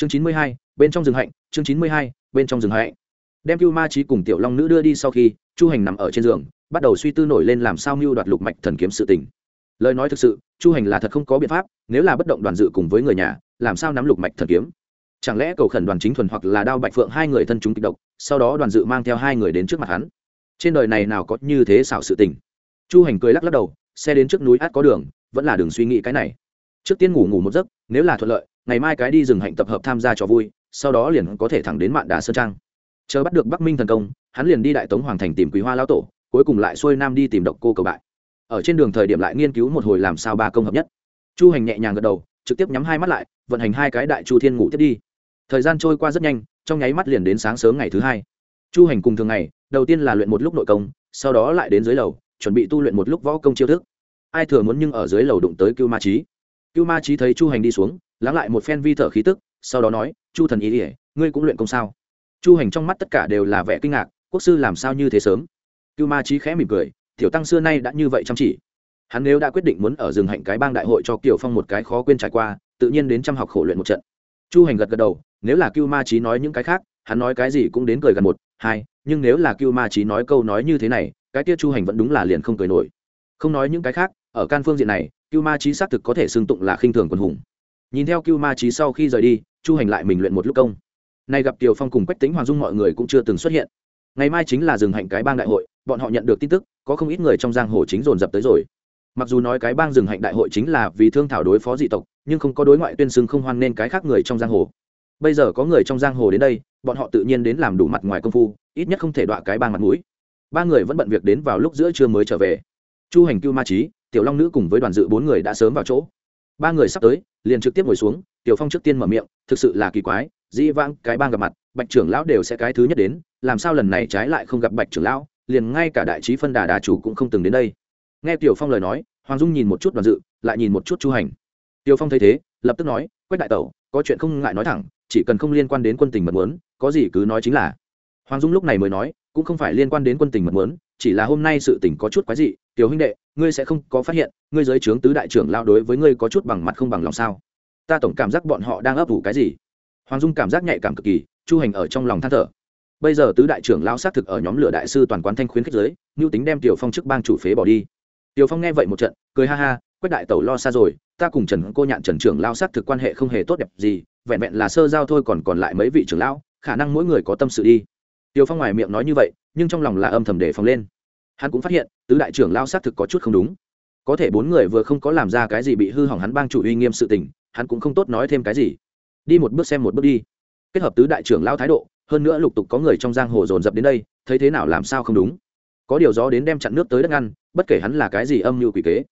chương chín mươi hai, bên trong rừng hạnh, chương chín mươi hai, bên trong rừng hạnh. Đem cưu ma trí cùng tiểu long nữ đưa đi sau khi, chu hành nằm ở trên giường, bắt đầu suy tư nổi lên làm sao mưu đoạt lục mạch thần kiếm sự tình. Lời nói thực sự, chu hành là thật không có biện pháp, nếu là bất động đoàn dự cùng với người nhà, làm sao nắm lục mạch thần kiếm? Chẳng lẽ cầu khẩn đoàn chính thuần hoặc là đao bạch phượng hai người thân chúng kịch độc, sau đó đoàn dự mang theo hai người đến trước mặt hắn? Trên đời này nào có như thế xảo sự tình? Chu hành cười lắc lắc đầu, xe đến trước núi át có đường, vẫn là đường suy nghĩ cái này trước tiên ngủ ngủ một giấc, nếu là thuận lợi, ngày mai cái đi rừng hạnh tập hợp tham gia trò vui, sau đó liền có thể thẳng đến mạn đà sơn trang. Chờ bắt được bắc minh thần công, hắn liền đi đại tống hoàng thành tìm quý hoa lão tổ, cuối cùng lại xuôi nam đi tìm độc cô cầu bại. Ở trên đường thời điểm lại nghiên cứu một hồi làm sao ba công hợp nhất. Chu hành nhẹ nhàng gật đầu, trực tiếp nhắm hai mắt lại, vận hành hai cái đại chu thiên ngủ tiếp đi. Thời gian trôi qua rất nhanh, trong nháy mắt liền đến sáng sớm ngày thứ hai. Chu hành cùng thường ngày, đầu tiên là luyện một lúc nội công, sau đó lại đến dưới lầu, chuẩn bị tu luyện một lúc võ công chiêu thức. Ai thừa muốn nhưng ở dưới lầu đụng tới cưu ma trí cưu ma trí thấy chu hành đi xuống, lắng lại một phen vi thở khí tức, sau đó nói, chu thần ý ỉa ngươi cũng luyện công sao? Chu hành trong mắt tất cả đều là vẻ kinh ngạc, quốc sư làm sao như thế sớm? Cưu ma trí khẽ mỉm cười, tiểu tăng xưa nay đã như vậy chăm chỉ. Hắn nếu đã quyết định muốn ở rừng hạnh cái bang đại hội cho kiều phong một cái khó quên trải qua, tự nhiên đến chăm học khổ luyện một trận. Chu hành gật gật đầu, nếu là cưu ma trí nói những cái khác, hắn nói cái gì cũng đến cười gần một, hai, nhưng nếu là cưu ma trí nói câu nói như thế này, cái kia chu hành vẫn đúng là liền không cười nổi. Không nói những cái khác, ở can phương diện này cưu ma trí xác thực có thể xưng tụng là khinh thường quân hùng. Nhìn theo cưu ma trí sau khi rời đi, chu hành lại mình luyện một lúc công. Nay gặp tiều phong cùng quách tính hoàng dung mọi người cũng chưa từng xuất hiện. Ngày mai chính là dừng hạnh cái bang đại hội, bọn họ nhận được tin tức, có không ít người trong giang hồ chính dồn dập tới rồi. Mặc dù nói cái bang dừng hạnh đại hội chính là vì thương thảo đối phó dị tộc, nhưng không có đối ngoại tuyên xưng không hoan nên cái khác người trong giang hồ. Bây giờ có người trong giang hồ đến đây, bọn họ tự nhiên đến làm đủ mặt ngoài công phu, ít nhất không thể đọa cái bang mặt mũi. Ba người vẫn bận việc đến vào lúc giữa trưa mới trở về. Chu hành, cưu ma trí tiểu long nữ cùng với đoàn dự bốn người đã sớm vào chỗ. Ba người sắp tới, liền trực tiếp ngồi xuống, tiểu phong trước tiên mở miệng, thực sự là kỳ quái, dĩ vãng cái bang gặp mặt, bạch trưởng lão đều sẽ cái thứ nhất đến, làm sao lần này trái lại không gặp bạch trưởng lão, liền ngay cả đại trí phân đà đà chủ cũng không từng đến đây. Nghe tiểu phong lời nói, hoàng dung nhìn một chút đoàn dự, lại nhìn một chút chu hành. Tiểu phong thấy thế, lập tức nói, quách đại tẩu, có chuyện không ngại nói thẳng, chỉ cần không liên quan đến quân tình mật muốn có gì cứ nói chính là. Hoàng dung lúc này mới nói, cũng không phải liên quan đến quân tình mật muốn chỉ là hôm nay sự tình có chút quái dị, tiểu huynh đệ, ngươi sẽ không có phát hiện, ngươi giới trướng tứ đại trưởng lao đối với ngươi có chút bằng mặt không bằng lòng sao? Ta tổng cảm giác bọn họ đang ấp ủ cái gì? Hoàng dung cảm giác nhạy cảm cực kỳ, chu hành ở trong lòng than thở. Bây giờ tứ đại trưởng lao xác thực ở nhóm lửa đại sư toàn quán thanh khuyến khích giới ngưu tính đem tiểu phong chức bang chủ phế bỏ đi. Tiểu phong nghe vậy một trận, cười ha ha quách đại tẩu lo xa rồi, ta cùng trần cô nhạn trần trưởng lao xác thực quan hệ không hề tốt đẹp gì, vẹn vẹn là sơ giao thôi còn còn lại mấy vị trưởng lão, khả năng mỗi người có tâm sự đi. Tiểu phong ngoài miệng nói như vậy nhưng trong lòng là âm thầm để phòng lên. Hắn cũng phát hiện, tứ đại trưởng lao xác thực có chút không đúng. Có thể bốn người vừa không có làm ra cái gì bị hư hỏng hắn bang chủ uy nghiêm sự tình, hắn cũng không tốt nói thêm cái gì. Đi một bước xem một bước đi. Kết hợp tứ đại trưởng lao thái độ, hơn nữa lục tục có người trong giang hồ dồn dập đến đây, thấy thế nào làm sao không đúng. Có điều gió đến đem chặn nước tới đất ngăn, bất kể hắn là cái gì âm mưu quỷ kế.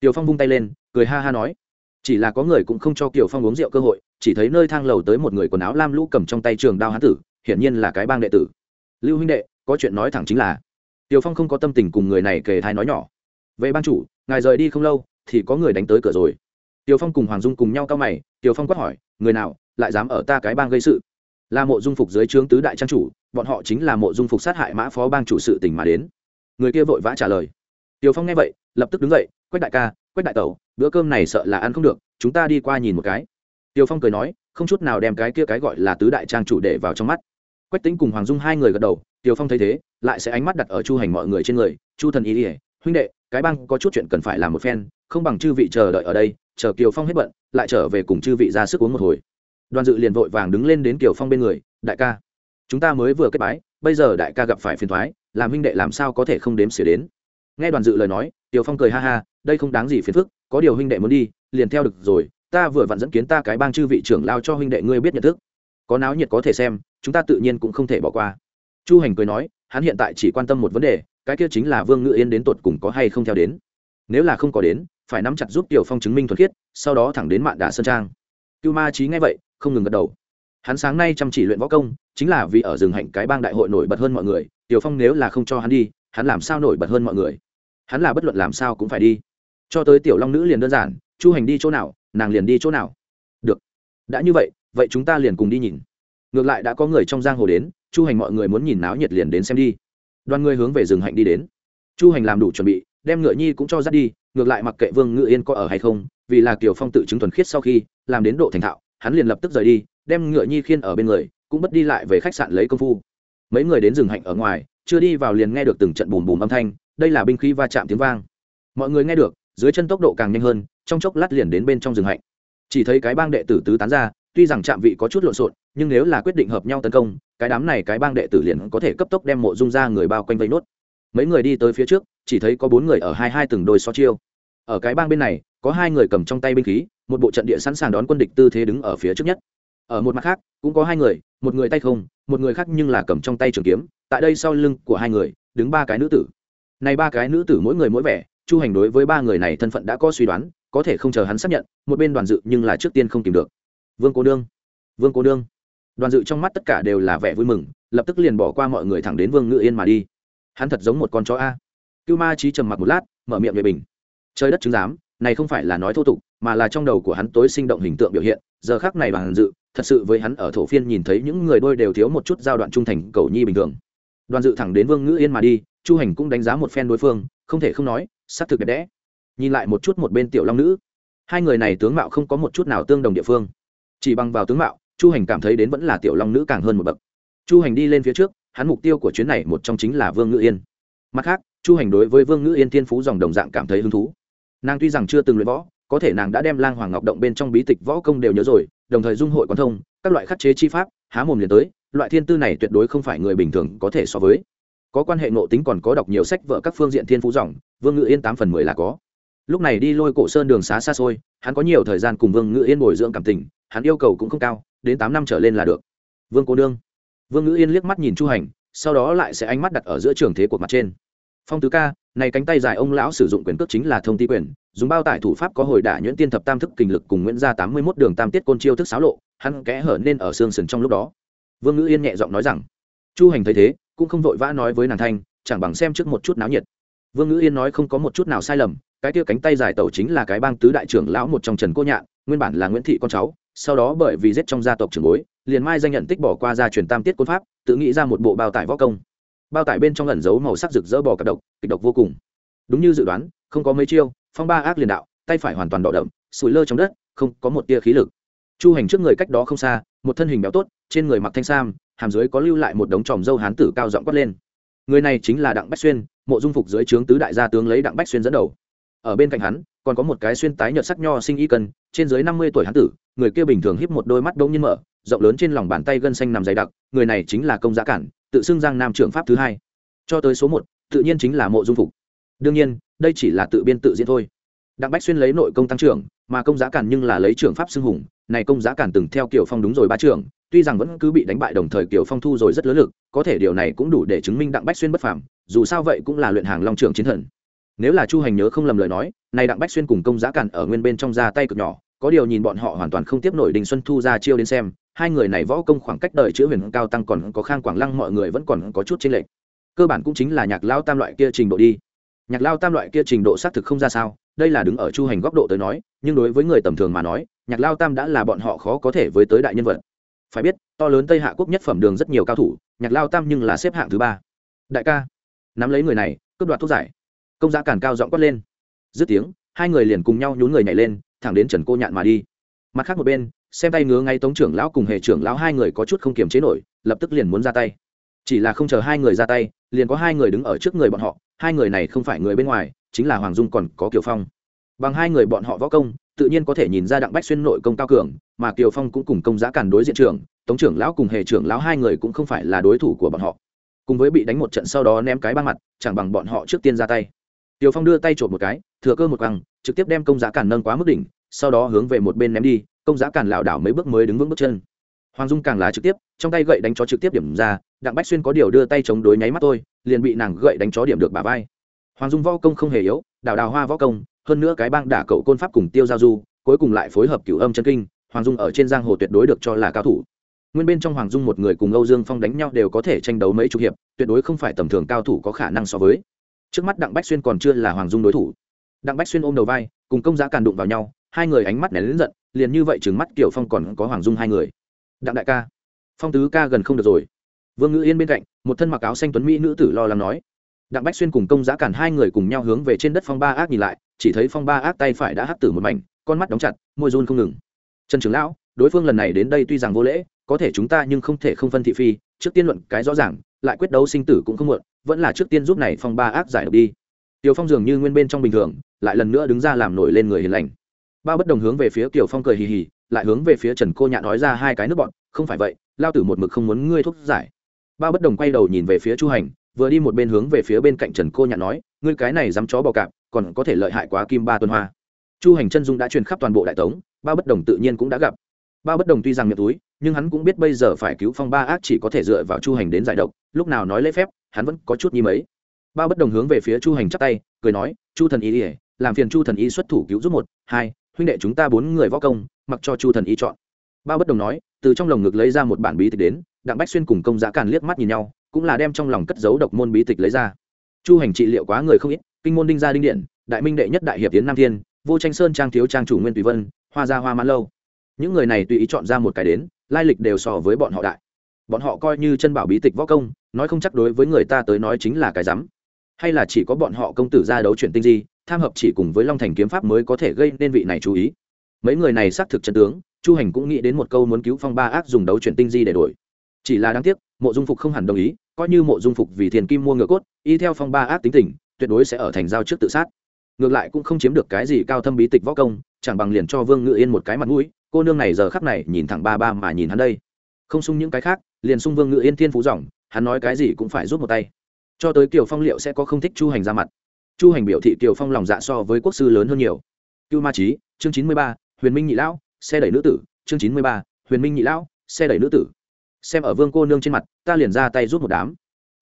Tiểu phong vung tay lên, cười ha ha nói. Chỉ là có người cũng không cho kiều phong uống rượu cơ hội, chỉ thấy nơi thang lầu tới một người quần áo lam lũ cầm trong tay trường đao hán tử, hiển nhiên là cái bang đệ tử. Lưu huynh đệ có chuyện nói thẳng chính là, tiểu phong không có tâm tình cùng người này kể thai nói nhỏ. Vậy ban chủ, ngài rời đi không lâu, thì có người đánh tới cửa rồi. Tiểu phong cùng hoàng dung cùng nhau cao mày, tiểu phong quát hỏi, người nào, lại dám ở ta cái bang gây sự? Là mộ dung phục dưới trướng tứ đại trang chủ, bọn họ chính là mộ dung phục sát hại mã phó bang chủ sự tình mà đến. Người kia vội vã trả lời. Tiểu phong nghe vậy, lập tức đứng dậy, quách đại ca, quách đại tẩu, bữa cơm này sợ là ăn không được, chúng ta đi qua nhìn một cái. Tiểu phong cười nói, không chút nào đem cái kia cái gọi là tứ đại trang chủ để vào trong mắt. Quách tính cùng hoàng dung hai người gật đầu tiểu phong thấy thế, lại sẽ ánh mắt đặt ở chu hành mọi người trên người. Chu thần ý ỉa huynh đệ, cái băng có chút chuyện cần phải làm một phen, không bằng chư vị chờ đợi ở đây, chờ kiều phong hết bận, lại trở về cùng chư vị ra sức uống một hồi. Đoàn dự liền vội vàng đứng lên đến kiều phong bên người. Đại ca, chúng ta mới vừa kết bái, bây giờ đại ca gặp phải phiền thoái làm huynh đệ làm sao có thể không đếm xỉa đến? Nghe đoàn dự lời nói, kiều phong cười ha ha, đây không đáng gì phiền phức, có điều huynh đệ muốn đi, liền theo được rồi, ta vừa vặn dẫn kiến ta cái bang chư vị trưởng lao cho huynh đệ ngươi biết nhận thức. Có náo nhiệt có thể xem, chúng ta tự nhiên cũng không thể bỏ qua chu hành cười nói, hắn hiện tại chỉ quan tâm một vấn đề, cái kia chính là vương ngự yên đến tột cùng có hay không theo đến. Nếu là không có đến, phải nắm chặt giúp tiểu phong chứng minh thuần khiết, sau đó thẳng đến mạn đà sơn trang. Cưu ma trí nghe vậy, không ngừng gật đầu. Hắn sáng nay chăm chỉ luyện võ công, chính là vì ở rừng hạnh cái bang đại hội nổi bật hơn mọi người, tiểu phong nếu là không cho hắn đi, hắn làm sao nổi bật hơn mọi người? Hắn là bất luận làm sao cũng phải đi. Cho tới tiểu long nữ liền đơn giản, chu hành đi chỗ nào, nàng liền đi chỗ nào. Được. Đã như vậy vậy chúng ta liền cùng đi nhìn. Ngược lại đã có người trong giang hồ đến chu hành mọi người muốn nhìn náo nhiệt liền đến xem đi. Đoàn người hướng về rừng hạnh đi đến. Chu hành làm đủ chuẩn bị, đem ngựa nhi cũng cho dắt đi, ngược lại mặc kệ vương ngự yên có ở hay không, vì là kiều phong tự chứng thuần khiết sau khi, làm đến độ thành thạo, hắn liền lập tức rời đi, đem ngựa nhi khiên ở bên người, cũng bất đi lại về khách sạn lấy công phu. Mấy người đến rừng hạnh ở ngoài, chưa đi vào liền nghe được từng trận bùm bùm âm thanh, đây là binh khí va chạm tiếng vang. Mọi người nghe được, dưới chân tốc độ càng nhanh hơn, trong chốc lát liền đến bên trong rừng hạnh. Chỉ thấy cái bang đệ tử tứ tán ra tuy rằng trạm vị có chút lộn xộn, nhưng nếu là quyết định hợp nhau tấn công, cái đám này cái bang đệ tử liền có thể cấp tốc đem mộ dung ra người bao quanh vây nốt. Mấy người đi tới phía trước, chỉ thấy có bốn người ở hai hai từng đôi so chiêu. Ở cái bang bên này, có hai người cầm trong tay binh khí, một bộ trận địa sẵn sàng đón quân địch tư thế đứng ở phía trước nhất. Ở một mặt khác, cũng có hai người, một người tay không, một người khác nhưng là cầm trong tay trường kiếm, tại đây sau lưng của hai người, đứng ba cái nữ tử. Này ba cái nữ tử mỗi người mỗi vẻ, chu hành đối với ba người này thân phận đã có suy đoán, có thể không chờ hắn xác nhận, một bên đoàn dự nhưng là trước tiên không tìm được vương cô nương, vương cô nương. Đoàn dự trong mắt tất cả đều là vẻ vui mừng, lập tức liền bỏ qua mọi người thẳng đến vương ngự yên mà đi. Hắn thật giống một con chó a. Cưu ma trí trầm mặc một lát, mở miệng về bình. Trời đất chứng giám, này không phải là nói thô tục, mà là trong đầu của hắn tối sinh động hình tượng biểu hiện. Giờ khác này đoàn dự, thật sự với hắn ở thổ phiên nhìn thấy những người đôi đều thiếu một chút giao đoạn trung thành cầu nhi bình thường. Đoàn dự thẳng đến vương ngữ yên mà đi, chu hành cũng đánh giá một phen đối phương, không thể không nói s c thực đẹp đẽ. Nhìn lại một chút một bên tiểu long nữ. Hai người này tướng mạo không có một chút nào tương đồng địa phương chỉ bằng vào tướng mạo, chu hành cảm thấy đến vẫn là tiểu long nữ càng hơn một bậc. Chu hành đi lên phía trước, hắn mục tiêu của chuyến này một trong chính là vương ngữ yên. Mặt khác, chu hành đối với vương ngữ yên thiên phú dòng đồng dạng cảm thấy hứng thú. Nàng tuy rằng chưa từng luyện võ, có thể nàng đã đem lang hoàng ngọc động bên trong bí tịch võ công đều nhớ rồi, đồng thời dung hội quan thông, các loại khắc chế chi pháp, há mồm liền tới, loại thiên tư này tuyệt đối không phải người bình thường có thể so với. Có quan hệ ngộ tính còn có đọc nhiều sách vợ các phương diện thiên phú dòng, vương ngự yên tám phần mười là có. Lúc này đi lôi cổ sơn đường xá xa xôi, hắn có nhiều thời gian cùng vương ngự yên bồi dưỡng cảm tình hắn yêu cầu cũng không cao, đến tám năm trở lên là được. Vương cô nương. Vương ngữ yên liếc mắt nhìn chu hành, sau đó lại sẽ ánh mắt đặt ở giữa trường thế của mặt trên. Phong tứ ca, này cánh tay dài ông lão sử dụng quyền cước chính là thông ti quyền, dùng bao tải thủ pháp có hồi đả nhuyễn tiên thập tam thức kình lực cùng nguyễn gia tám mươi mốt đường tam tiết côn chiêu thức xáo lộ, hắn kẽ hở nên ở xương sườn trong lúc đó. Vương ngữ yên nhẹ giọng nói rằng, chu hành thấy thế, cũng không vội vã nói với nàng thanh, chẳng bằng xem trước một chút náo nhiệt. Vương ngữ yên nói không có một chút nào sai lầm, cái kia cánh tay dài tẩu chính là cái bang tứ đại trưởng lão một trong trần cô nhạn, nguyên bản là nguyễn thị con cháu sau đó bởi vì giết trong gia tộc trưởng bối, liền mai danh nhận tích bỏ qua gia truyền tam tiết côn pháp, tự nghĩ ra một bộ bao tải võ công. Bao tải bên trong ẩn giấu màu sắc rực rỡ bò cặp độc, kịch độc vô cùng. Đúng như dự đoán, không có mấy chiêu, phong ba ác liền đạo, tay phải hoàn toàn đỏ đậm, sủi lơ trong đất, không có một tia khí lực. Chu hành trước người cách đó không xa, một thân hình béo tốt, trên người mặc thanh sam, hàm dưới có lưu lại một đống tròm dâu hán tử cao giọng quát lên. Người này chính là đặng bách xuyên, mộ dung phục dưới trướng tứ đại gia tướng lấy đặng bách xuyên dẫn đầu. Ở bên cạnh hắn còn có một cái xuyên tái nhợt sắc nho sinh y cân, trên dưới năm mươi tuổi hán tử, người kia bình thường híp một đôi mắt đông nhiên mở, rộng lớn trên lòng bàn tay gân xanh nằm dày đặc, người này chính là công giá cản, tự xưng giang nam trưởng pháp thứ hai. Cho tới số một, tự nhiên chính là mộ dung phục. Đương nhiên, đây chỉ là tự biên tự diễn thôi. Đặng bách xuyên lấy nội công tăng trưởng, mà công giá cản nhưng là lấy trưởng pháp xưng hùng, này công giá cản từng theo kiểu phong đúng rồi ba trưởng, tuy rằng vẫn cứ bị đánh bại đồng thời kiểu phong thu rồi rất lớn lực, có thể điều này cũng đủ để chứng minh đặng bách xuyên bất phàm, dù sao vậy cũng là luyện hàng long trưởng chiến thần. Nếu là chu hành nhớ không lầm lời nói này đặng bách xuyên cùng công giá cản ở nguyên bên trong ra tay cực nhỏ, có điều nhìn bọn họ hoàn toàn không tiếp nổi đình xuân thu ra chiêu đến xem, hai người này võ công khoảng cách đời chữa huyền cao tăng còn có khang quảng lăng mọi người vẫn còn có chút chênh lệch. Cơ bản cũng chính là nhạc lao tam loại kia trình độ đi. Nhạc lao tam loại kia trình độ xác thực không ra sao, đây là đứng ở chu hành góc độ tới nói, nhưng đối với người tầm thường mà nói, nhạc lao tam đã là bọn họ khó có thể với tới đại nhân vật. Phải biết, to lớn tây hạ quốc nhất phẩm đường rất nhiều cao thủ, nhạc lao tam nhưng là xếp hạng thứ ba. Đại ca, nắm lấy người này, cướp đoạt thuốc giải. Công giá càn cao giọng quát lên dứt tiếng, hai người liền cùng nhau nhún người nhảy lên, thẳng đến trần cô nhạn mà đi. Mặt khác một bên, xem tay ngứa ngay tống trưởng lão cùng hệ trưởng lão hai người có chút không kiềm chế nổi, lập tức liền muốn ra tay. Chỉ là không chờ hai người ra tay, liền có hai người đứng ở trước người bọn họ, hai người này không phải người bên ngoài, chính là hoàng dung còn có kiều phong. Bằng hai người bọn họ võ công, tự nhiên có thể nhìn ra đặng bách xuyên nội công cao cường, mà kiều phong cũng cùng công giá càn đối diện trưởng, tống trưởng lão cùng hệ trưởng lão hai người cũng không phải là đối thủ của bọn họ. Cùng với bị đánh một trận sau đó ném cái băng mặt, chẳng bằng bọn họ trước tiên ra tay. Tiểu phong đưa tay chộp một cái, thừa cơ một quăng, trực tiếp đem công giá cản nâng quá mức đỉnh, sau đó hướng về một bên ném đi, công giá cản lảo đảo mấy bước mới đứng vững bước chân. Hoàng dung càng lá trực tiếp, trong tay gậy đánh chó trực tiếp điểm ra, đặng bách xuyên có điều đưa tay chống đối nháy mắt tôi liền bị nàng gậy đánh chó điểm được bà vai. Hoàng dung võ công không hề yếu, đảo đào hoa võ công, hơn nữa cái bang đả cậu côn pháp cùng tiêu giao du, cuối cùng lại phối hợp cửu âm chân kinh, hoàng dung ở trên giang hồ tuyệt đối được cho là cao thủ. Nguyên bên trong hoàng dung một người cùng âu dương phong đánh nhau đều có thể tranh đấu mấy chục hiệp, tuyệt đối không phải tầm thường cao thủ có khả năng so với trước mắt đặng bách xuyên còn chưa là hoàng dung đối thủ. Đặng bách xuyên ôm đầu vai, cùng công giá càn đụng vào nhau, hai người ánh mắt nén lớn giận, liền như vậy chừng mắt kiểu phong còn có hoàng dung hai người. Đặng đại ca, phong tứ ca gần không được rồi. Vương ngữ yên bên cạnh, một thân mặc áo xanh tuấn mỹ nữ tử lo lắng nói. Đặng bách xuyên cùng công giá cản hai người cùng nhau hướng về trên đất phong ba ác nhìn lại, chỉ thấy phong ba ác tay phải đã hắt tử một mảnh, con mắt đóng chặt, môi run không ngừng. Trần trưởng lão, đối phương lần này đến đây tuy rằng vô lễ, có thể chúng ta nhưng không thể không phân thị phi, trước tiên luận cái rõ ràng, lại quyết đấu sinh tử cũng không muộn vẫn là trước tiên giúp này phong ba ác giải độc đi. Tiểu phong dường như nguyên bên trong bình thường, lại lần nữa đứng ra làm nổi lên người hiền lành. Bao bất đồng hướng về phía tiểu phong cười hì hì, lại hướng về phía trần cô nhạn nói ra hai cái nước bọn, không phải vậy, lao tử một mực không muốn ngươi thuốc giải. Bao bất đồng quay đầu nhìn về phía chu hành, vừa đi một bên hướng về phía bên cạnh trần cô nhạn nói, ngươi cái này dám chó bò cạp, còn có thể lợi hại quá kim ba tuần hoa. Chu hành chân dung đã truyền khắp toàn bộ đại tống, bao bất đồng tự nhiên cũng đã gặp. Bao bất đồng tuy rằng miệng túi nhưng hắn cũng biết bây giờ phải cứu phong ba ác chỉ có thể dựa vào chu hành đến giải độc, lúc nào nói lễ phép, hắn vẫn có chút nhi mấy. Bao bất đồng hướng về phía chu hành chắp tay, cười nói, chu thần y ỉa làm phiền chu thần y xuất thủ cứu giúp một, hai, huynh đệ chúng ta bốn người võ công, mặc cho chu thần y chọn. Bao bất đồng nói, từ trong lồng ngực lấy ra một bản bí tịch đến, đặng bách xuyên cùng công giá càn liếc mắt nhìn nhau, cũng là đem trong lòng cất giấu độc môn bí tịch lấy ra. Chu hành trị liệu quá người không ít, kinh môn đinh gia đinh điện, đại minh đệ nhất đại hiệp tiến nam thiên, vô tranh sơn trang thiếu trang chủ nguyên tùy vân, hoa gia hoa mãn lâu. Những người này tùy ý chọn ra một cái đến lai lịch đều so với bọn họ đại. Bọn họ coi như chân bảo bí tịch võ công, nói không chắc đối với người ta tới nói chính là cái rắm. Hay là chỉ có bọn họ công tử ra đấu chuyển tinh di, tham hợp chỉ cùng với long thành kiếm pháp mới có thể gây nên vị này chú ý. Mấy người này xác thực chân tướng, chu hành cũng nghĩ đến một câu muốn cứu phong ba ác dùng đấu chuyển tinh di để đổi. Chỉ là đáng tiếc, mộ dung phục không hẳn đồng ý, coi như mộ dung phục vì thiền kim mua ngựa cốt, y theo phong ba ác tính tình, tuyệt đối sẽ ở thành giao trước tự sát. Ngược lại cũng không chiếm được cái gì cao thâm bí tịch võ công, chẳng bằng liền cho vương ngự yên một cái mặt mũi cô nương này giờ khắc này nhìn thẳng ba ba mà nhìn hắn đây. Không sung những cái khác, liền sung vương ngự yên thiên phú dòng, hắn nói cái gì cũng phải rút một tay. Cho tới kiều phong liệu sẽ có không thích chu hành ra mặt. Chu hành biểu thị kiều phong lòng dạ so với quốc sư lớn hơn nhiều. Cưu ma trí chương chín mươi ba, huyền minh nhị lão, xe đẩy nữ tử, chương chín mươi ba, huyền minh nhị lão, xe đẩy nữ tử. Xem ở vương cô nương trên mặt, ta liền ra tay rút một đám.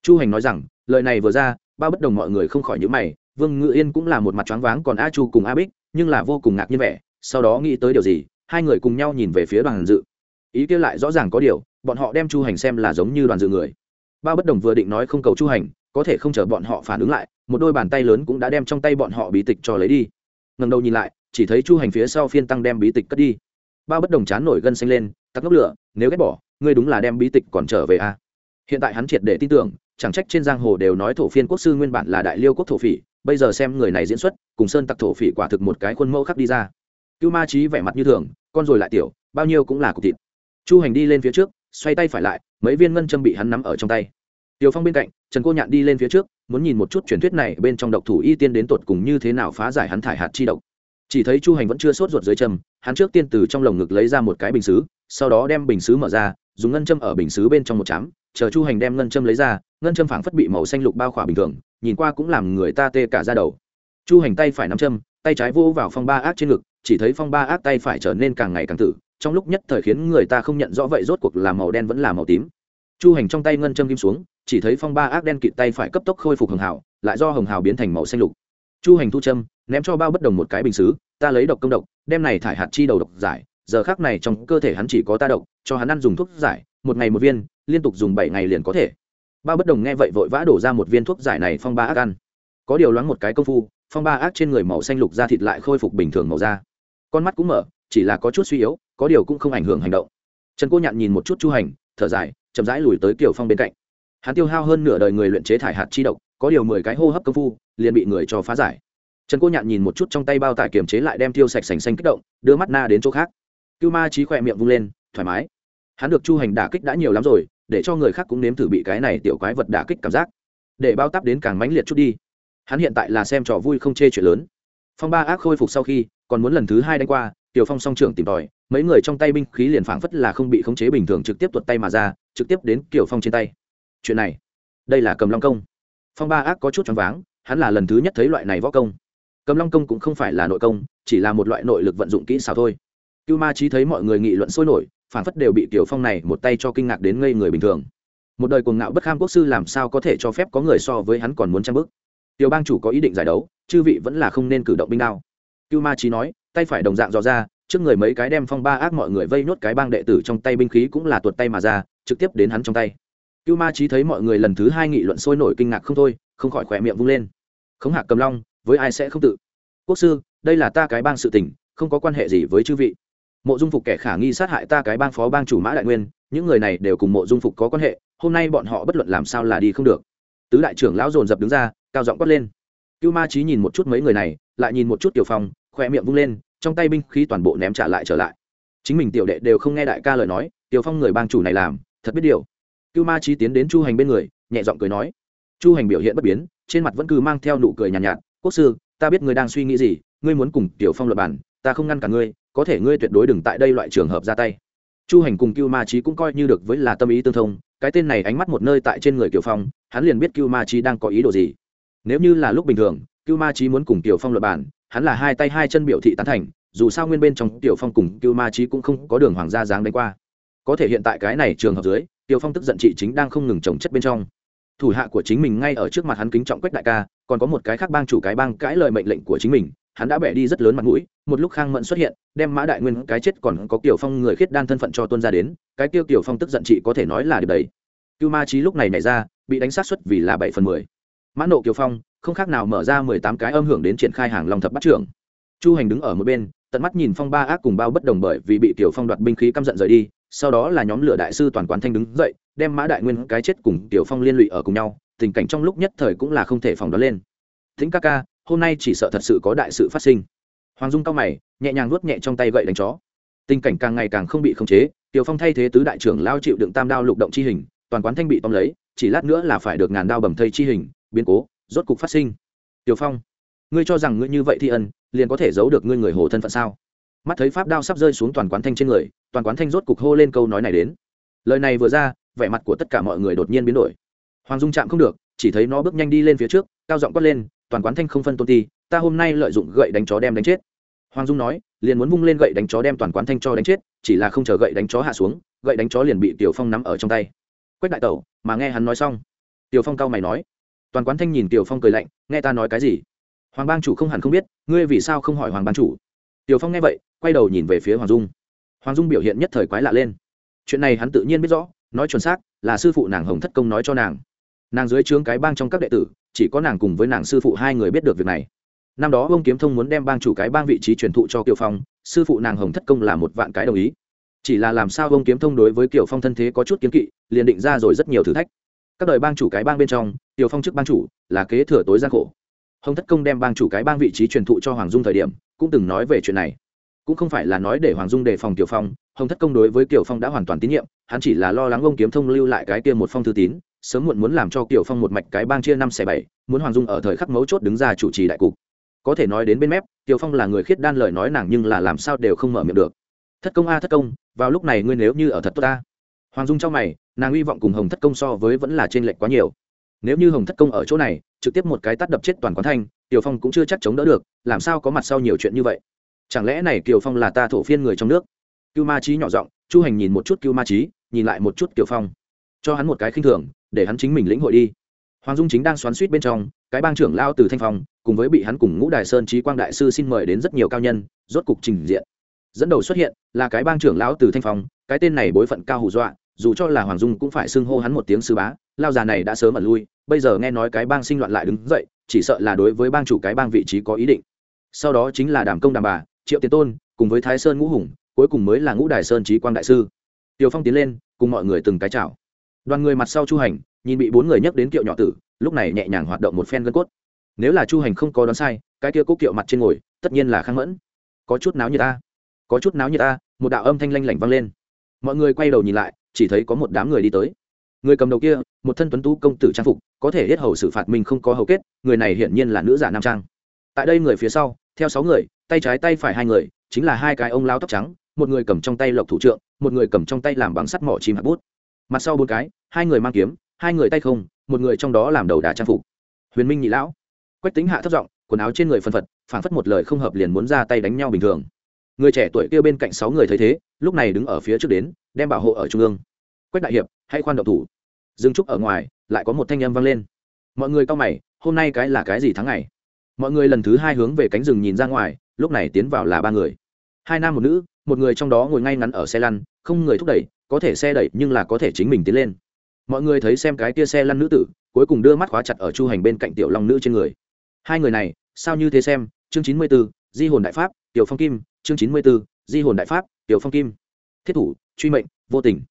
Chu hành nói rằng, lời này vừa ra, ba bất đồng mọi người không khỏi nhữ mày, vương ngự yên cũng là một mặt choáng váng còn a chu cùng a bích, nhưng là vô cùng ngạc nhiên vẻ, sau đó nghĩ tới điều gì hai người cùng nhau nhìn về phía đoàn dự. Ý kia lại rõ ràng có điều, bọn họ đem chu hành xem là giống như đoàn dự người. Ba bất đồng vừa định nói không cầu chu hành, có thể không chờ bọn họ phản ứng lại, một đôi bàn tay lớn cũng đã đem trong tay bọn họ bí tịch cho lấy đi. Ngần đầu nhìn lại, chỉ thấy chu hành phía sau phiên tăng đem bí tịch cất đi. Ba bất đồng chán nổi gân xanh lên tắc ngốc lửa, nếu ghét bỏ, ngươi đúng là đem bí tịch còn trở về a à? hiện tại hắn triệt để tin tưởng, chẳng trách trên giang hồ đều nói thổ phiên quốc sư nguyên bản là đại liêu quốc thổ phỉ, bây giờ xem người này diễn xuất, cùng sơn tặc thổ phỉ quả thực một cái khuôn mẫu khắc đi ra cưu ma trí vẻ mặt như thường, con rồi lại tiểu, bao nhiêu cũng là cục thịt. Chu hành đi lên phía trước, xoay tay phải lại, mấy viên ngân châm bị hắn nắm ở trong tay. Tiểu phong bên cạnh, trần cô nhạn đi lên phía trước, muốn nhìn một chút truyền thuyết này bên trong độc thủ y tiên đến tột cùng như thế nào phá giải hắn thải hạt chi độc. Chỉ thấy chu hành vẫn chưa sốt ruột dưới châm, hắn trước tiên từ trong lồng ngực lấy ra một cái bình xứ, sau đó đem bình xứ mở ra, dùng ngân châm ở bình xứ bên trong một chám, chờ chu hành đem ngân châm lấy ra, ngân châm phảng phất bị màu xanh lục bao khỏa bình thường, nhìn qua cũng làm người ta tê cả ra đầu. Chu hành tay phải nắm châm, tay trái vô vào phong ba ác trên ngực chỉ thấy phong ba ác tay phải trở nên càng ngày càng tử, trong lúc nhất thời khiến người ta không nhận rõ vậy rốt cuộc là màu đen vẫn là màu tím. Chu hành trong tay ngân châm kim xuống, chỉ thấy phong ba ác đen kịt tay phải cấp tốc khôi phục hồng hào, lại do hồng hào biến thành màu xanh lục. Chu hành thu châm, ném cho bao bất đồng một cái bình xứ, ta lấy độc công độc đem này thải hạt chi đầu độc giải, giờ khác này trong cơ thể hắn chỉ có ta độc, cho hắn ăn dùng thuốc giải, một ngày một viên, liên tục dùng bảy ngày liền có thể. Bao bất đồng nghe vậy vội vã đổ ra một viên thuốc giải này phong ba ác ăn. Có điều loáng một cái công phu, phong ba ác trên người màu xanh lục da thịt lại khôi phục bình thường màu da con mắt cũng mở, chỉ là có chút suy yếu, có điều cũng không ảnh hưởng hành động. Trần cô nhạn nhìn một chút chu hành, thở dài, chậm rãi lùi tới kiều phong bên cạnh. Hắn tiêu hao hơn nửa đời người luyện chế thải hạt chi độc, có điều mười cái hô hấp công phu, liền bị người cho phá giải. Trần cô nhạn nhìn một chút trong tay bao tải kiềm chế lại đem tiêu sạch sành xanh kích động, đưa mắt na đến chỗ khác. Cưu ma trí khỏe miệng vung lên, thoải mái. Hắn được chu hành đả kích đã nhiều lắm rồi, để cho người khác cũng nếm thử bị cái này tiểu quái vật đả kích cảm giác. Để bao tắp đến càng mãnh liệt chút đi. Hắn hiện tại là xem trò vui không chê chuyện lớn. Phong ba ác khôi phục sau khi còn muốn lần thứ hai đánh qua, tiểu phong song trưởng tìm tòi, mấy người trong tay binh khí liền phảng phất là không bị khống chế bình thường trực tiếp tuột tay mà ra, trực tiếp đến kiểu phong trên tay. Chuyện này, đây là cầm long công. Phong ba ác có chút choáng váng, hắn là lần thứ nhất thấy loại này võ công. Cầm long công cũng không phải là nội công, chỉ là một loại nội lực vận dụng kỹ xảo thôi. Cưu ma trí thấy mọi người nghị luận sôi nổi phản phất đều bị tiểu phong này một tay cho kinh ngạc đến ngây người bình thường. Một đời cuồng ngạo bất kham quốc sư làm sao có thể cho phép có người so với hắn còn muốn trang bức? Tiểu bang chủ có ý định giải đấu, chư vị vẫn là không nên cử động binh đao cưu ma trí nói, tay phải đồng dạng dò ra, trước người mấy cái đem phong ba ác mọi người vây nốt cái bang đệ tử trong tay binh khí cũng là tuột tay mà ra, trực tiếp đến hắn trong tay. Cưu ma trí thấy mọi người lần thứ hai nghị luận sôi nổi kinh ngạc không thôi, không khỏi khỏe miệng vung lên. Khống hạc cầm long, với ai sẽ không tự? Quốc sư, đây là ta cái bang sự tình, không có quan hệ gì với chư vị. Mộ dung phục kẻ khả nghi sát hại ta cái bang phó bang chủ mã đại nguyên, những người này đều cùng mộ dung phục có quan hệ, hôm nay bọn họ bất luận làm sao là đi không được. Tứ đại trưởng lão dồn dập đứng ra, cao giọng quát lên. Cưu ma trí nhìn một chút mấy người này, lại nhìn một chút tiểu phong khoe miệng vung lên trong tay binh khí toàn bộ ném trả lại trở lại. Chính mình tiểu đệ đều không nghe đại ca lời nói tiểu phong người bang chủ này làm thật biết điều. Cưu ma trí tiến đến chu hành bên người nhẹ giọng cười nói. Chu hành biểu hiện bất biến trên mặt vẫn cứ mang theo nụ cười nhàn nhạt, nhạt quốc sư ta biết ngươi đang suy nghĩ gì ngươi muốn cùng tiểu phong luật bản ta không ngăn cả ngươi có thể ngươi tuyệt đối đừng tại đây loại trường hợp ra tay. Chu hành cùng cưu ma trí cũng coi như được với là tâm ý tương thông cái tên này ánh mắt một nơi tại trên người kiều phong hắn liền biết cưu ma trí đang có ý đồ gì. Nếu như là lúc bình thường cưu ma trí muốn cùng kiều phong luật bản hắn là hai tay hai chân biểu thị tán thành, dù sao nguyên bên trong tiểu phong cùng cưu ma trí cũng không có đường hoàng gia dáng đánh qua. Có thể hiện tại cái này trường hợp dưới, tiểu phong tức giận chị chính đang không ngừng trồng chất bên trong. Thủ hạ của chính mình ngay ở trước mặt hắn kính trọng quách đại ca, còn có một cái khác bang chủ cái bang cãi lời mệnh lệnh của chính mình, hắn đã bẻ đi rất lớn mặt mũi, một lúc khang mẫn xuất hiện, đem mã đại nguyên cái chết còn có kiểu phong người khiết đan thân phận cho tuân ra đến, cái tiêu kiểu phong tức giận chị có thể nói là điều đấy. Cưu ma trí lúc này nảy ra, bị đánh sát xuất vì là bảy phần mười. Mã nộ kiều phong không khác nào mở ra mười tám cái âm hưởng đến triển khai hàng long thập bắt trưởng. Chu hành đứng ở một bên, tận mắt nhìn phong ba ác cùng bao bất đồng bởi vì bị tiểu phong đoạt binh khí căm giận rời đi, sau đó là nhóm lửa đại sư toàn quán thanh đứng dậy, đem mã đại nguyên, cái chết cùng tiểu phong liên lụy ở cùng nhau, tình cảnh trong lúc nhất thời cũng là không thể phòng đoán lên. Thính ca ca, hôm nay chỉ sợ thật sự có đại sự phát sinh. Hoàng dung cao mày, nhẹ nhàng nuốt nhẹ trong tay gậy đánh chó. Tình cảnh càng ngày càng không bị khống chế, tiểu phong thay thế tứ đại trưởng lao chịu đựng tam đao lục động chi hình, toàn quán thanh bị tóm lấy, chỉ lát nữa là phải được ngàn đao bầm thây chi hình, biến cố rốt cục phát sinh. Tiểu phong, ngươi cho rằng ngươi như vậy thi ân, liền có thể giấu được ngươi người hồ thân phận sao? Mắt thấy pháp đao sắp rơi xuống toàn quán thanh trên người, toàn quán thanh rốt cục hô lên câu nói này đến. Lời này vừa ra, vẻ mặt của tất cả mọi người đột nhiên biến đổi. Hoàng dung chạm không được, chỉ thấy nó bước nhanh đi lên phía trước, cao giọng quát lên, toàn quán thanh không phân tôn ti, ta hôm nay lợi dụng gậy đánh chó đem đánh chết. Hoàng dung nói, liền muốn vung lên gậy đánh chó đem toàn quán thanh cho đánh chết, chỉ là không chờ gậy đánh chó hạ xuống, gậy đánh chó liền bị tiểu phong nắm ở trong tay. Quách đại tẩu, mà nghe hắn nói xong. Tiểu phong cao mày nói toàn quán thanh nhìn tiểu phong cười lạnh, nghe ta nói cái gì? Hoàng bang chủ không hẳn không biết, ngươi vì sao không hỏi hoàng bang chủ? Tiểu phong nghe vậy, quay đầu nhìn về phía hoàng dung. Hoàng dung biểu hiện nhất thời quái lạ lên. Chuyện này hắn tự nhiên biết rõ, nói chuẩn xác là sư phụ nàng hồng thất công nói cho nàng. Nàng dưới trướng cái bang trong các đệ tử, chỉ có nàng cùng với nàng sư phụ hai người biết được việc này. Năm đó ông kiếm thông muốn đem bang chủ cái bang vị trí truyền thụ cho kiều phong, sư phụ nàng hồng thất công là một vạn cái đồng ý. Chỉ là làm sao ông kiếm thông đối với kiều phong thân thế có chút kiến kỵ, liền định ra rồi rất nhiều thử thách các đời bang chủ cái bang bên trong, tiểu phong chức bang chủ là kế thừa tối gian khổ. Hồng thất công đem bang chủ cái bang vị trí truyền thụ cho hoàng dung thời điểm, cũng từng nói về chuyện này. Cũng không phải là nói để hoàng dung đề phòng tiểu phong, hồng thất công đối với tiểu phong đã hoàn toàn tín nhiệm, hắn chỉ là lo lắng ông kiếm thông lưu lại cái kia một phong thư tín, sớm muộn muốn làm cho tiểu phong một mạch cái bang chia năm xẻ bảy, muốn hoàng dung ở thời khắc mấu chốt đứng ra chủ trì đại cục. Có thể nói đến bên mép, tiểu phong là người khiết đan lời nói nàng nhưng là làm sao đều không mở miệng được. Thất công a thất công, vào lúc này ngươi nếu như ở thật tốt ta hoàng dung trong mày, nàng hy vọng cùng hồng thất công so với vẫn là trên lệch quá nhiều. Nếu như hồng thất công ở chỗ này, trực tiếp một cái tắt đập chết toàn quán thanh, tiểu phong cũng chưa chắc chống đỡ được, làm sao có mặt sau nhiều chuyện như vậy? Chẳng lẽ này kiều phong là ta thổ phiên người trong nước? Cưu ma trí nhỏ giọng, chu hành nhìn một chút cưu ma trí nhìn lại một chút kiều phong. Cho hắn một cái khinh thường, để hắn chính mình lĩnh hội đi. Hoàng dung chính đang xoắn suýt bên trong, cái bang trưởng lao từ thanh phong, cùng với bị hắn cùng ngũ đài sơn trí quang đại sư xin mời đến rất nhiều cao nhân, rốt cục trình diện. Dẫn đầu xuất hiện là cái bang trưởng lão từ thanh phong cái tên này bối phận cao hù dọa, dù cho là hoàng dung cũng phải xưng hô hắn một tiếng sư bá, lao già này đã sớm ẩn lui, bây giờ nghe nói cái bang sinh loạn lại đứng dậy, chỉ sợ là đối với bang chủ cái bang vị trí có ý định. Sau đó chính là đàm công đàm bà, triệu tiến tôn, cùng với thái sơn ngũ hùng, cuối cùng mới là ngũ đài sơn trí quang đại sư. Tiều phong tiến lên, cùng mọi người từng cái chào. Đoàn người mặt sau chu hành, nhìn bị bốn người nhắc đến kiệu nhỏ tử, lúc này nhẹ nhàng hoạt động một phen gân cốt. Nếu là chu hành không có đoán sai, cái kia cố kiệu mặt trên ngồi, tất nhiên là khang mẫn. Có chút náo như ta có chút náo như ta một đạo âm thanh lanh lảnh vang lên mọi người quay đầu nhìn lại, chỉ thấy có một đám người đi tới. Người cầm đầu kia, một thân tuấn tú công tử trang phục, có thể hết hầu xử phạt mình không có hầu kết, người này hiển nhiên là nữ giả nam trang. Tại đây người phía sau, theo sáu người, tay trái tay phải hai người, chính là hai cái ông lao tóc trắng, một người cầm trong tay lộc thủ trượng, một người cầm trong tay làm bằng sắt mỏ chim hạt bút. Mặt sau bốn cái, hai người mang kiếm, hai người tay không, một người trong đó làm đầu đà trang phục. Huyền minh nhị lão, quách tính hạ thấp giọng, quần áo trên người phân phật phản phất một lời không hợp liền muốn ra tay đánh nhau bình thường. Người trẻ tuổi kia bên cạnh sáu người thấy thế lúc này đứng ở phía trước đến, đem bảo hộ ở trung ương. Quách đại hiệp, hãy khoan động thủ. Dương trúc ở ngoài, lại có một thanh âm vang lên. Mọi người cao mày, hôm nay cái là cái gì tháng ngày? Mọi người lần thứ hai hướng về cánh rừng nhìn ra ngoài, lúc này tiến vào là ba người. Hai nam một nữ, một người trong đó ngồi ngay ngắn ở xe lăn, không người thúc đẩy, có thể xe đẩy nhưng là có thể chính mình tiến lên. Mọi người thấy xem cái kia xe lăn nữ tử, cuối cùng đưa mắt khóa chặt ở chu hành bên cạnh tiểu long nữ trên người. Hai người này, sao như thế xem? Chương chín mươi b ố di hồn đại pháp, tiểu phong kim, chương chín mươi b ố di hồn đại pháp tiểu phong kim. Thiết thủ, truy mệnh, vô tình.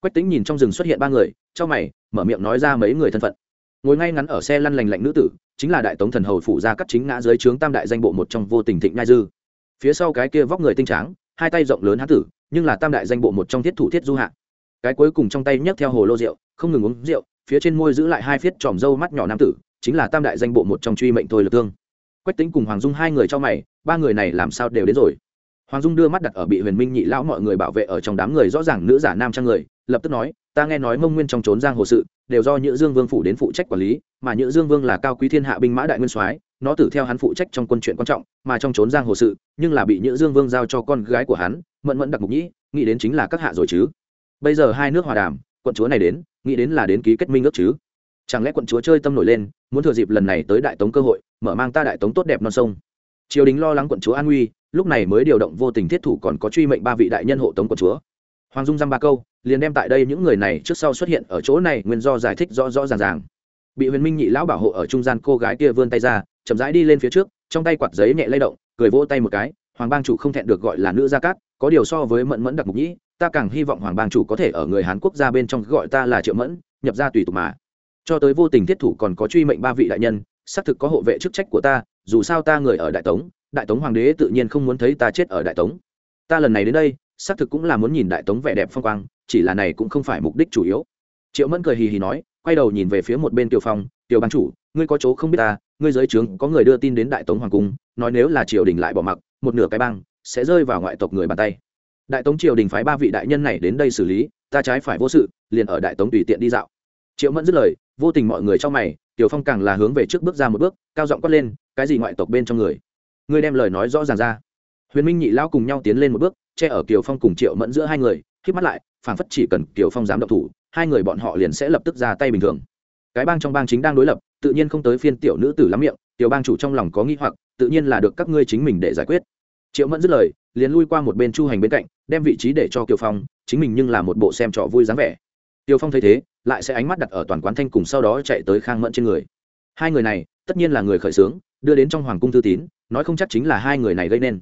Quách tính nhìn trong rừng xuất hiện ba người trong mày, mở miệng nói ra mấy người thân phận. Ngồi ngay ngắn ở xe lăn lành lạnh nữ tử, chính là đại tống thần hầu phủ gia cắt chính ngã dưới trướng tam đại danh bộ một trong vô tình thịnh ngai dư. Phía sau cái kia vóc người tinh tráng, hai tay rộng lớn hán tử, nhưng là tam đại danh bộ một trong thiết thủ thiết du hạ. Cái cuối cùng trong tay nhấc theo hồ lô rượu, không ngừng uống rượu, phía trên môi giữ lại hai phiết tròm râu mắt nhỏ nam tử, chính là tam đại danh bộ một trong truy mệnh Thôi lực thương. Quách tính cùng hoàng dung hai người cho mày, ba người này làm sao đều đến rồi? Hoàng dung đưa mắt đặt ở bị huyền minh nhị lão mọi người bảo vệ ở trong đám người rõ ràng nữ giả nam trang người, lập tức nói, ta nghe nói mông nguyên trong trốn giang hồ sự, đều do nhữ dương vương phủ đến phụ trách quản lý, mà nhữ dương vương là cao quý thiên hạ binh mã đại nguyên soái, nó tử theo hắn phụ trách trong quân chuyện quan trọng, mà trong trốn giang hồ sự, nhưng là bị nhữ dương vương giao cho con gái của hắn, mẫn mẫn đặc mục nhĩ, nghĩ đến chính là các hạ rồi chứ. Bây giờ hai nước hòa đàm, quận chúa này đến, nghĩ đến là đến ký kết minh ước chứ. Chẳng lẽ quận chúa chơi tâm nổi lên, muốn thừa dịp lần này tới đại tống cơ hội, mở mang ta đại tống tốt đẹp non sông? Triều đình lo lắng quận chúa an nguy, lúc này mới điều động vô tình thiết thủ còn có truy mệnh ba vị đại nhân hộ tống quận chúa. Hoàng dung dăm ba câu, liền đem tại đây những người này trước sau xuất hiện ở chỗ này nguyên do giải thích rõ rõ ràng ràng. Bị huyền minh nhị lão bảo hộ ở trung gian cô gái kia vươn tay ra, chậm rãi đi lên phía trước, trong tay quạt giấy nhẹ lay động, cười vỗ tay một cái, hoàng bang chủ không thẹn được gọi là nữ gia cát, có điều so với mẫn mẫn đặc mục nhĩ, ta càng hy vọng hoàng bang chủ có thể ở người hán quốc gia bên trong gọi ta là triệu mẫn, nhập ra tùy tục mà. Cho tới vô tình thiết thủ còn có truy mệnh ba vị đại nhân, xác thực có hộ vệ chức trách của ta dù sao ta người ở đại tống đại tống hoàng đế tự nhiên không muốn thấy ta chết ở đại tống. Ta lần này đến đây xác thực cũng là muốn nhìn đại tống vẻ đẹp phong quang chỉ là này cũng không phải mục đích chủ yếu. Triệu mẫn cười hì hì nói quay đầu nhìn về phía một bên tiểu phong tiểu ban chủ ngươi có chỗ không biết ta ngươi giới trướng có người đưa tin đến đại tống hoàng cung nói nếu là triều đình lại bỏ mặc một nửa cái bang, sẽ rơi vào ngoại tộc người bàn tay. Đại tống triều đình phái ba vị đại nhân này đến đây xử lý ta trái phải vô sự liền ở đại tống tùy tiện đi dạo. Triệu mẫn dứt lời vô tình mọi người trong mày tiểu phong càng là hướng về trước bước ra một bước cao giọng quát lên cái gì ngoại tộc bên trong người? Ngươi đem lời nói rõ ràng ra. Huyền minh nhị lao cùng nhau tiến lên một bước, che ở kiều phong cùng triệu mẫn giữa hai người k mắt lại, phảng phất chỉ cần kiều phong dám động thủ, hai người bọn họ liền sẽ lập tức ra tay bình thường. Cái bang trong bang chính đang đối lập, tự nhiên không tới phiên tiểu nữ tử lắm miệng, tiểu bang chủ trong lòng có nghi hoặc, tự nhiên là được các ngươi chính mình để giải quyết. Triệu mẫn dứt lời, liền lui qua một bên chu hành bên cạnh, đem vị trí để cho kiều phong, chính mình nhưng là một bộ xem trò vui dáng vẻ. Kiều phong thấy thế, lại sẽ ánh mắt đặt ở toàn quán thanh cùng sau đó chạy tới khang mẫn trên người. Hai người này, tất nhiên là người khởi xướng đưa đến trong hoàng cung thư tín, nói không chắc chính là hai người này gây nên.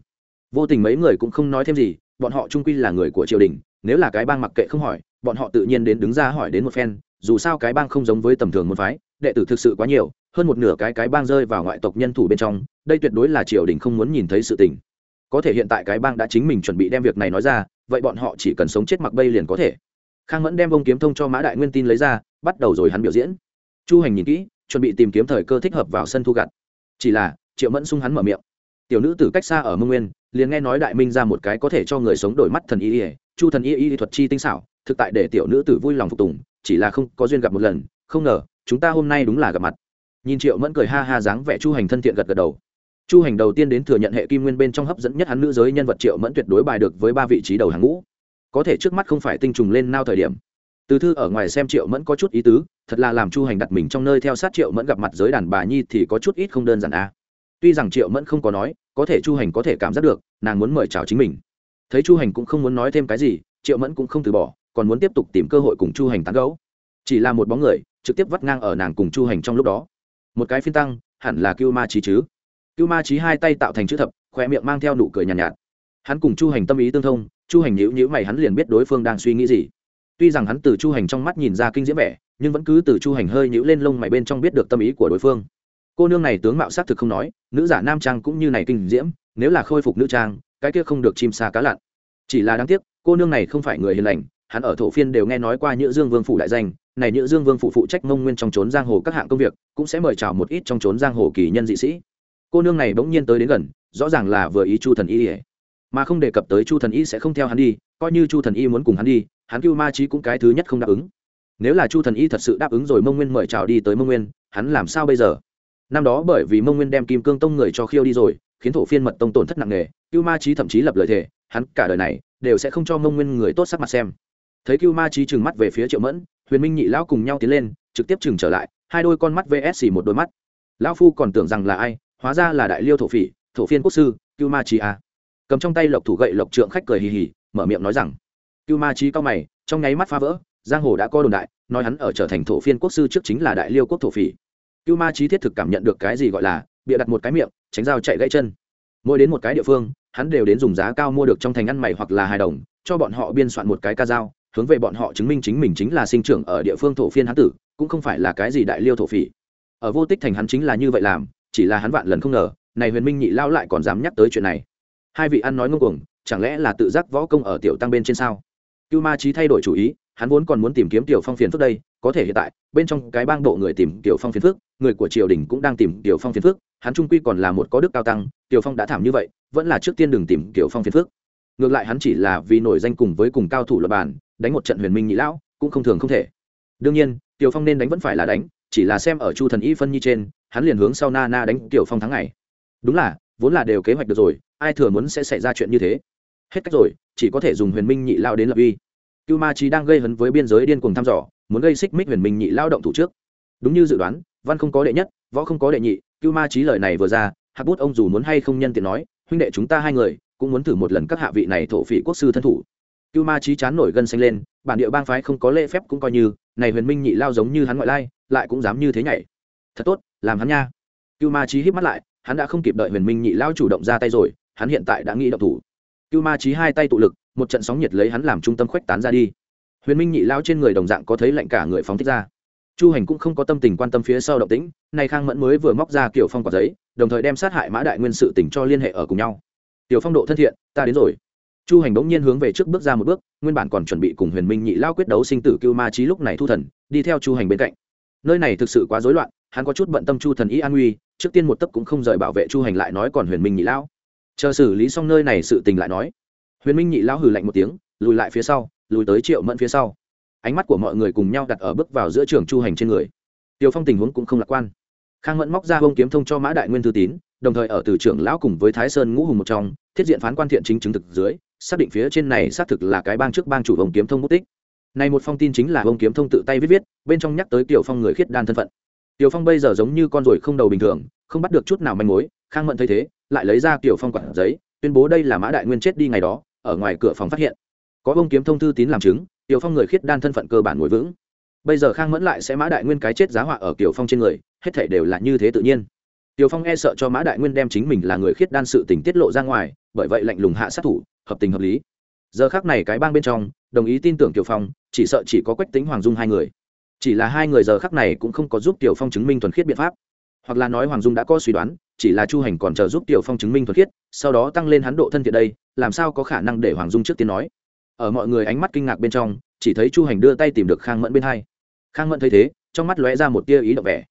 Vô tình mấy người cũng không nói thêm gì, bọn họ trung quy là người của triều đình, nếu là cái bang mặc kệ không hỏi, bọn họ tự nhiên đến đứng ra hỏi đến một phen, dù sao cái bang không giống với tầm thường môn phái, đệ tử thực sự quá nhiều, hơn một nửa cái cái bang rơi vào ngoại tộc nhân thủ bên trong, đây tuyệt đối là triều đình không muốn nhìn thấy sự tình. Có thể hiện tại cái bang đã chính mình chuẩn bị đem việc này nói ra, vậy bọn họ chỉ cần sống chết mặc bây liền có thể. Khang mẫn đem bông kiếm thông cho mã đại nguyên tin lấy ra, bắt đầu rồi hắn biểu diễn. Chu hành nhìn kỹ, chuẩn bị tìm kiếm thời cơ thích hợp vào sân thu gặt chỉ là, triệu mẫn sung hắn mở miệng. Tiểu nữ từ cách xa ở mông nguyên, liền nghe nói đại minh ra một cái có thể cho người sống đổi mắt thần y ỉa chu thần y y thuật chi tinh xảo, thực tại để tiểu nữ tử vui lòng phục tùng, chỉ là không có duyên gặp một lần, không ngờ, chúng ta hôm nay đúng là gặp mặt. Nhìn triệu mẫn cười ha ha dáng vẻ chu hành thân thiện gật gật đầu. Chu hành đầu tiên đến thừa nhận hệ kim nguyên bên trong hấp dẫn nhất hắn nữ giới nhân vật triệu mẫn tuyệt đối bài được với ba vị trí đầu hàng ngũ. Có thể trước mắt không phải tinh trùng lên nao thời điểm từ thư ở ngoài xem triệu mẫn có chút ý tứ thật là làm chu hành đặt mình trong nơi theo sát triệu mẫn gặp mặt giới đàn bà nhi thì có chút ít không đơn giản a à. tuy rằng triệu mẫn không có nói có thể chu hành có thể cảm giác được nàng muốn mời chào chính mình. Thấy chu hành cũng không muốn nói thêm cái gì triệu mẫn cũng không từ bỏ còn muốn tiếp tục tìm cơ hội cùng chu hành tán gấu chỉ là một bóng người trực tiếp vắt ngang ở nàng cùng chu hành trong lúc đó. Một cái phiên tăng hẳn là cưu ma trí chứ. Cưu ma trí hai tay tạo thành chữ thập khoe miệng mang theo nụ cười nhàn nhạt, nhạt hắn cùng chu hành tâm ý tương thông chu hành nhữ nhữ mày hắn liền biết đối phương đang suy nghĩ gì tuy rằng hắn từ chu hành trong mắt nhìn ra kinh diễm vẻ, nhưng vẫn cứ từ chu hành hơi nhữ lên lông mày bên trong biết được tâm ý của đối phương. Cô nương này tướng mạo s á c thực không nói, nữ giả nam trang cũng như này kinh diễm, nếu là khôi phục nữ trang, cái kia không được chim xa cá lặn. Chỉ là đáng tiếc, cô nương này không phải người hiền lành, hắn ở thổ phiên đều nghe nói qua nhữ dương vương phủ đại danh, này nhữ dương vương phủ phụ trách mông nguyên trong trốn giang hồ các hạng công việc, cũng sẽ mời chào một ít trong trốn giang hồ kỳ nhân dị sĩ. Cô nương này bỗng nhiên tới đến gần, rõ ràng là vừa ý chu thần y mà không đề cập tới chu thần y sẽ không theo hắn đi, coi như chu thần y muốn cùng hắn đi hắn cưu ma trí cũng cái thứ nhất không đáp ứng. Nếu là chu thần y thật sự đáp ứng rồi mông nguyên mời chào đi tới mông nguyên, hắn làm sao bây giờ? Năm đó bởi vì mông nguyên đem kim cương tông người cho khiêu đi rồi, khiến thổ phiên mật tông tổn thất nặng nề, cưu ma trí thậm chí lập lời thề, hắn cả đời này đều sẽ không cho mông nguyên người tốt sắc mặt xem. Thấy cưu ma trí trừng mắt về phía triệu mẫn, huyền minh nhị lão cùng nhau tiến lên, trực tiếp trừng trở lại, hai đôi con mắt vs một đôi mắt. Lão phu còn tưởng rằng là ai, hóa ra là đại liêu thổ phỉ, thổ phiên quốc sư, cưu ma trí a à. cầm trong tay lộc thủ gậy lộc trượng khách cười hì hì, mở miệng nói rằng cưu ma trí cao mày, trong nháy mắt phá vỡ, giang hồ đã có đồn đại, nói hắn ở trở thành thổ phiên quốc sư trước chính là đại liêu quốc thổ phỉ. Cưu ma trí thiết thực cảm nhận được cái gì gọi là, bịa đặt một cái miệng, tránh dao chạy gãy chân. Mỗi đến một cái địa phương, hắn đều đến dùng giá cao mua được trong thành ăn mày hoặc là hài đồng, cho bọn họ biên soạn một cái ca dao, hướng về bọn họ chứng minh chính mình chính là sinh trưởng ở địa phương thổ phiên hán tử, cũng không phải là cái gì đại liêu thổ phỉ. Ở vô tích thành hắn chính là như vậy làm, chỉ là hắn vạn lần không ngờ, này huyền minh nhị lao lại còn dám nhắc tới chuyện này. Hai vị ăn nói ngông cuồng, chẳng lẽ là tự giác võ công ở tiểu tăng bên trên sao? Cưu ma trí thay đổi chủ ý hắn vốn còn muốn tìm kiếm tiểu phong phiền phước đây có thể hiện tại bên trong cái bang bộ người tìm tiểu phong phiền phước, người của triều đình cũng đang tìm tiểu phong phiền phước, hắn trung quy còn là một có đức cao tăng tiểu phong đã thảm như vậy vẫn là trước tiên đừng tìm tiểu phong phiền phước. ngược lại hắn chỉ là vì nổi danh cùng với cùng cao thủ luật bản đánh một trận huyền minh nhị lão cũng không thường không thể. Đương nhiên tiểu phong nên đánh vẫn phải là đánh chỉ là xem ở chu thần y phân nhi trên hắn liền hướng sau na na đánh tiểu phong tháng ngày. Đúng là vốn là đều kế hoạch được rồi ai thừa muốn sẽ xảy ra chuyện như thế. Hết cách rồi chỉ có thể dùng huyền minh nhị lao đến lập uy cưu ma trí đang gây hấn với biên giới điên cuồng thăm dò, muốn gây xích mích huyền minh nhị lao động thủ trước. Đúng như dự đoán, văn không có đệ nhất, võ không có đệ nhị, cưu ma trí lời này vừa ra, hạc bút ông dù muốn hay không nhân tiện nói, huynh đệ chúng ta hai người, cũng muốn thử một lần các hạ vị này thổ phỉ quốc sư thân thủ. Cưu ma trí chán nổi gân xanh lên, bản địa bang phái không có lễ phép cũng coi như, này huyền minh nhị lao giống như hắn ngoại lai, lại cũng dám như thế nhảy. Thật tốt, làm hắn nha. Cưu ma trí hít mắt lại, hắn đã không kịp đợi huyền minh nhị lao chủ động ra tay rồi, hắn hiện tại đã nghĩ động thủ cưu ma trí hai tay tụ lực, một trận sóng nhiệt lấy hắn làm trung tâm khuếch tán ra đi. Huyền minh nhị lao trên người đồng dạng có thấy lạnh cả người phóng thích ra. Chu hành cũng không có tâm tình quan tâm phía sau động tĩnh nay khang mẫn mới vừa móc ra kiểu phong quả giấy, đồng thời đem sát hại mã đại nguyên sự tỉnh cho liên hệ ở cùng nhau. Tiểu phong độ thân thiện, ta đến rồi. Chu hành bỗng nhiên hướng về trước bước ra một bước, nguyên bản còn chuẩn bị cùng huyền minh nhị lao quyết đấu sinh tử cưu ma trí lúc này thu thần, đi theo chu hành bên cạnh. Nơi này thực sự quá rối loạn, hắn có chút bận tâm chu thần ý an nguy, trước tiên một tấc cũng không rời bảo vệ chu hành lại nói còn huyền minh nhị lão chờ xử lý xong nơi này sự tình lại nói. Huyền minh nhị lão hừ lạnh một tiếng, lùi lại phía sau, lùi tới triệu mẫn phía sau. Ánh mắt của mọi người cùng nhau đặt ở bước vào giữa trường chu hành trên người. Tiêu phong tình huống cũng không lạc quan. Khang mẫn móc ra bông kiếm thông cho mã đại nguyên thư tín, đồng thời ở từ trưởng lão cùng với thái sơn ngũ hùng một trong, thiết diện phán quan thiện chính chứng thực dưới, xác định phía trên này xác thực là cái bang trước bang chủ bông kiếm thông mất tích này một phong tin chính là bông kiếm thông tự tay viết viết, bên trong nhắc tới tiểu phong người khiết đan thân phận. Tiểu phong bây giờ giống như con ruồi không đầu bình thường, không bắt được chút nào manh mối, khang mẫn thấy thế lại lấy ra tiểu phong quản giấy, tuyên bố đây là mã đại nguyên chết đi ngày đó, ở ngoài cửa phòng phát hiện. Có bông kiếm thông thư tín làm chứng tiểu phong người khiết đan thân phận cơ bản ngồi vững. Bây giờ khang mẫn lại sẽ mã đại nguyên cái chết giá họa ở tiểu phong trên người, hết thể đều là như thế tự nhiên. Tiểu phong e sợ cho mã đại nguyên đem chính mình là người khiết đan sự tình tiết lộ ra ngoài, bởi vậy lạnh lùng hạ sát thủ, hợp tình hợp lý. Giờ khác này cái bang bên trong, đồng ý tin tưởng tiểu phong, chỉ sợ chỉ có quách tính hoàng dung hai người. Chỉ là hai người giờ khắc này cũng không có giúp tiểu phong chứng minh thuần khiết biện pháp. Hoặc là nói hoàng dung đã có suy đoán chỉ là chu hành còn chờ giúp tiểu phong chứng minh thuật khiết sau đó tăng lên hắn độ thân thiện đây làm sao có khả năng để hoàng dung trước tiên nói? Ở mọi người ánh mắt kinh ngạc bên trong chỉ thấy chu hành đưa tay tìm được khang mẫn bên hai. Khang mẫn thấy thế trong mắt lóe ra một tia ý động vẻ.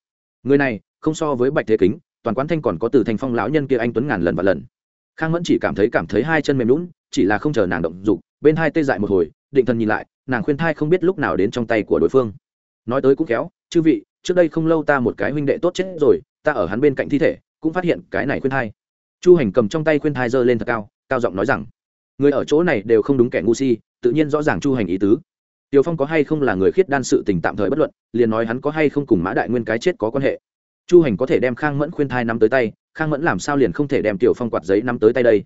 Người này không so với bạch thế kính toàn quán thanh còn có từ thành phong lão nhân kia anh tuấn ngàn lần và lần. Khang mẫn chỉ cảm thấy cảm thấy hai chân mềm lún chỉ là không chờ nàng động dục bên hai tê dại một hồi định thần nhìn lại nàng khuyên thai không biết lúc nào đến trong tay của đối phương. Nói tới cũng kéo, chư vị trước đây không lâu ta một cái huynh đệ tốt chết rồi ta ở hắn bên cạnh thi thể cũng phát hiện cái này khuyên thai chu hành cầm trong tay khuyên thai giơ lên thật cao cao giọng nói rằng người ở chỗ này đều không đúng kẻ ngu si tự nhiên rõ ràng chu hành ý tứ tiểu Phong có hay không là người khiết đan sự tình tạm thời bất luận, liền nói hắn có hay không cùng Mã Đại Nguyên cái chết có quan hệ. Chu Hành có thể đem Khang Mẫn khuyên thai nắm tới tay, Khang Mẫn làm sao liền không thể đem Tiểu Phong quạt giấy nắm tới tay đây?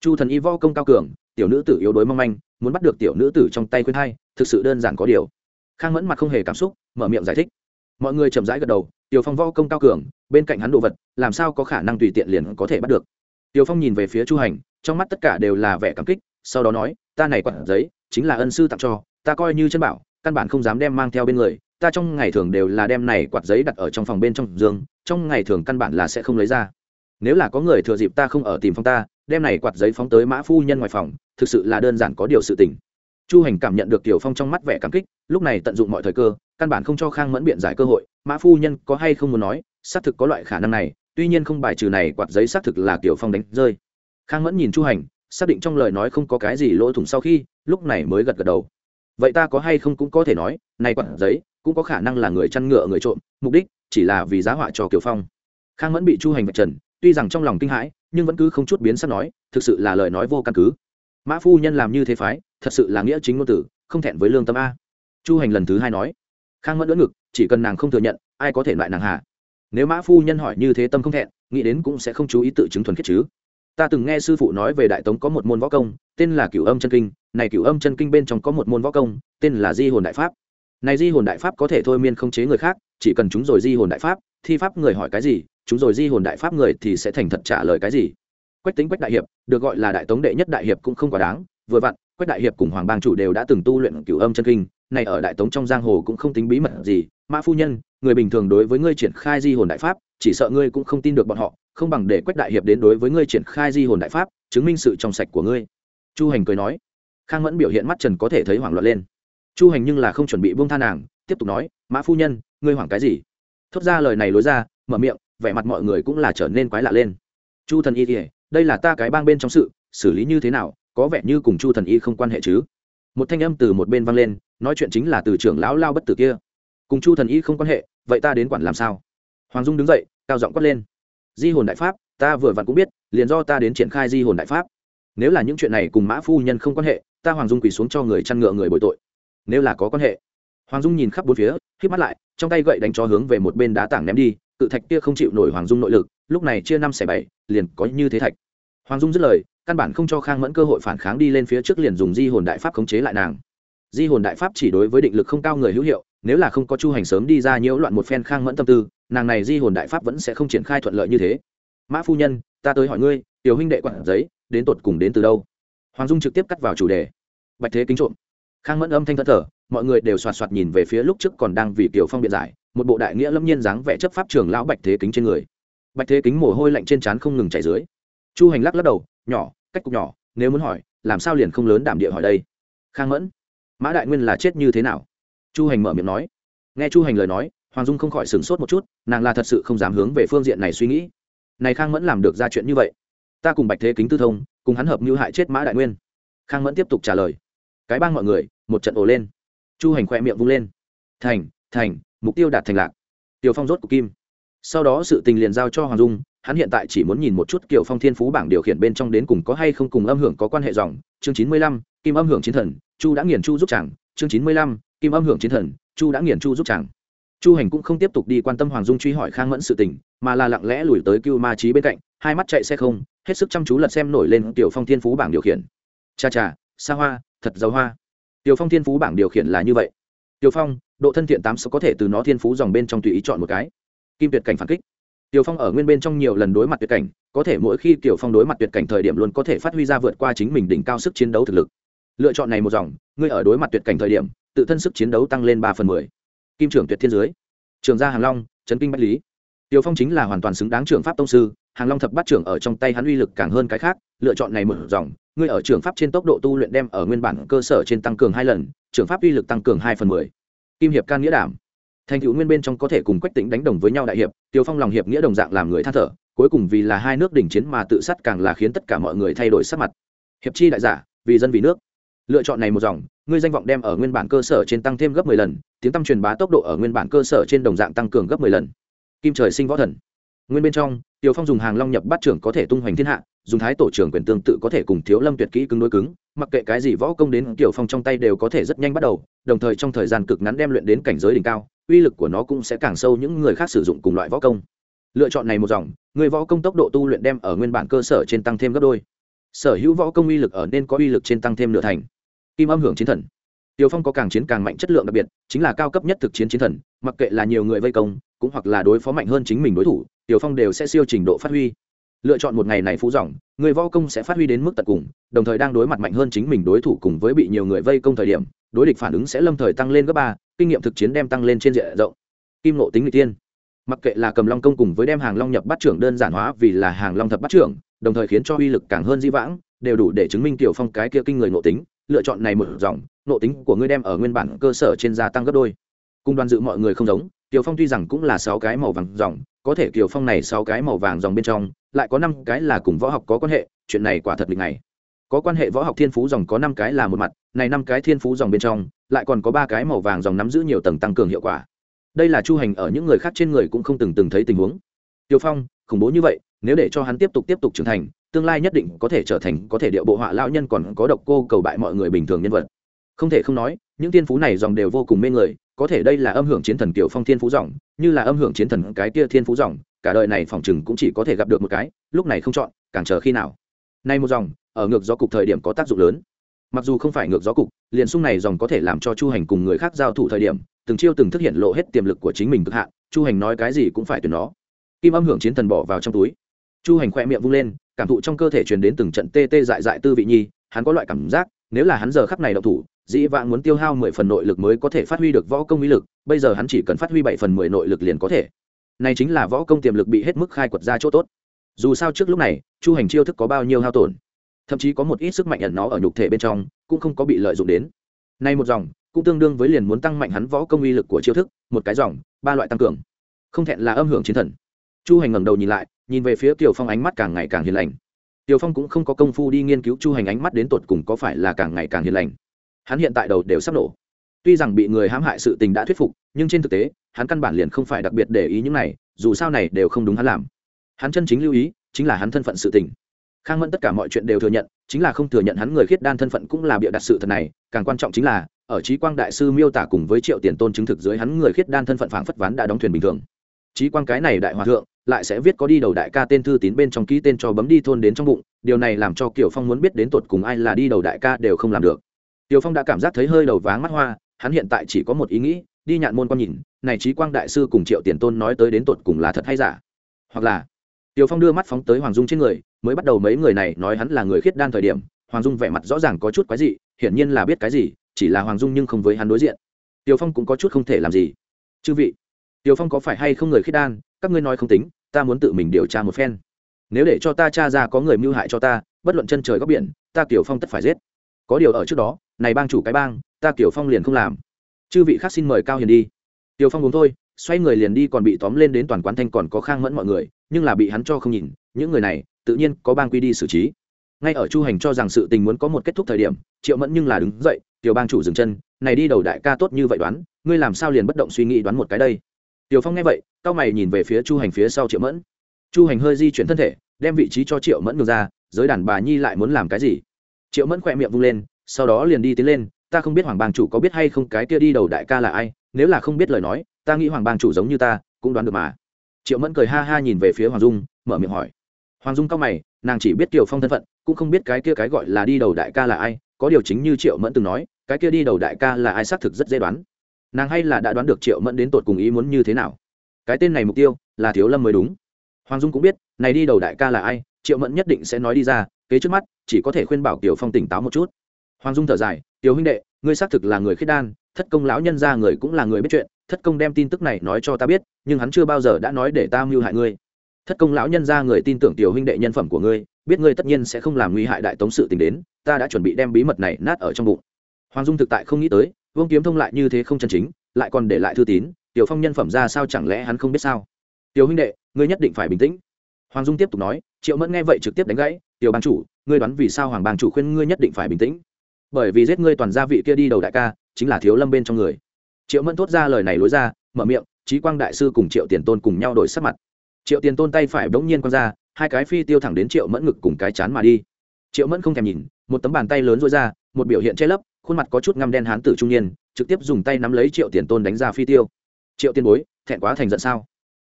Chu Thần y võ công cao cường, tiểu nữ tử yếu đuối mong manh, muốn bắt được tiểu nữ tử trong tay khuyên thai, thực sự đơn giản có điều. Khang Mẫn mặt không hề cảm xúc, mở miệng giải thích. Mọi người chậm rãi gật đầu, Tiểu Phong võ công cao cường, bên cạnh hắn đồ vật, làm sao có khả năng tùy tiện liền có thể bắt được. Tiểu Phong nhìn về phía Chu Hành, trong mắt tất cả đều là vẻ cảm kích, sau đó nói, ta này quạt giấy, chính là ân sư tặng cho, ta coi như chân bảo, căn bản không dám đem mang theo bên người ta trong ngày thường đều là đem này quạt giấy đặt ở trong phòng bên trong giường trong ngày thường căn bản là sẽ không lấy ra nếu là có người thừa dịp ta không ở tìm phong ta đem này quạt giấy phóng tới mã phu nhân ngoài phòng thực sự là đơn giản có điều sự tình chu hành cảm nhận được tiểu phong trong mắt vẻ cảm kích lúc này tận dụng mọi thời cơ căn bản không cho khang mẫn biện giải cơ hội, mã phu nhân có hay không muốn nói, xác thực có loại khả năng này, tuy nhiên không bài trừ này quạt giấy xác thực là kiểu phong đánh rơi. Khang mẫn nhìn chu hành, xác định trong lời nói không có cái gì lỗ thủng sau khi, lúc này mới gật gật đầu. Vậy ta có hay không cũng có thể nói, này quạt giấy cũng có khả năng là người chăn ngựa người trộm, mục đích chỉ là vì giá họa cho kiều phong. Khang mẫn bị chu hành vạch trần, tuy rằng trong lòng kinh hãi, nhưng vẫn cứ không chút biến sắc nói, thực sự là lời nói vô căn cứ. Mã phu nhân làm như thế phái, thật sự là nghĩa chính ngôn tử, không thẹn với lương tâm a. Chu hành lần thứ hai nói khang mẫn đỡ ngực, chỉ cần nàng không thừa nhận, ai có thể loại nàng hạ nếu mã phu nhân hỏi như thế tâm không thẹn, nghĩ đến cũng sẽ không chú ý tự chứng thuần khiết chứ. Ta từng nghe sư phụ nói về đại tống có một môn võ công, tên là cửu âm chân kinh. Này cửu âm chân kinh bên trong có một môn võ công, tên là di hồn đại pháp. Này di hồn đại pháp có thể thôi miên không chế người khác, chỉ cần chúng rồi di hồn đại pháp, thi pháp người hỏi cái gì, chúng rồi di hồn đại pháp người thì sẽ thành thật trả lời cái gì. Quách tính quách đại hiệp, được gọi là đại tống đệ nhất đại hiệp cũng không quá đáng, vừa vặn quách đại hiệp cùng hoàng bang chủ đều đã từng tu luyện cửu âm chân kinh, này ở đại tống trong giang hồ cũng không tính bí mật gì. Mã phu nhân, người bình thường đối với ngươi triển khai di hồn đại pháp, chỉ sợ ngươi cũng không tin được bọn họ, không bằng để quách đại hiệp đến đối với ngươi triển khai di hồn đại pháp, chứng minh sự trong sạch của ngươi. Chu hành cười nói. Khang mẫn biểu hiện mắt trần có thể thấy hoảng loạn lên. Chu hành nhưng là không chuẩn bị buông tha nàng, tiếp tục nói, mã phu nhân, ngươi hoảng cái gì? Thốt ra lời này lối ra, mở miệng, vẻ mặt mọi người cũng là trở nên quái lạ lên. Chu thần y thì đây là ta cái bang bên trong sự, xử lý như thế nào? Có vẻ như cùng chu thần y không quan hệ chứ? Một thanh âm từ một bên vang lên, nói chuyện chính là từ trưởng lão lao bất tử kia. Cùng chu thần y không quan hệ, vậy ta đến quản làm sao? Hoàng dung đứng dậy, cao giọng quát lên. Di hồn đại pháp, ta vừa vặn cũng biết, liền do ta đến triển khai di hồn đại pháp. Nếu là những chuyện này cùng mã phu nhân không quan hệ, ta hoàng dung quỳ xuống cho người chăn ngựa người bội tội. Nếu là có quan hệ, hoàng dung nhìn khắp bốn phía k mắt lại, trong tay gậy đánh cho hướng về một bên đá tảng ném đi, cự thạch kia không chịu nổi hoàng dung nội lực, lúc này chia năm xẻ bảy, liền có như thế thạch. Hoàng dung dứt lời căn bản không cho khang mẫn cơ hội phản kháng đi lên phía trước liền dùng di hồn đại pháp khống chế lại nàng. Di hồn đại pháp chỉ đối với định lực không cao người hữu hiệu, nếu là không có chu hành sớm đi ra nhiễu loạn một phen khang mẫn tâm tư, nàng này di hồn đại pháp vẫn sẽ không triển khai thuận lợi như thế. Mã phu nhân, ta tới hỏi ngươi, tiểu huynh đệ quản giấy, đến tột cùng đến từ đâu? Hoàng dung trực tiếp cắt vào chủ đề. Bạch thế kính trộm. Khang mẫn âm thanh thất thở mọi người đều soạt soạt nhìn về phía lúc trước còn đang vì tiểu phong biện giải, một bộ đại nghĩa lâm nhiên dáng vẻ chấp pháp trường lão bạch thế kính trên người. Bạch thế kính mồ hôi lạnh trên trán không ngừng chảy dưới. Chu hành lắc lắc đầu, nhỏ cách cục nhỏ, nếu muốn hỏi, làm sao liền không lớn đảm địa hỏi đây? Khang mẫn, mã đại nguyên là chết như thế nào? Chu hành mở miệng nói. Nghe chu hành lời nói, hoàng dung không khỏi sửng sốt một chút, nàng là thật sự không dám hướng về phương diện này suy nghĩ. Này khang mẫn làm được ra chuyện như vậy, ta cùng bạch thế kính tư thông, cùng hắn hợp mưu hại chết mã đại nguyên. Khang mẫn tiếp tục trả lời. Cái bang mọi người, một trận ồ lên. Chu hành khoe miệng vung lên. Thành thành, mục tiêu đạt thành lạc. Tiều phong rốt của kim. Sau đó sự tình liền giao cho hoàng dung hắn hiện tại chỉ muốn nhìn một chút kiểu phong thiên phú bảng điều khiển bên trong đến cùng có hay không cùng âm hưởng có quan hệ dòng. Chương chín mươi lăm, kim âm hưởng chiến thần, chu đã nghiền chu giúp chàng chương chín mươi lăm, kim âm hưởng chiến thần, chu đã nghiền chu giúp chàng chu hành cũng không tiếp tục đi quan tâm hoàng dung truy hỏi khang mẫn sự tình, mà là lặng lẽ lùi tới cưu ma trí bên cạnh, hai mắt chạy xe không, hết sức chăm chú lật xem nổi lên tiểu phong thiên phú bảng điều khiển. Cha cha xa hoa, thật giàu hoa. Tiểu phong thiên phú bảng điều khiển là như vậy. Tiểu phong, độ thân thiện tám số có thể từ nó thiên phú dòng bên trong tùy ý chọn một cái. Kim tuyệt cảnh phản kích tiểu phong ở nguyên bên trong nhiều lần đối mặt tuyệt cảnh, có thể mỗi khi tiểu phong đối mặt tuyệt cảnh thời điểm luôn có thể phát huy ra vượt qua chính mình đỉnh cao sức chiến đấu thực lực. Lựa chọn này một dòng, ngươi ở đối mặt tuyệt cảnh thời điểm, tự thân sức chiến đấu tăng lên ba phần mười. Kim trưởng tuyệt thiên dưới. Trường gia hàng long chấn kinh bách lý. Tiểu phong chính là hoàn toàn xứng đáng trưởng pháp tông sư, hàng long thập bát trưởng ở trong tay hắn uy lực càng hơn cái khác, lựa chọn này một dòng, ngươi ở trưởng pháp trên tốc độ tu luyện đem ở nguyên bản cơ sở trên tăng cường hai lần, trưởng pháp uy lực tăng cường hai phần mười. Kim hiệp can nghĩa đảm thành tựu nguyên bên trong có thể cùng quách tính đánh đồng với nhau đại hiệp, tiêu phong lòng hiệp nghĩa đồng dạng làm người than thở, cuối cùng vì là hai nước đỉnh chiến mà tự sát càng là khiến tất cả mọi người thay đổi sắc mặt. Hiệp chi đại giả, vì dân vì nước. Lựa chọn này một dòng, ngươi danh vọng đem ở nguyên bản cơ sở trên tăng thêm gấp 10 lần, tiếng tăm truyền bá tốc độ ở nguyên bản cơ sở trên đồng dạng tăng cường gấp 10 lần. Kim trời sinh võ thần. Nguyên bên trong, tiêu phong dùng hàng long nhập bát trưởng có thể tung hoành thiên hạ, dùng thái tổ trưởng quyền tương tự có thể cùng thiếu lâm tuyệt kỹ cứng đối cứng, mặc kệ cái gì võ công đến tiểu phong trong tay đều có thể rất nhanh bắt đầu, đồng thời trong thời gian cực ngắn đem luyện đến cảnh giới đỉnh cao uy lực của nó cũng sẽ càng sâu những người khác sử dụng cùng loại võ công. Lựa chọn này một dòng người võ công tốc độ tu luyện đem ở nguyên bản cơ sở trên tăng thêm gấp đôi. Sở hữu võ công uy lực ở nên có uy lực trên tăng thêm nửa thành. Kim âm hưởng chiến thần. Tiểu Phong có càng chiến càng mạnh chất lượng đặc biệt, chính là cao cấp nhất thực chiến chiến thần, mặc kệ là nhiều người vây công, cũng hoặc là đối phó mạnh hơn chính mình đối thủ, Tiểu Phong đều sẽ siêu trình độ phát huy. Lựa chọn một ngày này phú dòng người võ công sẽ phát huy đến mức tận cùng, đồng thời đang đối mặt mạnh hơn chính mình đối thủ cùng với bị nhiều người vây công thời điểm, đối địch phản ứng sẽ lâm thời tăng lên gấp ba, kinh nghiệm thực chiến đem tăng lên trên diện rộng. Kim nộ tính người tiên. Mặc kệ là cầm long công cùng với đem hàng long nhập bắt trưởng đơn giản hóa vì là hàng long thập bắt trưởng, đồng thời khiến cho uy lực càng hơn di vãng, đều đủ để chứng minh Tiểu Phong cái kia kinh người nộ tính, lựa chọn này một dòng nộ tính của ngươi đem ở nguyên bản cơ sở trên gia tăng gấp đôi cùng đoàn dự mọi người không giống tiểu phong tuy rằng cũng là sáu cái màu vàng dòng có thể tiểu phong này sáu cái màu vàng dòng bên trong lại có năm cái là cùng võ học có quan hệ chuyện này quả thật lịch này có quan hệ võ học thiên phú dòng có năm cái là một mặt, này năm cái thiên phú dòng bên trong, lại còn có ba cái màu vàng dòng nắm giữ nhiều tầng tăng cường hiệu quả. Đây là chu hành ở những người khác trên người cũng không từng từng thấy tình huống. Tiêu phong, khủng bố như vậy, nếu để cho hắn tiếp tục tiếp tục trưởng thành, tương lai nhất định có thể trở thành, có thể điệu bộ họa lão nhân còn có độc cô cầu bại mọi người bình thường nhân vật. Không thể không nói, những thiên phú này dòng đều vô cùng mê người, có thể đây là âm hưởng chiến thần kiểu phong thiên phú dòng, như là âm hưởng chiến thần cái kia thiên phú dòng, cả đời này phòng chừng cũng chỉ có thể gặp được một cái, lúc này không chọn, càng chờ khi nào. Nay một dòng ở ngược gió cục thời điểm có tác dụng lớn. Mặc dù không phải ngược gió cục, liền sung này dòng có thể làm cho chu hành cùng người khác giao thủ thời điểm, từng chiêu từng thức hiện lộ hết tiềm lực của chính mình cực hạn, chu hành nói cái gì cũng phải tuyển nó. Kim âm hưởng chiến thần bỏ vào trong túi. Chu hành khoe miệng vung lên, cảm thụ trong cơ thể truyền đến từng trận tê tê dại dại tư vị nhi, hắn có loại cảm giác, nếu là hắn giờ khắc này độc thủ, dĩ vãng muốn tiêu hao mười phần nội lực mới có thể phát huy được võ công uy lực, bây giờ hắn chỉ cần phát huy bảy phần mười nội lực liền có thể. Này chính là võ công tiềm lực bị hết mức khai quật ra chỗ tốt. Dù sao trước lúc này, chu hành chiêu thức có bao nhiêu hao tổn? Thậm chí có một ít sức mạnh ẩn nó ở nhục thể bên trong, cũng không có bị lợi dụng đến. Nay một dòng, cũng tương đương với liền muốn tăng mạnh hắn võ công uy lực của chiêu thức, một cái dòng, ba loại tăng cường. Không thẹn là âm hưởng chiến thần. Chu hành ngẩng đầu nhìn lại, nhìn về phía Tiểu phong ánh mắt càng ngày càng hiền lành. Tiểu phong cũng không có công phu đi nghiên cứu chu hành ánh mắt đến tột cùng có phải là càng ngày càng hiền lành. Hắn hiện tại đầu đều sắp nổ. Tuy rằng bị người hãm hại sự tình đã thuyết phục, nhưng trên thực tế, hắn căn bản liền không phải đặc biệt để ý những này, dù sao này đều không đúng hắn làm. Hắn chân chính lưu ý, chính là hắn thân phận sự tình khang mẫn tất cả mọi chuyện đều thừa nhận chính là không thừa nhận hắn người khiết đan thân phận cũng là bịa đặt sự thật này càng quan trọng chính là ở trí quang đại sư miêu tả cùng với triệu tiền tôn chứng thực dưới hắn người khiết đan thân phận phảng phất ván đã đóng thuyền bình thường. Trí quang cái này đại hòa thượng lại sẽ viết có đi đầu đại ca tên thư tín bên trong ký tên cho bấm đi thôn đến trong bụng điều này làm cho kiều phong muốn biết đến tột cùng ai là đi đầu đại ca đều không làm được. Kiều phong đã cảm giác thấy hơi đầu váng mắt hoa hắn hiện tại chỉ có một ý nghĩ đi nhạn môn con nhìn này trí quang đại sư cùng triệu tiền tôn nói tới đến tột cùng là thật hay giả? Hoặc là Tiêu Phong đưa mắt phóng tới Hoàng Dung trên người, mới bắt đầu mấy người này nói hắn là người khiết đan thời điểm, Hoàng Dung vẻ mặt rõ ràng có chút quái dị, hiển nhiên là biết cái gì, chỉ là Hoàng Dung nhưng không với hắn đối diện. Tiêu Phong cũng có chút không thể làm gì. Chư vị, Tiêu Phong có phải hay không người khiết đan, các ngươi nói không tính, ta muốn tự mình điều tra một phen. Nếu để cho ta tra ra có người mưu hại cho ta, bất luận chân trời góc biển, ta Tiểu Phong tất phải giết. Có điều ở trước đó, này bang chủ cái bang, ta Tiểu Phong liền không làm. Chư vị khác xin mời cao hiền đi. Tiểu Phong uống thôi, xoay người liền đi còn bị tóm lên đến toàn quán thanh còn có khang mẫn mọi người nhưng là bị hắn cho không nhìn những người này tự nhiên có bang quy đi xử trí. Ngay ở chu hành cho rằng sự tình muốn có một kết thúc thời điểm, triệu mẫn nhưng là đứng dậy, tiểu bang chủ dừng chân, này đi đầu đại ca tốt như vậy đoán, ngươi làm sao liền bất động suy nghĩ đoán một cái đây? Tiểu phong nghe vậy tao mày nhìn về phía chu hành phía sau triệu mẫn. Chu hành hơi di chuyển thân thể, đem vị trí cho triệu mẫn ngược ra, giới đàn bà nhi lại muốn làm cái gì? Triệu mẫn khỏe miệng vung lên, sau đó liền đi tiến lên, ta không biết hoàng bang chủ có biết hay không cái kia đi đầu đại ca là ai, nếu là không biết lời nói, ta nghĩ hoàng bang chủ giống như ta, cũng đoán được mà. Triệu mẫn cười ha ha nhìn về phía hoàng dung, mở miệng hỏi hoàng dung cao mày, nàng chỉ biết kiều phong thân phận, cũng không biết cái kia cái gọi là đi đầu đại ca là ai, có điều chính như triệu mẫn từng nói, cái kia đi đầu đại ca là ai xác thực rất dễ đoán. Nàng hay là đã đoán được triệu mẫn đến tột cùng ý muốn như thế nào. Cái tên này mục tiêu là thiếu lâm mới đúng. Hoàng dung cũng biết, này đi đầu đại ca là ai, triệu mẫn nhất định sẽ nói đi ra, kế trước mắt, chỉ có thể khuyên bảo kiều phong tỉnh táo một chút. Hoàng dung thở dài, tiểu huynh đệ, ngươi xác thực là người khiết đan, thất công lão nhân ra người cũng là người biết chuyện, thất công đem tin tức này nói cho ta biết, nhưng hắn chưa bao giờ đã nói để ta mưu hại ngươi thất công lão nhân ra người tin tưởng tiểu huynh đệ nhân phẩm của ngươi, biết ngươi tất nhiên sẽ không làm nguy hại đại tống sự tình đến, ta đã chuẩn bị đem bí mật này nát ở trong bụng. Hoàng dung thực tại không nghĩ tới, vương kiếm thông lại như thế không chân chính, lại còn để lại thư tín, tiểu phong nhân phẩm ra sao chẳng lẽ hắn không biết sao? Tiểu huynh đệ, ngươi nhất định phải bình tĩnh. Hoàng dung tiếp tục nói, triệu mẫn nghe vậy trực tiếp đánh gãy, tiểu bang chủ, ngươi đoán vì sao hoàng bang chủ khuyên ngươi nhất định phải bình tĩnh? Bởi vì giết ngươi toàn gia vị kia đi đầu đại ca, chính là thiếu lâm bên trong người. Triệu mẫn thốt ra lời này lối ra, mở miệng trí quang đại sư cùng triệu tiền tôn cùng nhau đổi sắc mặt triệu tiền tôn tay phải bỗng nhiên quăng ra, hai cái phi tiêu thẳng đến triệu mẫn ngực cùng cái chán mà đi. Triệu mẫn không thèm nhìn, một tấm bàn tay lớn rối ra, một biểu hiện che lấp, khuôn mặt có chút ngăm đen hán tử trung niên, trực tiếp dùng tay nắm lấy triệu tiền tôn đánh ra phi tiêu. Triệu tiền bối, thẹn quá thành giận sao?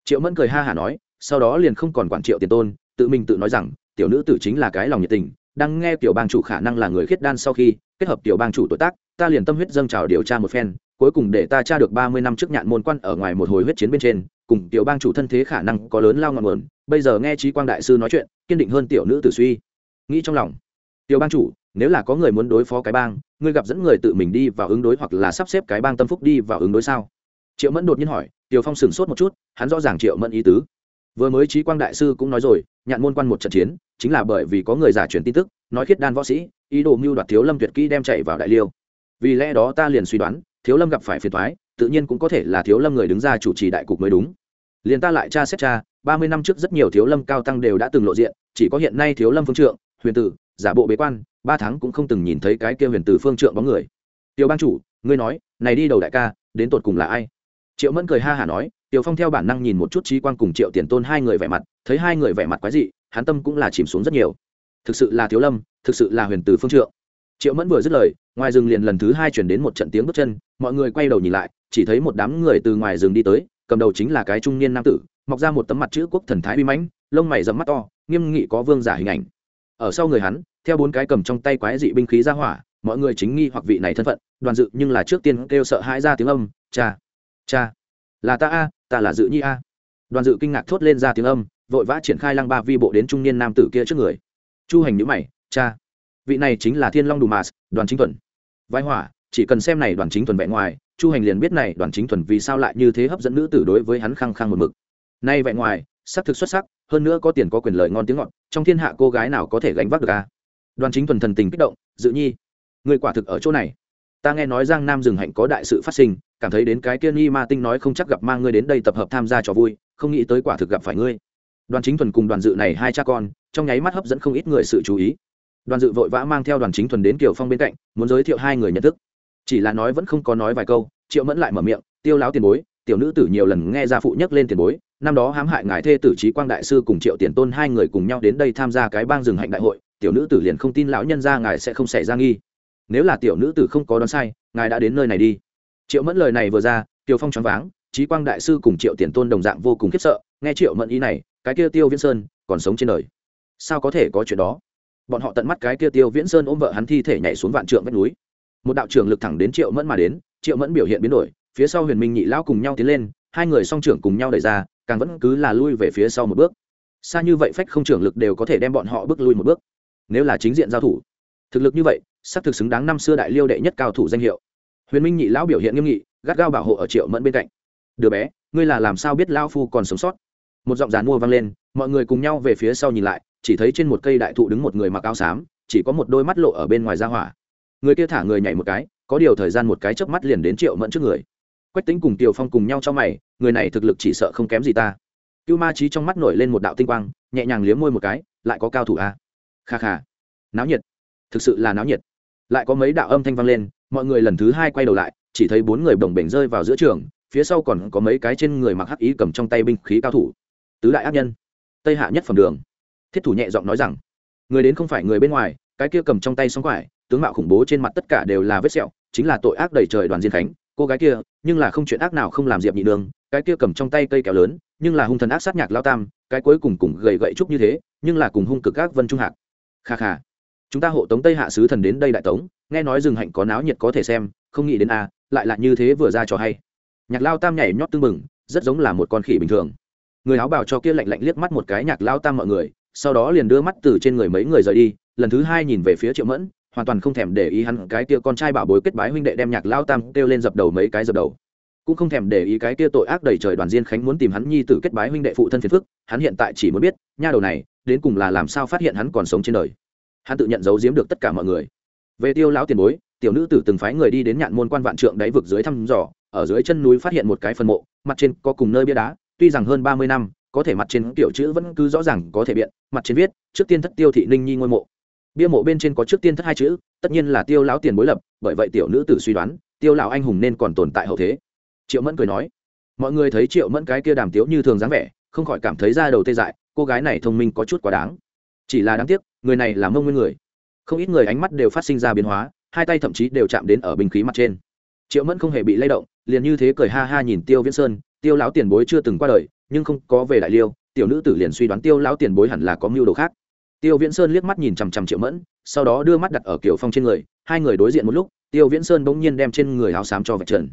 Triệu mẫn cười ha hả nói, sau đó liền không còn quản triệu tiền tôn, tự mình tự nói rằng, tiểu nữ tử chính là cái lòng nhiệt tình, đang nghe tiểu bang chủ khả năng là người khiết đan sau khi kết hợp tiểu bang chủ tuổi tác, ta liền tâm huyết dâng trào điều tra một phen cuối cùng để ta tra được ba mươi năm trước nhạn môn quan ở ngoài một hồi huyết chiến bên trên, cùng tiểu bang chủ thân thế khả năng có lớn lao ngọn nguồn. Bây giờ nghe trí quang đại sư nói chuyện, kiên định hơn tiểu nữ tử suy. Nghĩ trong lòng. Tiểu bang chủ, nếu là có người muốn đối phó cái bang, ngươi gặp dẫn người tự mình đi vào ứng đối hoặc là sắp xếp cái bang tâm phúc đi vào ứng đối sao? Triệu mẫn đột nhiên hỏi, tiểu phong sửng sốt một chút, hắn rõ ràng triệu mẫn ý tứ. Vừa mới trí quang đại sư cũng nói rồi, nhạn môn quan một trận chiến, chính là bởi vì có người giả truyền tin tức, nói khiết đan võ sĩ, ý đồ mưu đoạt thiếu lâm tuyệt kỹ đem chạy vào đại liêu. Vì lẽ đó ta liền suy đoán thiếu lâm gặp phải phiền thoái tự nhiên cũng có thể là thiếu lâm người đứng ra chủ trì đại cục mới đúng. Liền ta lại tra xét tra, ba mươi năm trước rất nhiều thiếu lâm cao tăng đều đã từng lộ diện, chỉ có hiện nay thiếu lâm phương trượng, huyền tử, giả bộ bế quan, ba tháng cũng không từng nhìn thấy cái kia huyền tử phương trượng bóng người. Tiểu ban chủ, ngươi nói, này đi đầu đại ca, đến tột cùng là ai? Triệu mẫn cười ha hả nói tiểu phong theo bản năng nhìn một chút trí quang cùng triệu tiền tôn hai người vẻ mặt, thấy hai người vẻ mặt quái dị, hắn tâm cũng là chìm xuống rất nhiều. Thực sự là thiếu lâm, thực sự là huyền Tử phương trượng triệu mẫn vừa dứt lời, ngoài rừng liền lần thứ hai chuyển đến một trận tiếng bước chân, mọi người quay đầu nhìn lại, chỉ thấy một đám người từ ngoài rừng đi tới, cầm đầu chính là cái trung niên nam tử, mọc ra một tấm mặt chữ quốc thần thái uy mãnh, lông mày dẫm mắt to, nghiêm nghị có vương giả hình ảnh. Ở sau người hắn, theo bốn cái cầm trong tay quái dị binh khí ra hỏa, mọi người chính nghi hoặc vị này thân phận, đoàn dự nhưng là trước tiên kêu sợ hãi ra tiếng âm, cha cha, là ta a, ta là dự nhi a. Đoàn dự kinh ngạc thốt lên ra tiếng âm, vội vã triển khai lăng ba vi bộ đến trung niên nam tử kia trước người. Chu hành nhữ mày, cha vị này chính là thiên long đủ mạt, đoàn chính thuần vai hỏa chỉ cần xem này đoàn chính thuần vẻ ngoài, chu hành liền biết này đoàn chính thuần vì sao lại như thế hấp dẫn nữ tử đối với hắn khăng khăng một mực. Nay vẻ ngoài, sắc thực xuất sắc, hơn nữa có tiền có quyền lợi ngon tiếng ngọt, trong thiên hạ cô gái nào có thể gánh vác được a đoàn chính thuần thần tình kích động, dự nhi người quả thực ở chỗ này. Ta nghe nói giang nam rừng hạnh có đại sự phát sinh, cảm thấy đến cái kia nghi ma tinh nói không chắc gặp mang ngươi đến đây tập hợp tham gia trò vui, không nghĩ tới quả thực gặp phải ngươi. Đoàn chính thuần cùng đoàn dự này hai cha con, trong nháy mắt hấp dẫn không ít người sự chú ý đoàn dự vội vã mang theo đoàn chính thuần đến kiều phong bên cạnh, muốn giới thiệu hai người nhận thức. Chỉ là nói vẫn không có nói vài câu, triệu mẫn lại mở miệng, tiêu láo tiền bối, tiểu nữ tử nhiều lần nghe gia phụ nhắc lên tiền bối, năm đó hãm hại ngài thê tử trí quang đại sư cùng triệu tiền tôn hai người cùng nhau đến đây tham gia cái bang rừng hạnh đại hội, tiểu nữ tử liền không tin lão nhân ra ngài sẽ không xảy ra nghi. Nếu là tiểu nữ tử không có đoán sai, ngài đã đến nơi này đi. Triệu mẫn lời này vừa ra tiêu phong choáng váng trí quang đại sư cùng triệu tiền tôn đồng dạng vô cùng khiếp sợ, nghe triệu mẫn ý này, cái kia tiêu viễn sơn còn sống trên đời, sao có thể có chuyện đó? Bọn họ tận mắt cái kia tiêu viễn sơn ôm vợ hắn thi thể nhảy xuống vạn trượng vách núi. Một đạo trưởng lực thẳng đến triệu mẫn mà đến, triệu mẫn biểu hiện biến đổi, phía sau huyền minh nhị lão cùng nhau tiến lên, hai người song trưởng cùng nhau đẩy ra, càng vẫn cứ là lui về phía sau một bước. Xa như vậy phách không trưởng lực đều có thể đem bọn họ bước lui một bước. Nếu là chính diện giao thủ, thực lực như vậy sắp thực xứng đáng năm xưa đại liêu đệ nhất cao thủ danh hiệu. Huyền minh nhị lão biểu hiện nghiêm nghị, gắt gao bảo hộ ở triệu mẫn bên cạnh. Đứa bé, ngươi là làm sao biết lao phu còn sống sót? Một giọng giàn mua vang lên, mọi người cùng nhau về phía sau nhìn lại chỉ thấy trên một cây đại thụ đứng một người mặc áo xám, chỉ có một đôi mắt lộ ở bên ngoài ra hỏa. Người kia thả người nhảy một cái, có điều thời gian một cái chớp mắt liền đến triệu mẫn trước người. Quách tính cùng tiều phong cùng nhau trong mày, người này thực lực chỉ sợ không kém gì ta. Cưu ma trí trong mắt nổi lên một đạo tinh quang, nhẹ nhàng liếm môi một cái, lại có cao thủ a à? kha kha. Náo nhiệt. Thực sự là náo nhiệt. Lại có mấy đạo âm thanh vang lên, mọi người lần thứ hai quay đầu lại, chỉ thấy bốn người đồng bềnh rơi vào giữa trường, phía sau còn có mấy cái trên người mặc hắc ý cầm trong tay binh khí cao thủ. Tứ đại ác nhân. Tây hạ nhất phẩm đường thiết thủ nhẹ giọng nói rằng, người đến không phải người bên ngoài, cái kia cầm trong tay xong quải, tướng mạo khủng bố trên mặt tất cả đều là vết sẹo, chính là tội ác đầy trời đoàn diên khánh, cô gái kia, nhưng là không chuyện ác nào không làm diệp nhị đường, cái kia cầm trong tay cây kéo lớn, nhưng là hung thần ác sát nhạc lao tam, cái cuối cùng cùng gầy gậy trúc như thế, nhưng là cùng hung cực ác vân trung hạc. Kha kha, chúng ta hộ tống tây hạ sứ thần đến đây đại tống, nghe nói rừng hạnh có náo nhiệt có thể xem, không nghĩ đến a lại là như thế vừa ra cho hay. Nhạc lao tam nhảy nhót tưng bừng, rất giống là một con khỉ bình thường. Người áo bào cho kia lạnh lạnh liếc mắt một cái nhạc lao tam mọi người sau đó liền đưa mắt từ trên người mấy người rời đi, lần thứ hai nhìn về phía triệu mẫn, hoàn toàn không thèm để ý hắn cái kia con trai bảo bối kết bái huynh đệ đem nhạc lao tam kêu lên dập đầu mấy cái dập đầu. Cũng không thèm để ý cái kia tội ác đầy trời đoàn diên khánh muốn tìm hắn nhi tử kết bái huynh đệ phụ thân phiền phức, hắn hiện tại chỉ muốn biết, nha đầu này, đến cùng là làm sao phát hiện hắn còn sống trên đời. Hắn tự nhận giấu giếm được tất cả mọi người. Về tiêu lão tiền bối, tiểu nữ tử từng phái người đi đến nhạn môn quan vạn trượng đáy vực dưới thăm dò, ở dưới chân núi phát hiện một cái phần mộ, mặt trên có cùng nơi bia đá, tuy rằng hơn ba mươi năm có thể mặt trên tiểu chữ vẫn cứ rõ ràng có thể biện, mặt trên viết, trước tiên thất tiêu thị ninh nhi ngôi mộ. Bia mộ bên trên có trước tiên thất hai chữ, tất nhiên là tiêu lão tiền bối lập, bởi vậy tiểu nữ tử suy đoán, tiêu lão anh hùng nên còn tồn tại hậu thế. Triệu mẫn cười nói, mọi người thấy triệu mẫn cái kia đàm tiếu như thường dáng vẻ, không khỏi cảm thấy ra đầu tê dại, cô gái này thông minh có chút quá đáng. Chỉ là đáng tiếc, người này là mông nguyên người. Không ít người ánh mắt đều phát sinh ra biến hóa, hai tay thậm chí đều chạm đến ở bình khí mặt trên. Triệu mẫn không hề bị lay động, liền như thế cười ha ha nhìn tiêu viễn sơn, tiêu lão tiền bối chưa từng qua đời nhưng không có về đại liêu, tiểu nữ tử liền suy đoán tiêu lão tiền bối hẳn là có mưu đồ khác. Tiêu viễn sơn liếc mắt nhìn chằm chằm triệu mẫn, sau đó đưa mắt đặt ở kiểu phong trên người, hai người đối diện một lúc, tiêu viễn sơn bỗng nhiên đem trên người áo xám cho vạch trần.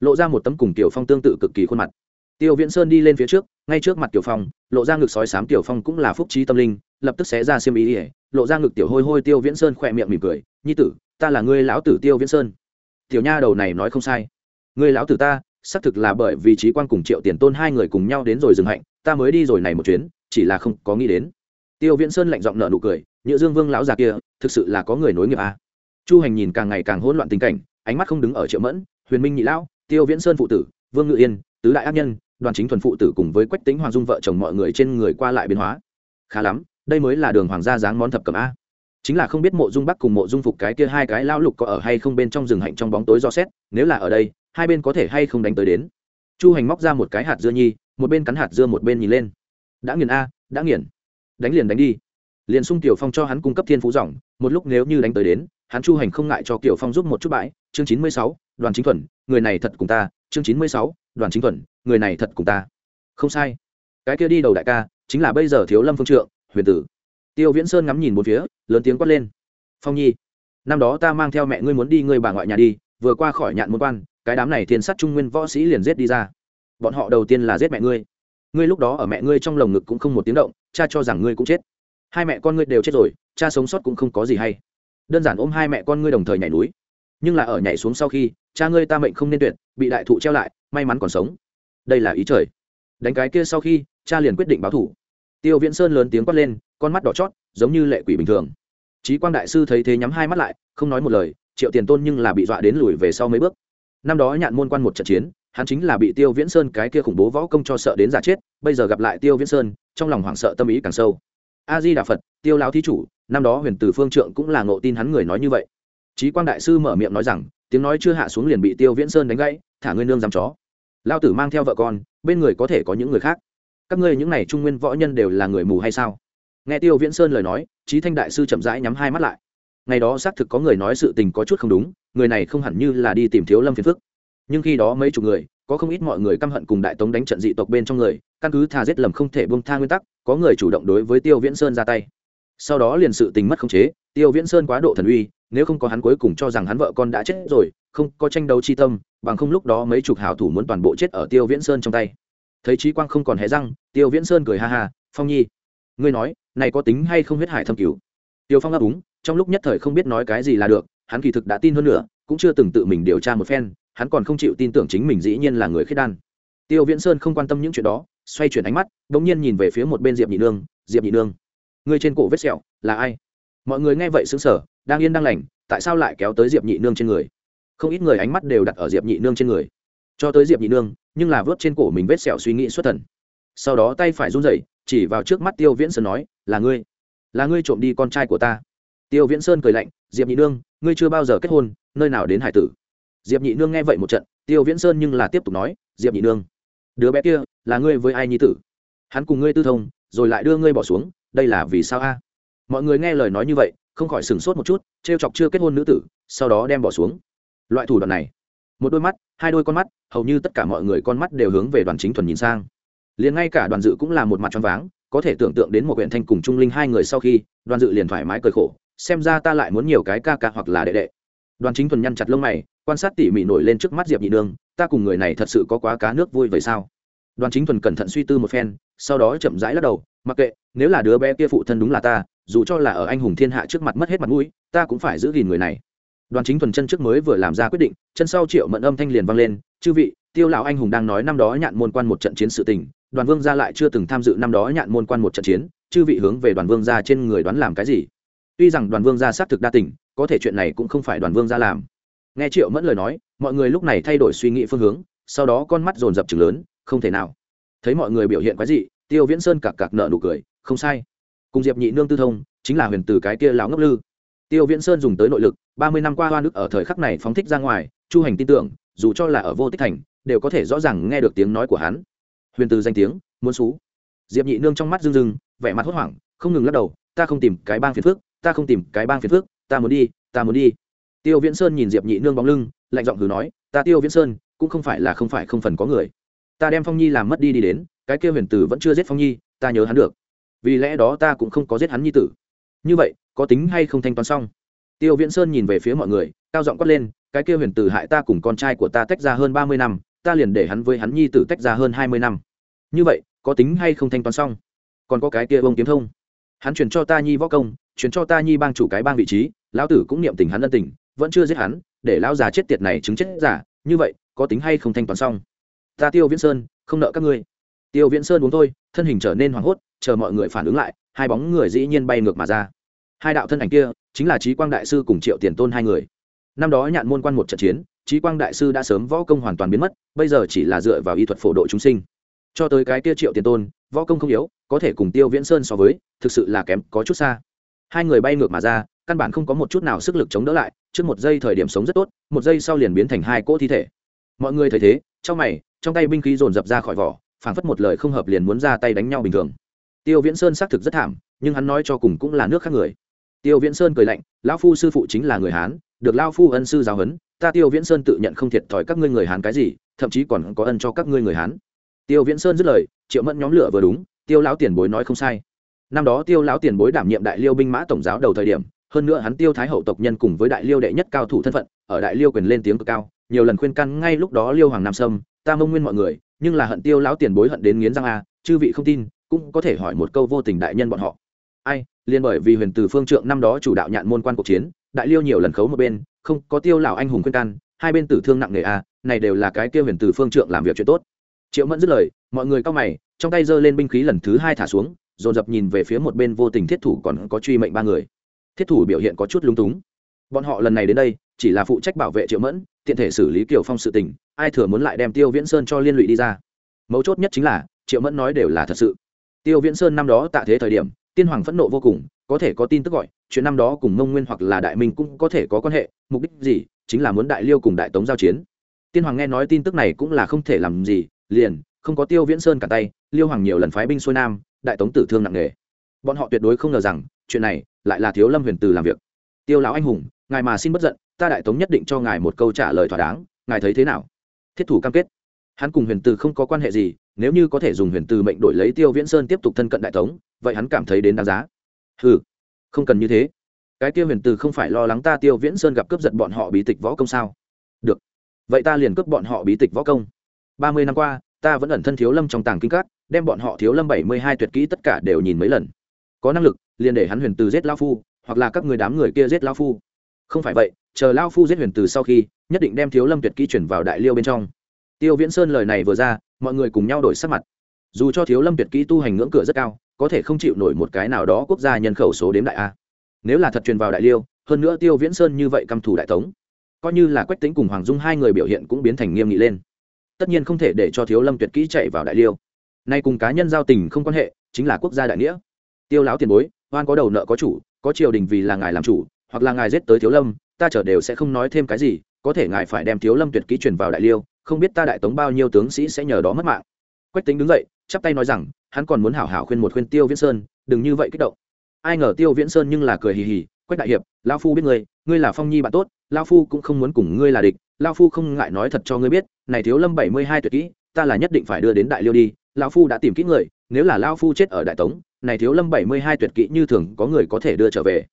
Lộ ra một tấm cùng tiểu phong tương tự cực kỳ khuôn mặt. Tiêu viễn sơn đi lên phía trước, ngay trước mặt tiểu phong, lộ ra ngực sói sám tiểu phong cũng là phúc trí tâm linh, lập tức xé ra xiêm ý ỉa lộ ra ngực tiểu hôi hôi tiêu viễn sơn khỏe miệng mỉm cười, nhi tử, ta là ngươi lão tử tiêu viễn sơn. Tiểu nha, đầu này nói không sai. Ngươi lão tử ta xác thực là bởi vì trí quan cùng triệu tiền tôn hai người cùng nhau đến rồi dừng hạnh, ta mới đi rồi này một chuyến, chỉ là không có nghĩ đến. Tiêu viễn sơn lạnh giọng nợ nụ cười, nhựa dương vương lão già kia, thực sự là có người nối nghiệp à. chu hành nhìn càng ngày càng hỗn loạn tình cảnh, ánh mắt không đứng ở triệu mẫn, huyền minh nhị lão, tiêu viễn sơn phụ tử, vương ngự yên, tứ đại ác nhân, đoàn chính thuần phụ tử cùng với quách tính hoàng dung vợ chồng mọi người trên người qua lại biến hóa. Khá lắm, đây mới là đường hoàng gia dáng món thập cẩm a. Chính là không biết mộ dung bắc cùng mộ dung phục cái kia hai cái lão lục có ở hay không bên trong rừng hạnh trong bóng tối do xét, nếu là ở đây hai bên có thể hay không đánh tới đến. Chu hành móc ra một cái hạt dưa nhi, một bên cắn hạt dưa một bên nhìn lên. Đã nghiền a, đã nghiền. Đánh liền đánh đi. Liền sung tiểu phong cho hắn cung cấp thiên phú dòng một lúc nếu như đánh tới đến, hắn chu hành không ngại cho tiểu phong giúp một chút bãi. Chương chín mươi sáu, đoàn chính thuần, người này thật cùng ta. Chương chín mươi sáu, đoàn chính thuần, người này thật cùng ta. Không sai. Cái kia đi đầu đại ca, chính là bây giờ thiếu lâm phương trượng, huyền tử. Tiêu viễn sơn ngắm nhìn một phía, lớn tiếng quát lên. Phong nhi, năm đó ta mang theo mẹ ngươi muốn đi ngươi bà ngoại nhà đi, vừa qua khỏi nhạn môn quan cái đám này thiên sát trung nguyên võ sĩ liền giết đi ra. Bọn họ đầu tiên là giết mẹ ngươi. Ngươi lúc đó ở mẹ ngươi trong lồng ngực cũng không một tiếng động, cha cho rằng ngươi cũng chết. Hai mẹ con ngươi đều chết rồi, cha sống sót cũng không có gì hay. Đơn giản ôm hai mẹ con ngươi đồng thời nhảy núi. Nhưng là ở nhảy xuống sau khi, cha ngươi ta mệnh không nên tuyệt, bị đại thụ treo lại, may mắn còn sống. Đây là ý trời. Đánh cái kia sau khi, cha liền quyết định báo thủ. Tiêu viễn sơn lớn tiếng quát lên, con mắt đỏ chót, giống như lệ quỷ bình thường. Trí quang đại sư thấy thế nhắm hai mắt lại, không nói một lời, triệu tiền tôn nhưng là bị dọa đến lùi về sau mấy bước năm đó nhạn môn quan một trận chiến, hắn chính là bị tiêu viễn sơn cái kia khủng bố võ công cho sợ đến giả chết, bây giờ gặp lại tiêu viễn sơn, trong lòng hoảng sợ tâm ý càng sâu. A di đà phật, tiêu lao thí chủ, năm đó huyền từ phương trượng cũng là ngộ tin hắn người nói như vậy. Trí quang đại sư mở miệng nói rằng, tiếng nói chưa hạ xuống liền bị tiêu viễn sơn đánh gãy, thả ngươi nương dám chó. Lao tử mang theo vợ con, bên người có thể có những người khác. Các ngươi những n à y trung nguyên võ nhân đều là người mù hay sao? Nghe tiêu viễn sơn lời nói trí thanh đại sư chậm rãi nhắm hai mắt lại ngày đó xác thực có người nói sự tình có chút không đúng, người này không hẳn như là đi tìm thiếu lâm phiền phức. Nhưng khi đó mấy chục người, có không ít mọi người căm hận cùng đại tống đánh trận dị tộc bên trong người, căn cứ thà giết lầm không thể bông tha nguyên tắc, có người chủ động đối với tiêu viễn sơn ra tay. Sau đó liền sự tình mất khống chế, tiêu viễn sơn quá độ thần uy, nếu không có hắn cuối cùng cho rằng hắn vợ con đã chết rồi, không có tranh đấu chi tâm, bằng không lúc đó mấy chục hảo thủ muốn toàn bộ chết ở tiêu viễn sơn trong tay. Thấy trí quang không còn hé răng, tiêu viễn sơn cười ha ha, phong nhi, ngươi nói, này có tính hay không huyết hải thâm cứu tiêu phong ấp úng trong lúc nhất thời không biết nói cái gì là được, hắn kỳ thực đã tin hơn nữa, cũng chưa từng tự mình điều tra một phen, hắn còn không chịu tin tưởng chính mình dĩ nhiên là người khiết đan. Tiêu viễn sơn không quan tâm những chuyện đó, xoay chuyển ánh mắt đ ỗ n g nhiên nhìn về phía một bên diệp nhị nương, diệp nhị nương, người trên cổ vết sẹo, là ai? Mọi người nghe vậy xứng sở đang yên đang lành, tại sao lại kéo tới diệp nhị nương trên người? Không ít người ánh mắt đều đặt ở diệp nhị nương trên người. Cho tới diệp nhị nương, nhưng là vớt trên cổ mình vết sẹo suy nghĩ xuất thần. Sau đó tay phải run rẩy, chỉ vào trước mắt tiêu viễn sơn nói, là ngươi là ngươi trộm đi con trai của ta tiêu viễn sơn cười lạnh, diệp nhị nương, ngươi chưa bao giờ kết hôn, nơi nào đến hải tử? Diệp nhị nương nghe vậy một trận, tiêu viễn sơn nhưng là tiếp tục nói, diệp nhị nương, đứa bé kia là ngươi với ai nhi tử? Hắn cùng ngươi tư thông, rồi lại đưa ngươi bỏ xuống, đây là vì sao a? Mọi người nghe lời nói như vậy, không khỏi sửng sốt một chút t r e o chọc chưa kết hôn nữ tử, sau đó đem bỏ xuống. Loại thủ đoạn này, một đôi mắt, hai đôi con mắt, hầu như tất cả mọi người con mắt đều hướng về đoàn chính thuần nhìn sang. Liền ngay cả đoàn dự cũng là một mặt choáng váng, có thể tưởng tượng đến một huyện thanh cùng trung linh hai người sau khi, đoàn dự liền thoải mái cười khổ xem ra ta lại muốn nhiều cái ca ca hoặc là đệ đệ. Đoàn chính thuần nhăn chặt lông mày, quan sát tỉ mỉ nổi lên trước mắt diệp nhị nương, ta cùng người này thật sự có quá cá nước vui vậy sao? Đoàn chính thuần cẩn thận suy tư một phen, sau đó chậm rãi lắc đầu, mặc kệ, nếu là đứa bé kia phụ thân đúng là ta, dù cho là ở anh hùng thiên hạ trước mặt mất hết mặt mũi, ta cũng phải giữ gìn người này. Đoàn chính thuần chân trước mới vừa làm ra quyết định, chân sau triệu mận âm thanh liền vang lên, chư vị, tiêu lão anh hùng đang nói năm đó nhạn môn quan một trận chiến sự tình, đoàn vương gia lại chưa từng tham dự năm đó nhạn môn quan một trận chiến, chư vị hướng về đoàn vương gia trên người đoán làm cái gì? Tuy rằng đoàn vương gia xác thực đa tình, có thể chuyện này cũng không phải đoàn vương gia làm. Nghe triệu mẫn lời nói, mọi người lúc này thay đổi suy nghĩ phương hướng, sau đó con mắt dồn dập chừng lớn, không thể nào. Thấy mọi người biểu hiện quái dị, tiêu viễn sơn cặc cặc nợ nụ cười, không sai. Cùng diệp nhị nương tư thông, chính là huyền từ cái kia lão ngốc lư. Tiêu viễn sơn dùng tới nội lực, ba mươi năm qua hoa nước ở thời khắc này phóng thích ra ngoài, chu hành tin tưởng, dù cho là ở vô tích thành, đều có thể rõ ràng nghe được tiếng nói của hắn. Huyền từ danh tiếng, muốn xú. Diệp nhị nương trong mắt rưng rưng, vẻ mặt hốt hoảng, không ngừng lắc đầu, ta không tìm cái bang phiền phước ta không tìm cái bang phiền phước ta muốn đi, ta muốn đi. Tiêu viễn sơn nhìn diệp nhị nương bóng lưng, lạnh giọng hừ nói, ta tiêu viễn sơn, cũng không phải là không phải không phần có người. Ta đem phong nhi làm mất đi đi đến, cái kia huyền tử vẫn chưa giết phong nhi, ta nhớ hắn được. Vì lẽ đó ta cũng không có giết hắn nhi tử. Như vậy, có tính hay không thanh toán xong? Tiêu viễn sơn nhìn về phía mọi người, cao giọng quát lên, cái kia huyền tử hại ta cùng con trai của ta tách ra hơn ba mươi năm, ta liền để hắn với hắn nhi tử tách ra hơn hai mươi năm. Như vậy, có tính hay không thanh toán xong? Còn có cái kia bông kiếm thông. Hắn chuyển cho ta nhi võ công chuyển cho ta nhi bang chủ cái bang vị trí, lão tử cũng niệm tình hắn ân tình, vẫn chưa giết hắn, để lão già chết tiệt này chứng chết giả, như vậy, có tính hay không thanh toán xong? Ta tiêu viễn sơn, không nợ các ngươi. Tiêu viễn sơn uống thôi, thân hình trở nên hoảng hốt, chờ mọi người phản ứng lại, hai bóng người dĩ nhiên bay ngược mà ra. Hai đạo thân ảnh kia, chính là trí quang đại sư cùng triệu tiền tôn hai người. Năm đó nhạn môn quan một trận chiến trí quang đại sư đã sớm võ công hoàn toàn biến mất, bây giờ chỉ là dựa vào y thuật phổ độ chúng sinh. Cho tới cái kia triệu tiền tôn, võ công không yếu, có thể cùng tiêu viễn sơn so với, thực sự là kém, có chút xa hai người bay ngược mà ra, căn bản không có một chút nào sức lực chống đỡ lại, trước một giây thời điểm sống rất tốt, một giây sau liền biến thành hai cỗ thi thể. Mọi người thấy thế, trong mày, trong tay binh khí dồn dập ra khỏi vỏ, phảng phất một lời không hợp liền muốn ra tay đánh nhau bình thường. Tiêu viễn sơn xác thực rất thảm, nhưng hắn nói cho cùng cũng là nước khác người. Tiêu viễn sơn cười lạnh, lão phu sư phụ chính là người hán, được lao phu ân sư giáo huấn, ta tiêu viễn sơn tự nhận không thiệt thòi các ngươi người hán cái gì, thậm chí còn có ân cho các ngươi người hán. Tiêu viễn sơn dứt lời, triệu mẫn nhóm lửa vừa đúng, tiêu lão tiền bối nói không sai năm đó tiêu lão tiền bối đảm nhiệm đại liêu binh mã tổng giáo đầu thời điểm, hơn nữa hắn tiêu thái hậu tộc nhân cùng với đại liêu đệ nhất cao thủ thân phận, ở đại liêu quyền lên tiếng cực cao, nhiều lần khuyên can ngay lúc đó liêu hoàng nam sâm, ta mông nguyên mọi người, nhưng là hận tiêu lão tiền bối hận đến nghiến răng a, chư vị không tin, cũng có thể hỏi một câu vô tình đại nhân bọn họ. Ai liên bởi vì huyền từ phương trượng năm đó chủ đạo nhạn môn quan cuộc chiến, đại liêu nhiều lần khấu một bên, không có tiêu lão anh hùng khuyên can, hai bên tử thương nặng nề a, này đều là cái tiêu huyền từ phương trượng làm việc chuyện tốt. Triệu mẫn dứt lời, mọi người cao mày, trong tay giơ lên binh khí lần thứ hai thả xuống dồn dập nhìn về phía một bên vô tình thiết thủ còn có truy mệnh ba người. Thiết thủ biểu hiện có chút lung túng. Bọn họ lần này đến đây, chỉ là phụ trách bảo vệ triệu mẫn, tiện thể xử lý kiều phong sự tình, ai thừa muốn lại đem tiêu viễn sơn cho liên lụy đi ra. Mấu chốt nhất chính là, triệu mẫn nói đều là thật sự. Tiêu viễn sơn năm đó tạ thế thời điểm, tiên hoàng phẫn nộ vô cùng, có thể có tin tức gọi, chuyện năm đó cùng mông nguyên hoặc là đại minh cũng có thể có quan hệ, mục đích gì, chính là muốn đại liêu cùng đại tống giao chiến. Tiên hoàng nghe nói tin tức này cũng là không thể làm gì, liền, không có tiêu viễn sơn cả tay, liêu hoàng nhiều lần phái binh xuôi nam đại tống tử thương nặng nề. Bọn họ tuyệt đối không ngờ rằng, chuyện này lại là thiếu lâm huyền từ làm việc. Tiêu lão anh hùng, ngài mà xin bất giận, ta đại tống nhất định cho ngài một câu trả lời thỏa đáng, ngài thấy thế nào? Thiết thủ cam kết. Hắn cùng huyền từ không có quan hệ gì, nếu như có thể dùng huyền từ mệnh đổi lấy tiêu viễn sơn tiếp tục thân cận đại tống, vậy hắn cảm thấy đến đáng giá. Ừ không cần như thế. Cái tiêu huyền từ không phải lo lắng ta tiêu viễn sơn gặp cướp giật bọn họ bí tịch võ công sao? Được. Vậy ta liền cướp bọn họ bí tịch võ công. Ba mươi năm qua, ta vẫn ẩn thân thiếu lâm trong tàng kinh cát đem bọn họ thiếu lâm bảy mươi hai tuyệt kỹ tất cả đều nhìn mấy lần. Có năng lực, liền để hắn huyền từ giết lao phu, hoặc là các người đám người kia giết lao phu. Không phải vậy, chờ lao phu giết huyền từ sau khi, nhất định đem thiếu lâm tuyệt kỹ chuyển vào đại liêu bên trong. Tiêu viễn sơn lời này vừa ra, mọi người cùng nhau đổi sắc mặt. Dù cho thiếu lâm tuyệt kỹ tu hành ngưỡng cửa rất cao, có thể không chịu nổi một cái nào đó quốc gia nhân khẩu số đếm đại a. Nếu là thật truyền vào đại liêu, hơn nữa tiêu viễn sơn như vậy căm thủ đại tống, coi như là quách tính cùng hoàng dung hai người biểu hiện cũng biến thành nghiêm nghị lên. Tất nhiên không thể để cho thiếu lâm tuyệt kỹ chạy vào đại liêu nay cùng cá nhân giao tình không quan hệ, chính là quốc gia đại nghĩa. Tiêu lão tiền bối, oan có đầu nợ có chủ, có triều đình vì là ngài làm chủ, hoặc là ngài giết tới thiếu lâm, ta chở đều sẽ không nói thêm cái gì, có thể ngài phải đem thiếu lâm tuyệt kỹ truyền vào đại liêu, không biết ta đại tống bao nhiêu tướng sĩ sẽ nhờ đó mất mạng. Quách tính đứng dậy, chắp tay nói rằng, hắn còn muốn hảo hảo khuyên một khuyên tiêu viễn sơn, đừng như vậy kích động. Ai ngờ tiêu viễn sơn nhưng là cười hì hì, quách đại hiệp lao phu biết ngươi ngươi là phong nhi bạn tốt lao phu cũng không muốn cùng ngươi là địch lao phu không ngại nói thật cho ngươi biết, này thiếu lâm bảy mươi hai tuyệt kỹ, ta là nhất định phải đưa đến đại liêu đi lão phu đã tìm kỹ người, nếu là lão phu chết ở đại tống, này thiếu lâm bảy mươi hai tuyệt kỹ như thường có người có thể đưa trở về.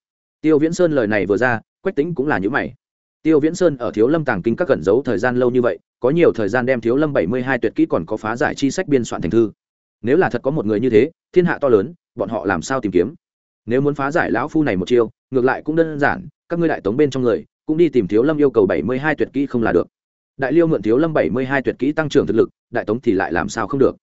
Tiêu viễn sơn lời này vừa ra, quách tính cũng là những mày. Tiêu viễn sơn ở thiếu lâm tàng kinh các cẩn giấu thời gian lâu như vậy, có nhiều thời gian đem thiếu lâm bảy mươi hai tuyệt kỹ còn có phá giải chi sách biên soạn thành thư. Nếu là thật có một người như thế, thiên hạ to lớn, bọn họ làm sao tìm kiếm? Nếu muốn phá giải lão phu này một chiêu, ngược lại cũng đơn giản, các ngươi đại tống bên trong người, cũng đi tìm thiếu lâm yêu cầu bảy mươi hai tuyệt kỹ không là được. Đại liêu mượn thiếu lâm bảy mươi hai tuyệt kỹ tăng trưởng thực lực, đại tống thì lại làm sao không được?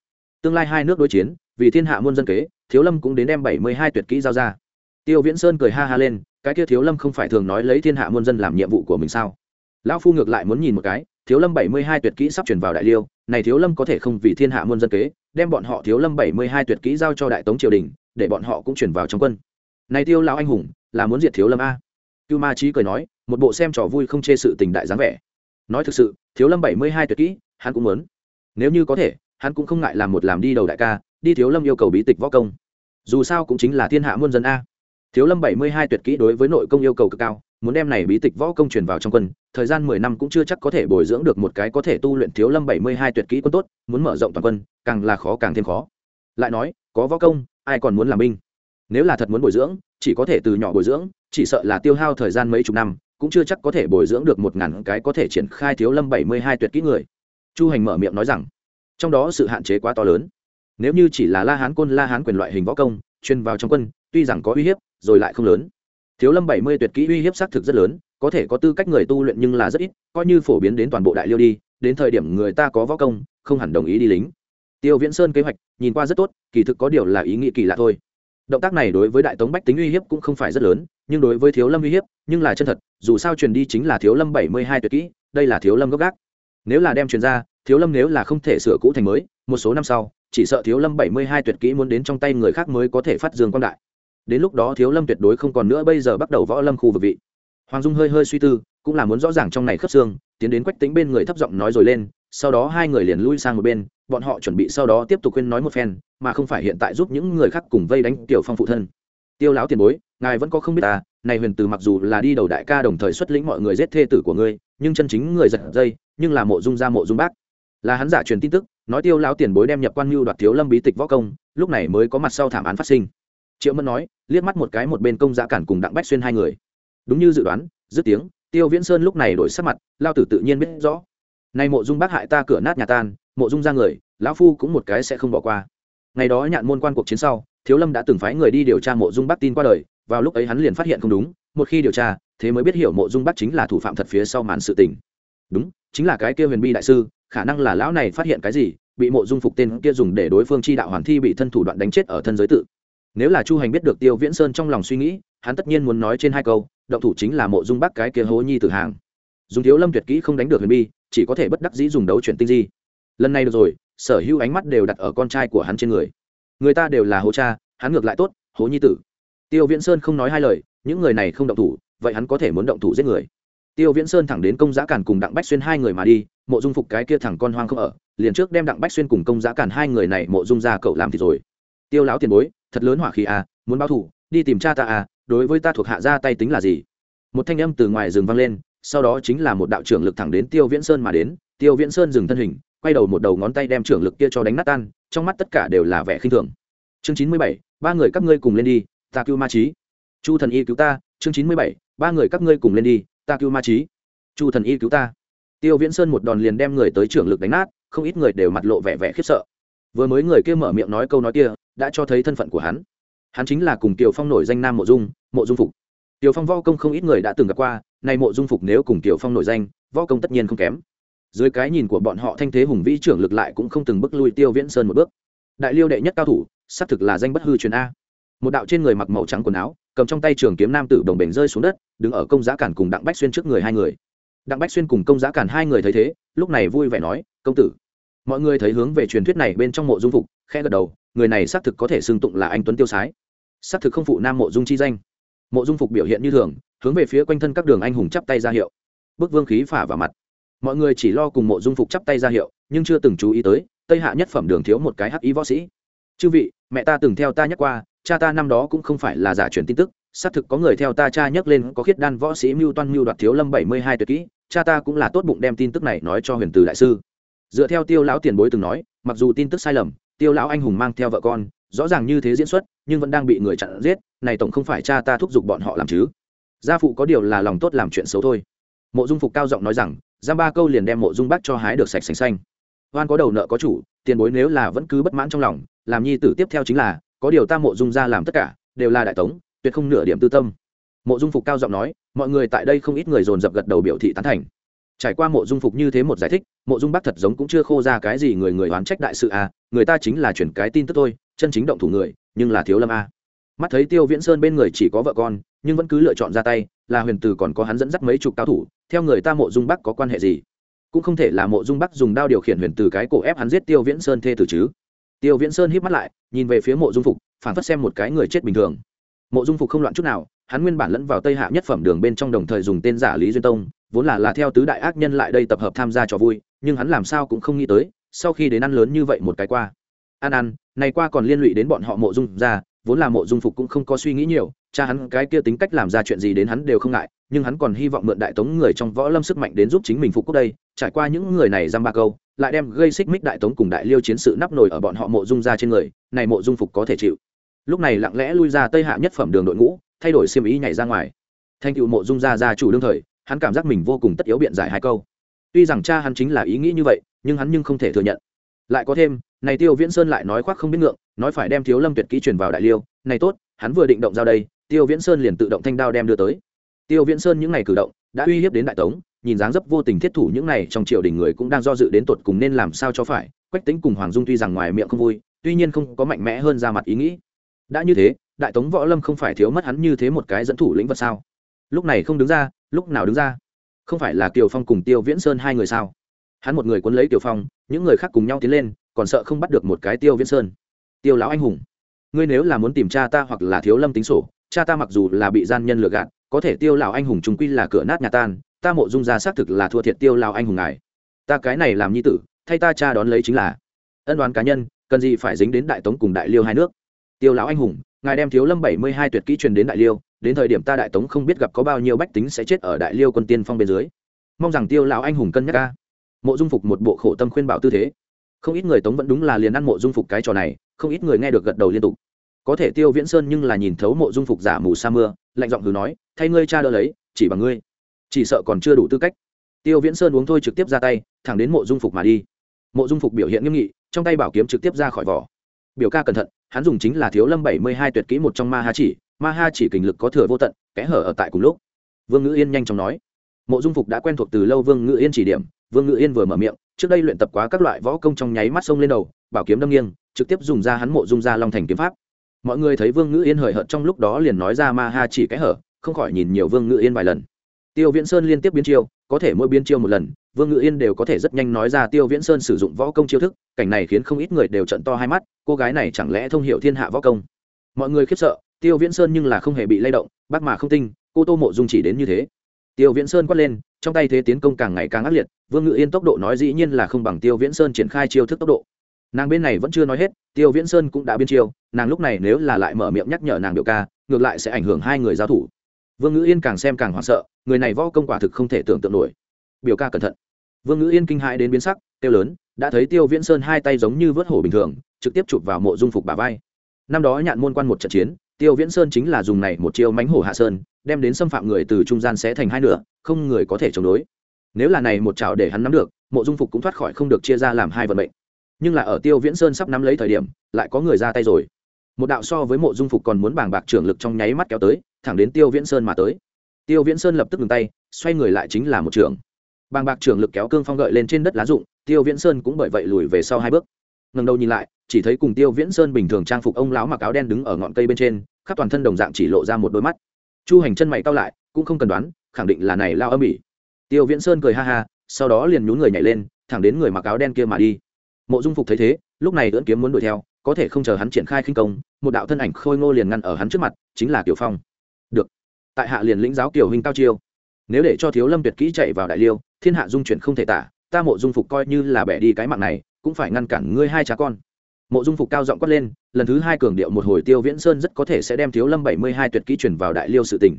Tương lai hai nước đối chiến, vì thiên hạ muôn dân kế, thiếu lâm cũng đến đem bảy mươi hai tuyệt kỹ giao ra. Tiêu viễn sơn cười ha ha lên, cái kia thiếu lâm không phải thường nói lấy thiên hạ muôn dân làm nhiệm vụ của mình sao? Lão phu ngược lại muốn nhìn một cái, thiếu lâm bảy mươi hai tuyệt kỹ sắp chuyển vào đại liêu, này thiếu lâm có thể không vì thiên hạ muôn dân kế, đem bọn họ thiếu lâm bảy mươi hai tuyệt kỹ giao cho đại tống triều đình, để bọn họ cũng chuyển vào trong quân. Này tiêu lão anh hùng, là muốn diệt thiếu lâm a. Cưu ma trí cười nói, một bộ xem trò vui không chê sự tình đại dáng vẻ. Nói thực sự, thiếu lâm bảy mươi hai tuyệt kỹ, hắn cũng muốn. Nếu như có thể hắn cũng không ngại làm một làm đi đầu đại ca, đi thiếu lâm yêu cầu bí tịch võ công. Dù sao cũng chính là thiên hạ muôn dân a. Thiếu lâm bảy mươi hai tuyệt kỹ đối với nội công yêu cầu cực cao, muốn đem này bí tịch võ công truyền vào trong quân, thời gian mười năm cũng chưa chắc có thể bồi dưỡng được một cái có thể tu luyện thiếu lâm bảy mươi hai tuyệt kỹ quân tốt, muốn mở rộng toàn quân, càng là khó càng thêm khó. Lại nói, có võ công, ai còn muốn làm binh? Nếu là thật muốn bồi dưỡng, chỉ có thể từ nhỏ bồi dưỡng, chỉ sợ là tiêu hao thời gian mấy chục năm, cũng chưa chắc có thể bồi dưỡng được một ngàn cái có thể triển khai thiếu lâm bảy mươi hai tuyệt kỹ người. Chu hành mở miệng nói rằng trong đó sự hạn chế quá to lớn. Nếu như chỉ là la hán côn, la hán quyền loại hình võ công truyền vào trong quân, tuy rằng có uy hiếp, rồi lại không lớn. Thiếu lâm bảy mươi tuyệt kỹ uy hiếp xác thực rất lớn, có thể có tư cách người tu luyện nhưng là rất ít, coi như phổ biến đến toàn bộ đại liêu đi, đến thời điểm người ta có võ công, không hẳn đồng ý đi lính. Tiêu viễn sơn kế hoạch, nhìn qua rất tốt, kỳ thực có điều là ý nghĩ kỳ lạ thôi. Động tác này đối với đại tống bách tính uy hiếp cũng không phải rất lớn, nhưng đối với thiếu lâm uy hiếp, nhưng là chân thật, dù sao truyền đi chính là thiếu lâm bảy mươi hai tuyệt kỹ, đây là thiếu lâm gốc gác. Nếu là đem truyền ra thiếu lâm nếu là không thể sửa cũ thành mới, một số năm sau, chỉ sợ thiếu lâm bảy mươi hai tuyệt kỹ muốn đến trong tay người khác mới có thể phát dương quang đại. Đến lúc đó thiếu lâm tuyệt đối không còn nữa, bây giờ bắt đầu võ lâm khu vực vị. Hoàng dung hơi hơi suy tư, cũng là muốn rõ ràng trong này khớp xương, tiến đến quách tính bên người thấp giọng nói rồi lên, sau đó hai người liền lui sang một bên, bọn họ chuẩn bị sau đó tiếp tục khuyên nói một phen, mà không phải hiện tại giúp những người khác cùng vây đánh tiểu phong phụ thân. Tiêu láo tiền bối, ngài vẫn có không biết ta này huyền từ mặc dù là đi đầu đại ca đồng thời xuất lĩnh mọi người giết thê tử của ngươi, nhưng chân chính người giật dây, nhưng là mộ dung ra mộ dung bác là hắn giả truyền tin tức, nói tiêu lão tiền bối đem nhập quan mưu đoạt thiếu lâm bí tịch võ công, lúc này mới có mặt sau thảm án phát sinh. Triệu mẫn nói, liếc mắt một cái một bên công giả cản cùng đặng bách xuyên hai người. Đúng như dự đoán, dứt tiếng, tiêu viễn sơn lúc này đổi sắc mặt, lao tử tự nhiên biết rõ. Nay mộ dung bác hại ta cửa nát nhà tan, mộ dung ra người, lão phu cũng một cái sẽ không bỏ qua. Ngày đó nhạn môn quan cuộc chiến sau, thiếu lâm đã từng phái người đi điều tra mộ dung bác tin qua đời, vào lúc ấy hắn liền phát hiện không đúng, một khi điều tra, thế mới biết hiểu mộ dung bác chính là thủ phạm thật phía sau màn sự tình. Đúng, chính là cái kia huyền bi đại sư khả năng là lão này phát hiện cái gì, bị mộ dung phục tên kia dùng để đối phương chi đạo hoàn thi bị thân thủ đoạn đánh chết ở thân giới tự. Nếu là chu hành biết được tiêu viễn sơn trong lòng suy nghĩ, hắn tất nhiên muốn nói trên hai câu, động thủ chính là mộ dung bắc cái kia hố nhi tử hàng. Dùng thiếu lâm tuyệt kỹ không đánh được huyền bi, chỉ có thể bất đắc dĩ dùng đấu chuyển tinh di. Lần này được rồi, sở hữu ánh mắt đều đặt ở con trai của hắn trên người. Người ta đều là hố cha, hắn ngược lại tốt, hố nhi tử. Tiêu viễn sơn không nói hai lời, những người này không động thủ, vậy hắn có thể muốn động thủ giết người. Tiêu viễn sơn thẳng đến công giã cản cùng đặng bách xuyên hai người mà đi mộ dung phục cái kia thẳng con hoang không ở, liền trước đem đặng bách xuyên cùng công giá cản hai người này mộ dung ra cậu làm thì rồi. Tiêu láo tiền bối, thật lớn hỏa khí à muốn báo thủ, đi tìm cha ta à đối với ta thuộc hạ ra tay tính là gì? Một thanh âm từ ngoài rừng vang lên, sau đó chính là một đạo trưởng lực thẳng đến tiêu viễn sơn mà đến. Tiêu viễn sơn dừng thân hình, quay đầu một đầu ngón tay đem trưởng lực kia cho đánh nát tan, trong mắt tất cả đều là vẻ khinh thường. Chương chín mươi bảy, ba người các ngươi cùng lên đi, ta cứu ma trí. Chu thần y cứu ta, chương chín mươi bảy, ba người các ngươi cùng lên đi, ta cứu ma trí. Chu thần y cứu ta tiêu viễn sơn một đòn liền đem người tới trưởng lực đánh nát, không ít người đều mặt lộ vẻ vẻ khiếp sợ. Vừa mới người kia mở miệng nói câu nói kia, đã cho thấy thân phận của hắn. Hắn chính là cùng kiều phong nổi danh nam mộ dung mộ dung phục. Kiều phong võ công không ít người đã từng gặp qua, nay mộ dung phục nếu cùng kiều phong nổi danh, võ công tất nhiên không kém. Dưới cái nhìn của bọn họ thanh thế hùng vĩ trưởng lực lại cũng không từng bước lui tiêu viễn sơn một bước. Đại liêu đệ nhất cao thủ, xác thực là danh bất hư truyền a. Một đạo trên người mặc màu trắng quần áo, cầm trong tay trường kiếm nam tử đồng bền rơi xuống đất, đứng ở công giá cản cùng đặng bách xuyên trước người hai người đặng bách xuyên cùng công giá cản hai người thấy thế, lúc này vui vẻ nói, công tử. Mọi người thấy hướng về truyền thuyết này bên trong mộ dung phục khe gật đầu, người này xác thực có thể xưng tụng là anh tuấn tiêu sái. Xác thực không phụ nam mộ dung chi danh. Mộ dung phục biểu hiện như thường, hướng về phía quanh thân các đường anh hùng chắp tay ra hiệu. Bức vương khí phả vào mặt. Mọi người chỉ lo cùng mộ dung phục chắp tay ra hiệu, nhưng chưa từng chú ý tới, tây hạ nhất phẩm đường thiếu một cái hắc ý võ sĩ. Chư vị, mẹ ta từng theo ta nhắc qua, cha ta năm đó cũng không phải là giả truyền tin tức xác thực có người theo ta cha nhắc lên có khiết đan võ sĩ mưu toan mưu đoạt thiếu lâm bảy mươi hai tuyệt kỹ, cha ta cũng là tốt bụng đem tin tức này nói cho huyền từ đại sư. Dựa theo tiêu lão tiền bối từng nói, mặc dù tin tức sai lầm, tiêu lão anh hùng mang theo vợ con, rõ ràng như thế diễn xuất, nhưng vẫn đang bị người chặn giết, này tổng không phải cha ta thúc giục bọn họ làm chứ. Gia phụ có điều là lòng tốt làm chuyện xấu thôi. Mộ dung phục cao giọng nói rằng, giam ba câu liền đem mộ dung bác cho hái được sạch sành xanh. Oan có đầu nợ có chủ, tiền bối nếu là vẫn cứ bất mãn trong lòng, làm nhi tử tiếp theo chính là, có điều ta mộ dung ra làm tất cả, đều là đại tống tuyệt không nửa điểm tư tâm. Mộ dung phục cao giọng nói, mọi người tại đây không ít người dồn dập gật đầu biểu thị tán thành. Trải qua mộ dung phục như thế một giải thích, mộ dung bắc thật giống cũng chưa khô ra cái gì người người oán trách đại sự à người ta chính là chuyển cái tin tức thôi, chân chính động thủ người, nhưng là thiếu lâm a mắt thấy tiêu viễn sơn bên người chỉ có vợ con, nhưng vẫn cứ lựa chọn ra tay, là huyền từ còn có hắn dẫn dắt mấy chục cao thủ, theo người ta mộ dung bắc có quan hệ gì? Cũng không thể là mộ dung bắc dùng đao điều khiển huyền từ cái cổ ép hắn giết tiêu viễn sơn thê tử chứ. Tiêu viễn sơn híp mắt lại, nhìn về phía mộ dung phục, phản phất xem một cái người chết bình thường mộ dung phục không loạn chút nào, hắn nguyên bản lẫn vào tây hạ nhất phẩm đường bên trong đồng thời dùng tên giả lý duyên tông, vốn là là theo tứ đại ác nhân lại đây tập hợp tham gia trò vui, nhưng hắn làm sao cũng không nghĩ tới, sau khi đến ăn lớn như vậy một cái qua. Ăn ăn, này qua còn liên lụy đến bọn họ mộ dung ra, vốn là mộ dung phục cũng không có suy nghĩ nhiều, cha hắn cái kia tính cách làm ra chuyện gì đến hắn đều không ngại, nhưng hắn còn hy vọng mượn đại tống người trong võ lâm sức mạnh đến giúp chính mình phục quốc đây, trải qua những người này giam ba câu, lại đem gây xích mích đại tống cùng đại liêu chiến sự nắp nổi ở bọn họ mộ dung ra trên người, này mộ dung phục có thể chịu lúc này lặng lẽ lui ra tây hạ nhất phẩm đường đội ngũ, thay đổi xiêm ý nhảy ra ngoài. Thanh cựu mộ dung ra ra chủ đương thời, hắn cảm giác mình vô cùng tất yếu biện giải hai câu. Tuy rằng cha hắn chính là ý nghĩ như vậy, nhưng hắn nhưng không thể thừa nhận. Lại có thêm, này tiêu viễn sơn lại nói khoác không biết ngượng, nói phải đem thiếu lâm tuyệt kỹ truyền vào đại liêu. Này tốt, hắn vừa định động giao đây, tiêu viễn sơn liền tự động thanh đao đem đưa tới. Tiêu viễn sơn những ngày cử động, đã uy hiếp đến đại tống, nhìn dáng dấp vô tình thiết thủ những này trong triều đình người cũng đang do dự đến tột cùng nên làm sao cho phải. Quách tính cùng hoàng dung tuy rằng ngoài miệng không vui, tuy nhiên không có mạnh mẽ hơn ra mặt ý nghĩ đã như thế, đại tống võ lâm không phải thiếu mất hắn như thế một cái dẫn thủ lĩnh vật sao? Lúc này không đứng ra, lúc nào đứng ra? Không phải là kiều phong cùng tiêu viễn sơn hai người sao? Hắn một người quấn lấy kiều phong, những người khác cùng nhau tiến lên, còn sợ không bắt được một cái tiêu viễn sơn. Tiêu lão anh hùng, ngươi nếu là muốn tìm cha ta hoặc là thiếu lâm tính sổ, cha ta mặc dù là bị gian nhân lừa gạt, có thể tiêu lão anh hùng chúng quy là cửa nát nhà tan, ta mộ dung ra xác thực là thua thiệt tiêu lão anh hùng ngài. Ta cái này làm nhi tử, thay ta cha đón lấy chính là, ân đoán cá nhân, cần gì phải dính đến đại tống cùng đại liêu hai nước? Tiêu lão anh hùng, ngài đem thiếu lâm bảy mươi hai tuyệt kỹ truyền đến đại liêu, đến thời điểm ta đại tống không biết gặp có bao nhiêu bách tính sẽ chết ở đại liêu quân tiên phong bên dưới. Mong rằng tiêu lão anh hùng cân nhắc ca. Mộ dung phục một bộ khổ tâm khuyên bảo tư thế. Không ít người tống vẫn đúng là liền ăn mộ dung phục cái trò này, không ít người nghe được gật đầu liên tục. Có thể tiêu viễn sơn nhưng là nhìn thấu mộ dung phục giả mù sa mưa, lạnh giọng hừ nói, thay ngươi cha đỡ lấy, chỉ bằng ngươi. Chỉ sợ còn chưa đủ tư cách. Tiêu viễn sơn uống thôi trực tiếp ra tay, thẳng đến mộ dung phục mà đi. Mộ dung phục biểu hiện nghiêm nghị, trong tay bảo kiếm trực tiếp ra khỏi vỏ. Biểu ca cẩn thận hắn dùng chính là thiếu lâm bảy mươi hai tuyệt kỹ một trong ma ha chỉ, ma ha chỉ kình lực có thừa vô tận, kẽ hở ở tại cùng lúc. Vương ngữ yên nhanh chóng nói, mộ dung phục đã quen thuộc từ lâu vương ngữ yên chỉ điểm, vương ngữ yên vừa mở miệng, trước đây luyện tập quá các loại võ công trong nháy mắt sông lên đầu, bảo kiếm đâm nghiêng, trực tiếp dùng ra hắn mộ dung ra long thành kiếm pháp. Mọi người thấy vương ngữ yên hời hợt trong lúc đó liền nói ra ma ha chỉ kẽ hở, không khỏi nhìn nhiều vương ngữ yên vài lần. Tiêu viễn sơn liên tiếp biến chiêu, có thể mỗi biến chiêu một lần vương Ngự yên đều có thể rất nhanh nói ra tiêu viễn sơn sử dụng võ công chiêu thức, cảnh này khiến không ít người đều trận to hai mắt, cô gái này chẳng lẽ thông h i ể u thiên hạ võ công? Mọi người khiếp sợ, tiêu viễn sơn nhưng là không hề bị lay động, bác mà không tinh cô tô mộ dung chỉ đến như thế. Tiêu viễn sơn quát lên, trong tay thế tiến công càng ngày càng ác liệt, vương ngự yên tốc độ nói dĩ nhiên là không bằng tiêu viễn sơn triển khai chiêu thức tốc độ. Nàng bên này vẫn chưa nói hết, tiêu viễn sơn cũng đã biên chiêu, nàng lúc này nếu là lại mở miệng nhắc nhở nàng biểu ca, ngược lại sẽ ảnh hưởng hai người giao thủ. Vương ngữ yên càng xem càng hoảng sợ, người này võ công quả thực không thể tưởng tượng nổi biểu ca cẩn thận. Vương ngữ yên kinh hãi đến biến sắc tiêu lớn, đã thấy tiêu viễn sơn hai tay giống như vớt hổ bình thường, trực tiếp chụp vào mộ dung phục bà vai. Năm đó nhạn môn quan một trận chiến, tiêu viễn sơn chính là dùng này một chiêu mánh hổ hạ sơn, đem đến xâm phạm người từ trung gian sẽ thành hai nửa, không người có thể chống đối. Nếu là này một chảo để hắn nắm được, mộ dung phục cũng thoát khỏi không được chia ra làm hai vận mệnh. Nhưng là ở tiêu viễn sơn sắp nắm lấy thời điểm, lại có người ra tay rồi. Một đạo so với mộ dung phục còn muốn bàng bạc trưởng lực trong nháy mắt kéo tới, thẳng đến tiêu viễn sơn mà tới. Tiêu viễn sơn lập tức ngừng tay, xoay người lại chính là một trưởng bàng bạc trưởng lực kéo cương phong gợi lên trên đất lá rụng, tiêu viễn sơn cũng bởi vậy lùi về sau hai bước. Ngần đầu nhìn lại, chỉ thấy cùng tiêu viễn sơn bình thường trang phục ông lão mặc áo đen đứng ở ngọn cây bên trên, khắp toàn thân đồng dạng chỉ lộ ra một đôi mắt. Chu hành chân mày cao lại, cũng không cần đoán, khẳng định là này lao âm ỉ. Tiêu viễn sơn cười ha ha, sau đó liền nhún người nhảy lên, thẳng đến người mặc áo đen kia mà đi. Mộ dung phục thấy thế, lúc này ưỡn kiếm muốn đuổi theo, có thể không chờ hắn triển khai khinh công, một đạo thân ảnh khôi ngô liền ngăn ở hắn trước mặt, chính là kiều phong. Được. Tại hạ liền lĩnh giáo kiều huynh cao chiêu nếu để cho thiếu lâm tuyệt kỹ chạy vào đại liêu, thiên hạ dung chuyển không thể tả, ta mộ dung phục coi như là bẻ đi cái mạng này, cũng phải ngăn cản ngươi hai cha con. Mộ dung phục cao giọng quát lên, lần thứ hai cường điệu một hồi tiêu viễn sơn rất có thể sẽ đem thiếu lâm bảy mươi hai tuyệt kỹ chuyển vào đại liêu sự tỉnh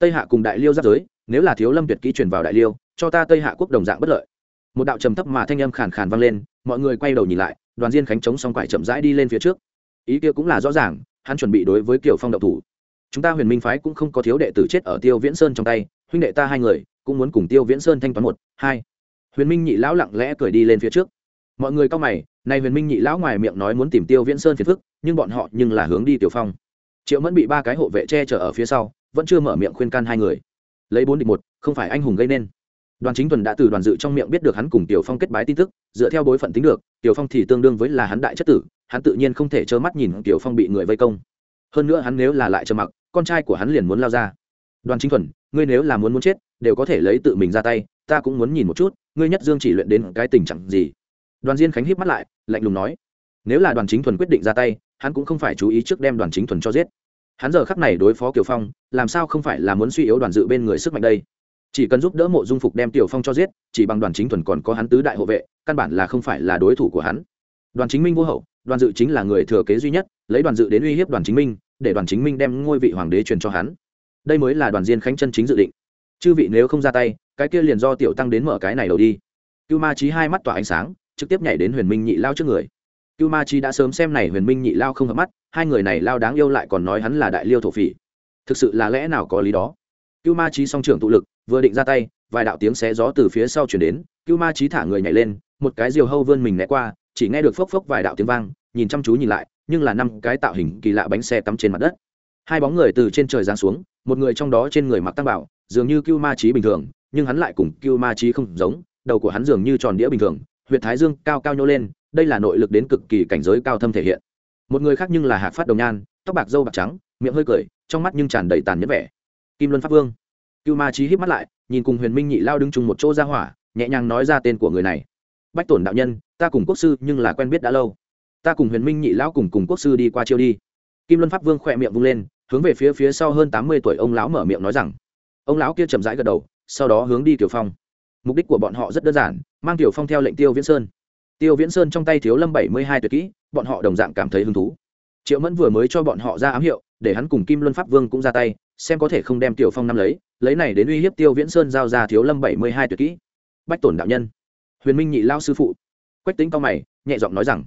tây hạ cùng đại liêu giáp giới, nếu là thiếu lâm tuyệt kỹ chuyển vào đại liêu, cho ta tây hạ quốc đồng dạng bất lợi. Một đạo trầm thấp mà thanh âm khàn khàn vang lên, mọi người quay đầu nhìn lại, đoàn diên khánh chống xong quải chậm rãi đi lên phía trước. Ý kia cũng là rõ ràng, hắn chuẩn bị đối với kiều phong đậu thủ. Chúng ta huyền minh phái cũng không có thiếu đệ tử chết ở tiêu viễn sơn trong tay huynh đệ ta hai người, cũng muốn cùng tiêu viễn sơn thanh toán một, hai. Huyền minh nhị lão lặng lẽ cười đi lên phía trước. Mọi người cao mày này huyền minh nhị lão ngoài miệng nói muốn tìm tiêu viễn sơn phiền phức, nhưng bọn họ nhưng là hướng đi tiểu phong. Triệu mẫn bị ba cái hộ vệ che chở ở phía sau, vẫn chưa mở miệng khuyên can hai người. Lấy bốn địch một, không phải anh hùng gây nên. Đoàn chính tuần đã từ đoàn dự trong miệng biết được hắn cùng tiểu phong kết bái tin tức, dựa theo bối phận tính được, tiểu phong thì tương đương với là hắn đại chất tử, hắn tự nhiên không thể trơ mắt nhìn tiểu phong bị người vây công. Hơn nữa hắn nếu là lại trơ mặc, con trai của hắn liền muốn lao ra. Đoàn chính thuần ngươi nếu là muốn muốn chết, đều có thể lấy tự mình ra tay, ta cũng muốn nhìn một chút, ngươi nhất dương chỉ luyện đến cái tình trạng gì? Đoàn diên khánh híp mắt lại, lạnh lùng nói, nếu là đoàn chính thuần quyết định ra tay, hắn cũng không phải chú ý trước đem đoàn chính thuần cho giết. Hắn giờ khắc này đối phó kiều phong, làm sao không phải là muốn suy yếu đoàn dự bên người sức mạnh đây? Chỉ cần giúp đỡ mộ dung phục đem tiểu phong cho giết, chỉ bằng đoàn chính thuần còn có hắn tứ đại hộ vệ, căn bản là không phải là đối thủ của hắn. Đoàn chính minh vô hậu, đoàn dự chính là người thừa kế duy nhất, lấy đoàn dự đến uy hiếp đoàn chính minh, để đoàn chính minh đem ngôi vị hoàng đế truyền cho hắn đây mới là đoàn diên khánh chân chính dự định. Chư vị nếu không ra tay, cái kia liền do tiểu tăng đến mở cái này đầu đi. Cưu ma trí hai mắt tỏa ánh sáng, trực tiếp nhảy đến huyền minh nhị lao trước người. Cưu ma trí đã sớm xem này huyền minh nhị lao không hợp mắt, hai người này lao đáng yêu lại còn nói hắn là đại liêu thổ phỉ. Thực sự là lẽ nào có lý đó? Cưu ma trí song trưởng tụ lực, vừa định ra tay, vài đạo tiếng xé gió từ phía sau chuyển đến, cưu ma trí thả người nhảy lên, một cái diều hâu vươn mình né qua, chỉ nghe được phốc phốc vài đạo tiếng vang, nhìn chăm chú nhìn lại, nhưng là năm cái tạo hình kỳ lạ bánh xe cắm trên mặt đất hai bóng người từ trên trời giáng xuống, một người trong đó trên người mặc tăng bảo, dường như cưu ma trí bình thường, nhưng hắn lại cùng cưu ma trí không giống, đầu của hắn dường như tròn đĩa bình thường huyện thái dương cao cao nhô lên, đây là nội lực đến cực kỳ cảnh giới cao thâm thể hiện. Một người khác nhưng là hạc phát đồng nhan, tóc bạc dâu bạc trắng, miệng hơi cười, trong mắt nhưng tràn đầy tàn nhẫn vẻ. Kim luân pháp vương. Cưu ma trí hít mắt lại, nhìn cùng huyền minh nhị lao đứng chung một chỗ ra hỏa, nhẹ nhàng nói ra tên của người này. Bách tổn đạo nhân, ta cùng quốc sư nhưng là quen biết đã lâu. Ta cùng huyền minh nhị lão cùng cùng quốc sư đi qua chiêu đi kim luân pháp vương khỏe miệng vung lên, hướng về phía phía sau hơn tám mươi tuổi ông lão mở miệng nói rằng, ông lão kia chậm rãi gật đầu, sau đó hướng đi tiểu phong. Mục đích của bọn họ rất đơn giản, mang tiểu phong theo lệnh tiêu viễn sơn. Tiêu viễn sơn trong tay thiếu lâm bảy mươi hai tuyệt kỹ, bọn họ đồng dạng cảm thấy hứng thú. Triệu mẫn vừa mới cho bọn họ ra ám hiệu, để hắn cùng kim luân pháp vương cũng ra tay, xem có thể không đem tiểu phong năm lấy lấy này đến uy hiếp tiêu viễn sơn giao ra thiếu lâm bảy mươi hai tuyệt kỹ. Bách tổn đạo nhân. Huyền minh nhị lao sư phụ. Quách tính cao mày, nhẹ giọng nói rằng.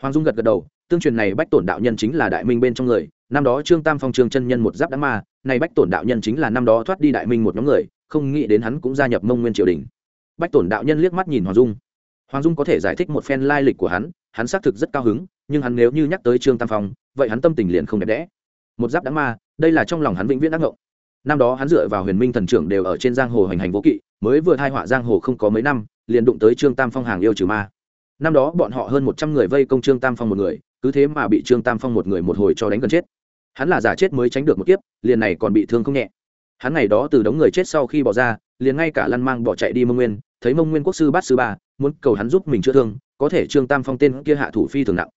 Hoàng dung gật gật đầu tương truyền này bách tổn đạo nhân chính là đại minh bên trong người, năm đó trương tam phong trương chân nhân một giáp đá ma, này bách tổn đạo nhân chính là năm đó thoát đi đại minh một nhóm người, không nghĩ đến hắn cũng gia nhập mông nguyên triều đình. Bách tổn đạo nhân liếc mắt nhìn hoàng dung. Hoàng dung có thể giải thích một phen lai lịch của hắn hắn xác thực rất cao hứng, nhưng hắn nếu như nhắc tới trương tam phong, vậy hắn tâm tình liền không đẹp đẽ. Một giáp đá ma, đây là trong lòng hắn vĩnh viễn ác ngộng. Năm đó hắn dựa vào huyền minh thần trưởng đều ở trên giang hồ hành hành vô kỵ, mới vừa thai họa giang hồ không có mấy năm, liền đụng tới trương tam phong hàng yêu trừ ma. Năm đó bọn họ hơn một trăm người vây công trương tam phong một người cứ thế mà bị trương tam phong một người một hồi cho đánh gần chết hắn là giả chết mới tránh được một kiếp liền này còn bị thương không nhẹ hắn ngày đó từ đống người chết sau khi bỏ ra liền ngay cả lăn mang bỏ chạy đi mông nguyên thấy mông nguyên quốc sư bát sư ba muốn cầu hắn giúp mình chữa thương có thể trương tam phong tên kia hạ thủ phi thường nặng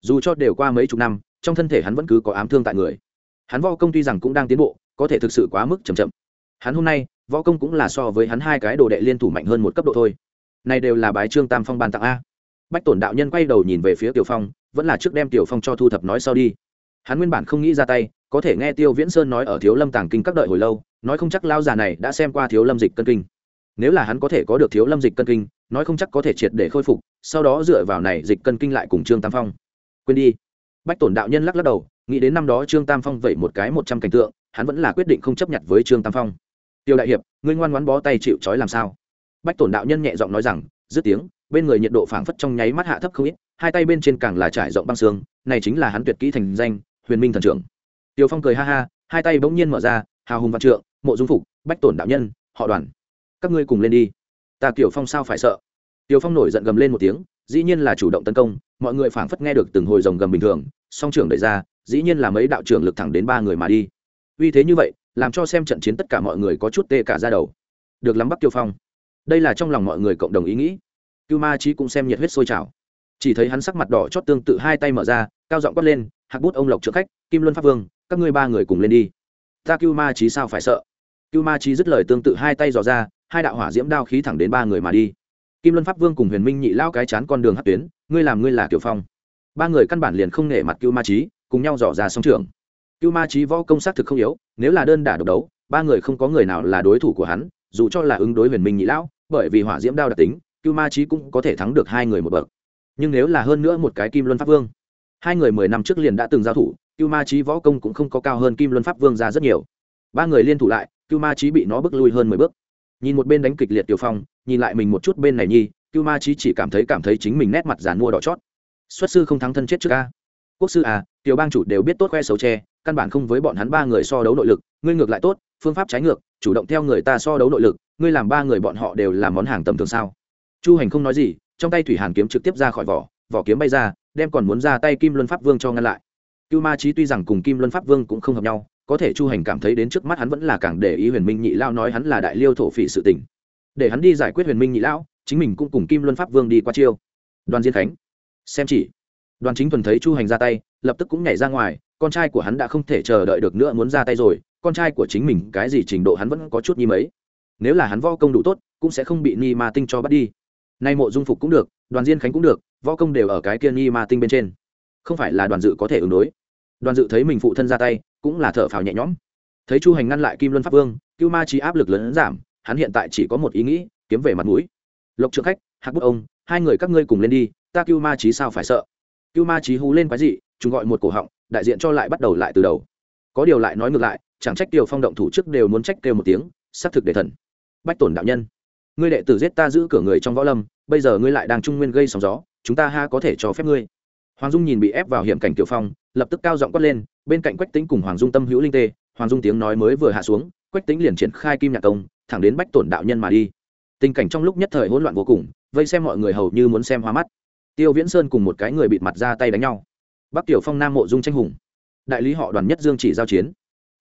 dù cho đều qua mấy chục năm trong thân thể hắn vẫn cứ có ám thương tại người hắn võ công tuy rằng cũng đang tiến bộ có thể thực sự quá mức chậm chậm hắn hôm nay võ công cũng là so với hắn hai cái đồ đệ liên thủ mạnh hơn một cấp độ thôi này đều là bái trương tam phong ban tặng a bách tổn đạo nhân quay đầu nhìn về phía tiểu phong vẫn là trước đem tiểu phong cho thu thập nói sau đi. Hắn nguyên bản không nghĩ ra tay, có thể nghe tiêu viễn sơn nói ở thiếu lâm tàng kinh các đợi hồi lâu, nói không chắc lao già này đã xem qua thiếu lâm dịch cân kinh. Nếu là hắn có thể có được thiếu lâm dịch cân kinh, nói không chắc có thể triệt để khôi phục, sau đó dựa vào này dịch cân kinh lại cùng trương tam phong. Quên đi. Bách tổn đạo nhân lắc lắc đầu, nghĩ đến năm đó trương tam phong vậy một cái một trăm cảnh tượng, hắn vẫn là quyết định không chấp nhận với trương tam phong. Tiêu đại hiệp, ngươi ngoan ngoãn bó tay chịu trói làm sao? Bách tổn đạo nhân nhẹ giọng nói rằng, dứt tiếng, bên người nhiệt độ phảng phất trong nháy mắt hạ thấp không ít hai tay bên trên càng là trải rộng băng xương, này chính là hắn tuyệt kỹ thành danh, huyền minh thần trưởng. Tiêu phong cười ha ha, hai tay bỗng nhiên mở ra, hào hùng văn trượng, mộ dung phục, bách tổn đạo nhân, họ đoàn. Các ngươi cùng lên đi. Ta tiểu phong sao phải sợ? Tiêu phong nổi giận gầm lên một tiếng, dĩ nhiên là chủ động tấn công, mọi người phảng phất nghe được từng hồi rồng gầm bình thường, song trưởng đẩy ra, dĩ nhiên là mấy đạo trưởng lực thẳng đến ba người mà đi. Vì thế như vậy, làm cho xem trận chiến tất cả mọi người có chút tê cả ra đầu. Được lắm bắc tiêu phong. Đây là trong lòng mọi người cộng đồng ý nghĩ. Cưu ma trí cũng xem nhiệt huyết sôi trào chỉ thấy hắn sắc mặt đỏ chót tương tự hai tay mở ra, cao giọng quát lên, hạc bút ông lộc trượng khách, kim luân pháp vương, các ngươi ba người cùng lên đi. Ta cưu ma trí sao phải sợ? Cưu ma trí dứt lời tương tự hai tay dò ra, hai đạo hỏa diễm đao khí thẳng đến ba người mà đi. Kim luân pháp vương cùng huyền minh nhị lao cái chán con đường hát tuyến, ngươi làm ngươi là kiểu phong. Ba người căn bản liền không nể mặt cưu ma trí cùng nhau dò ra song trường cưu ma trí võ công xác thực không yếu, nếu là đơn đả độc đấu, ba người không có người nào là đối thủ của hắn, dù cho là ứng đối huyền minh nhị lão, bởi vì hỏa diễm đao đặc tính, cưu ma trí cũng có thể thắng được hai người một bậc nhưng nếu là hơn nữa một cái kim luân pháp vương, hai người mười năm trước liền đã từng giao thủ, cưu ma trí võ công cũng không có cao hơn kim luân pháp vương ra rất nhiều. Ba người liên thủ lại, cưu ma trí bị nó bước lui hơn mười bước. Nhìn một bên đánh kịch liệt tiểu phong, nhìn lại mình một chút bên này nhi, cưu ma trí chỉ cảm thấy cảm thấy chính mình nét mặt giàn mua đỏ chót. Xuất sư không thắng thân chết trước ca quốc sư à tiểu bang chủ đều biết tốt khoe xấu tre căn bản không với bọn hắn ba người so đấu nội lực, ngươi ngược lại tốt, phương pháp trái ngược, chủ động theo người ta so đấu nội lực, ngươi làm ba người bọn họ đều làm món hàng tầm thường sao? Chu hành không nói gì trong tay thủy hàn kiếm trực tiếp ra khỏi vỏ vỏ kiếm bay ra, đem còn muốn ra tay kim luân pháp vương cho ngăn lại. Cưu ma trí tuy rằng cùng kim luân pháp vương cũng không hợp nhau, có thể chu hành cảm thấy đến trước mắt hắn vẫn là càng để ý huyền minh nhị lao nói hắn là đại liêu thổ phỉ sự tình. Để hắn đi giải quyết huyền minh nhị lão, chính mình cũng cùng kim luân pháp vương đi qua chiêu. Đoàn diên khánh, xem chỉ. Đoàn chính thuần thấy chu hành ra tay, lập tức cũng nhảy ra ngoài, con trai của hắn đã không thể chờ đợi được nữa muốn ra tay rồi, con trai của chính mình cái gì trình độ hắn vẫn có chút nhi mấy. Nếu là hắn võ công đủ tốt, cũng sẽ không bị ni ma tinh cho bắt đi nay mộ dung phục cũng được, đoàn diên khánh cũng được, võ công đều ở cái kia nghi ma tinh bên trên. Không phải là đoàn dự có thể ứng đối. Đoàn dự thấy mình phụ thân ra tay, cũng là thở phào nhẹ nhõm. Thấy chu hành ngăn lại kim luân pháp vương, cưu ma trí áp lực lớn giảm, hắn hiện tại chỉ có một ý nghĩ, kiếm về mặt mũi. Lộc trượng khách, hạc bút ông, hai người các ngươi cùng lên đi, ta cưu ma trí sao phải sợ? Cưu ma trí hú lên quái dị, chúng gọi một cổ họng, đại diện cho lại bắt đầu lại từ đầu. Có điều lại nói ngược lại, chẳng trách điều phong động thủ trước đều muốn trách kêu một tiếng xác thực để thần. Bách tổn đạo nhân ngươi đệ tử giết ta giữ cửa người trong võ lâm, bây giờ ngươi lại đang trung nguyên gây sóng gió, chúng ta ha có thể cho phép ngươi. Hoàng dung nhìn bị ép vào hiểm cảnh tiểu phong, lập tức cao giọng quát lên, bên cạnh quách tính cùng hoàng dung tâm hữu linh tê, hoàng dung tiếng nói mới vừa hạ xuống, quách tính liền triển khai kim nhạc công, thẳng đến bách tổn đạo nhân mà đi. Tình cảnh trong lúc nhất thời hỗn loạn vô cùng, vây xem mọi người hầu như muốn xem hoa mắt. Tiêu viễn sơn cùng một cái người bịt mặt ra tay đánh nhau. Bắc tiểu phong, nam mộ dung tranh hùng. Đại lý họ đoàn nhất dương chỉ giao chiến.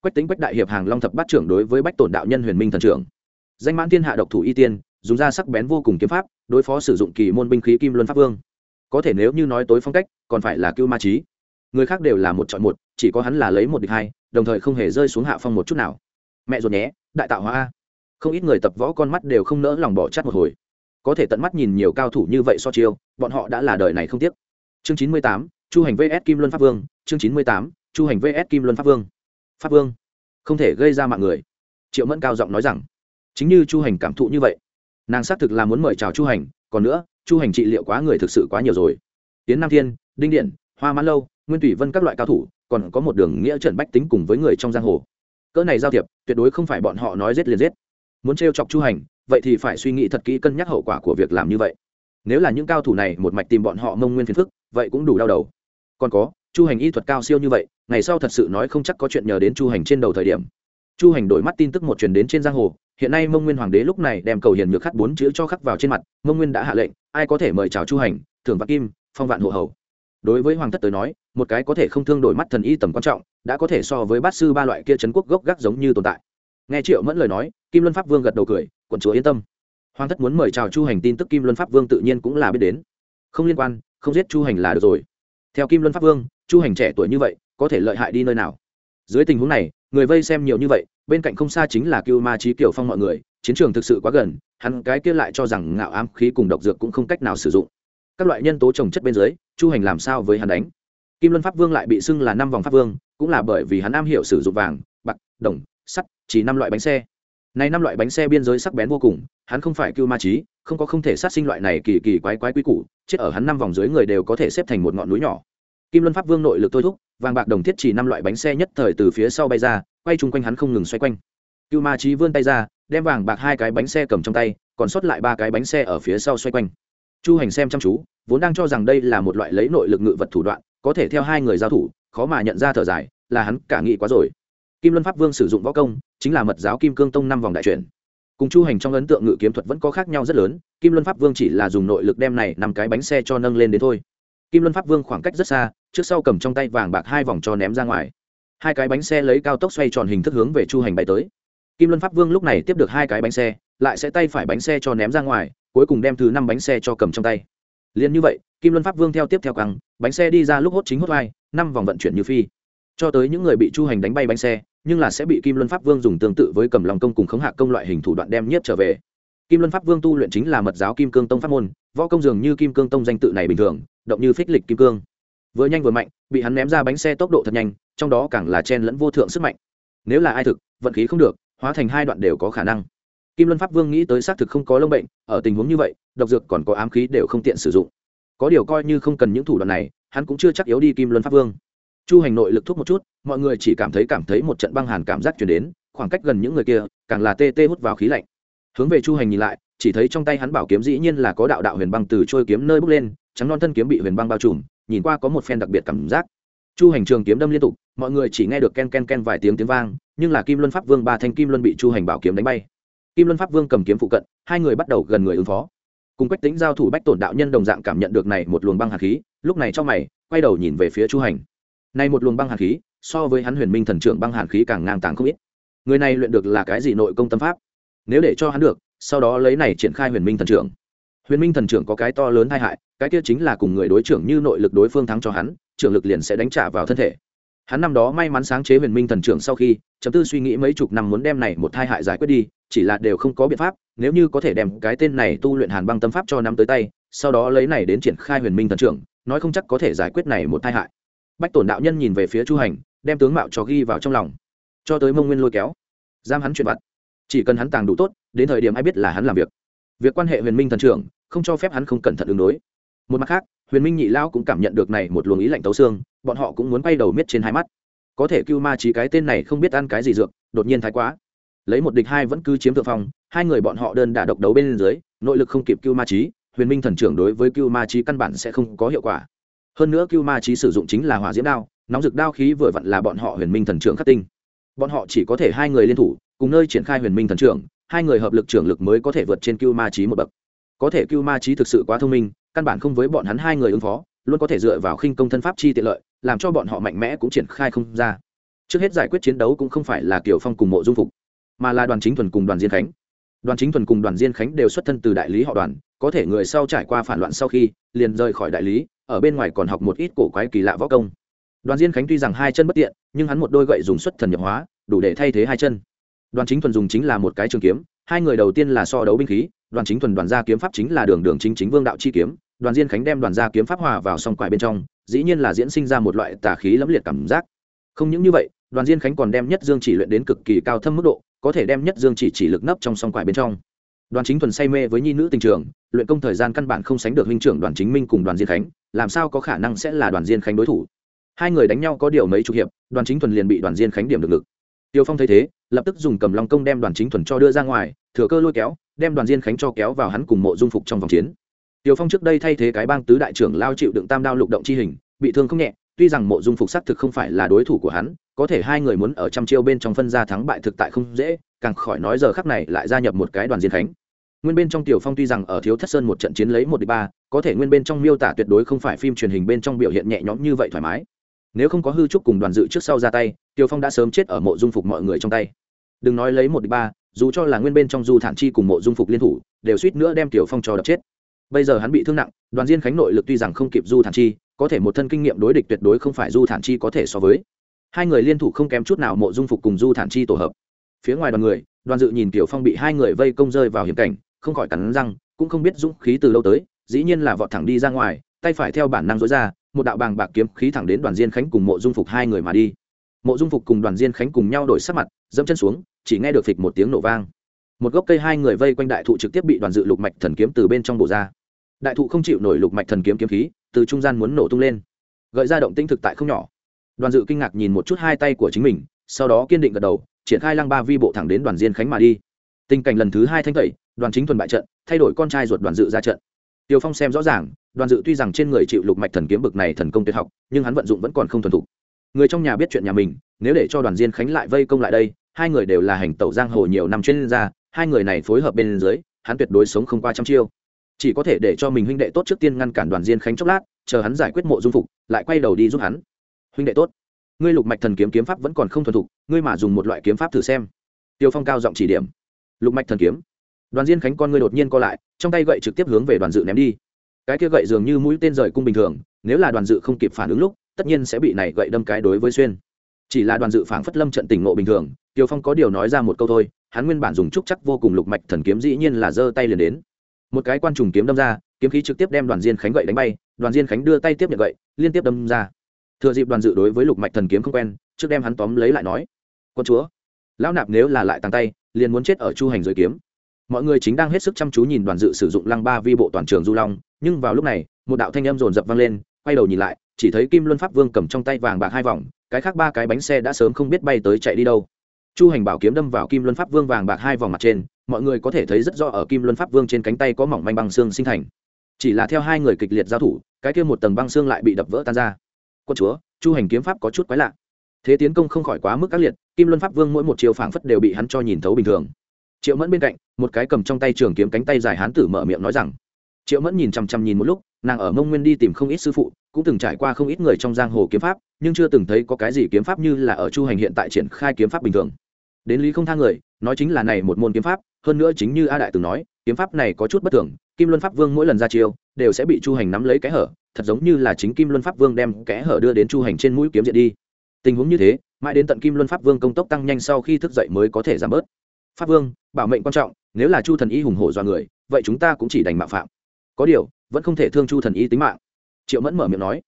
Quách tính quách đại hiệp hàng long thập bát trưởng đối với bách tổn đạo nhân huyền minh thần trưởng. Danh mãn thiên hạ độc thủ y tiên dùng ra sắc bén vô cùng kiếm pháp, đối phó sử dụng kỳ môn binh khí kim luân pháp vương. Có thể nếu như nói tối phong cách, còn phải là cưu ma trí người khác đều là một chọn một, chỉ có hắn là lấy một địch hai, đồng thời không hề rơi xuống hạ phong một chút nào. Mẹ ruột nhé, đại tạo hóa a. Không ít người tập võ con mắt đều không nỡ lòng bỏ chắt một hồi. Có thể tận mắt nhìn nhiều cao thủ như vậy so chiêu, bọn họ đã là đời này không tiếc. Chương chín mươi tám, chu hành vs kim luân pháp vương, chương chín mươi tám, chu hành vs kim luân pháp vương. Pháp vương. Không thể gây ra mạng người. Triệu mẫn cao giọng nói rằng, chính như chu hành cảm thụ như vậy nàng xác thực là muốn mời chào chu hành, còn nữa, chu hành trị liệu quá người thực sự quá nhiều rồi. Tiến nam thiên, đinh điện, hoa mãn lâu, nguyên thủy vân các loại cao thủ, còn có một đường nghĩa trận bách tính cùng với người trong giang hồ. Cỡ này giao thiệp, tuyệt đối không phải bọn họ nói giết liền giết. Muốn trêu chọc chu hành, vậy thì phải suy nghĩ thật kỹ cân nhắc hậu quả của việc làm như vậy. Nếu là những cao thủ này một mạch tìm bọn họ mông nguyên phiền phức, vậy cũng đủ đau đầu. Còn có, chu hành y thuật cao siêu như vậy, ngày sau thật sự nói không chắc có chuyện nhờ đến chu hành trên đầu thời điểm. Chu hành đổi mắt tin tức một truyền đến trên giang hồ hiện nay mông nguyên hoàng đế lúc này đem cầu hiền nhược khắc bốn chữ cho khắc vào trên mặt, mông nguyên đã hạ lệnh, ai có thể mời chào chu hành, thưởng vạn kim, phong vạn hộ hầu. Đối với hoàng thất tới nói, một cái có thể không thương đổi mắt thần y tầm quan trọng, đã có thể so với bát sư ba loại kia trấn quốc gốc gác giống như tồn tại. Nghe triệu mẫn lời nói, kim luân pháp vương gật đầu cười, quận chúa yên tâm. Hoàng thất muốn mời chào chu hành tin tức kim luân pháp vương tự nhiên cũng là biết đến. Không liên quan, không giết chu hành là được rồi. Theo kim luân pháp vương, chu hành trẻ tuổi như vậy, có thể lợi hại đi nơi nào? Dưới tình huống này, người vây xem nhiều như vậy bên cạnh không xa chính là cưu ma trí kiểu phong mọi người, chiến trường thực sự quá gần, hắn cái kia lại cho rằng ngạo ám khí cùng độc dược cũng không cách nào sử dụng. Các loại nhân tố trồng chất bên dưới, chu hành làm sao với hắn đánh? Kim luân pháp vương lại bị xưng là năm vòng pháp vương, cũng là bởi vì hắn am hiểu sử dụng vàng, bạc, đồng, sắt, chỉ năm loại bánh xe. Này năm loại bánh xe biên giới sắc bén vô cùng, hắn không phải cưu ma trí không có không thể sát sinh loại này kỳ kỳ quái quái quý củ, chết ở hắn năm vòng dưới người đều có thể xếp thành một ngọn núi nhỏ kim luân pháp vương nội lực thôi thúc, vàng bạc đồng thiết chỉ năm loại bánh xe nhất thời từ phía sau bay ra, quay chung quanh hắn không ngừng xoay quanh. Cưu ma trí vươn tay ra, đem vàng bạc hai cái bánh xe cầm trong tay, còn sót lại ba cái bánh xe ở phía sau xoay quanh. Chu hành xem chăm chú, vốn đang cho rằng đây là một loại lấy nội lực ngự vật thủ đoạn, có thể theo hai người giao thủ, khó mà nhận ra thở dài, là hắn cả nghị quá rồi. Kim luân pháp vương sử dụng võ công, chính là mật giáo kim cương tông năm vòng đại truyền cùng chu hành trong ấn tượng ngự kiếm thuật vẫn có khác nhau rất lớn, kim luân pháp vương chỉ là dùng nội lực đem này năm cái bánh xe cho nâng lên đến thôi kim luân pháp vương khoảng cách rất xa, trước sau cầm trong tay vàng bạc hai vòng cho ném ra ngoài. Hai cái bánh xe lấy cao tốc xoay tròn hình thức hướng về chu hành bay tới. Kim luân pháp vương lúc này tiếp được hai cái bánh xe, lại sẽ tay phải bánh xe cho ném ra ngoài, cuối cùng đem thứ năm bánh xe cho cầm trong tay. Liền như vậy, kim luân pháp vương theo tiếp theo căng, bánh xe đi ra lúc hốt chính hốt vai, năm vòng vận chuyển như phi. Cho tới những người bị chu hành đánh bay bánh xe, nhưng là sẽ bị kim luân pháp vương dùng tương tự với cầm lòng công cùng khống hạ công loại hình thủ đoạn đem nhiếp trở về kim luân pháp vương tu luyện chính là mật giáo kim cương tông pháp môn, võ công dường như kim cương tông danh tự này bình thường, động như phích lịch kim cương. Vừa nhanh vừa mạnh, bị hắn ném ra bánh xe tốc độ thật nhanh, trong đó càng là chen lẫn vô thượng sức mạnh. Nếu là ai thực, vận khí không được, hóa thành hai đoạn đều có khả năng. Kim luân pháp vương nghĩ tới xác thực không có lông bệnh, ở tình huống như vậy, độc dược còn có ám khí đều không tiện sử dụng. Có điều coi như không cần những thủ đoạn này, hắn cũng chưa chắc yếu đi kim luân pháp vương. Chu hành nội lực thuốc một chút, mọi người chỉ cảm thấy cảm thấy một trận băng hàn cảm giác chuyển đến, khoảng cách gần những người kia, càng là tê tê hút vào khí lạnh hướng về chu hành nhìn lại, chỉ thấy trong tay hắn bảo kiếm dĩ nhiên là có đạo đạo huyền băng từ trôi kiếm nơi bước lên, trắng non thân kiếm bị huyền băng bao trùm, nhìn qua có một phen đặc biệt cảm giác. Chu hành trường kiếm đâm liên tục, mọi người chỉ nghe được ken ken ken vài tiếng tiếng vang, nhưng là kim luân pháp vương ba thanh kim luân bị chu hành bảo kiếm đánh bay. Kim luân pháp vương cầm kiếm phụ cận, hai người bắt đầu gần người ứng phó. Cùng quách tính giao thủ bách tổn đạo nhân đồng dạng cảm nhận được này một luồng băng hạt khí, lúc này trong mày, quay đầu nhìn về phía chu hành. Này một luồng băng hàn khí, so với hắn huyền minh thần trưởng băng hàn khí càng ngang tàng không ít. Người này luyện được là cái gì nội công tâm pháp? Nếu để cho hắn được, sau đó lấy này triển khai huyền minh thần trưởng. Huyền minh thần trưởng có cái to lớn tai hại, cái kia chính là cùng người đối trưởng như nội lực đối phương thắng cho hắn, trưởng lực liền sẽ đánh trả vào thân thể. Hắn năm đó may mắn sáng chế huyền minh thần trưởng sau khi, chấm tư suy nghĩ mấy chục năm muốn đem này một thai hại giải quyết đi, chỉ là đều không có biện pháp, nếu như có thể đem cái tên này tu luyện hàn băng tâm pháp cho năm tới tay, sau đó lấy này đến triển khai huyền minh thần trưởng, nói không chắc có thể giải quyết này một tai hại. Bách tổn đạo nhân nhìn về phía chu hành, đem tướng mạo cho ghi vào trong lòng. Cho tới mông nguyên lôi kéo. Giam hắn chuyện vặt chỉ cần hắn tàng đủ tốt, đến thời điểm ai biết là hắn làm việc. Việc quan hệ huyền minh thần trưởng, không cho phép hắn không cẩn thận ứng đối. Một mặt khác, huyền minh nhị lao cũng cảm nhận được này một luồng ý lạnh tấu xương, bọn họ cũng muốn bay đầu miết trên hai mắt. Có thể cưu ma trí cái tên này không biết ăn cái gì dược, đột nhiên thái quá. Lấy một địch hai vẫn cứ chiếm thượng phong, hai người bọn họ đơn đả độc đấu bên dưới, nội lực không kịp cưu ma trí huyền minh thần trưởng đối với cưu ma trí căn bản sẽ không có hiệu quả. Hơn nữa cưu ma trí sử dụng chính là hỏa diễm đao, nóng rực đao khí vừa vặn là bọn họ huyền minh thần trưởng khắc tinh. Bọn họ chỉ có thể hai người liên thủ cùng nơi triển khai huyền minh thần trưởng, hai người hợp lực trưởng lực mới có thể vượt trên cưu ma trí một bậc. Có thể cưu ma trí thực sự quá thông minh, căn bản không với bọn hắn hai người ứng phó, luôn có thể dựa vào khinh công thân pháp chi tiện lợi, làm cho bọn họ mạnh mẽ cũng triển khai không ra. Trước hết giải quyết chiến đấu cũng không phải là kiểu phong cùng mộ dung phục, mà là đoàn chính thuần cùng đoàn diên khánh. Đoàn chính thuần cùng đoàn diên khánh đều xuất thân từ đại lý họ đoàn, có thể người sau trải qua phản loạn sau khi, liền rời khỏi đại lý, ở bên ngoài còn học một ít cổ quái kỳ lạ võ công. Đoàn diên khánh tuy rằng hai chân bất tiện, nhưng hắn một đôi gậy dùng xuất thần nhập hóa, đủ để thay thế hai chân đoàn chính thuần dùng chính là một cái trường kiếm, hai người đầu tiên là so đấu binh khí, đoàn chính thuần đoàn gia kiếm pháp chính là đường đường chính chính vương đạo chi kiếm, đoàn diên khánh đem đoàn gia kiếm pháp hòa vào song quải bên trong, dĩ nhiên là diễn sinh ra một loại tà khí lẫm liệt cảm giác. Không những như vậy, đoàn diên khánh còn đem nhất dương chỉ luyện đến cực kỳ cao thâm mức độ, có thể đem nhất dương chỉ chỉ lực nấp trong song quải bên trong. Đoàn chính thuần say mê với nhi nữ tình trường, luyện công thời gian căn bản không sánh được huynh trưởng đoàn chính minh cùng đoàn diên khánh, làm sao có khả năng sẽ là đoàn diên khánh đối thủ? Hai người đánh nhau có điều mấy chục hiệp, đoàn chính thuần liền bị đoàn diên khánh điểm được lực tiêu phong thấy thế, lập tức dùng cầm long công đem đoàn chính thuần cho đưa ra ngoài, thừa cơ lôi kéo, đem đoàn diên khánh cho kéo vào hắn cùng mộ dung phục trong vòng chiến. Tiêu phong trước đây thay thế cái bang tứ đại trưởng lao chịu đựng tam đao lục động chi hình, bị thương không nhẹ, tuy rằng mộ dung phục xác thực không phải là đối thủ của hắn, có thể hai người muốn ở trăm chiêu bên trong phân ra thắng bại thực tại không dễ, càng khỏi nói giờ khắc này lại gia nhập một cái đoàn diên khánh. Nguyên bên trong tiểu phong tuy rằng ở thiếu thất sơn một trận chiến lấy một đ ba, có thể nguyên bên trong miêu tả tuyệt đối không phải phim truyền hình bên trong biểu hiện nhẹ nhõm như vậy thoải mái. Nếu không có hư trúc cùng đoàn dự trước sau ra tay tiểu phong đã sớm chết ở mộ dung phục mọi người trong tay. Đừng nói lấy một đ ba, dù cho là nguyên bên trong du thản chi cùng mộ dung phục liên thủ, đều suýt nữa đem tiểu phong cho đập chết. Bây giờ hắn bị thương nặng, đoàn diên khánh nội lực tuy rằng không kịp du thản chi, có thể một thân kinh nghiệm đối địch tuyệt đối không phải du thản chi có thể so với. Hai người liên thủ không kém chút nào mộ dung phục cùng du thản chi tổ hợp. Phía ngoài đoàn người, đoàn dự nhìn tiểu phong bị hai người vây công rơi vào hiểm cảnh, không khỏi cắn răng, cũng không biết dũng khí từ lâu tới, dĩ nhiên là vọt thẳng đi ra ngoài, tay phải theo bản năng dối ra, một đạo bàng bạc kiếm khí thẳng đến đoàn diên khánh cùng mộ dung phục hai người mà đi mộ dung phục cùng đoàn diên khánh cùng nhau đổi sắc mặt, dẫm chân xuống, chỉ nghe được phịch một tiếng nổ vang. Một gốc cây hai người vây quanh đại thụ trực tiếp bị đoàn dự lục mạch thần kiếm từ bên trong bổ ra. Đại thụ không chịu nổi lục mạch thần kiếm kiếm khí, từ trung gian muốn nổ tung lên. Gợi ra động tinh thực tại không nhỏ. Đoàn dự kinh ngạc nhìn một chút hai tay của chính mình, sau đó kiên định gật đầu, triển khai lăng ba vi bộ thẳng đến đoàn diên khánh mà đi. Tình cảnh lần thứ hai thanh tẩy, đoàn chính thuần bại trận, thay đổi con trai ruột đoàn dự ra trận. Tiều phong xem rõ ràng, đoàn dự tuy rằng trên người chịu lục mạch thần kiếm bực này thần công tuyệt học, nhưng hắn vận dụng vẫn còn không thuần thục người trong nhà biết chuyện nhà mình, nếu để cho đoàn diên khánh lại vây công lại đây, hai người đều là hành tẩu giang hồ nhiều năm chuyên gia, hai người này phối hợp bên dưới, hắn tuyệt đối sống không qua trăm chiêu. Chỉ có thể để cho mình huynh đệ tốt trước tiên ngăn cản đoàn diên khánh chốc lát, chờ hắn giải quyết mộ dung phục, lại quay đầu đi giúp hắn. Huynh đệ tốt, ngươi lục mạch thần kiếm kiếm pháp vẫn còn không thuần thục, ngươi mà dùng một loại kiếm pháp thử xem. Tiêu phong cao giọng chỉ điểm. Lục mạch thần kiếm. Đoàn diên khánh con ngươi đột nhiên co lại, trong tay gậy trực tiếp hướng về đoàn dự ném đi. Cái kia gậy dường như mũi tên rời cung bình thường, nếu là đoàn dự không kịp phản ứng lúc tất nhiên sẽ bị này gậy đâm cái đối với xuyên. Chỉ là đoàn dự phảng phất lâm trận tỉnh ngộ bình thường tiêu phong có điều nói ra một câu thôi, hắn nguyên bản dùng trúc chắc vô cùng lục mạch thần kiếm dĩ nhiên là giơ tay liền đến. Một cái quan trùng kiếm đâm ra, kiếm khí trực tiếp đem đoàn diên khánh gậy đánh bay, đoàn diên khánh đưa tay tiếp nhận gậy, liên tiếp đâm ra. Thừa dịp đoàn dự đối với lục mạch thần kiếm không quen, trước đem hắn tóm lấy lại nói, con chúa, lão nạp nếu là lại tăng tay, liền muốn chết ở chu hành dưới kiếm. Mọi người chính đang hết sức chăm chú nhìn đoàn dự sử dụng lăng ba vi bộ toàn trường du long, nhưng vào lúc này, một đạo thanh âm rồn rập vang lên, quay đầu nhìn lại chỉ thấy kim luân pháp vương cầm trong tay vàng bạc hai vòng, cái khác ba cái bánh xe đã sớm không biết bay tới chạy đi đâu. Chu hành bảo kiếm đâm vào kim luân pháp vương vàng bạc hai vòng mặt trên, mọi người có thể thấy rất rõ ở kim luân pháp vương trên cánh tay có mỏng manh băng xương sinh thành. Chỉ là theo hai người kịch liệt giao thủ, cái kia một tầng băng xương lại bị đập vỡ tan ra. Quân chúa, chu hành kiếm pháp có chút quái lạ. Thế tiến công không khỏi quá mức ác liệt, kim luân pháp vương mỗi một chiều phảng phất đều bị hắn cho nhìn thấu bình thường. Triệu mẫn bên cạnh, một cái cầm trong tay trường kiếm cánh tay dài hán tử mở miệng nói rằng, triệu mẫn nhìn chằm chằm nhìn một lúc nàng ở mông nguyên đi tìm không ít sư phụ, cũng từng trải qua không ít người trong giang hồ kiếm pháp, nhưng chưa từng thấy có cái gì kiếm pháp như là ở chu hành hiện tại triển khai kiếm pháp bình thường. Đến lý không thang người, nói chính là này một môn kiếm pháp, hơn nữa chính như a đại từng nói, kiếm pháp này có chút bất thường, kim luân pháp vương mỗi lần ra chiêu, đều sẽ bị chu hành nắm lấy cái hở, thật giống như là chính kim luân pháp vương đem kẽ hở đưa đến chu hành trên mũi kiếm diện đi. Tình huống như thế, mãi đến tận kim luân pháp vương công tốc tăng nhanh sau khi thức dậy mới có thể giảm bớt. Pháp vương, bảo mệnh quan trọng, nếu là chu thần y hùng hổ do người, vậy chúng ta cũng chỉ đành mạo phạm. Có điều vẫn không thể thương chu thần y tính mạng. Triệu mẫn mở miệng nói.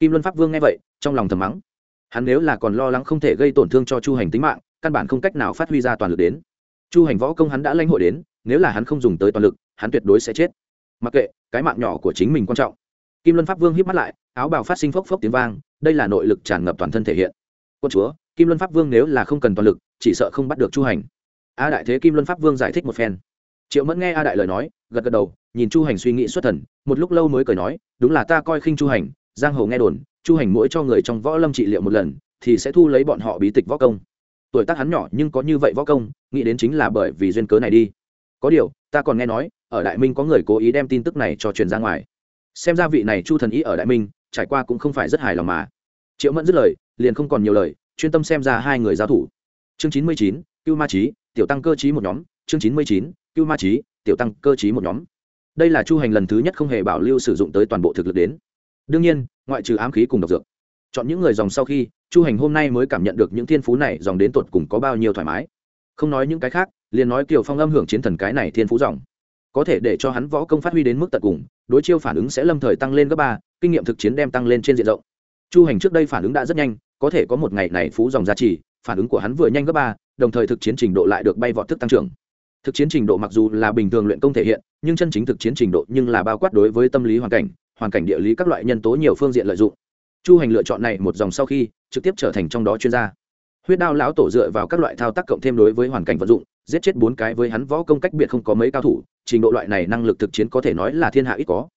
Kim luân pháp vương nghe vậy, trong lòng thầm mắng. Hắn nếu là còn lo lắng không thể gây tổn thương cho chu hành tính mạng, căn bản không cách nào phát huy ra toàn lực đến. Chu hành võ công hắn đã lãnh hội đến, nếu là hắn không dùng tới toàn lực, hắn tuyệt đối sẽ chết. Mặc kệ, cái mạng nhỏ của chính mình quan trọng. Kim luân pháp vương híp mắt lại, áo bào phát sinh phốc phốc tiếng vang, đây là nội lực tràn ngập toàn thân thể hiện. Quân chúa, kim luân pháp vương nếu là không cần toàn lực, chỉ sợ không bắt được chu hành. A đại thế kim luân pháp vương giải thích một phen. Triệu mẫn nghe a đại lời nói, gật gật đầu nhìn chu hành suy nghĩ xuất thần, một lúc lâu mới cười nói, đúng là ta coi khinh chu hành, giang hồ nghe đồn, chu hành mỗi cho người trong võ lâm trị liệu một lần, thì sẽ thu lấy bọn họ bí tịch võ công. Tuổi tác hắn nhỏ nhưng có như vậy võ công, nghĩ đến chính là bởi vì duyên cớ này đi. Có điều, ta còn nghe nói, ở đại minh có người cố ý đem tin tức này cho truyền ra ngoài. Xem ra vị này chu thần ý ở đại minh, trải qua cũng không phải rất hài lòng mà. Triệu mẫn dứt lời, liền không còn nhiều lời, chuyên tâm xem ra hai người giao thủ. Chương chín mươi chín, cưu ma trí tiểu tăng cơ chí một nhóm, chương chín mươi chín, cưu ma trí tiểu tăng cơ chí một nhóm đây là chu hành lần thứ nhất không hề bảo lưu sử dụng tới toàn bộ thực lực đến. Đương nhiên, ngoại trừ ám khí cùng độc dược. Chọn những người dòng sau khi, chu hành hôm nay mới cảm nhận được những thiên phú này dòng đến tột cùng có bao nhiêu thoải mái. Không nói những cái khác, liền nói kiều phong âm hưởng chiến thần cái này thiên phú dòng. Có thể để cho hắn võ công phát huy đến mức tận cùng, đối chiêu phản ứng sẽ lâm thời tăng lên gấp ba, kinh nghiệm thực chiến đem tăng lên trên diện rộng. Chu hành trước đây phản ứng đã rất nhanh, có thể có một ngày này phú dòng giá trị phản ứng của hắn vừa nhanh gấp ba, đồng thời thực chiến trình độ lại được bay vọt thức tăng trưởng thực chiến trình độ mặc dù là bình thường luyện công thể hiện, nhưng chân chính thực chiến trình độ nhưng là bao quát đối với tâm lý hoàn cảnh hoàn cảnh địa lý các loại nhân tố nhiều phương diện lợi dụng. Chu hành lựa chọn này một dòng sau khi trực tiếp trở thành trong đó chuyên gia. Huyết đao lão tổ dựa vào các loại thao tác cộng thêm đối với hoàn cảnh vận dụng, giết chết bốn cái với hắn võ công cách biệt không có mấy cao thủ, trình độ loại này năng lực thực chiến có thể nói là thiên hạ ít có.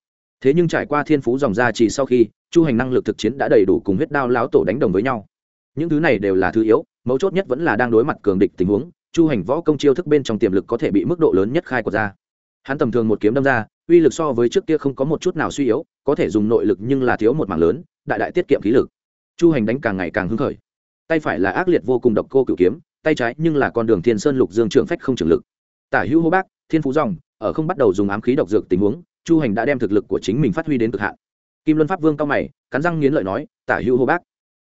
Thế nhưng trải qua thiên phú dòng gia chỉ sau khi, chu hành năng lực thực chiến đã đầy đủ cùng huyết đao lão tổ đánh đồng với nhau. Những thứ này đều là thứ yếu, mấu chốt nhất vẫn là đang đối mặt cường địch tình huống chu hành võ công chiêu thức bên trong tiềm lực có thể bị mức độ lớn nhất khai của ra. Hắn tầm thường một kiếm đâm ra, uy lực so với trước kia không có một chút nào suy yếu, có thể dùng nội lực nhưng là thiếu một mảng lớn, đại đại tiết kiệm khí lực. Chu hành đánh càng ngày càng hứng khởi. Tay phải là ác liệt vô cùng độc cô cửu kiếm, tay trái nhưng là con đường thiên sơn lục dương trưởng phách không trường lực. Tả hữu hô bác, thiên phú dòng, ở không bắt đầu dùng ám khí độc dược tình huống, chu hành đã đem thực lực của chính mình phát huy đến cực hạn. Kim luân pháp vương cao mày, cắn răng nghiến lợi nói, tả hữu hô bác,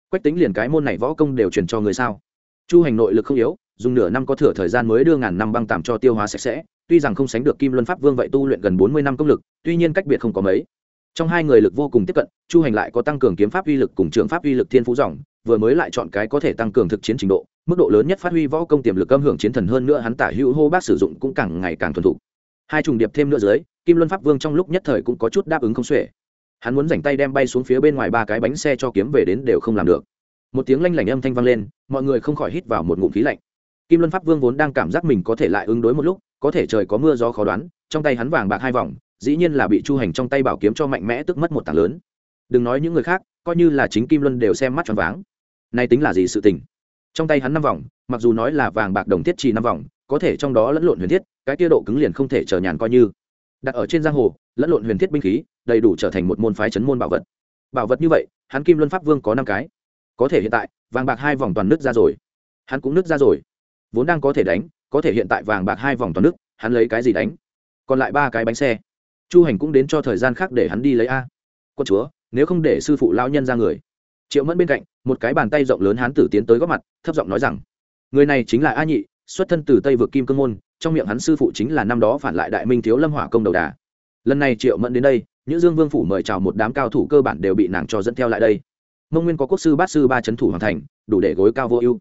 quách tính liền cái môn này võ công đều truyền cho người sao? Chu hành nội lực không yếu dùng nửa năm có thừa thời gian mới đưa ngàn năm băng tạm cho tiêu hóa sạch sẽ, tuy rằng không sánh được kim luân pháp vương vậy tu luyện gần bốn mươi năm công lực, tuy nhiên cách biệt không có mấy. Trong hai người lực vô cùng tiếp cận, chu hành lại có tăng cường kiếm pháp uy lực cùng trường pháp uy lực thiên phú dòng, vừa mới lại chọn cái có thể tăng cường thực chiến trình độ, mức độ lớn nhất phát huy võ công tiềm lực âm hưởng chiến thần hơn nữa hắn tả hữu hô bác sử dụng cũng càng ngày càng thuần thục. Hai trùng điệp thêm nữa dưới, kim luân pháp vương trong lúc nhất thời cũng có chút đáp ứng không xuể. Hắn muốn dành tay đem bay xuống phía bên ngoài ba cái bánh xe cho kiếm về đến đều không làm được. Một tiếng lanh lảnh âm thanh vang lên, mọi người không khỏi hít vào một ngụm khí lạnh kim luân pháp vương vốn đang cảm giác mình có thể lại ứng đối một lúc, có thể trời có mưa gió khó đoán, trong tay hắn vàng bạc hai vòng, dĩ nhiên là bị chu hành trong tay bảo kiếm cho mạnh mẽ tức mất một tảng lớn. Đừng nói những người khác, coi như là chính kim luân đều xem mắt tròn váng. Nay tính là gì sự tình? Trong tay hắn năm vòng, mặc dù nói là vàng bạc đồng thiết chỉ năm vòng, có thể trong đó lẫn lộn huyền thiết, cái kia độ cứng liền không thể chờ nhàn coi như. Đặt ở trên giang hồ, lẫn lộn huyền thiết binh khí, đầy đủ trở thành một môn phái chấn môn bảo vật. Bảo vật như vậy, hắn kim luân pháp vương có năm cái. Có thể hiện tại, vàng bạc hai vòng toàn nứt ra rồi. Hắn cũng nứt ra rồi vốn đang có thể đánh, có thể hiện tại vàng bạc hai vòng toàn nước, hắn lấy cái gì đánh? Còn lại ba cái bánh xe. Chu hành cũng đến cho thời gian khác để hắn đi lấy a. Quân chúa, nếu không để sư phụ lao nhân ra người. Triệu mẫn bên cạnh, một cái bàn tay rộng lớn hán tử tiến tới góp mặt, thấp giọng nói rằng, người này chính là a nhị, xuất thân từ tây vực kim cương môn, trong miệng hắn sư phụ chính là năm đó phản lại đại minh thiếu lâm hỏa công đầu đà. Lần này triệu mẫn đến đây những dương vương phủ mời chào một đám cao thủ cơ bản đều bị nàng cho dẫn theo lại đây. Mông nguyên có quốc sư bát sư ba c thủ hoàn thành, đủ để gối cao vô ưu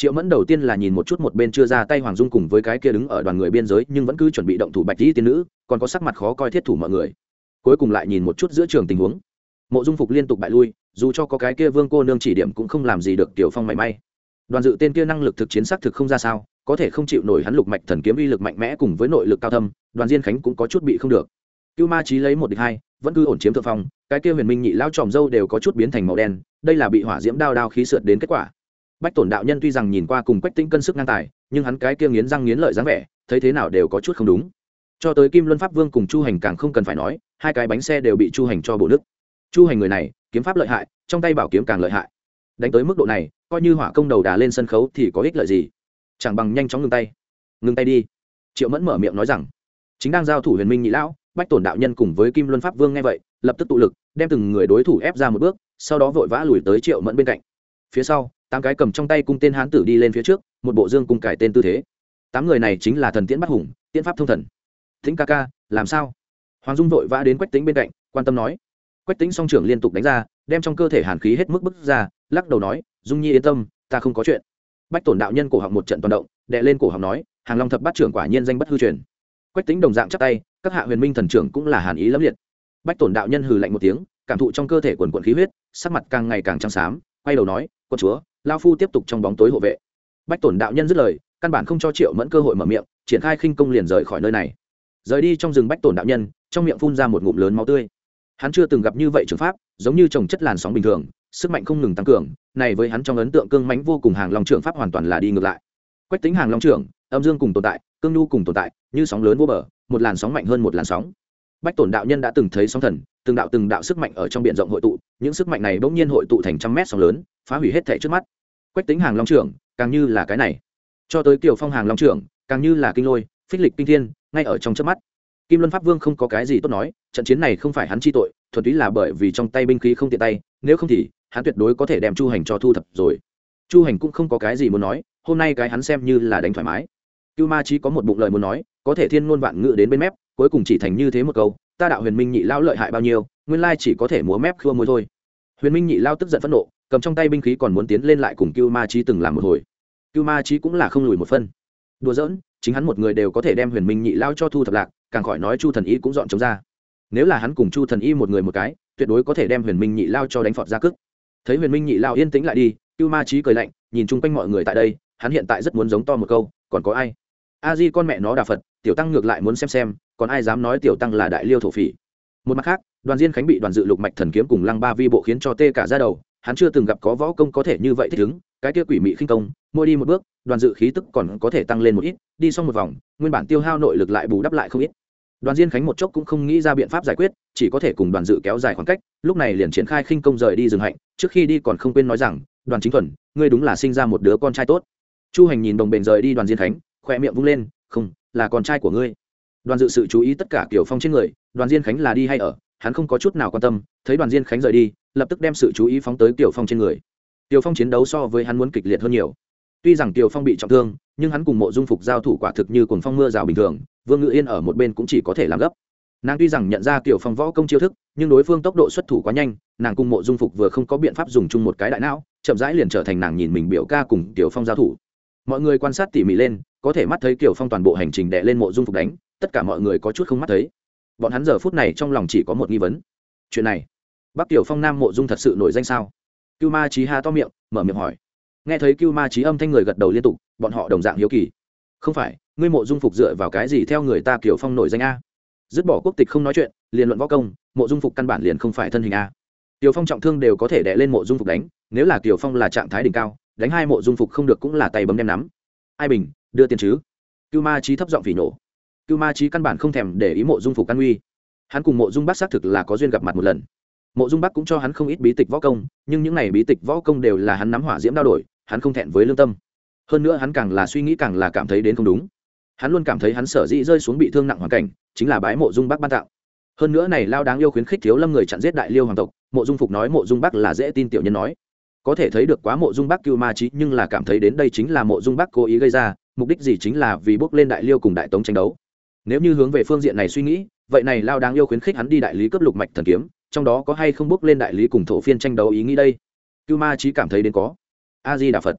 triệu mẫn đầu tiên là nhìn một chút một bên chưa ra tay hoàng dung cùng với cái kia đứng ở đoàn người biên giới, nhưng vẫn cứ chuẩn bị động thủ bạch dĩ tiên nữ, còn có sắc mặt khó coi thiết thủ mọi người. Cuối cùng lại nhìn một chút giữa trường tình huống. Mộ dung phục liên tục bại lui, dù cho có cái kia vương cô nương chỉ điểm cũng không làm gì được tiểu phong mảy may. Đoàn dự tên kia năng lực thực chiến xác thực không ra sao, có thể không chịu nổi hắn lục mạch thần kiếm uy lực mạnh mẽ cùng với nội lực cao thâm, đoàn diên khánh cũng có chút bị không được. Cưu ma trí lấy một địch hai, vẫn cứ ổn chiếm thượng phong, cái kia huyền minh nhị lao tròm dâu đều có chút biến thành màu đen, đây là bị hỏa diễm đao đao khí sượt đến kết quả bách tổn đạo nhân tuy rằng nhìn qua cùng quách tĩnh cân sức ngang tài, nhưng hắn cái kia nghiến răng nghiến lợi dáng vẻ, thấy thế nào đều có chút không đúng. Cho tới kim luân pháp vương cùng chu hành càng không cần phải nói, hai cái bánh xe đều bị chu hành cho bộ đức chu hành người này, kiếm pháp lợi hại, trong tay bảo kiếm càng lợi hại. Đánh tới mức độ này, coi như hỏa công đầu đà lên sân khấu thì có ích lợi gì? Chẳng bằng nhanh chóng ngừng tay. Ngừng tay đi. Triệu mẫn mở miệng nói rằng, chính đang giao thủ huyền minh nhị lão, bách tổn đạo nhân cùng với kim luân pháp vương nghe vậy, lập tức tụ lực, đem từng người đối thủ ép ra một bước, sau đó vội vã lùi tới triệu mẫn bên cạnh. Phía sau tám cái cầm trong tay cung tên hán tử đi lên phía trước, một bộ dương cung cải tên tư thế. Tám người này chính là thần tiễn bắt hùng, tiễn pháp thông thần. Thính ca ca, làm sao? Hoàng dung vội vã đến quách tính bên cạnh, quan tâm nói. Quách tính song trưởng liên tục đánh ra, đem trong cơ thể hàn khí hết mức bức ra, lắc đầu nói, dung nhi yên tâm, ta không có chuyện. Bách tổn đạo nhân cổ họng một trận toàn động đệ lên cổ họng nói, hàng long thập bát trưởng quả nhiên danh bất hư truyền. Quách tính đồng dạng chắc tay, các hạ huyền minh thần trưởng cũng là hàn ý lẫm liệt. Bách tổn đạo nhân hừ lạnh một tiếng, cảm thụ trong cơ thể quần quận khí huyết, sắc mặt càng ngày càng trắng xám, quay đầu nói, quân chúa lao phu tiếp tục trong bóng tối hộ vệ. Bách tổn đạo nhân dứt lời, căn bản không cho triệu mẫn cơ hội mở miệng, triển khai khinh công liền rời khỏi nơi này. Rời đi trong rừng bách tổn đạo nhân, trong miệng phun ra một ngụm lớn máu tươi. Hắn chưa từng gặp như vậy trường pháp, giống như trồng chất làn sóng bình thường, sức mạnh không ngừng tăng cường, này với hắn trong ấn tượng cương mánh vô cùng hàng long trưởng pháp hoàn toàn là đi ngược lại. Quách tính hàng long trưởng, âm dương cùng tồn tại, cương nhu cùng tồn tại, như sóng lớn vô bờ, một làn sóng mạnh hơn một làn sóng. Bách tổn đạo nhân đã từng thấy sóng thần, từng đạo từng đạo sức mạnh ở trong b i ể n rộng hội tụ những sức mạnh này bỗng nhiên hội tụ thành trăm mét sóng lớn, phá hủy hết thẻ trước mắt. Quách tính hàng long trưởng, càng như là cái này. Cho tới kiều phong hàng long trưởng, càng như là kinh lôi, phích lịch kinh thiên, ngay ở trong trước mắt. Kim luân pháp vương không có cái gì tốt nói, trận chiến này không phải hắn chi tội, thuần túy là bởi vì trong tay binh khí không tiện tay, nếu không thì, hắn tuyệt đối có thể đem chu hành cho thu thập rồi. Chu hành cũng không có cái gì muốn nói, hôm nay cái hắn xem như là đánh thoải mái. Cưu ma chí có một bụng lời muốn nói, có thể thiên ngôn vạn ngự đến bên mép, cuối cùng chỉ thành như thế một câu ta đạo huyền minh nhị lao lợi hại bao nhiêu, nguyên lai chỉ có thể múa mép khua môi thôi. Huyền minh nhị lao tức giận phẫn nộ, cầm trong tay binh khí còn muốn tiến lên lại cùng cưu ma chí từng làm một hồi. Cưu ma chí cũng là không lùi một phân. Đùa giỡn, chính hắn một người đều có thể đem huyền minh nhị lao cho thu thập lạc, càng khỏi nói chu thần y cũng dọn chống ra. Nếu là hắn cùng chu thần y một người một cái, tuyệt đối có thể đem huyền minh nhị lao cho đánh phọt ra cức thấy huyền minh nhị lao yên tĩnh lại đi, cưu ma trí cười lạnh, nhìn chung quanh mọi người tại đây, hắn hiện tại rất muốn giống to một câu, còn có ai? A di con mẹ nó đà phật, tiểu tăng ngược lại muốn xem xem còn ai dám nói tiểu tăng là đại liêu thổ phỉ? Một mặt khác, đoàn diên khánh bị đoàn dự lục mạch thần kiếm cùng lăng ba vi bộ khiến cho tê cả ra đầu, hắn chưa từng gặp có võ công có thể như vậy thích ứng, cái kia quỷ mị khinh công, mỗi đi một bước, đoàn dự khí tức còn có thể tăng lên một ít, đi xong một vòng, nguyên bản tiêu hao nội lực lại bù đắp lại không ít. Đoàn diên khánh một chốc cũng không nghĩ ra biện pháp giải quyết, chỉ có thể cùng đoàn dự kéo dài khoảng cách, lúc này liền triển khai khinh công rời đi rừng hạnh, trước khi đi còn không quên nói rằng, đoàn chính thuần, ngươi đúng là sinh ra một đứa con trai tốt. Chu hành nhìn đồng bền rời đi đoàn diên khánh khoe miệng vung lên, không, là con trai của ngươi đoàn dự sự chú ý tất cả kiểu phong trên người, đoàn diên khánh là đi hay ở, hắn không có chút nào quan tâm, thấy đoàn diên khánh rời đi, lập tức đem sự chú ý phóng tới kiểu phong trên người. Tiểu phong chiến đấu so với hắn muốn kịch liệt hơn nhiều. Tuy rằng tiểu phong bị trọng thương, nhưng hắn cùng mộ dung phục giao thủ quả thực như cuồng phong mưa rào bình thường, vương ngự yên ở một bên cũng chỉ có thể làm gấp. Nàng tuy rằng nhận ra tiểu phong võ công chiêu thức, nhưng đối phương tốc độ xuất thủ quá nhanh, nàng cùng mộ dung phục vừa không có biện pháp dùng chung một cái đại não, chậm rãi liền trở thành nàng nhìn mình biểu ca cùng tiểu phong giao thủ. Mọi người quan sát tỉ mỉ lên, có thể mắt thấy tiểu phong toàn bộ hành trình đệ lên mộ dung phục đánh tất cả mọi người có chút không mắt thấy. Bọn hắn giờ phút này trong lòng chỉ có một nghi vấn. Chuyện này, bắc tiểu phong nam mộ dung thật sự nổi danh sao? Cưu ma trí ha to miệng, mở miệng hỏi. Nghe thấy cưu ma trí âm thanh người gật đầu liên tục, bọn họ đồng dạng hiếu kỳ. Không phải, ngươi mộ dung phục dựa vào cái gì theo người ta kiểu phong nổi danh a? Dứt bỏ quốc tịch không nói chuyện, liền luận võ công, mộ dung phục căn bản liền không phải thân hình a. Tiểu phong trọng thương đều có thể đè lên mộ dung phục đánh, nếu là tiểu phong là trạng thái đỉnh cao, đánh hai mộ dung phục không được cũng là tay bấm đem nắm. Ai bình, đưa tiền chứ? Cưu ma trí thấp giọng phỉ nổ cưu ma trí căn bản không thèm để ý mộ dung phục căn uy. Hắn cùng mộ dung bắc xác thực là có duyên gặp mặt một lần. Mộ dung bắc cũng cho hắn không ít bí tịch võ công, nhưng những n à y bí tịch võ công đều là hắn nắm hỏa diễm đao đổi, hắn không thẹn với lương tâm. Hơn nữa hắn càng là suy nghĩ càng là cảm thấy đến không đúng. Hắn luôn cảm thấy hắn sở dĩ rơi xuống bị thương nặng hoàn cảnh, chính là bái mộ dung bắc ban tạo. Hơn nữa này lao đáng yêu khuyến khích thiếu lâm người chặn giết đại liêu hoàng tộc, mộ dung phục nói mộ dung bắc là dễ tin tiểu nhân nói. Có thể thấy được quá mộ dung bắc cưu ma trí nhưng là cảm thấy đến đây chính là mộ dung bắc cố ý gây ra, mục đích gì chính là vì bước lên đại liêu cùng đại tống tranh đấu nếu như hướng về phương diện này suy nghĩ, vậy này lao đáng yêu khuyến khích hắn đi đại lý cấp lục mạch thần kiếm, trong đó có hay không bước lên đại lý cùng thổ phiên tranh đấu ý nghĩ đây? Cưu ma trí cảm thấy đến có. A di đà phật.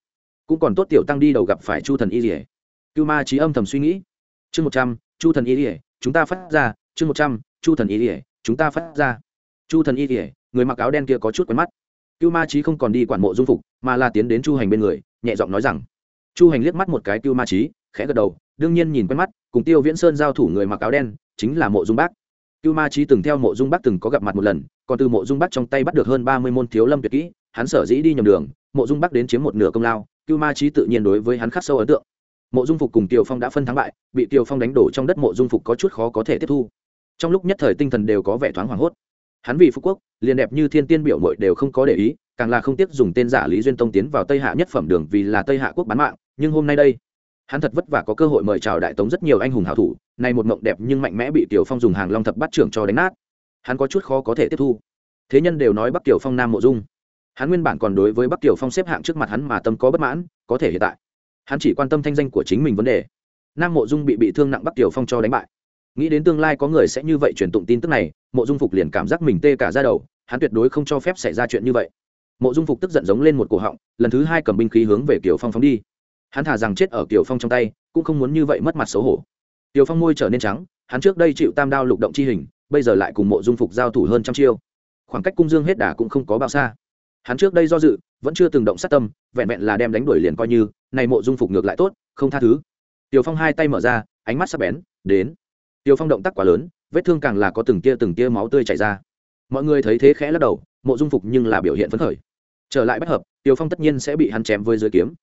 Cũng còn tốt tiểu tăng đi đầu gặp phải chu thần y rỉa cưu ma trí âm thầm suy nghĩ. Chương một trăm, chu thần y rỉa chúng ta phát ra. Chương một trăm, chu thần y rỉa chúng ta phát ra. Chu thần y rỉa người mặc áo đen kia có chút quen mắt. Cưu ma trí không còn đi quản mộ dung phục, mà là tiến đến chu hành bên người, nhẹ giọng nói rằng. Chu hành liếc mắt một cái cưu ma trí khẽ gật đầu, đương nhiên nhìn quen mắt cùng tiêu viễn sơn giao thủ người mặc áo đen, chính là mộ dung bác. Cưu ma trí từng theo mộ dung bác từng có gặp mặt một lần, còn từ mộ dung bác trong tay bắt được hơn ba mươi môn thiếu lâm tuyệt kỹ, hắn sở dĩ đi nhầm đường, mộ dung bác đến chiếm một nửa công lao, cưu ma trí tự nhiên đối với hắn khắc sâu ấn tượng. Mộ dung phục cùng tiều phong đã phân thắng bại, bị tiều phong đánh đổ trong đất mộ dung phục có chút khó có thể tiếp thu. Trong lúc nhất thời tinh thần đều có vẻ thoáng hoảng hốt. Hắn vì phú quốc, liền đẹp như thiên tiên biểu mội đều không có để ý, càng là không tiếc dùng tên giả lý duyên tông tiến vào tây hạ nhất phẩm đường vì là tây hạ quốc bán mạng, nhưng hôm nay đây hắn thật vất vả có cơ hội mời chào đại tống rất nhiều anh hùng hảo thủ, nay một mộng đẹp nhưng mạnh mẽ bị tiểu phong dùng hàng long thập bắt trưởng cho đánh nát. Hắn có chút khó có thể tiếp thu. Thế nhân đều nói bắc tiểu phong nam mộ dung. Hắn nguyên bản còn đối với bắc tiểu phong xếp hạng trước mặt hắn mà tâm có bất mãn, có thể hiện tại. Hắn chỉ quan tâm thanh danh của chính mình vấn đề. Nam mộ dung bị bị thương nặng bắc tiểu phong cho đánh bại. Nghĩ đến tương lai có người sẽ như vậy truyền tụng tin tức này, mộ dung phục liền cảm giác mình tê cả ra đầu, hắn tuyệt đối không cho phép xảy ra chuyện như vậy. Mộ dung phục tức giận giống lên một cổ họng, lần thứ hai cầm binh khí hướng về kiểu phong phóng đi hắn thả rằng chết ở Tiểu phong trong tay, cũng không muốn như vậy mất mặt xấu hổ. Tiểu phong môi trở nên trắng, hắn trước đây chịu tam đao lục động chi hình, bây giờ lại cùng mộ dung phục giao thủ hơn trăm chiêu. Khoảng cách cung dương hết đà cũng không có bao xa. Hắn trước đây do dự, vẫn chưa từng động sát tâm, vẹn vẹn là đem đánh đuổi liền coi như, này mộ dung phục ngược lại tốt, không tha thứ. Tiểu phong hai tay mở ra, ánh mắt sắc bén, đến. Tiểu phong động tác quá lớn, vết thương càng là có từng tia từng tia máu tươi chảy ra. Mọi người thấy thế khẽ lắc đầu, mộ dung phục nhưng là biểu hiện phấn khởi. Trở lại bất hợp tiểu phong tất nhiên sẽ bị hắn chém với dưới kiếm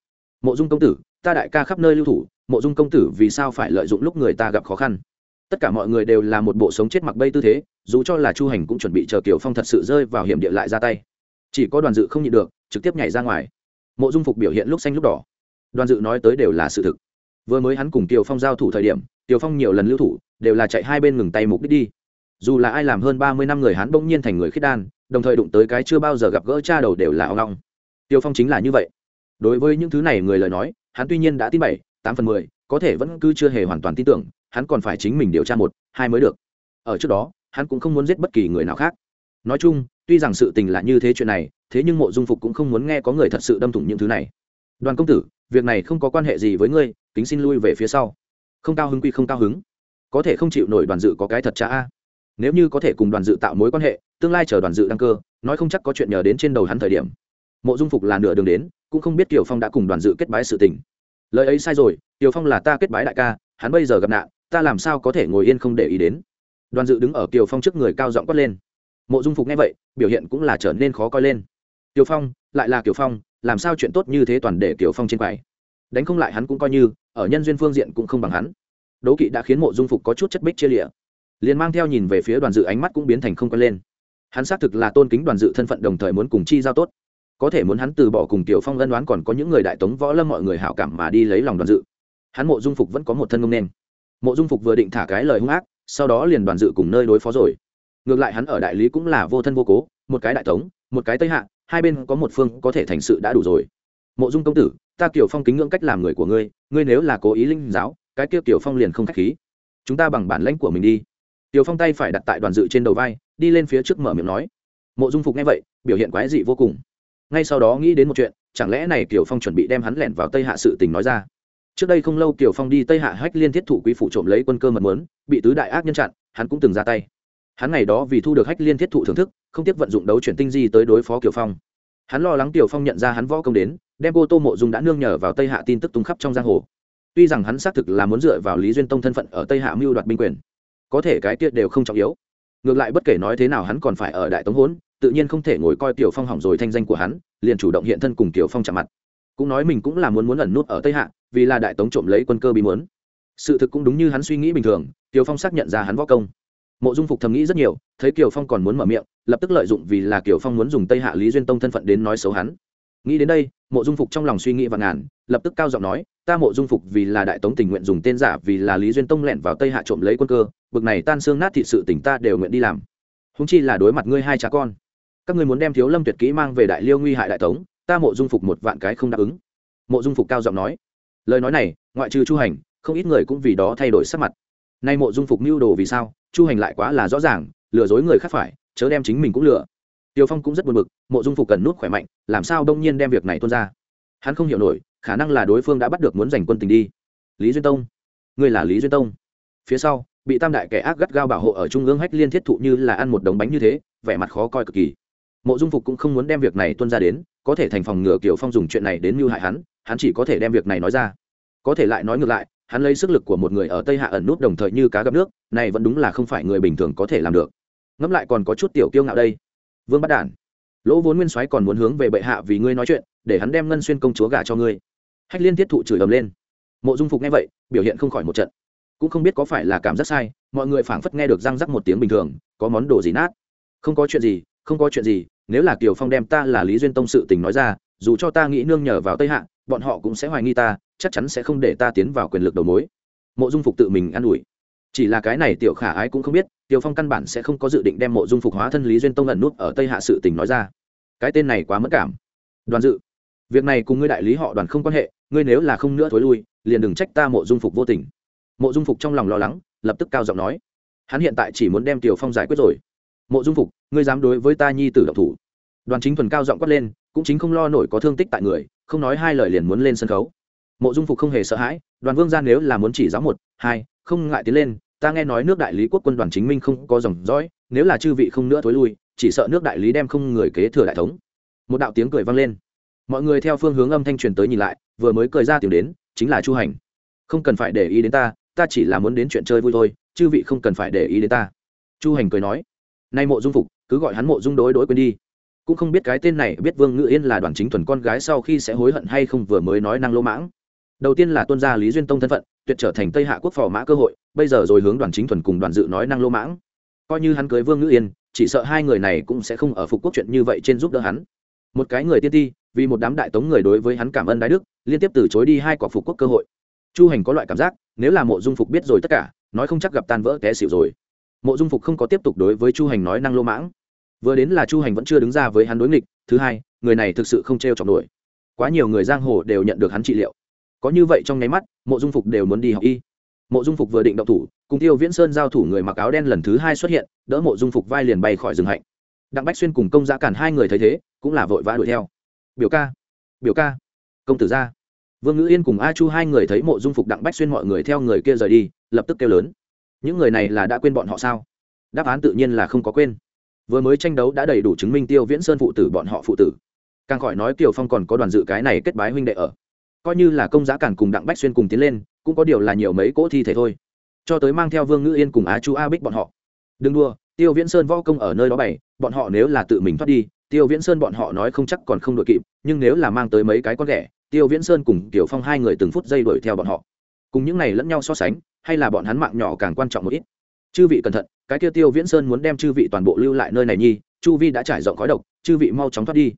mộ dung công tử, ta đại ca khắp nơi lưu thủ, mộ dung công tử vì sao phải lợi dụng lúc người ta gặp khó khăn? Tất cả mọi người đều là một bộ sống chết mặc bây tư thế, dù cho là chu hành cũng chuẩn bị chờ kiều phong thật sự rơi vào hiểm địa lại ra tay. Chỉ có đoàn dự không nhịn được, trực tiếp nhảy ra ngoài. Mộ dung phục biểu hiện lúc xanh lúc đỏ. Đoàn dự nói tới đều là sự thực. Vừa mới hắn cùng kiều phong giao thủ thời điểm, kiều phong nhiều lần lưu thủ, đều là chạy hai bên ngừng tay mục đích đi. Dù là ai làm hơn ba mươi năm người hắn bỗng nhiên thành người khiết đan, đồng thời đụng tới cái chưa bao giờ gặp gỡ cha đầu đều là ông long tiêu phong chính là như vậy đối với những thứ này người lời nói, hắn tuy nhiên đã tin bảy, tám phần mười, có thể vẫn cứ chưa hề hoàn toàn tin tưởng, hắn còn phải chính mình điều tra một, hai mới được. Ở trước đó, hắn cũng không muốn giết bất kỳ người nào khác. Nói chung, tuy rằng sự tình là như thế chuyện này, thế nhưng mộ dung phục cũng không muốn nghe có người thật sự đâm thủng những thứ này. Đoàn công tử, việc này không có quan hệ gì với ngươi tính xin lui về phía sau. Không cao hứng quy không cao hứng. Có thể không chịu nổi đoàn dự có cái thật cha a. Nếu như có thể cùng đoàn dự tạo mối quan hệ, tương lai chờ đoàn dự đăng cơ, nói không chắc có chuyện nhờ đến trên đầu hắn thời điểm mộ dung phục là nửa đường đến, cũng không biết kiều phong đã cùng đoàn dự kết bái sự tình. Lời ấy sai rồi kiều phong là ta kết bái đại ca, hắn bây giờ gặp nạn, ta làm sao có thể ngồi yên không để ý đến? Đoàn dự đứng ở kiều phong trước người cao giọng quát lên. Mộ dung phục nghe vậy, biểu hiện cũng là trở nên khó coi lên. Kiều phong, lại là kiều phong, làm sao chuyện tốt như thế toàn để kiều phong trên quầy? Đánh không lại hắn cũng coi như, ở nhân duyên phương diện cũng không bằng hắn. Đố kỵ đã khiến mộ dung phục có chút chất bích chia lịa. Liền mang theo nhìn về phía đoàn dự ánh mắt cũng biến thành không quen lên. Hắn xác thực là tôn kính đoàn dự thân phận đồng thời muốn cùng chi giao tốt có thể muốn hắn từ bỏ cùng tiểu phong ân đoán còn có những người đại tống võ lâm mọi người hảo cảm mà đi lấy lòng đoàn dự. Hắn mộ dung phục vẫn có một thân ngông nên mộ dung phục vừa định thả cái lời hung ác, sau đó liền đoàn dự cùng nơi đối phó rồi. Ngược lại hắn ở đại lý cũng là vô thân vô cố, một cái đại tống, một cái tây hạ, hai bên có một phương có thể thành sự đã đủ rồi. Mộ dung công tử, ta kiểu phong kính ngưỡng cách làm người của ngươi ngươi nếu là cố ý linh giáo, cái kia kiểu phong liền không k h á c h khí. Chúng ta bằng bản lãnh của mình đi. Tiểu phong tay phải đặt tại đoàn dự trên đầu vai, đi lên phía trước mở miệng nói. Mộ dung phục nghe vậy, biểu hiện quái dị vô cùng ngay sau đó nghĩ đến một chuyện, chẳng lẽ này kiều phong chuẩn bị đem hắn lẻn vào tây hạ sự tình nói ra? Trước đây không lâu kiều phong đi tây hạ hách liên thiết thủ quý phủ trộm lấy quân cơ mật mớn, bị tứ đại ác nhân chặn, hắn cũng từng ra tay. Hắn ngày đó vì thu được hách liên thiết thụ thưởng thức, không tiếc vận dụng đấu chuyển tinh di tới đối phó kiều phong. Hắn lo lắng kiều phong nhận ra hắn võ công đến, đem cô tô mộ dung đã nương nhờ vào tây hạ tin tức tung khắp trong giang hồ. Tuy rằng hắn xác thực là muốn dựa vào lý duyên tông thân phận ở tây hạ mưu đoạt binh quyền, có thể cái tiết đều không trọng yếu. Ngược lại bất kể nói thế nào hắn còn phải ở đại tống hỗn tự nhiên không thể ngồi coi tiểu phong hỏng rồi thanh danh của hắn, liền chủ động hiện thân cùng tiểu phong chạm mặt. Cũng nói mình cũng là muốn muốn ẩn nút ở tây hạ, vì là đại tống trộm lấy quân cơ bí muốn. Sự thực cũng đúng như hắn suy nghĩ bình thường, tiểu phong xác nhận ra hắn võ công. Mộ dung phục thầm nghĩ rất nhiều, thấy kiều phong còn muốn mở miệng, lập tức lợi dụng vì là kiều phong muốn dùng tây hạ lý duyên tông thân phận đến nói xấu hắn. Nghĩ đến đây, mộ dung phục trong lòng suy nghĩ và ngàn, lập tức cao giọng nói, ta mộ dung phục vì là đại tống tình nguyện dùng tên giả vì là lý duyên tông lẻn vào tây hạ trộm lấy quân cơ, bực này tan xương nát thị sự tỉnh ta đều nguyện đi làm. Húng chi là đối mặt ngươi hai cha con các ngươi muốn đem thiếu lâm tuyệt kỹ mang về đại liêu nguy hại đại tống, ta mộ dung phục một vạn cái không đáp ứng. Mộ dung phục cao giọng nói. Lời nói này, ngoại trừ chu hành, không ít người cũng vì đó thay đổi sắc mặt. Nay mộ dung phục mưu đồ vì sao? Chu hành lại quá là rõ ràng, lừa dối người khác phải, chớ đem chính mình cũng lừa. Tiêu phong cũng rất buồn bực, mộ dung phục cần nút khỏe mạnh, làm sao đông nhiên đem việc này tuôn ra? Hắn không hiểu nổi, khả năng là đối phương đã bắt được muốn giành quân tình đi. Lý duyên tông. Ngươi là lý duyên tông. Phía sau, bị tam đại kẻ ác gắt gao bảo hộ ở trung ương hách liên thiết thụ như là ăn một đống bánh như thế, vẻ mặt khó coi cực kỳ mộ dung phục cũng không muốn đem việc này tuân ra đến, có thể thành phòng ngừa kiểu phong dùng chuyện này đến mưu hại hắn hắn chỉ có thể đem việc này nói ra. Có thể lại nói ngược lại, hắn lấy sức lực của một người ở tây hạ ẩn nút đồng thời như cá gặp nước, này vẫn đúng là không phải người bình thường có thể làm được. Ngẫm lại còn có chút tiểu kiêu ngạo đây. Vương bắt đản, lỗ vốn nguyên soái còn muốn hướng về bệ hạ vì ngươi nói chuyện, để hắn đem ngân xuyên công chúa gả cho ngươi. Hách liên thiết thụ chửi ầm lên. Mộ dung phục nghe vậy, biểu hiện không khỏi một trận. Cũng không biết có phải là cảm giác sai, mọi người phảng phất nghe được răng rắc một tiếng bình thường, có món đồ gì nát. Không có chuyện gì, không có chuyện gì nếu là kiều phong đem ta là lý duyên tông sự tình nói ra, dù cho ta nghĩ nương nhờ vào tây hạ, bọn họ cũng sẽ hoài nghi ta, chắc chắn sẽ không để ta tiến vào quyền lực đầu mối. Mộ dung phục tự mình ă n ủi. Chỉ là cái này tiểu khả ái cũng không biết tiểu phong căn bản sẽ không có dự định đem mộ dung phục hóa thân lý duyên tông ẩn nút ở tây hạ sự tình nói ra. Cái tên này quá mất cảm. Đoàn dự. Việc này cùng ngươi đại lý họ đoàn không quan hệ, ngươi nếu là không nữa thối lui, liền đừng trách ta mộ dung phục vô tình. Mộ dung phục trong lòng lo lắng, lập tức cao giọng nói. Hắn hiện tại chỉ muốn đem tiểu phong giải quyết rồi mộ dung phục, ngươi dám đối với ta nhi tử độc thủ. Đoàn chính thuần cao giọng quát lên, cũng chính không lo nổi có thương tích tại người, không nói hai lời liền muốn lên sân khấu. Mộ dung phục không hề sợ hãi, đoàn vương ra nếu là muốn chỉ giáo một, hai, không ngại tiến lên, ta nghe nói nước đại lý quốc quân đoàn chính minh không có dòng dõi, nếu là chư vị không nữa thối lui, chỉ sợ nước đại lý đem không người kế thừa đại thống. Một đạo tiếng cười vang lên. Mọi người theo phương hướng âm thanh truyền tới nhìn lại, vừa mới cười ra tiếng đến, chính là chu hành. Không cần phải để ý đến ta ta chỉ là muốn đến chuyện chơi vui thôi, chư vị không cần phải để ý đến ta. Chu hành cười nói nay mộ dung phục, cứ gọi hắn mộ dung đối đối quên đi. Cũng không biết cái tên này biết vương ngự yên là đoàn chính thuần con gái sau khi sẽ hối hận hay không vừa mới nói năng lỗ mãng. Đầu tiên là tuân gia lý duyên tông thân phận, tuyệt trở thành tây hạ quốc phò mã cơ hội, bây giờ rồi hướng đoàn chính thuần cùng đoàn dự nói năng lỗ mãng. Coi như hắn cưới vương ngự yên, chỉ sợ hai người này cũng sẽ không ở phục quốc chuyện như vậy trên giúp đỡ hắn. Một cái người tiên ti, vì một đám đại tống người đối với hắn cảm ơn đái đức, liên tiếp từ chối đi hai quả phục quốc cơ hội. Chu hành có loại cảm giác, nếu là mộ dung phục biết rồi tất cả, nói không chắc gặp tan vỡ té xỉu rồi mộ dung phục không có tiếp tục đối với chu hành nói năng lô mãng. Vừa đến là chu hành vẫn chưa đứng ra với hắn đối nghịch, thứ hai, người này thực sự không t r e o chọc nổi. Quá nhiều người giang hồ đều nhận được hắn trị liệu. Có như vậy trong nháy mắt, mộ dung phục đều muốn đi học y. Mộ dung phục vừa định động thủ, cùng tiêu viễn sơn giao thủ người mặc áo đen lần thứ hai xuất hiện, đỡ mộ dung phục vai liền bay khỏi rừng hạnh. Đặng bách xuyên cùng công giã cản hai người thấy thế, cũng là vội vã đuổi theo. Biểu ca biểu ca, công tử gia vương ngữ yên cùng a chu hai người thấy mộ dung phục đặng bách xuyên mọi người theo người kia rời đi, lập tức kêu lớn những người này là đã quên bọn họ sao? Đáp án tự nhiên là không có quên. Vừa mới tranh đấu đã đầy đủ chứng minh tiêu viễn sơn phụ tử bọn họ phụ tử. Càng khỏi nói kiều phong còn có đoàn dự cái này kết bái huynh đệ ở. Coi như là công giá cản cùng đặng bách xuyên cùng tiến lên, cũng có điều là nhiều mấy cỗ thi thể thôi. Cho tới mang theo vương ngữ yên cùng á chú a bích bọn họ. Đừng đua tiêu viễn sơn võ công ở nơi đó bày, bọn họ nếu là tự mình thoát đi, tiêu viễn sơn bọn họ nói không chắc còn không đội kịp, nhưng nếu là mang tới mấy cái con ghẻ, tiêu viễn sơn cùng tiểu phong hai người từng phút giây đuổi theo bọn họ cùng những này lẫn nhau so sánh, hay là bọn hắn mạng nhỏ càng quan trọng một ít. Chư vị cẩn thận, cái kia tiêu viễn sơn muốn đem chư vị toàn bộ lưu lại nơi này nhi, chu vi đã trải rộng khói độc, chư vị mau chóng thoát đi.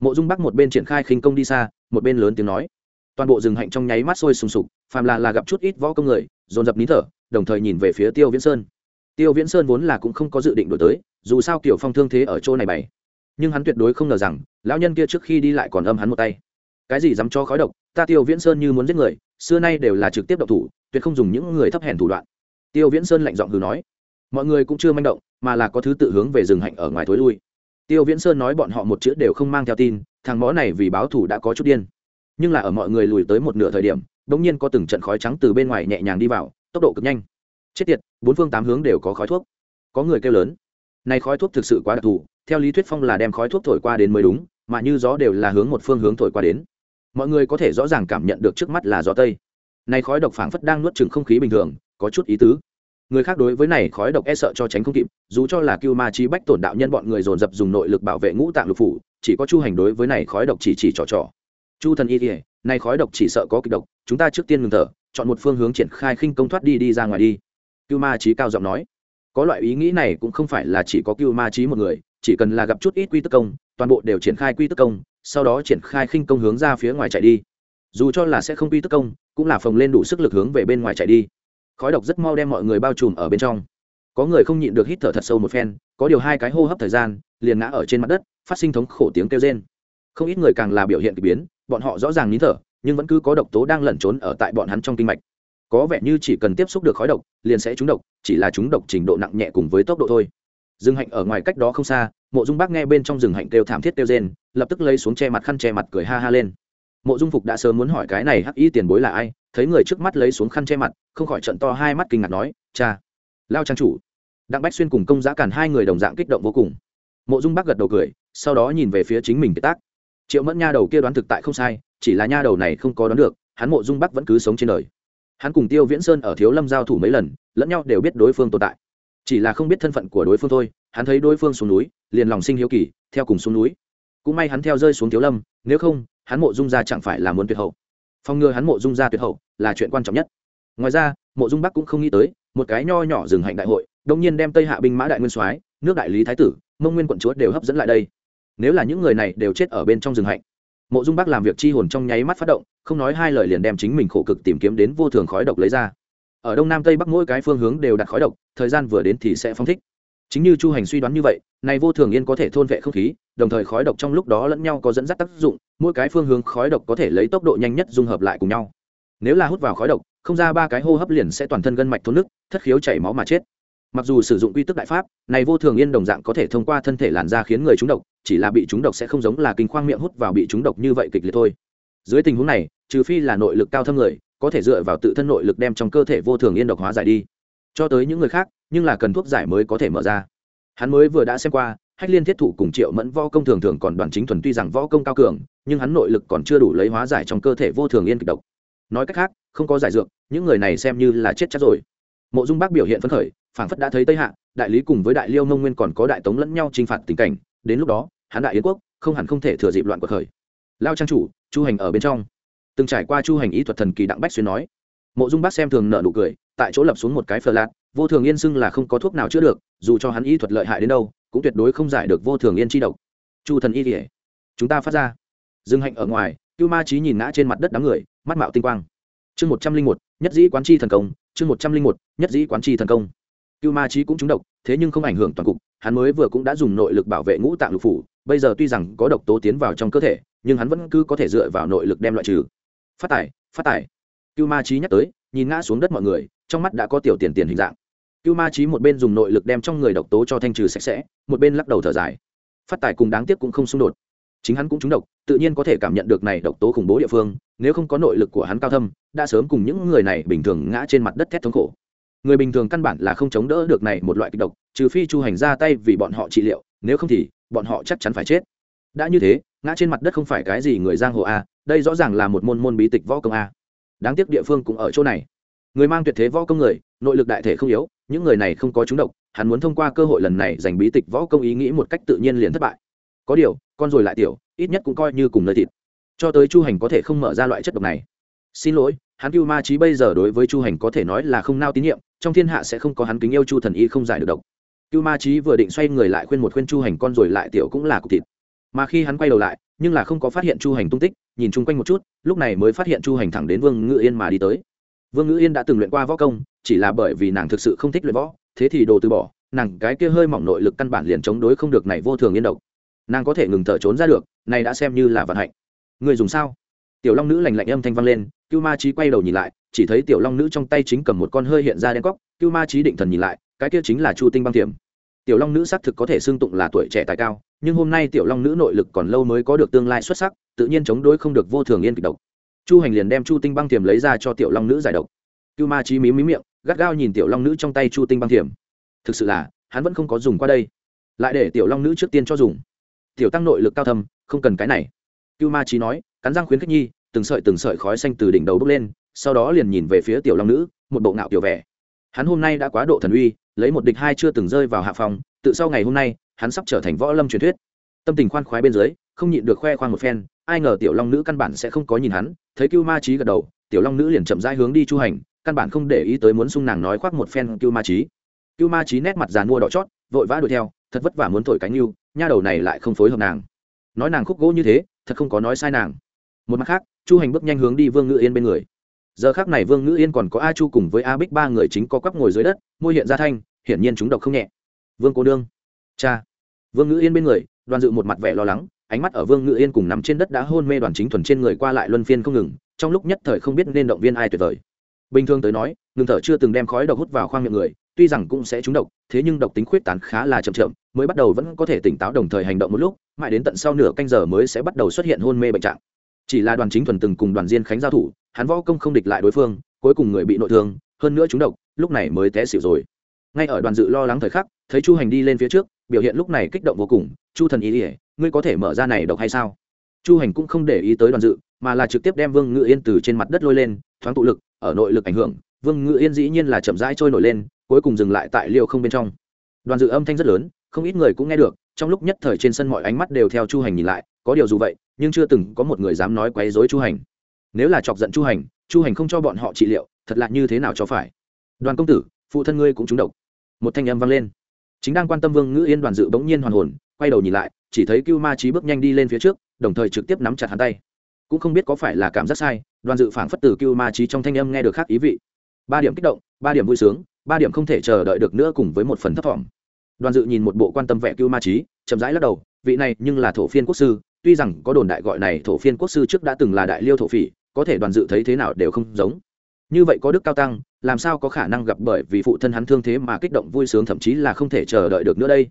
Mộ dung bắc một bên triển khai khinh công đi xa, một bên lớn tiếng nói. Toàn bộ rừng hạnh trong nháy mắt sôi sùng sục, phàm là là gặp chút ít võ công người, dồn dập nín thở, đồng thời nhìn về phía tiêu viễn sơn. Tiêu viễn sơn vốn là cũng không có dự định đổi tới, dù sao kiểu phong thương thế ở chỗ này bày. Nhưng hắn tuyệt đối không ngờ rằng, lão nhân kia trước khi đi lại còn âm hắn một tay cái gì dám cho khói độc, ta tiêu viễn sơn như muốn giết người, xưa nay đều là trực tiếp độc thủ, tuyệt không dùng những người thấp hèn thủ đoạn. Tiêu viễn sơn lạnh giọng hừ nói, mọi người cũng chưa manh động, mà là có thứ tự hướng về rừng hạnh ở ngoài thối lui. Tiêu viễn sơn nói bọn họ một chữ đều không mang theo tin, thằng mõ này vì báo thủ đã có chút điên. Nhưng là ở mọi người lùi tới một nửa thời điểm đ ỗ n g nhiên có từng trận khói trắng từ bên ngoài nhẹ nhàng đi vào, tốc độ cực nhanh. Chết tiệt, bốn phương tám hướng đều có khói thuốc. Có người kêu lớn, này khói thuốc thực sự quá đặc thù, theo lý thuyết phong là đem khói thuốc thổi qua đến mới đúng, mà như gió đều là hướng một phương hướng thổi qua đến mọi người có thể rõ ràng cảm nhận được trước mắt là gió tây. Này khói độc phảng phất đang nuốt chừng không khí bình thường, có chút ý tứ. Người khác đối với này khói độc e sợ cho tránh không kịp, dù cho là cưu ma chi bách tổn đạo nhân bọn người dồn dập dùng nội lực bảo vệ ngũ tạng lục phủ, chỉ có chu hành đối với này khói độc chỉ chỉ trò trò. Chu thần y kỉa này khói độc chỉ sợ có kịch độc, chúng ta trước tiên ngừng thở, chọn một phương hướng triển khai khinh công thoát đi đi ra ngoài đi. Cưu ma trí cao giọng nói. Có loại ý nghĩ này cũng không phải là chỉ có cưu ma trí một người, chỉ cần là gặp chút ít quy tức công, toàn bộ đều triển khai quy tức công sau đó triển khai khinh công hướng ra phía ngoài chạy đi. Dù cho là sẽ không quy tức công, cũng là phồng lên đủ sức lực hướng về bên ngoài chạy đi. Khói độc rất mau đem mọi người bao trùm ở bên trong. Có người không nhịn được hít thở thật sâu một phen, có điều hai cái hô hấp thời gian, liền ngã ở trên mặt đất, phát sinh thống khổ tiếng kêu rên. Không ít người càng là biểu hiện k ỳ biến, bọn họ rõ ràng nín thở, nhưng vẫn cứ có độc tố đang lẩn trốn ở tại bọn hắn trong kinh mạch. Có vẻ như chỉ cần tiếp xúc được khói độc, liền sẽ trúng độc, chỉ là trúng độc trình độ nặng nhẹ cùng với tốc độ thôi. Dương hạnh ở ngoài cách đó không xa mộ dung bác nghe bên trong rừng hạnh kêu thảm thiết kêu rên, lập tức lấy xuống che mặt khăn che mặt cười ha ha lên. Mộ dung phục đã sớm muốn hỏi cái này hắc y tiền bối là ai, thấy người trước mắt lấy xuống khăn che mặt, không khỏi trận to hai mắt kinh ngạc nói, cha, lao trang chủ. Đặng bách xuyên cùng công giá cản hai người đồng dạng kích động vô cùng. Mộ dung bác gật đầu cười, sau đó nhìn về phía chính mình kiệt tác. Triệu mẫn nha đầu kia đoán thực tại không sai, chỉ là nha đầu này không có đoán được, hắn mộ dung bắc vẫn cứ sống trên đời. Hắn cùng tiêu viễn sơn ở thiếu lâm giao thủ mấy lần, lẫn nhau đều biết đối phương tồn tại. Chỉ là không biết thân phận của đối phương thôi hắn thấy đối phương xuống núi, liền lòng sinh hiếu kỳ, theo cùng xuống núi. Cũng may hắn theo rơi xuống thiếu lâm, nếu không, hắn mộ dung ra chẳng phải là muốn tuyệt hậu. Phòng ngừa hắn mộ dung ra tuyệt hậu là chuyện quan trọng nhất. Ngoài ra, mộ dung bắc cũng không nghĩ tới, một cái nho nhỏ dừng hạnh đại hội, đông nhiên đem tây hạ binh mã đại nguyên soái, nước đại lý thái tử, mông nguyên quận chúa đều hấp dẫn lại đây. Nếu là những người này đều chết ở bên trong rừng hạnh, mộ dung bắc làm việc chi hồn trong nháy mắt phát động, không nói hai lời liền đem chính mình khổ cực tìm kiếm đến vô thường khói độc lấy ra. Ở đông nam tây bắc mỗi cái phương hướng đều đặt khói độc, thời gian vừa đến thì sẽ phóng thích chính như chu hành suy đoán như vậy, này vô thường yên có thể thôn vệ không khí, đồng thời khói độc trong lúc đó lẫn nhau có dẫn dắt tác dụng, mỗi cái phương hướng khói độc có thể lấy tốc độ nhanh nhất dung hợp lại cùng nhau. Nếu là hút vào khói độc, không ra ba cái hô hấp liền sẽ toàn thân gân mạch thôn nước, thất khiếu chảy máu mà chết. Mặc dù sử dụng quy tức đại pháp, này vô thường yên đồng dạng có thể thông qua thân thể làn da khiến người trúng độc, chỉ là bị trúng độc sẽ không giống là kinh khoang miệng hút vào bị trúng độc như vậy kịch liệt thôi. Dưới tình huống này, trừ phi là nội lực cao thâm người, có thể dựa vào tự thân nội lực đem trong cơ thể vô thường yên độc hóa giải đi. Cho tới những người khác nhưng là cần thuốc giải mới có thể mở ra. Hắn mới vừa đã xem qua, hách liên thiết thủ cùng triệu mẫn võ công thường thường còn đoàn chính thuần tuy rằng võ công cao cường, nhưng hắn nội lực còn chưa đủ lấy hóa giải trong cơ thể vô thường yên kịch độc. Nói cách khác, không có giải dược, những người này xem như là chết chắc rồi. Mộ dung bác biểu hiện phấn khởi, phảng phất đã thấy tây hạ, đại lý cùng với đại liêu mông nguyên còn có đại tống lẫn nhau t r i n h phạt tình cảnh, đến lúc đó, hắn đại yến quốc, không hẳn không thể thừa dịp loạn cuộc khởi. Lao trang chủ, chu hành ở bên trong. Từng trải qua chu hành ý thuật thần kỳ đặng bách xuyên nói. Mộ dung bác xem thường nợ nụ cười, tại chỗ lập xuống một cái phờ lạt vô thường yên xưng là không có thuốc nào chữa được, dù cho hắn y thuật lợi hại đến đâu, cũng tuyệt đối không giải được vô thường yên chi độc. Chu thần y kỉa chúng ta phát ra. Dương hạnh ở ngoài, cưu ma trí nhìn ngã trên mặt đất đám người, mắt mạo tinh quang. Chương một trăm linh một, nhất dĩ quán chi thần công, chương một trăm linh một, nhất dĩ quán chi thần công. Cưu ma trí cũng trúng độc, thế nhưng không ảnh hưởng toàn cục, hắn mới vừa cũng đã dùng nội lực bảo vệ ngũ tạng lục phủ, bây giờ tuy rằng có độc tố tiến vào trong cơ thể, nhưng hắn vẫn cứ có thể dựa vào nội lực đem loại trừ. Phát tải phát tải cưu ma trí nhắc tới, nhìn ngã xuống đất mọi người, trong mắt đã có tiểu tiền tiền hình dạng cưu ma trí một bên dùng nội lực đem trong người độc tố cho thanh trừ sạch sẽ, một bên lắc đầu thở dài. Phát tài cùng đáng tiếc cũng không xung đột. Chính hắn cũng trúng độc, tự nhiên có thể cảm nhận được này độc tố khủng bố địa phương, nếu không có nội lực của hắn cao thâm, đã sớm cùng những người này bình thường ngã trên mặt đất thét thống khổ. Người bình thường căn bản là không chống đỡ được này một loại kịch độc, trừ phi chu hành ra tay vì bọn họ trị liệu, nếu không thì, bọn họ chắc chắn phải chết. Đã như thế, ngã trên mặt đất không phải cái gì người giang hồ a, đây rõ ràng là một môn môn bí tịch võ công a. Đáng tiếc địa phương cũng ở chỗ này người mang tuyệt thế võ công người, nội lực đại thể không yếu, những người này không có trúng độc, hắn muốn thông qua cơ hội lần này giành bí tịch võ công ý nghĩ một cách tự nhiên liền thất bại. Có điều, con rồi lại tiểu, ít nhất cũng coi như cùng nơi thịt. Cho tới chu hành có thể không mở ra loại chất độc này. Xin lỗi, hắn cưu ma trí bây giờ đối với chu hành có thể nói là không nao tín nhiệm, trong thiên hạ sẽ không có hắn kính yêu chu thần y không giải được độc. Cưu ma trí vừa định xoay người lại khuyên một khuyên chu hành con rồi lại tiểu cũng là cục thịt. Mà khi hắn quay đầu lại, nhưng là không có phát hiện chu hành tung tích, nhìn chung quanh một chút, lúc này mới phát hiện chu hành thẳng đến vương ngự yên mà đi tới vương Ngữ yên đã từng luyện qua võ công, chỉ là bởi vì nàng thực sự không thích luyện võ, thế thì đồ từ bỏ, nàng cái kia hơi mỏng nội lực căn bản liền chống đối không được này vô thường yên độc. Nàng có thể ngừng thở trốn ra được, này đã xem như là vận hạnh. Người dùng sao? Tiểu long nữ lành lạnh âm thanh vang lên, cưu ma trí quay đầu nhìn lại, chỉ thấy tiểu long nữ trong tay chính cầm một con hơi hiện ra đen cóc, cưu ma trí định thần nhìn lại, cái kia chính là chu tinh băng thiểm. tiểu long nữ xác thực có thể xưng tụng là tuổi trẻ tài cao, nhưng hôm nay tiểu long nữ nội lực còn lâu mới có được tương lai xuất sắc, tự nhiên chống đối không được vô thường yên kịch độc chu hành liền đem chu tinh băng thiềm lấy ra cho tiểu long nữ giải độc. Cưu ma trí mí mí miệng, gắt gao nhìn tiểu long nữ trong tay chu tinh băng thiềm. thực sự là, hắn vẫn không có dùng qua đây. Lại để tiểu long nữ trước tiên cho dùng. Tiểu tăng nội lực cao thâm, không cần cái này. Cưu ma trí nói, cắn răng khuyến khích nhi, từng sợi từng sợi khói xanh từ đỉnh đầu bốc lên, sau đó liền nhìn về phía tiểu long nữ, một bộ ngạo tiểu vẻ. Hắn hôm nay đã quá độ thần uy, lấy một địch hai chưa từng rơi vào hạ phòng, tự sau ngày hôm nay, hắn sắp trở thành võ lâm truyền thuyết. Tâm tình khoan khoái bên dưới, không nhịn được khoe khoang một phen ai ngờ tiểu long nữ căn bản sẽ không có nhìn hắn, thấy cưu ma trí gật đầu, tiểu long nữ liền chậm rãi hướng đi chu hành, căn bản không để ý tới muốn sung nàng nói khoác một phen cưu ma trí cưu ma trí nét mặt giàn mua đỏ chót, vội vã đuổi theo, thật vất vả muốn thổi cánh yêu, nha đầu này lại không phối hợp nàng. Nói nàng khúc gỗ như thế, thật không có nói sai nàng. Một mặt khác, chu hành bước nhanh hướng đi vương ngự yên bên người. Giờ khác này vương ngự yên còn có a chu cùng với a bích ba người chính có quắp ngồi dưới đất, môi hiện ra thanh, hiển nhiên chúng độc không nhẹ. Vương cô đương cha. Vương ngự yên bên người, đoàn dự một mặt vẻ lo lắng ánh mắt ở vương ngự yên cùng nằm trên đất đã hôn mê đoàn chính thuần trên người qua lại luân phiên không ngừng, trong lúc nhất thời không biết nên động viên ai tuyệt vời. Bình thường tới nói, ngừng thở chưa từng đem khói độc hút vào khoang miệng người, tuy rằng cũng sẽ trúng độc, thế nhưng độc tính khuyết tán khá là chậm chậm, mới bắt đầu vẫn có thể tỉnh táo đồng thời hành động một lúc, mãi đến tận sau nửa canh giờ mới sẽ bắt đầu xuất hiện hôn mê bệnh trạng. Chỉ là đoàn chính thuần từng cùng đoàn diên khánh giao thủ, hắn võ công không địch lại đối phương, cuối cùng người bị nội thương, hơn nữa trúng độc, lúc này mới té xỉu rồi. Ngay ở đoàn dự lo lắng thời khắc, thấy chu hành đi lên phía trước, biểu hiện lúc này kích động vô cùng, chu thần ý ỉa ngươi có thể mở ra này độc hay sao? Chu hành cũng không để ý tới đoàn dự, mà là trực tiếp đem vương ngự yên từ trên mặt đất lôi lên, thoáng tụ lực, ở nội lực ảnh hưởng, vương ngự yên dĩ nhiên là chậm rãi trôi nổi lên, cuối cùng dừng lại tại liêu không bên trong. Đoàn dự âm thanh rất lớn, không ít người cũng nghe được, trong lúc nhất thời trên sân mọi ánh mắt đều theo chu hành nhìn lại, có điều dù vậy, nhưng chưa từng có một người dám nói quấy dối chu hành. Nếu là chọc giận chu hành chu hành không cho bọn họ trị liệu, thật lạ như thế nào cho phải? Đoàn công tử, phụ thân ngươi cũng trúng độc. Một thanh âm vang lên. Chính đang quan tâm vương ngữ yên, đoàn dự bỗng nhiên hoàn hồn quay đầu nhìn lại, chỉ thấy cưu ma trí bước nhanh đi lên phía trước, đồng thời trực tiếp nắm chặt hắn tay. Cũng không biết có phải là cảm giác sai, đoàn dự phảng phất từ cưu ma trí trong thanh âm nghe được khác ý vị. Ba điểm kích động, ba điểm vui sướng, ba điểm không thể chờ đợi được nữa cùng với một phần thấp thỏm đoàn dự nhìn một bộ quan tâm vẽ cưu ma trí chậm rãi lắc đầu, vị này nhưng là thổ phiên quốc sư, tuy rằng có đồn đại gọi này thổ phiên quốc sư trước đã từng là đại liêu thổ phỉ, có thể đoàn dự thấy thế nào đều không giống. Như vậy có đức cao tăng, làm sao có khả năng gặp bởi vì phụ thân hắn thương thế mà kích động vui sướng thậm chí là không thể chờ đợi được nữa đây?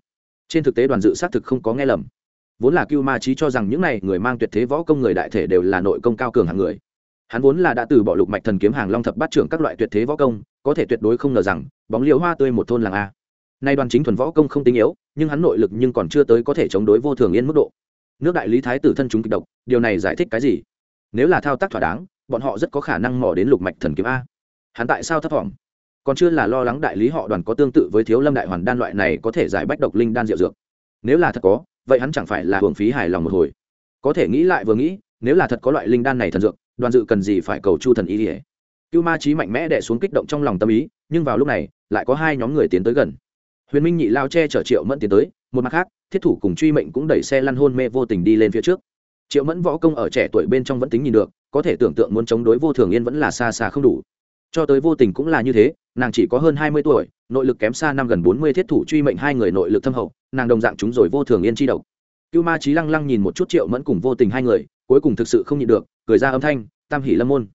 Trên thực tế đoàn dự xác thực không có nghe lầm. Vốn là cưu ma trí cho rằng những này người mang tuyệt thế võ công người đại thể đều là nội công cao cường hàng người. Hắn vốn là đã từ bỏ lục mạch thần kiếm hàng long thập bát trưởng các loại tuyệt thế võ công, có thể tuyệt đối không ngờ rằng, bóng liễu hoa tươi một thôn làng a. Nay đoàn chính thuần võ công không tinh yếu, nhưng hắn nội lực nhưng còn chưa tới có thể chống đối vô thường yên mức độ. Nước đại lý thái tử thân chúng kịch độc, điều này giải thích cái gì? Nếu là thao tác thỏa đáng, bọn họ rất có khả năng mò đến lục mạch thần kiếm a. Hắn tại sao thấp thỏm còn chưa là lo lắng đại lý họ đoàn có tương tự với thiếu lâm đại hoàn đan loại này có thể giải bách độc linh đan diệu dược. Nếu là thật có, vậy hắn chẳng phải là hưởng phí hài lòng một hồi. Có thể nghĩ lại vừa nghĩ, nếu là thật có loại linh đan này thần dược, đoàn dự cần gì phải cầu chu thần ý ỉa cưu ma trí mạnh mẽ đẻ xuống kích động trong lòng tâm ý, nhưng vào lúc này, lại có hai nhóm người tiến tới gần. Huyền minh nhị lao che chở triệu mẫn tiến tới, một mặt khác, thiết thủ cùng truy mệnh cũng đẩy xe lăn hôn mê vô tình đi lên phía trước. Triệu mẫn võ công ở trẻ tuổi bên trong vẫn tính nhìn được, có thể tưởng tượng muốn chống đối vô thường yên vẫn là xa xa không đủ. Cho tới vô tình cũng là như thế nàng chỉ có hơn hai mươi tuổi, nội lực kém xa năm gần bốn mươi thiết thủ truy mệnh hai người nội lực thâm hậu, nàng đồng dạng chúng rồi vô thường yên chi độc. Cưu ma trí lăng lăng nhìn một chút triệu mẫn cùng vô tình hai người, cuối cùng thực sự không nhịn được, cười ra âm thanh, tam hỷ lâm môn.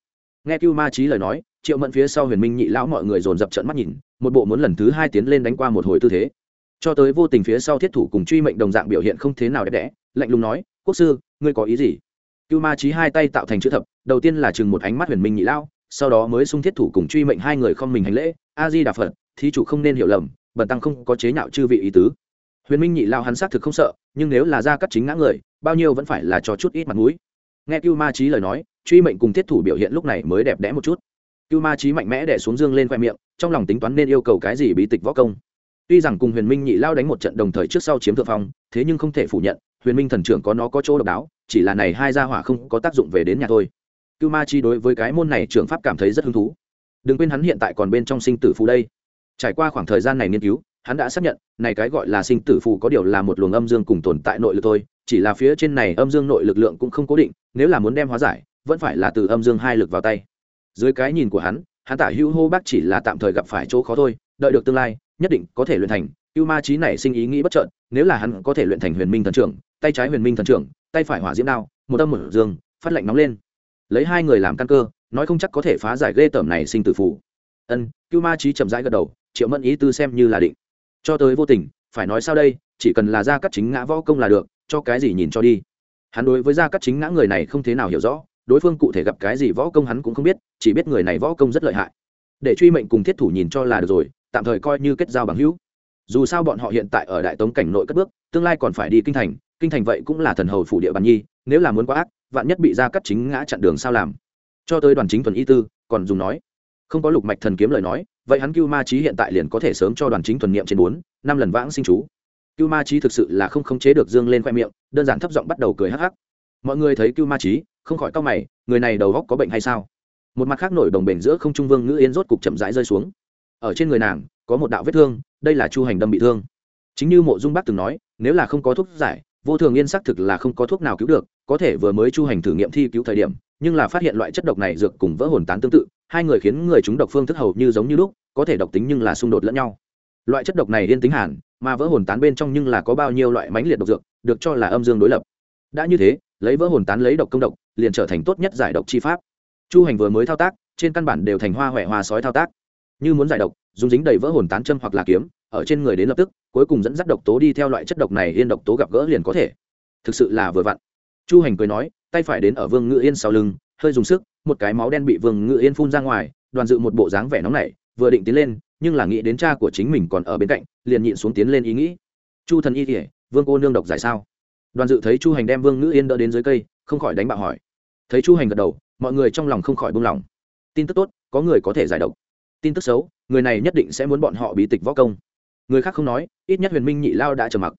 Nghe cưu ma trí lời nói, triệu mẫn phía sau huyền minh nhị lão mọi người dồn dập trận mắt nhìn, một bộ muốn lần thứ hai tiến lên đánh qua một hồi tư thế. Cho tới vô tình phía sau thiết thủ cùng truy mệnh đồng dạng biểu hiện không thế nào đẹp đẽ, lạnh lùng nói, quốc sư, ngươi có ý gì? Cưu ma trí hai tay tạo thành chữ thập, đầu tiên là chừng một ánh mắt huyền minh nhị lão sau đó mới xung thiết thủ cùng truy mệnh hai người không mình hành lễ, a di đà phật, thí chủ không nên hiểu lầm, bần tăng không có chế nhạo chư vị ý tứ. Huyền minh nhị lao hắn xác thực không sợ, nhưng nếu là ra cắt chính ngã người, bao nhiêu vẫn phải là cho chút ít mặt mũi. Nghe cưu ma trí lời nói, truy mệnh cùng thiết thủ biểu hiện lúc này mới đẹp đẽ một chút. Cưu ma trí mạnh mẽ đẻ xuống dương lên khoe miệng, trong lòng tính toán nên yêu cầu cái gì bí tịch võ công. Tuy rằng cùng huyền minh nhị lao đánh một trận đồng thời trước sau chiếm thượng phong, thế nhưng không thể phủ nhận, huyền minh thần trưởng có nó có chỗ độc đáo, chỉ là này hai gia hỏa không có tác dụng về đến nhà thôi cưu ma chi đối với cái môn này trưởng pháp cảm thấy rất hứng thú. Đừng quên hắn hiện tại còn bên trong sinh tử phù đây. Trải qua khoảng thời gian này nghiên cứu, hắn đã xác nhận, này cái gọi là sinh tử phù có điều là một luồng âm dương cùng tồn tại nội lực thôi, chỉ là phía trên này âm dương nội lực lượng cũng không cố định, nếu là muốn đem hóa giải, vẫn phải là từ âm dương hai lực vào tay. Dưới cái nhìn của hắn hắn tả hữu hô bác chỉ là tạm thời gặp phải chỗ khó thôi, đợi được tương lai, nhất định có thể luyện thành. Cưu ma trí này sinh ý nghĩ bất trợn nếu là hắn có thể luyện thành huyền minh thần trưởng, tay trái huyền minh thần trưởng, tay phải hỏa diễm đao, một âm một dương, phát lệnh nóng lên lấy hai người làm căn cơ, nói không chắc có thể phá giải ghê tởm này sinh tử phủ ân, cưu ma trí chậm rãi gật đầu, triệu mẫn ý tư xem như là định. Cho tới vô tình, phải nói sao đây, chỉ cần là gia cắt chính ngã võ công là được, cho cái gì nhìn cho đi. Hắn đối với gia cắt chính ngã người này không thế nào hiểu rõ, đối phương cụ thể gặp cái gì võ công hắn cũng không biết, chỉ biết người này võ công rất lợi hại. Để truy mệnh cùng thiết thủ nhìn cho là được rồi, tạm thời coi như kết giao bằng hữu. Dù sao bọn họ hiện tại ở đại tống cảnh nội cất bước, tương lai còn phải đi kinh thành kinh thành vậy cũng là thần hầu phủ địa bàn nhi, nếu là muốn quá ác vạn nhất bị gia cắt chính ngã chặn đường sao làm? Cho tới đoàn chính thuần y tư, còn dùng nói. Không có lục mạch thần kiếm lời nói, vậy hắn cưu ma trí hiện tại liền có thể sớm cho đoàn chính thuần niệm trên bốn, năm lần vãng sinh chú. Cưu ma trí thực sự là không khống chế được dương lên khoe miệng, đơn giản thấp giọng bắt đầu cười hắc hắc. Mọi người thấy cưu ma trí không khỏi cau mày, người này đầu góc có bệnh hay sao? Một mặt khác nổi đồng bể giữa không trung vương ngữ yên rốt cục chậm rãi rơi xuống. Ở trên người nàng, có một đạo vết thương, đây là chu hành đâm bị thương. Chính như mộ dung bác từng nói, nếu là không có thuốc giải, vô thường yên xác thực là không có thuốc nào cứu được có thể vừa mới chu hành thử nghiệm thi cứu thời điểm, nhưng là phát hiện loại chất độc này dược cùng vỡ hồn tán tương tự, hai người khiến người chúng độc phương thức hầu như giống như lúc, có thể độc tính nhưng là xung đột lẫn nhau. Loại chất độc này yên tính hẳn mà vỡ hồn tán bên trong nhưng là có bao nhiêu loại mãnh liệt độc dược, được cho là âm dương đối lập. Đã như thế, lấy vỡ hồn tán lấy độc công độc, liền trở thành tốt nhất giải độc chi pháp. Chu hành vừa mới thao tác, trên căn bản đều thành hoa huệ hoa sói thao tác. Như muốn giải độc, dùng dính đầy vỡ hồn tán châm hoặc là kiếm, ở trên người đến lập tức, cuối cùng dẫn dắt độc tố đi theo loại chất độc này yên độc tố gặp gỡ liền có thể. Thực sự là vừa vặn chu hành cười nói, tay phải đến ở vương ngự yên sau lưng, hơi dùng sức, một cái máu đen bị vương ngự yên phun ra ngoài, đoàn dự một bộ dáng vẻ nóng nảy, vừa định tiến lên, nhưng là nghĩ đến cha của chính mình còn ở bên cạnh, liền nhịn xuống tiến lên ý nghĩ. Chu thần y kỉa vương cô nương độc giải sao? Đoàn dự thấy chu hành đem vương Ngự yên đỡ đến dưới cây, không khỏi đánh bạo hỏi. Thấy chu hành gật đầu, mọi người trong lòng không khỏi buông lỏng tin tức tốt, có người có thể giải độc. Tin tức xấu, người này nhất định sẽ muốn bọn họ bí tịch võ công. Người khác không nói, ít nhất huyền minh nhị lao đã trầm mặc.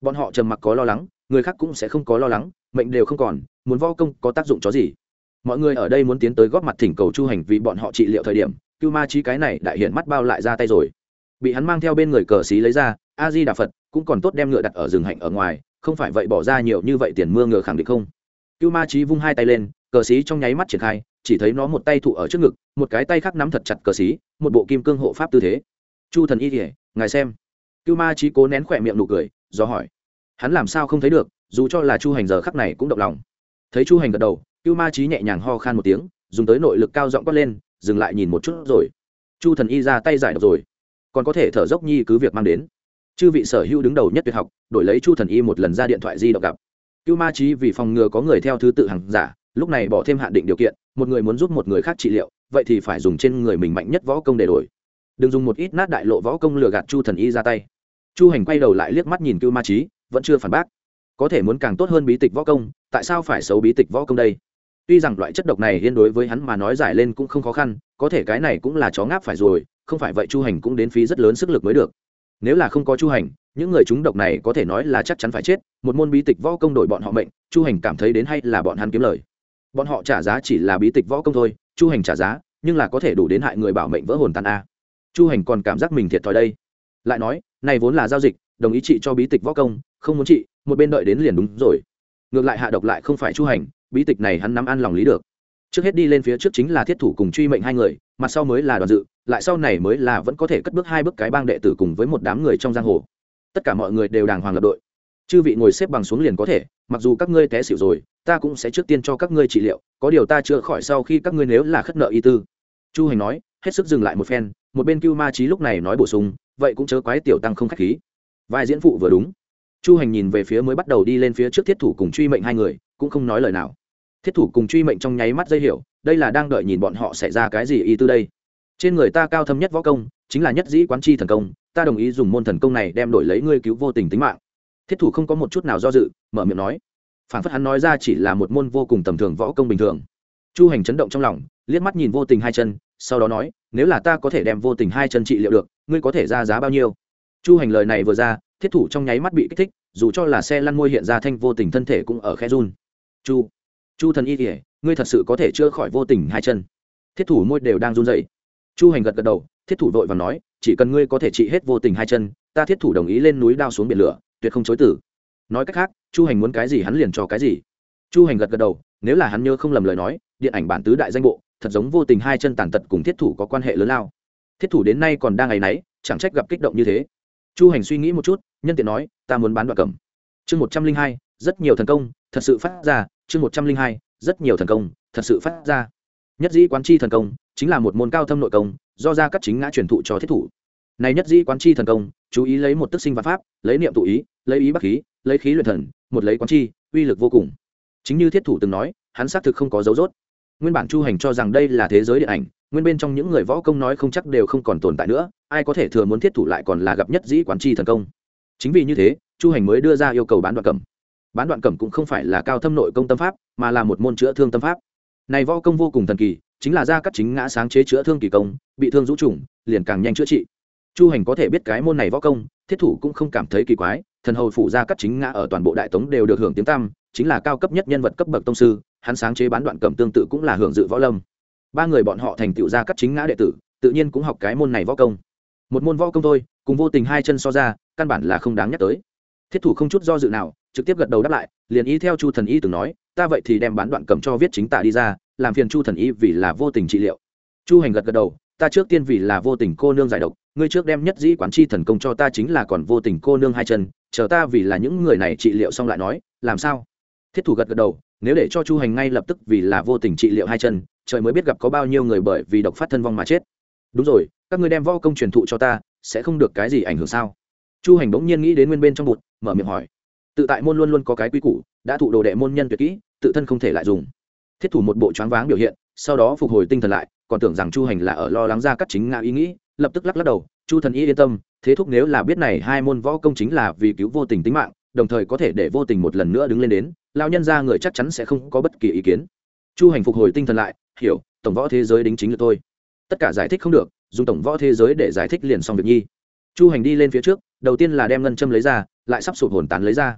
Bọn họ trầm mặc có lo lắng, người khác cũng sẽ không có lo lắng mệnh đều không còn, muốn võ công có tác dụng chó gì? Mọi người ở đây muốn tiến tới góp mặt thỉnh cầu chu hành vì bọn họ trị liệu thời điểm, cưu ma trí cái này đại hiện mắt bao lại ra tay rồi. Bị hắn mang theo bên người cờ xí lấy ra, a di đà phật cũng còn tốt đem ngựa đặt ở rừng hạnh ở ngoài, không phải vậy bỏ ra nhiều như vậy tiền mưa ngựa khẳng định không. Cưu ma trí vung hai tay lên, cờ xí trong nháy mắt triển khai, chỉ thấy nó một tay thụ ở trước ngực, một cái tay khác nắm thật chặt cờ xí một bộ kim cương hộ pháp tư thế. Chu thần y thể ngài xem. Cưu ma trí cố nén khỏe miệng nụ cười, do hỏi. Hắn làm sao không thấy được? Dù cho là chu hành giờ khắc này cũng động lòng. Thấy chu hành gật đầu, cưu ma trí nhẹ nhàng ho khan một tiếng, dùng tới nội lực cao giọng quát lên, dừng lại nhìn một chút rồi. Chu thần y ra tay giải độc rồi. Còn có thể thở dốc nhi cứ việc mang đến. Chư vị sở hữu đứng đầu nhất tuyệt học, đổi lấy chu thần y một lần ra điện thoại di động gặp. Cưu ma trí vì phòng ngừa có người theo thứ tự hàng giả, lúc này bỏ thêm hạn định điều kiện, một người muốn giúp một người khác trị liệu, vậy thì phải dùng trên người mình mạnh nhất võ công để đổi. Đừng dùng một ít nát đại lộ võ công lừa gạt chu thần y ra tay. Chu hành quay đầu lại liếc mắt nhìn cưu ma trí vẫn chưa phản bác có thể muốn càng tốt hơn bí tịch võ công, tại sao phải xấu bí tịch võ công đây? Tuy rằng loại chất độc này liên đối với hắn mà nói giải lên cũng không khó khăn, có thể cái này cũng là chó ngáp phải rồi, không phải vậy chu hành cũng đến phí rất lớn sức lực mới được. Nếu là không có chu hành, những người chúng độc này có thể nói là chắc chắn phải chết, một môn bí tịch võ công đổi bọn họ mệnh, chu hành cảm thấy đến hay là bọn hắn kiếm lời. Bọn họ trả giá chỉ là bí tịch võ công thôi, chu hành trả giá, nhưng là có thể đủ đến hại người bảo mệnh vỡ hồn tan a. Chu hành còn cảm giác mình thiệt thòi đây. Lại nói, này vốn là giao dịch, đồng ý chị cho bí tịch võ công, không muốn chị một bên đợi đến liền đúng rồi. Ngược lại hạ độc lại không phải chu hành, bí tịch này hắn nắm ăn lòng lý được. Trước hết đi lên phía trước chính là thiết thủ cùng truy mệnh hai người, mặt sau mới là đoàn dự, lại sau này mới là vẫn có thể cất bước hai bước cái bang đệ tử cùng với một đám người trong giang hồ. Tất cả mọi người đều đàng hoàng lập đội. Chư vị ngồi xếp bằng xuống liền có thể, mặc dù các ngươi té xỉu rồi, ta cũng sẽ trước tiên cho các ngươi trị liệu, có điều ta chữa khỏi sau khi các ngươi nếu là khất nợ y tư. Chu hành nói, hết sức dừng lại một phen, một bên cưu ma trí lúc này nói bổ sung, vậy cũng chớ quái tiểu tăng không k h á c h khí. Vai diễn phụ vừa đúng chu hành nhìn về phía mới bắt đầu đi lên phía trước thiết thủ cùng truy mệnh hai người, cũng không nói lời nào. Thiết thủ cùng truy mệnh trong nháy mắt dây hiểu, đây là đang đợi nhìn bọn họ xảy ra cái gì y tư đây. Trên người ta cao thâm nhất võ công, chính là nhất dĩ quán chi thần công, ta đồng ý dùng môn thần công này đem đổi lấy ngươi cứu vô tình tính mạng. Thiết thủ không có một chút nào do dự, mở miệng nói. Phản phất hắn nói ra chỉ là một môn vô cùng tầm thường võ công bình thường. Chu hành chấn động trong lòng, liếc mắt nhìn vô tình hai chân, sau đó nói, nếu là ta có thể đem vô tình hai chân trị liệu được, ngươi có thể ra giá bao nhiêu? Chu hành lời này vừa ra thiết thủ trong nháy mắt bị kích thích, dù cho là xe lăn môi hiện ra thanh vô tình thân thể cũng ở khe run. Chu chu thần y kỉa ngươi thật sự có thể chữa khỏi vô tình hai chân. Thiết thủ môi đều đang run dậy chu hành gật gật đầu, thiết thủ vội và nói, chỉ cần ngươi có thể trị hết vô tình hai chân, ta thiết thủ đồng ý lên núi đao xuống biển lửa, tuyệt không chối tử nói cách khác, chu hành muốn cái gì hắn liền cho cái gì. Chu hành gật gật đầu, nếu là hắn nhớ không lầm lời nói, điện ảnh bản tứ đại danh bộ, thật giống vô tình hai chân tàn tật cùng thiết thủ có quan hệ lớn lao. Thiết thủ đến nay còn đang ngày náy chẳng trách gặp kích động như thế chu hành suy nghĩ một chút, nhân tiện nói, ta muốn bán đoạn cầm. Chương một trăm linh hai, rất nhiều thần công, thật sự phát ra. Chương một trăm linh hai, rất nhiều thần công, thật sự phát ra. Nhất dĩ quán chi thần công, chính là một môn cao thâm nội công, do ra các chính ngã truyền thụ cho thiết thủ. Này nhất dĩ quán chi thần công, chú ý lấy một tức sinh văn pháp, lấy niệm tụ ý, lấy ý bắc khí, lấy khí luyện thần, một lấy quán chi, uy lực vô cùng. Chính như thiết thủ từng nói, hắn xác thực không có dấu dốt nguyên bản chu hành cho rằng đây là thế giới điện ảnh, nguyên bên trong những người võ công nói không chắc đều không còn tồn tại nữa, ai có thể thừa muốn thiết thủ lại còn là gặp nhất dĩ quán chi thần công. Chính vì như thế, chu hành mới đưa ra yêu cầu bán đoạn cẩm. Bán đoạn cẩm cũng không phải là cao thâm nội công tâm pháp, mà là một môn chữa thương tâm pháp. Này võ công vô cùng thần kỳ, chính là ra các chính ngã sáng chế chữa thương kỳ công, bị thương rũ trùng, liền càng nhanh chữa trị. Chu hành có thể biết cái môn này võ công, thiết thủ cũng không cảm thấy kỳ quái, thần hầu phụ ra các chính ngã ở toàn bộ đại tống đều được hưởng tiếng tăm, chính là cao cấp nhất nhân vật cấp bậc tông sư hắn sáng chế bán đoạn cẩm tương tự cũng là hưởng dự võ lâm. Ba người bọn họ thành tựu ra các chính ngã đệ tử, tự nhiên cũng học cái môn này võ công. Một môn võ công thôi, cùng vô tình hai chân so ra, căn bản là không đáng nhắc tới. Thiết thủ không chút do dự nào, trực tiếp gật đầu đáp lại, liền ý theo chu thần y từng nói, ta vậy thì đem bán đoạn cầm cho viết chính tả đi ra, làm phiền chu thần y vì là vô tình trị liệu. Chu hành gật gật đầu, ta trước tiên vì là vô tình cô nương giải độc, ngươi trước đem nhất dĩ quán chi thần công cho ta chính là còn vô tình cô nương hai chân, chờ ta vì là những người này trị liệu xong lại nói, làm sao? Thiết thủ gật gật đầu nếu để cho chu hành ngay lập tức vì là vô tình trị liệu hai chân, trời mới biết gặp có bao nhiêu người bởi vì độc phát thân vong mà chết. Đúng rồi, các ngươi đem võ công truyền thụ cho ta, sẽ không được cái gì ảnh hưởng sao? Chu hành bỗng nhiên nghĩ đến nguyên bên trong bụt, mở miệng hỏi. Tự tại môn luôn luôn có cái quy củ, đã thụ đồ đệ môn nhân tuyệt kỹ, tự thân không thể lại dùng. Thiết thủ một bộ choáng váng biểu hiện, sau đó phục hồi tinh thần lại, còn tưởng rằng chu hành là ở lo lắng ra các chính ngã ý nghĩ, lập tức lắc lắc đầu, chu thần y yên tâm, thế thúc nếu là biết này hai môn võ công chính là vì cứu vô tình tính mạng, đồng thời có thể để vô tình một lần nữa đứng lên đến lao nhân ra người chắc chắn sẽ không có bất kỳ ý kiến. Chu hành phục hồi tinh thần lại, hiểu, tổng võ thế giới đính chính là tôi. Tất cả giải thích không được, dùng tổng võ thế giới để giải thích liền xong việc nhi. Chu hành đi lên phía trước, đầu tiên là đem ngân châm lấy ra, lại sắp sụp hồn tán lấy ra.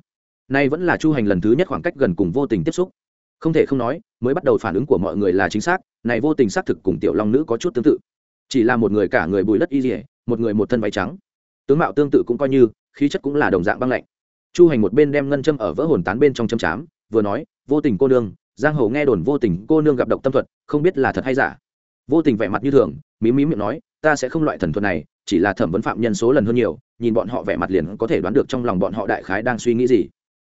Nay vẫn là chu hành lần thứ nhất khoảng cách gần cùng vô tình tiếp xúc. Không thể không nói, mới bắt đầu phản ứng của mọi người là chính xác, này vô tình xác thực cùng tiểu long nữ có chút tương tự. Chỉ là một người cả người bùi đất y dỉa, một người một thân váy trắng. Tướng mạo tương tự cũng coi như, khí chất cũng là đồng dạng băng lạnh chu hành một bên đem ngân châm ở vỡ hồn tán bên trong châm chám, vừa nói, vô tình cô nương, giang hồ nghe đồn vô tình cô nương gặp độc tâm thuật, không biết là thật hay giả. Vô tình vẻ mặt như thường, mí mí miệng nói, ta sẽ không loại thần thuật này, chỉ là thẩm vấn phạm nhân số lần hơn nhiều, nhìn bọn họ vẻ mặt liền có thể đoán được trong lòng bọn họ đại khái đang suy nghĩ gì.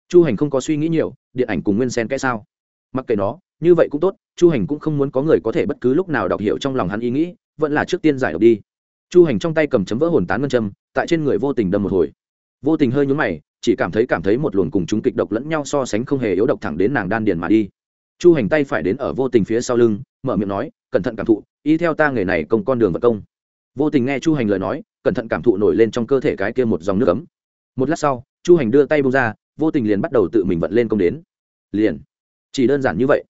Chu hành không có suy nghĩ nhiều, điện ảnh cùng nguyên sen cái sao? Mặc kệ nó, như vậy cũng tốt, chu hành cũng không muốn có người có thể bất cứ lúc nào đọc hiểu trong lòng hắn ý nghĩ, vẫn là trước tiên giải đọc đi. Chu hành trong tay cầm chấm vỡ hồn tán ngân châm, tại trên người vô tình đâm một hồi. Vô tình hơi nhúng mày chỉ cảm thấy cảm thấy một luồng cùng chúng kịch độc lẫn nhau so sánh không hề yếu độc thẳng đến nàng đan điền mà đi. Chu hành tay phải đến ở vô tình phía sau lưng, mở miệng nói, cẩn thận cảm thụ, y theo ta nghề này công con đường vật công. Vô tình nghe chu hành lời nói, cẩn thận cảm thụ nổi lên trong cơ thể cái kia một dòng nước ấm. Một lát sau, chu hành đưa tay bông ra, vô tình liền bắt đầu tự mình vận lên công đến. Liền. Chỉ đơn giản như vậy.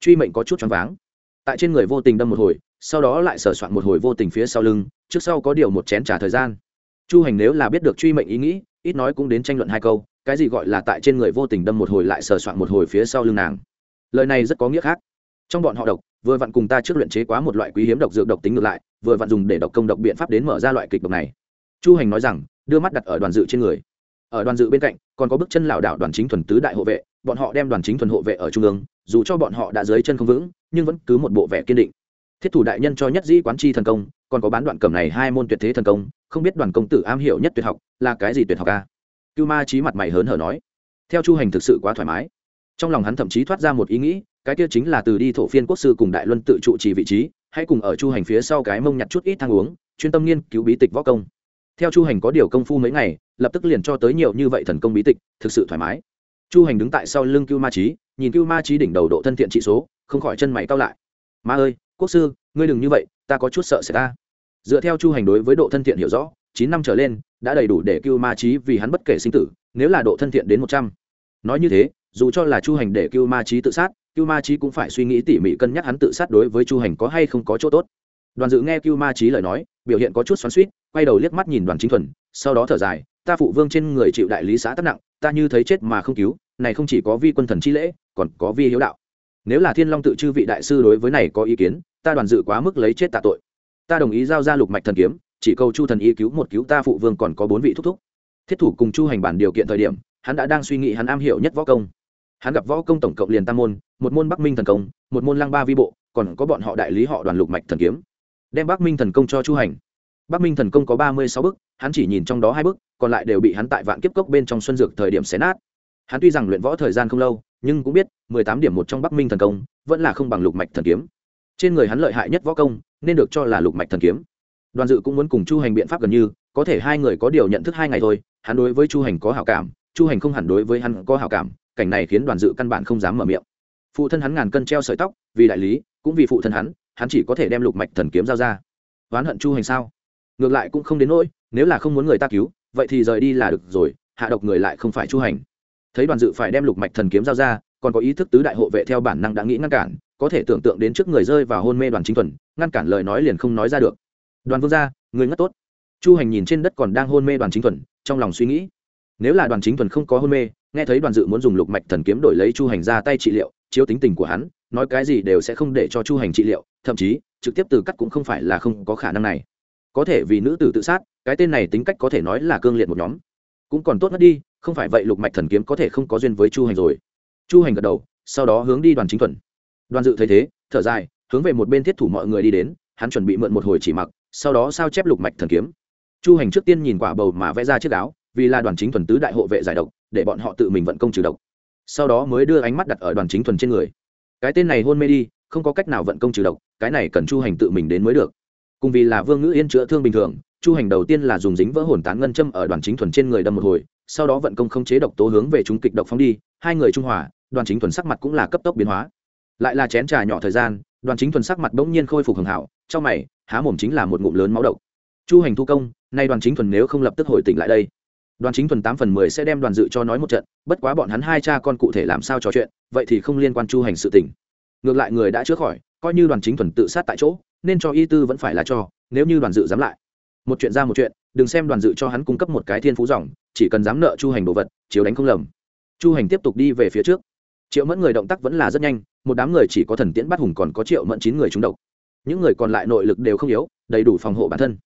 Truy mệnh có chút choáng váng. Tại trên người vô tình đâm một hồi, sau đó lại sờ soạn một hồi vô tình phía sau lưng, trước sau có điều một chén trà thời gian. Chu hành nếu là biết được truy mệnh ý nghĩ ít nói cũng đến tranh luận hai câu, cái gì gọi là tại trên người vô tình đâm một hồi lại sờ soạn một hồi phía sau lưng nàng. Lời này rất có nghĩa khác. Trong bọn họ độc, vừa vặn cùng ta trước luyện chế quá một loại quý hiếm độc dược độc tính ngược lại, vừa vặn dùng để độc công độc biện pháp đến mở ra loại kịch độc này. Chu hành nói rằng, đưa mắt đặt ở đoàn dự trên người. Ở đoàn dự bên cạnh, còn có bước chân lảo đảo đoàn chính thuần tứ đại hộ vệ, bọn họ đem đoàn chính thuần hộ vệ ở trung ương, dù cho bọn họ đã dưới chân không vững, nhưng vẫn cứ một bộ vẻ kiên định. Thiết thủ đại nhân cho nhất dĩ quán chi thần công còn có bán đoạn cầm này hai môn tuyệt thế thần công, không biết đoàn công tử am hiểu nhất tuyệt học là cái gì tuyệt học ca cưu ma trí mặt mày hớn hở nói. Theo chu hành thực sự quá thoải mái. Trong lòng hắn thậm chí thoát ra một ý nghĩ, cái kia chính là từ đi thổ phiên quốc sư cùng đại luân tự trụ trì vị trí, hãy cùng ở chu hành phía sau cái mông nhặt chút ít thang uống, chuyên tâm nghiên cứu bí tịch võ công. Theo chu hành có điều công phu mấy ngày, lập tức liền cho tới nhiều như vậy thần công bí tịch, thực sự thoải mái. Chu hành đứng tại sau lưng cưu ma trí nhìn cưu ma trí đỉnh đầu độ thân thiện trị số, không khỏi chân mày cao lại. Ma ơi, quốc sư, ngươi đừng như vậy, ta có chút sợ sẽ ta dựa theo chu hành đối với độ thân thiện hiểu rõ, chín năm trở lên, đã đầy đủ để cưu ma trí vì hắn bất kể sinh tử, nếu là độ thân thiện đến một trăm. Nói như thế, dù cho là chu hành để cưu ma trí tự sát, cưu ma trí cũng phải suy nghĩ tỉ mỉ cân nhắc hắn tự sát đối với chu hành có hay không có chỗ tốt. Đoàn dự nghe cưu ma trí lời nói, biểu hiện có chút xoắn suýt quay đầu liếc mắt nhìn đoàn chính thuần, sau đó thở dài, ta phụ vương trên người chịu đại lý xã tắc nặng, ta như thấy chết mà không cứu, này không chỉ có vi quân thần chi lễ, còn có vi hiếu đạo. Nếu là thiên long tự chư vị đại sư đối với này có ý kiến, ta đoàn dự quá mức lấy chết tạ tội ta đồng ý giao ra lục mạch thần kiếm, chỉ cầu chu thần y cứu một cứu ta phụ vương còn có bốn vị thúc thúc. Thiết thủ cùng chu hành bản điều kiện thời điểm, hắn đã đang suy nghĩ hắn am hiểu nhất võ công. Hắn gặp võ công tổng cộng liền tam môn, một môn bắc minh thần công, một môn lăng ba vi bộ, còn có bọn họ đại lý họ đoàn lục mạch thần kiếm. Đem bắc minh thần công cho chu hành. Bắc minh thần công có ba mươi sáu bức, hắn chỉ nhìn trong đó hai bức, còn lại đều bị hắn tại vạn kiếp cốc bên trong xuân dược thời điểm xé nát. Hắn tuy rằng luyện võ thời gian không lâu, nhưng cũng biết mười tám điểm một trong bắc minh thần công vẫn là không bằng lục mạch thần kiếm. Trên người hắn lợi hại nhất võ công nên được cho là lục mạch thần kiếm. Đoàn dự cũng muốn cùng chu hành biện pháp gần như, có thể hai người có điều nhận thức hai ngày thôi, hắn đối với chu hành có hảo cảm, chu hành không hẳn đối với hắn có hảo cảm, cảnh này khiến đoàn dự căn bản không dám mở miệng. Phụ thân hắn ngàn cân treo sợi tóc, vì đại lý, cũng vì phụ thân hắn hắn chỉ có thể đem lục mạch thần kiếm giao ra. Oán hận chu hành sao? Ngược lại cũng không đến nỗi, nếu là không muốn người ta cứu, vậy thì rời đi là được rồi, hạ độc người lại không phải chu hành. Thấy đoàn dự phải đem lục mạch thần kiếm giao ra còn có ý thức tứ đại hộ vệ theo bản năng đã nghĩ ngăn cản, có thể tưởng tượng đến trước người rơi vào hôn mê đoàn chính thuần, ngăn cản lời nói liền không nói ra được. Đoàn vương gia, người ngất tốt. Chu hành nhìn trên đất còn đang hôn mê đoàn chính thuần, trong lòng suy nghĩ. Nếu là đoàn chính thuần không có hôn mê, nghe thấy đoàn dự muốn dùng lục mạch thần kiếm đổi lấy chu hành ra tay trị liệu, chiếu tính tình của hắn, nói cái gì đều sẽ không để cho chu hành trị liệu, thậm chí, trực tiếp từ cắt cũng không phải là không có khả năng này. Có thể vì nữ tử tự sát, cái tên này tính cách có thể nói là cương liệt một nhóm. Cũng còn tốt mất đi, không phải vậy lục mạch thần kiếm có thể không có duyên với chu hành rồi chu hành gật đầu, sau đó hướng đi đoàn chính thuần đoàn dự thấy thế, thở dài, hướng về một bên thiết thủ mọi người đi đến, hắn chuẩn bị mượn một hồi chỉ mặc, sau đó sao chép lục mạch thần kiếm. Chu hành trước tiên nhìn quả bầu mà vẽ ra chiếc áo, vì là đoàn chính thuần tứ đại hộ vệ giải độc, để bọn họ tự mình vận công trừ độc. Sau đó mới đưa ánh mắt đặt ở đoàn chính thuần trên người. Cái tên này hôn mê đi, không có cách nào vận công trừ độc, cái này cần chu hành tự mình đến mới được. Cùng vì là vương ngữ yên chữa thương bình thường, chu hành đầu tiên là dùng dính vỡ hồn tán ngân châm ở đoàn chính thuần trên người đâm một hồi sau đó vận công không chế độc tố hướng về chúng kịch độc phóng đi, hai người trung hòa, đoàn chính thuần sắc mặt cũng là cấp tốc biến hóa. Lại là chén trà nhỏ thời gian, đoàn chính thuần sắc mặt bỗng nhiên khôi phục hưởng hảo, trong mày, há mồm chính là một ngụm lớn máu độc. Chu hành thu công, nay đoàn chính thuần nếu không lập tức hồi tỉnh lại đây. Đoàn chính thuần tám phần mười sẽ đem đoàn dự cho nói một trận, bất quá bọn hắn hai cha con cụ thể làm sao trò chuyện, vậy thì không liên quan chu hành sự tỉnh ngược lại người đã chữa khỏi, coi như đoàn chính thuần tự sát tại chỗ, nên cho y tư vẫn phải là cho, nếu như đoàn dự dám lại. Một chuyện ra một chuyện đừng xem đoàn dự cho hắn cung cấp một cái thiên phú dòng, chỉ cần dám nợ chu hành đồ vật, chiếu đánh không lầm. Chu hành tiếp tục đi về phía trước. Triệu mẫn người động tác vẫn là rất nhanh, một đám người chỉ có thần tiễn bắt hùng còn có triệu mẫn chín người trúng độc. Những người còn lại nội lực đều không yếu, đầy đủ phòng hộ bản thân.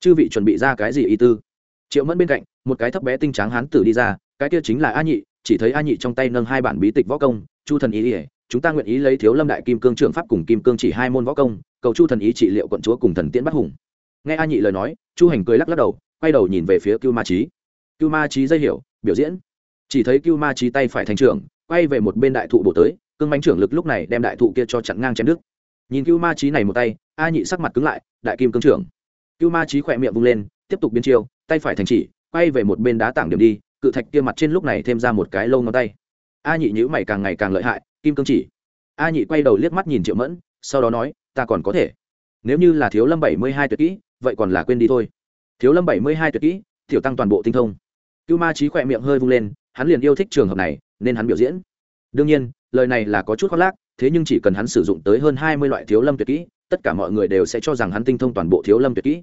Chư vị chuẩn bị ra cái gì y tư? Triệu mẫn bên cạnh, một cái thấp bé tinh tráng hán tử đi ra, cái kia chính là a nhị, chỉ thấy a nhị trong tay nâng hai bản bí tịch võ công, chu thần ý ỉa chúng ta nguyện ý lấy thiếu lâm đại kim cương trường pháp cùng kim cương chỉ hai môn võ công, cầu chu thần ý trị liệu quận chúa cùng thần tiễn bắt hùng nghe a nhị lời nói, chu hành cười lắc lắc đầu, quay đầu nhìn về phía cưu ma trí cưu ma trí dây hiểu, biểu diễn. Chỉ thấy cưu ma trí tay phải thành trưởng, quay về một bên đại thụ bổ tới, cương bánh trưởng lực lúc này đem đại thụ kia cho chặn ngang chém đứt. Nhìn cưu ma trí này một tay, a nhị sắc mặt cứng lại, đại kim cương trưởng. Cưu ma trí khỏe miệng vung lên, tiếp tục biến chiêu, tay phải thành chỉ, quay về một bên đá tảng điểm đi, cự thạch kia mặt trên lúc này thêm ra một cái lông ngón tay. A nhị nhữ mày càng ngày càng lợi hại, kim cương chỉ. A nhị quay đầu liếc mắt nhìn triệu mẫn, sau đó nói, ta còn có thể. Nếu như là thiếu lâm bảy mươi hai tuyệt kỹ vậy còn là quên đi thôi. Thiếu lâm bảy mươi hai tuyệt kỹ, tiểu tăng toàn bộ tinh thông. Cưu ma trí khỏe miệng hơi vung lên, hắn liền yêu thích trường hợp này, nên hắn biểu diễn. Đương nhiên, lời này là có chút khoác lác, thế nhưng chỉ cần hắn sử dụng tới hơn hai mươi loại thiếu lâm tuyệt kỹ, tất cả mọi người đều sẽ cho rằng hắn tinh thông toàn bộ thiếu lâm tuyệt kỹ.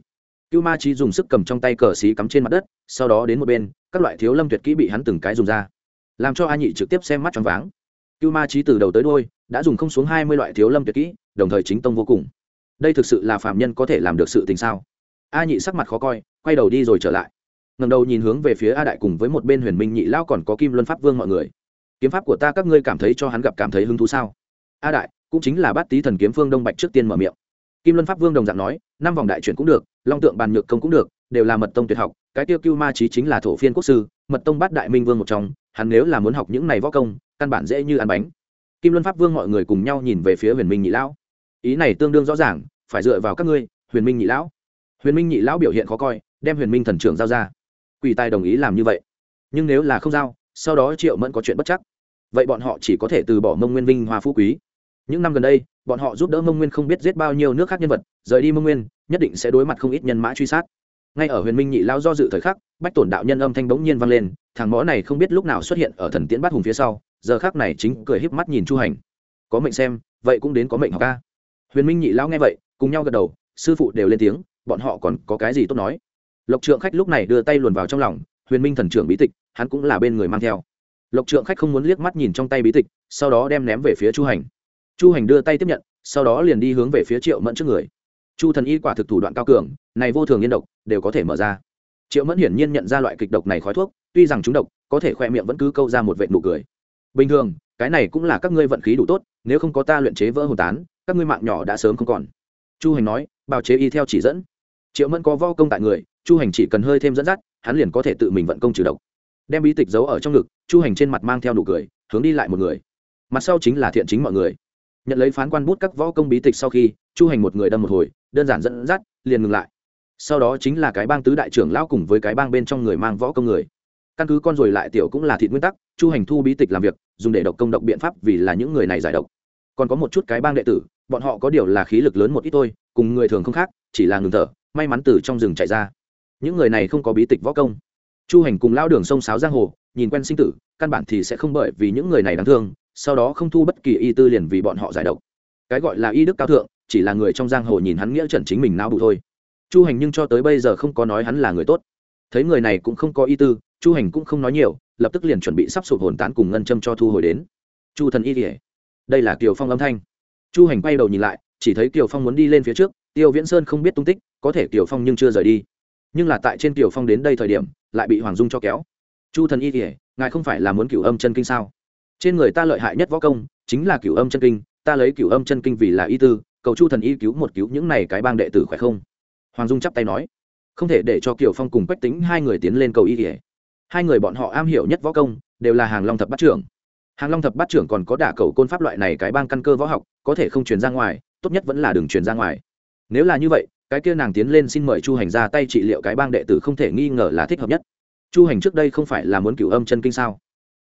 Cưu ma trí dùng sức cầm trong tay cờ xí cắm trên mặt đất, sau đó đến một bên, các loại thiếu lâm tuyệt kỹ bị hắn từng cái dùng ra, làm cho a nhị trực tiếp xem mắt choáng váng. Cưu ma trí từ đầu tới đôi đã dùng không xuống hai mươi loại thiếu lâm tuyệt kỹ, đồng thời chính tông vô cùng đây thực sự là phạm nhân có thể làm được sự tình sao? A nhị sắc mặt khó coi, quay đầu đi rồi trở lại. Ngầm đầu nhìn hướng về phía a đại cùng với một bên huyền minh nhị lao còn có kim luân pháp vương mọi người. Kiếm pháp của ta các ngươi cảm thấy cho hắn gặp cảm thấy hứng thú sao? A đại, cũng chính là bát tý thần kiếm phương đông bạch trước tiên mở miệng. Kim luân pháp vương đồng dạng nói, năm vòng đại chuyển cũng được, long tượng bàn nhược công cũng được, đều là mật tông tuyệt học, cái tiêu cưu ma trí chính là thổ phiên quốc sư, mật tông bát đại minh vương một trong, hắn nếu là muốn học những này võ công, căn bản dễ như ăn bánh. Kim luân pháp vương mọi người cùng nhau nhìn về phía huyền minh nhị lão ý này tương đương rõ ràng phải dựa vào các ngươi, huyền minh nhị lão. Huyền minh nhị lão biểu hiện khó coi, đem huyền minh thần trưởng giao ra. Quỷ tài đồng ý làm như vậy. Nhưng nếu là không giao, sau đó triệu mẫn có chuyện bất chắc. Vậy bọn họ chỉ có thể từ bỏ mông nguyên vinh hoa phú quý. Những năm gần đây, bọn họ giúp đỡ mông nguyên không biết giết bao nhiêu nước khác nhân vật, rời đi mông nguyên, nhất định sẽ đối mặt không ít nhân mã truy sát. Ngay ở huyền minh nhị lao do dự thời khắc, bách tổn đạo nhân âm thanh bỗng nhiên vang lên, thằng mó này không biết lúc nào xuất hiện ở thần tiễn bát hùng phía sau, giờ khác này chính cười híp mắt nhìn chu hành. Có mệnh xem, vậy cũng đến có mệnh học ca huyền minh nhị lao nghe vậy cùng nhau gật đầu, sư phụ đều lên tiếng, bọn họ còn có cái gì tốt nói. Lộc trượng khách lúc này đưa tay luồn vào trong lòng, huyền minh thần trưởng bí tịch, hắn cũng là bên người mang theo. Lộc trượng khách không muốn liếc mắt nhìn trong tay bí tịch, sau đó đem ném về phía chu hành. Chu hành đưa tay tiếp nhận, sau đó liền đi hướng về phía triệu mẫn trước người. Chu thần y quả thực thủ đoạn cao cường, này vô thường yên độc, đều có thể mở ra. Triệu mẫn hiển nhiên nhận ra loại kịch độc này khói thuốc, tuy rằng chúng độc, có thể khoe miệng vẫn cứ câu ra một vệ nụ cười. Bình thường, cái này cũng là các ngươi vận khí đủ tốt, nếu không có ta luyện chế vỡ hồn tán, các ngươi mạng nhỏ đã sớm không còn chu hành nói, bào chế y theo chỉ dẫn. Triệu mẫn có vo công tại người, chu hành chỉ cần hơi thêm dẫn dắt, hắn liền có thể tự mình vận công trừ độc. Đem bí tịch giấu ở trong ngực, chu hành trên mặt mang theo nụ cười, hướng đi lại một người. Mặt sau chính là thiện chính mọi người. Nhận lấy phán quan bút các võ công bí tịch sau khi, chu hành một người đâm một hồi, đơn giản dẫn dắt, liền ngừng lại. Sau đó chính là cái bang tứ đại trưởng lão cùng với cái bang bên trong người mang võ công người. Căn cứ con rồi lại tiểu cũng là thịt nguyên tắc, chu hành thu bí tịch làm việc, dùng để độc công độc biện pháp vì là những người này giải độc. Còn có một chút cái bang đệ tử bọn họ có điều là khí lực lớn một ít thôi, cùng người thường không khác, chỉ là ngừng thở, may mắn từ trong rừng chạy ra. Những người này không có bí tịch võ công. Chu hành cùng lao đường sông sáo giang hồ, nhìn quen sinh tử, căn bản thì sẽ không bởi vì những người này đáng thương, sau đó không thu bất kỳ y tư liền vì bọn họ giải độc. Cái gọi là y đức cao thượng, chỉ là người trong giang hồ nhìn hắn nghĩa trần chính mình não bụ thôi. Chu hành nhưng cho tới bây giờ không có nói hắn là người tốt. Thấy người này cũng không có y tư, chu hành cũng không nói nhiều, lập tức liền chuẩn bị sắp sụp hồn tán cùng ngân châm cho thu hồi đến. Chu thần y kể đây là kiều phong âm thanh chu hành quay đầu nhìn lại, chỉ thấy kiều phong muốn đi lên phía trước, tiêu viễn sơn không biết tung tích, có thể kiều phong nhưng chưa rời đi. Nhưng là tại trên kiều phong đến đây thời điểm, lại bị hoàng dung cho kéo. Chu thần y kể ngài không phải là muốn cửu âm chân kinh sao? Trên người ta lợi hại nhất võ công, chính là cửu âm chân kinh, ta lấy cửu âm chân kinh vì là y tư, cầu chu thần y cứu một cứu những này cái bang đệ tử khỏe không? Hoàng dung chắp tay nói. Không thể để cho kiều phong cùng quách tính hai người tiến lên cầu y kể hai người bọn họ am hiểu nhất võ công, đều là hàng long thập bát trưởng hàng long thập bát trưởng còn có đả cầu côn pháp loại này cái bang căn cơ võ học, có thể không truyền ra ngoài, tốt nhất vẫn là đừng truyền ra ngoài. Nếu là như vậy, cái kia nàng tiến lên xin mời chu hành ra tay trị liệu cái bang đệ tử không thể nghi ngờ là thích hợp nhất. Chu hành trước đây không phải là muốn cửu âm chân kinh sao?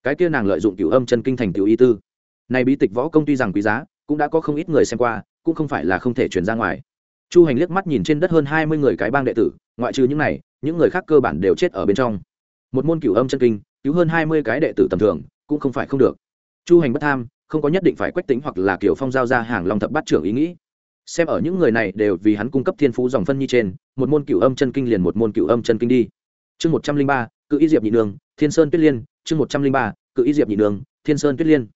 Cái kia nàng lợi dụng cửu âm chân kinh thành tiểu y tư. Này bí tịch võ công tuy rằng quý giá, cũng đã có không ít người xem qua, cũng không phải là không thể truyền ra ngoài. Chu hành liếc mắt nhìn trên đất hơn hai mươi người cái bang đệ tử, ngoại trừ những này, những người khác cơ bản đều chết ở bên trong. Một môn cửu âm chân kinh, cứu hơn hai mươi cái đệ tử tầm thường cũng không phải không được. Chu hành bất tham, không có nhất định phải quách tính hoặc là kiểu phong giao ra hàng long thập bát trưởng ý nghĩ. Xem ở những người này đều vì hắn cung cấp thiên phú dòng phân nhi trên, một môn cửu âm chân kinh liền một môn cửu âm chân kinh đi. Chương một trăm linh ba, cự y diệp nhị đường, thiên sơn tuyết liên, chương một trăm linh ba, cự y diệp nhị đường, thiên sơn tuyết liên.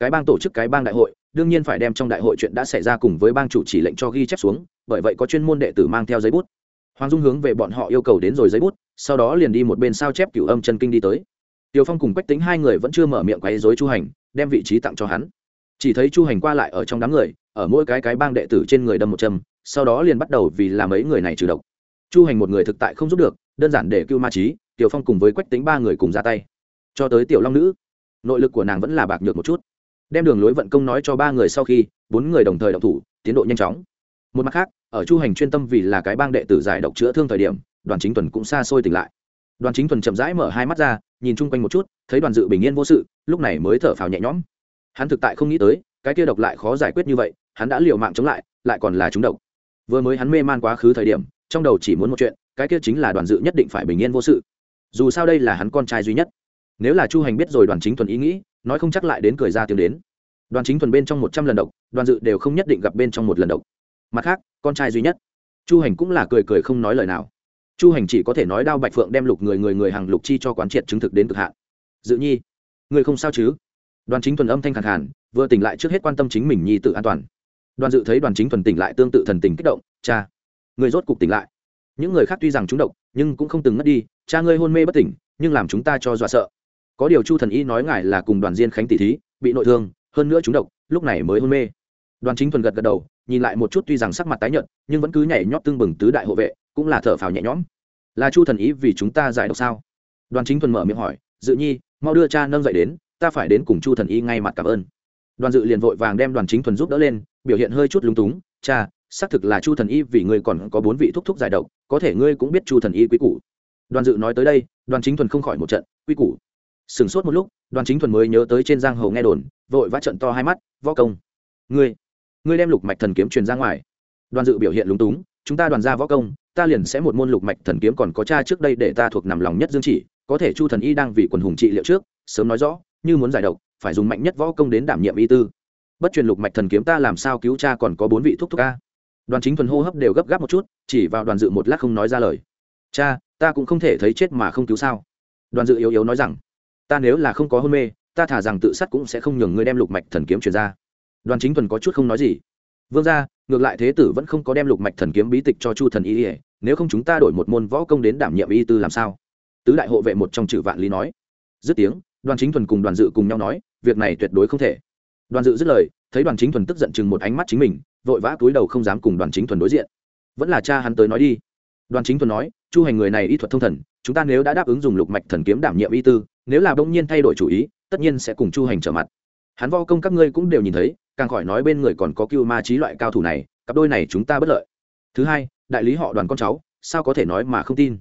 Cái bang tổ chức, cái bang đại hội, đương nhiên phải đem trong đại hội chuyện đã xảy ra cùng với bang chủ chỉ lệnh cho ghi chép xuống, bởi vậy có chuyên môn đệ tử mang theo giấy bút. Hoàng dung hướng về bọn họ yêu cầu đến rồi giấy bút, sau đó liền đi một bên sao chép cửu âm chân kinh đi tới. Tiêu Phong cùng Quách Tính hai người vẫn chưa mở miệng quấy dối Chu Hành, đem vị trí tặng cho hắn. Chỉ thấy Chu Hành qua lại ở trong đám người, ở mỗi cái cái bang đệ tử trên người đâm một châm, sau đó liền bắt đầu vì làm mấy người này trừ độc. Chu Hành một người thực tại không giúp được, đơn giản để cưu ma trí, Tiêu Phong cùng với Quách Tính ba người cùng ra tay. Cho tới Tiểu Long nữ, nội lực của nàng vẫn là bạc nhược một chút. Đem đường lối vận công nói cho ba người sau khi, bốn người đồng thời động thủ, tiến độ nhanh chóng. Một mặt khác, ở Chu Hành chuyên tâm vì là cái bang đệ tử giải độc chữa thương thời điểm, Đoàn Chính Tuần cũng xa xôi tỉnh lại đoàn chính thuần chậm rãi mở hai mắt ra, nhìn chung quanh một chút, thấy đoàn dự bình yên vô sự, lúc này mới thở phào nhẹ nhõm. Hắn thực tại không nghĩ tới, cái kia độc lại khó giải quyết như vậy, hắn đã liều mạng chống lại lại còn là chúng độc. Vừa mới hắn mê man quá khứ thời điểm, trong đầu chỉ muốn một chuyện, cái kia chính là đoàn dự nhất định phải bình yên vô sự. Dù sao đây là hắn con trai duy nhất. Nếu là chu hành biết rồi đoàn chính thuần ý nghĩ, nói không chắc lại đến cười ra tiếng đến. Đoàn chính thuần bên trong một trăm lần độc, đoàn dự đều không nhất định gặp bên trong một lần độc. Mặt khác, con trai duy nhất. Chu hành cũng là cười cười không nói lời nào chu hành chỉ có thể nói đao bạch phượng đem lục người người người hàng lục chi cho quán triệt chứng thực đến cực hạn. Dự nhi, người không sao chứ? Đoàn chính thuần âm thanh khẳng hẳn vừa tỉnh lại trước hết quan tâm chính mình nhi tự an toàn. Đoàn dự thấy đoàn chính thuần tỉnh lại tương tự thần tình kích động, cha, người rốt cục tỉnh lại. Những người khác tuy rằng chúng độc, nhưng cũng không từng ngất đi, cha ngươi hôn mê bất tỉnh, nhưng làm chúng ta cho dọa sợ. Có điều chu thần y nói ngài là cùng đoàn diên khánh tỷ thí, bị nội thương, hơn nữa chúng độc, lúc này mới hôn mê. Đoàn chính thuần gật gật đầu, nhìn lại một chút tuy rằng sắc mặt tái nhợt, nhưng vẫn cứ nhảy nhót tương bừng tứ đại hộ vệ cũng là thở phào nhẹ nhõm. Là chu thần ý vì chúng ta giải độc sao? Đoàn chính thuần mở miệng hỏi, dự nhi, mau đưa cha nâng dậy đến, ta phải đến cùng chu thần y ngay mặt cảm ơn. Đoàn dự liền vội vàng đem đoàn chính thuần giúp đỡ lên, biểu hiện hơi chút lúng túng, cha, xác thực là chu thần y vì ngươi còn có bốn vị thúc thúc giải độc, có thể ngươi cũng biết chu thần y quý củ. Đoàn dự nói tới đây, đoàn chính thuần không khỏi một trận, quý củ. Sửng sốt một lúc, đoàn chính thuần mới nhớ tới trên giang hồ nghe đồn, vội vã trận to hai mắt, võ công. Ngươi ngươi đem lục mạch thần kiếm truyền ra ngoài. Đoàn dự biểu hiện lúng túng chúng ta đoàn ra võ công, ta liền sẽ một môn lục mạch thần kiếm còn có cha trước đây để ta thuộc nằm lòng nhất dương chỉ, có thể chu thần y đang vì quần hùng trị liệu trước, sớm nói rõ, như muốn giải độc, phải dùng mạnh nhất võ công đến đảm nhiệm y tư. Bất truyền lục mạch thần kiếm ta làm sao cứu cha còn có bốn vị thuốc thúc ca đoàn chính thuần hô hấp đều gấp gáp một chút, chỉ vào đoàn dự một lát không nói ra lời. Cha, ta cũng không thể thấy chết mà không cứu sao? Đoàn dự yếu yếu nói rằng, ta nếu là không có hôn mê, ta thả rằng tự sát cũng sẽ không nhường ngươi đem lục mạch thần kiếm truyền ra. Đoàn chính thuần có chút không nói gì. Vương ra ngược lại thế tử vẫn không có đem lục mạch thần kiếm bí tịch cho chu thần y ỉa nếu không chúng ta đổi một môn võ công đến đảm nhiệm y tư làm sao? Tứ đại hộ vệ một trong chữ vạn lý nói. Dứt tiếng, đoàn chính thuần cùng đoàn dự cùng nhau nói, việc này tuyệt đối không thể. Đoàn dự dứt lời, thấy đoàn chính thuần tức giận chừng một ánh mắt chính mình, vội vã cúi đầu không dám cùng đoàn chính thuần đối diện. Vẫn là cha hắn tới nói đi. Đoàn chính thuần nói, chu hành người này y thuật thông thần, chúng ta nếu đã đáp ứng dùng lục mạch thần kiếm đảm nhiệm y tư, nếu là bỗng nhiên thay đổi chủ ý, tất nhiên sẽ cùng chu hành trở mặt. Hắn vo công các ngươi cũng đều nhìn thấy càng khỏi nói bên người còn có cưu ma trí loại cao thủ này, cặp đôi này chúng ta bất lợi. Thứ hai, đại lý họ đoàn con cháu, sao có thể nói mà không tin?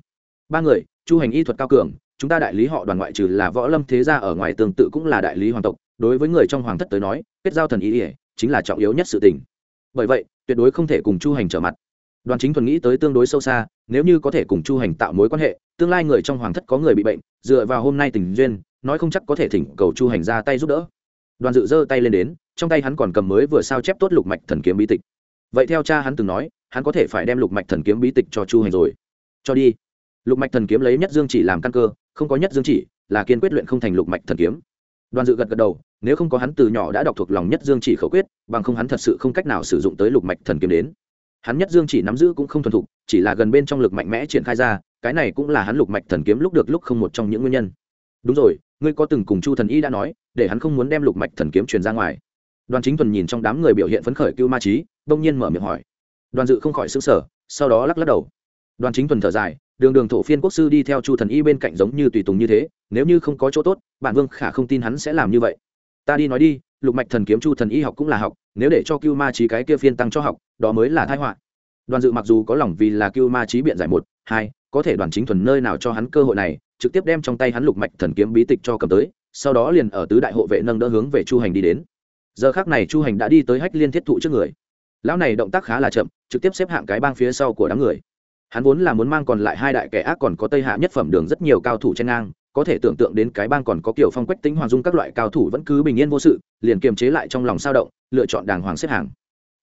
Ba người, chu hành y thuật cao cường, chúng ta đại lý họ đoàn ngoại trừ là võ lâm thế gia ở ngoài tương tự cũng là đại lý hoàng tộc, đối với người trong hoàng thất tới nói, kết giao thần ý ỉa chính là trọng yếu nhất sự tình. Bởi vậy, tuyệt đối không thể cùng chu hành trở mặt. Đoàn chính thuần nghĩ tới tương đối sâu xa, nếu như có thể cùng chu hành tạo mối quan hệ, tương lai người trong hoàng thất có người bị bệnh, dựa vào hôm nay tình duyên, nói không chắc có thể thỉnh cầu chu hành ra tay giúp đỡ đoàn dự giơ tay lên đến, trong tay hắn còn cầm mới vừa sao chép tốt lục mạch thần kiếm bí tịch. Vậy theo cha hắn từng nói, hắn có thể phải đem lục mạch thần kiếm bí tịch cho chu hành rồi. Cho đi. Lục mạch thần kiếm lấy nhất dương chỉ làm căn cơ, không có nhất dương chỉ, là kiên quyết luyện không thành lục mạch thần kiếm. Đoàn dự gật gật đầu, nếu không có hắn từ nhỏ đã đọc thuộc lòng nhất dương chỉ khẩu quyết, bằng không hắn thật sự không cách nào sử dụng tới lục mạch thần kiếm đến. Hắn nhất dương chỉ nắm giữ cũng không thuần thục, chỉ là gần bên trong lực mạnh mẽ triển khai ra, cái này cũng là hắn lục mạch thần kiếm lúc được lúc không một trong những nguyên nhân. Đúng rồi ngươi có từng cùng chu thần y đã nói, để hắn không muốn đem lục mạch thần kiếm truyền ra ngoài. Đoàn chính thuần nhìn trong đám người biểu hiện phấn khởi cưu ma trí đông nhiên mở miệng hỏi. Đoàn dự không khỏi xứng sở sau đó lắc lắc đầu. Đoàn chính thuần thở dài, đường đường thổ phiên quốc sư đi theo chu thần y bên cạnh giống như tùy tùng như thế, nếu như không có chỗ tốt, bản vương khả không tin hắn sẽ làm như vậy. Ta đi nói đi, lục mạch thần kiếm chu thần y học cũng là học, nếu để cho cưu ma trí cái kia phiên tăng cho học, đó mới là thái họa. Đoàn dự mặc dù có lòng vì là cưu ma trí biện giải một, hai, có thể đoàn chính thuần nơi nào cho hắn cơ hội này trực tiếp đem trong tay hắn lục mạch thần kiếm bí tịch cho cầm tới, sau đó liền ở tứ đại hộ vệ nâng đỡ hướng về chu hành đi đến. Giờ khác này chu hành đã đi tới hách liên thiết thụ trước người. Lão này động tác khá là chậm, trực tiếp xếp hạng cái bang phía sau của đám người. Hắn vốn là muốn mang còn lại hai đại kẻ ác còn có tây hạ nhất phẩm đường rất nhiều cao thủ trên ngang, có thể tưởng tượng đến cái bang còn có kiểu phong quách tính hoàng dung các loại cao thủ vẫn cứ bình yên vô sự, liền kiềm chế lại trong lòng sao động, lựa chọn đàng hoàng xếp hàng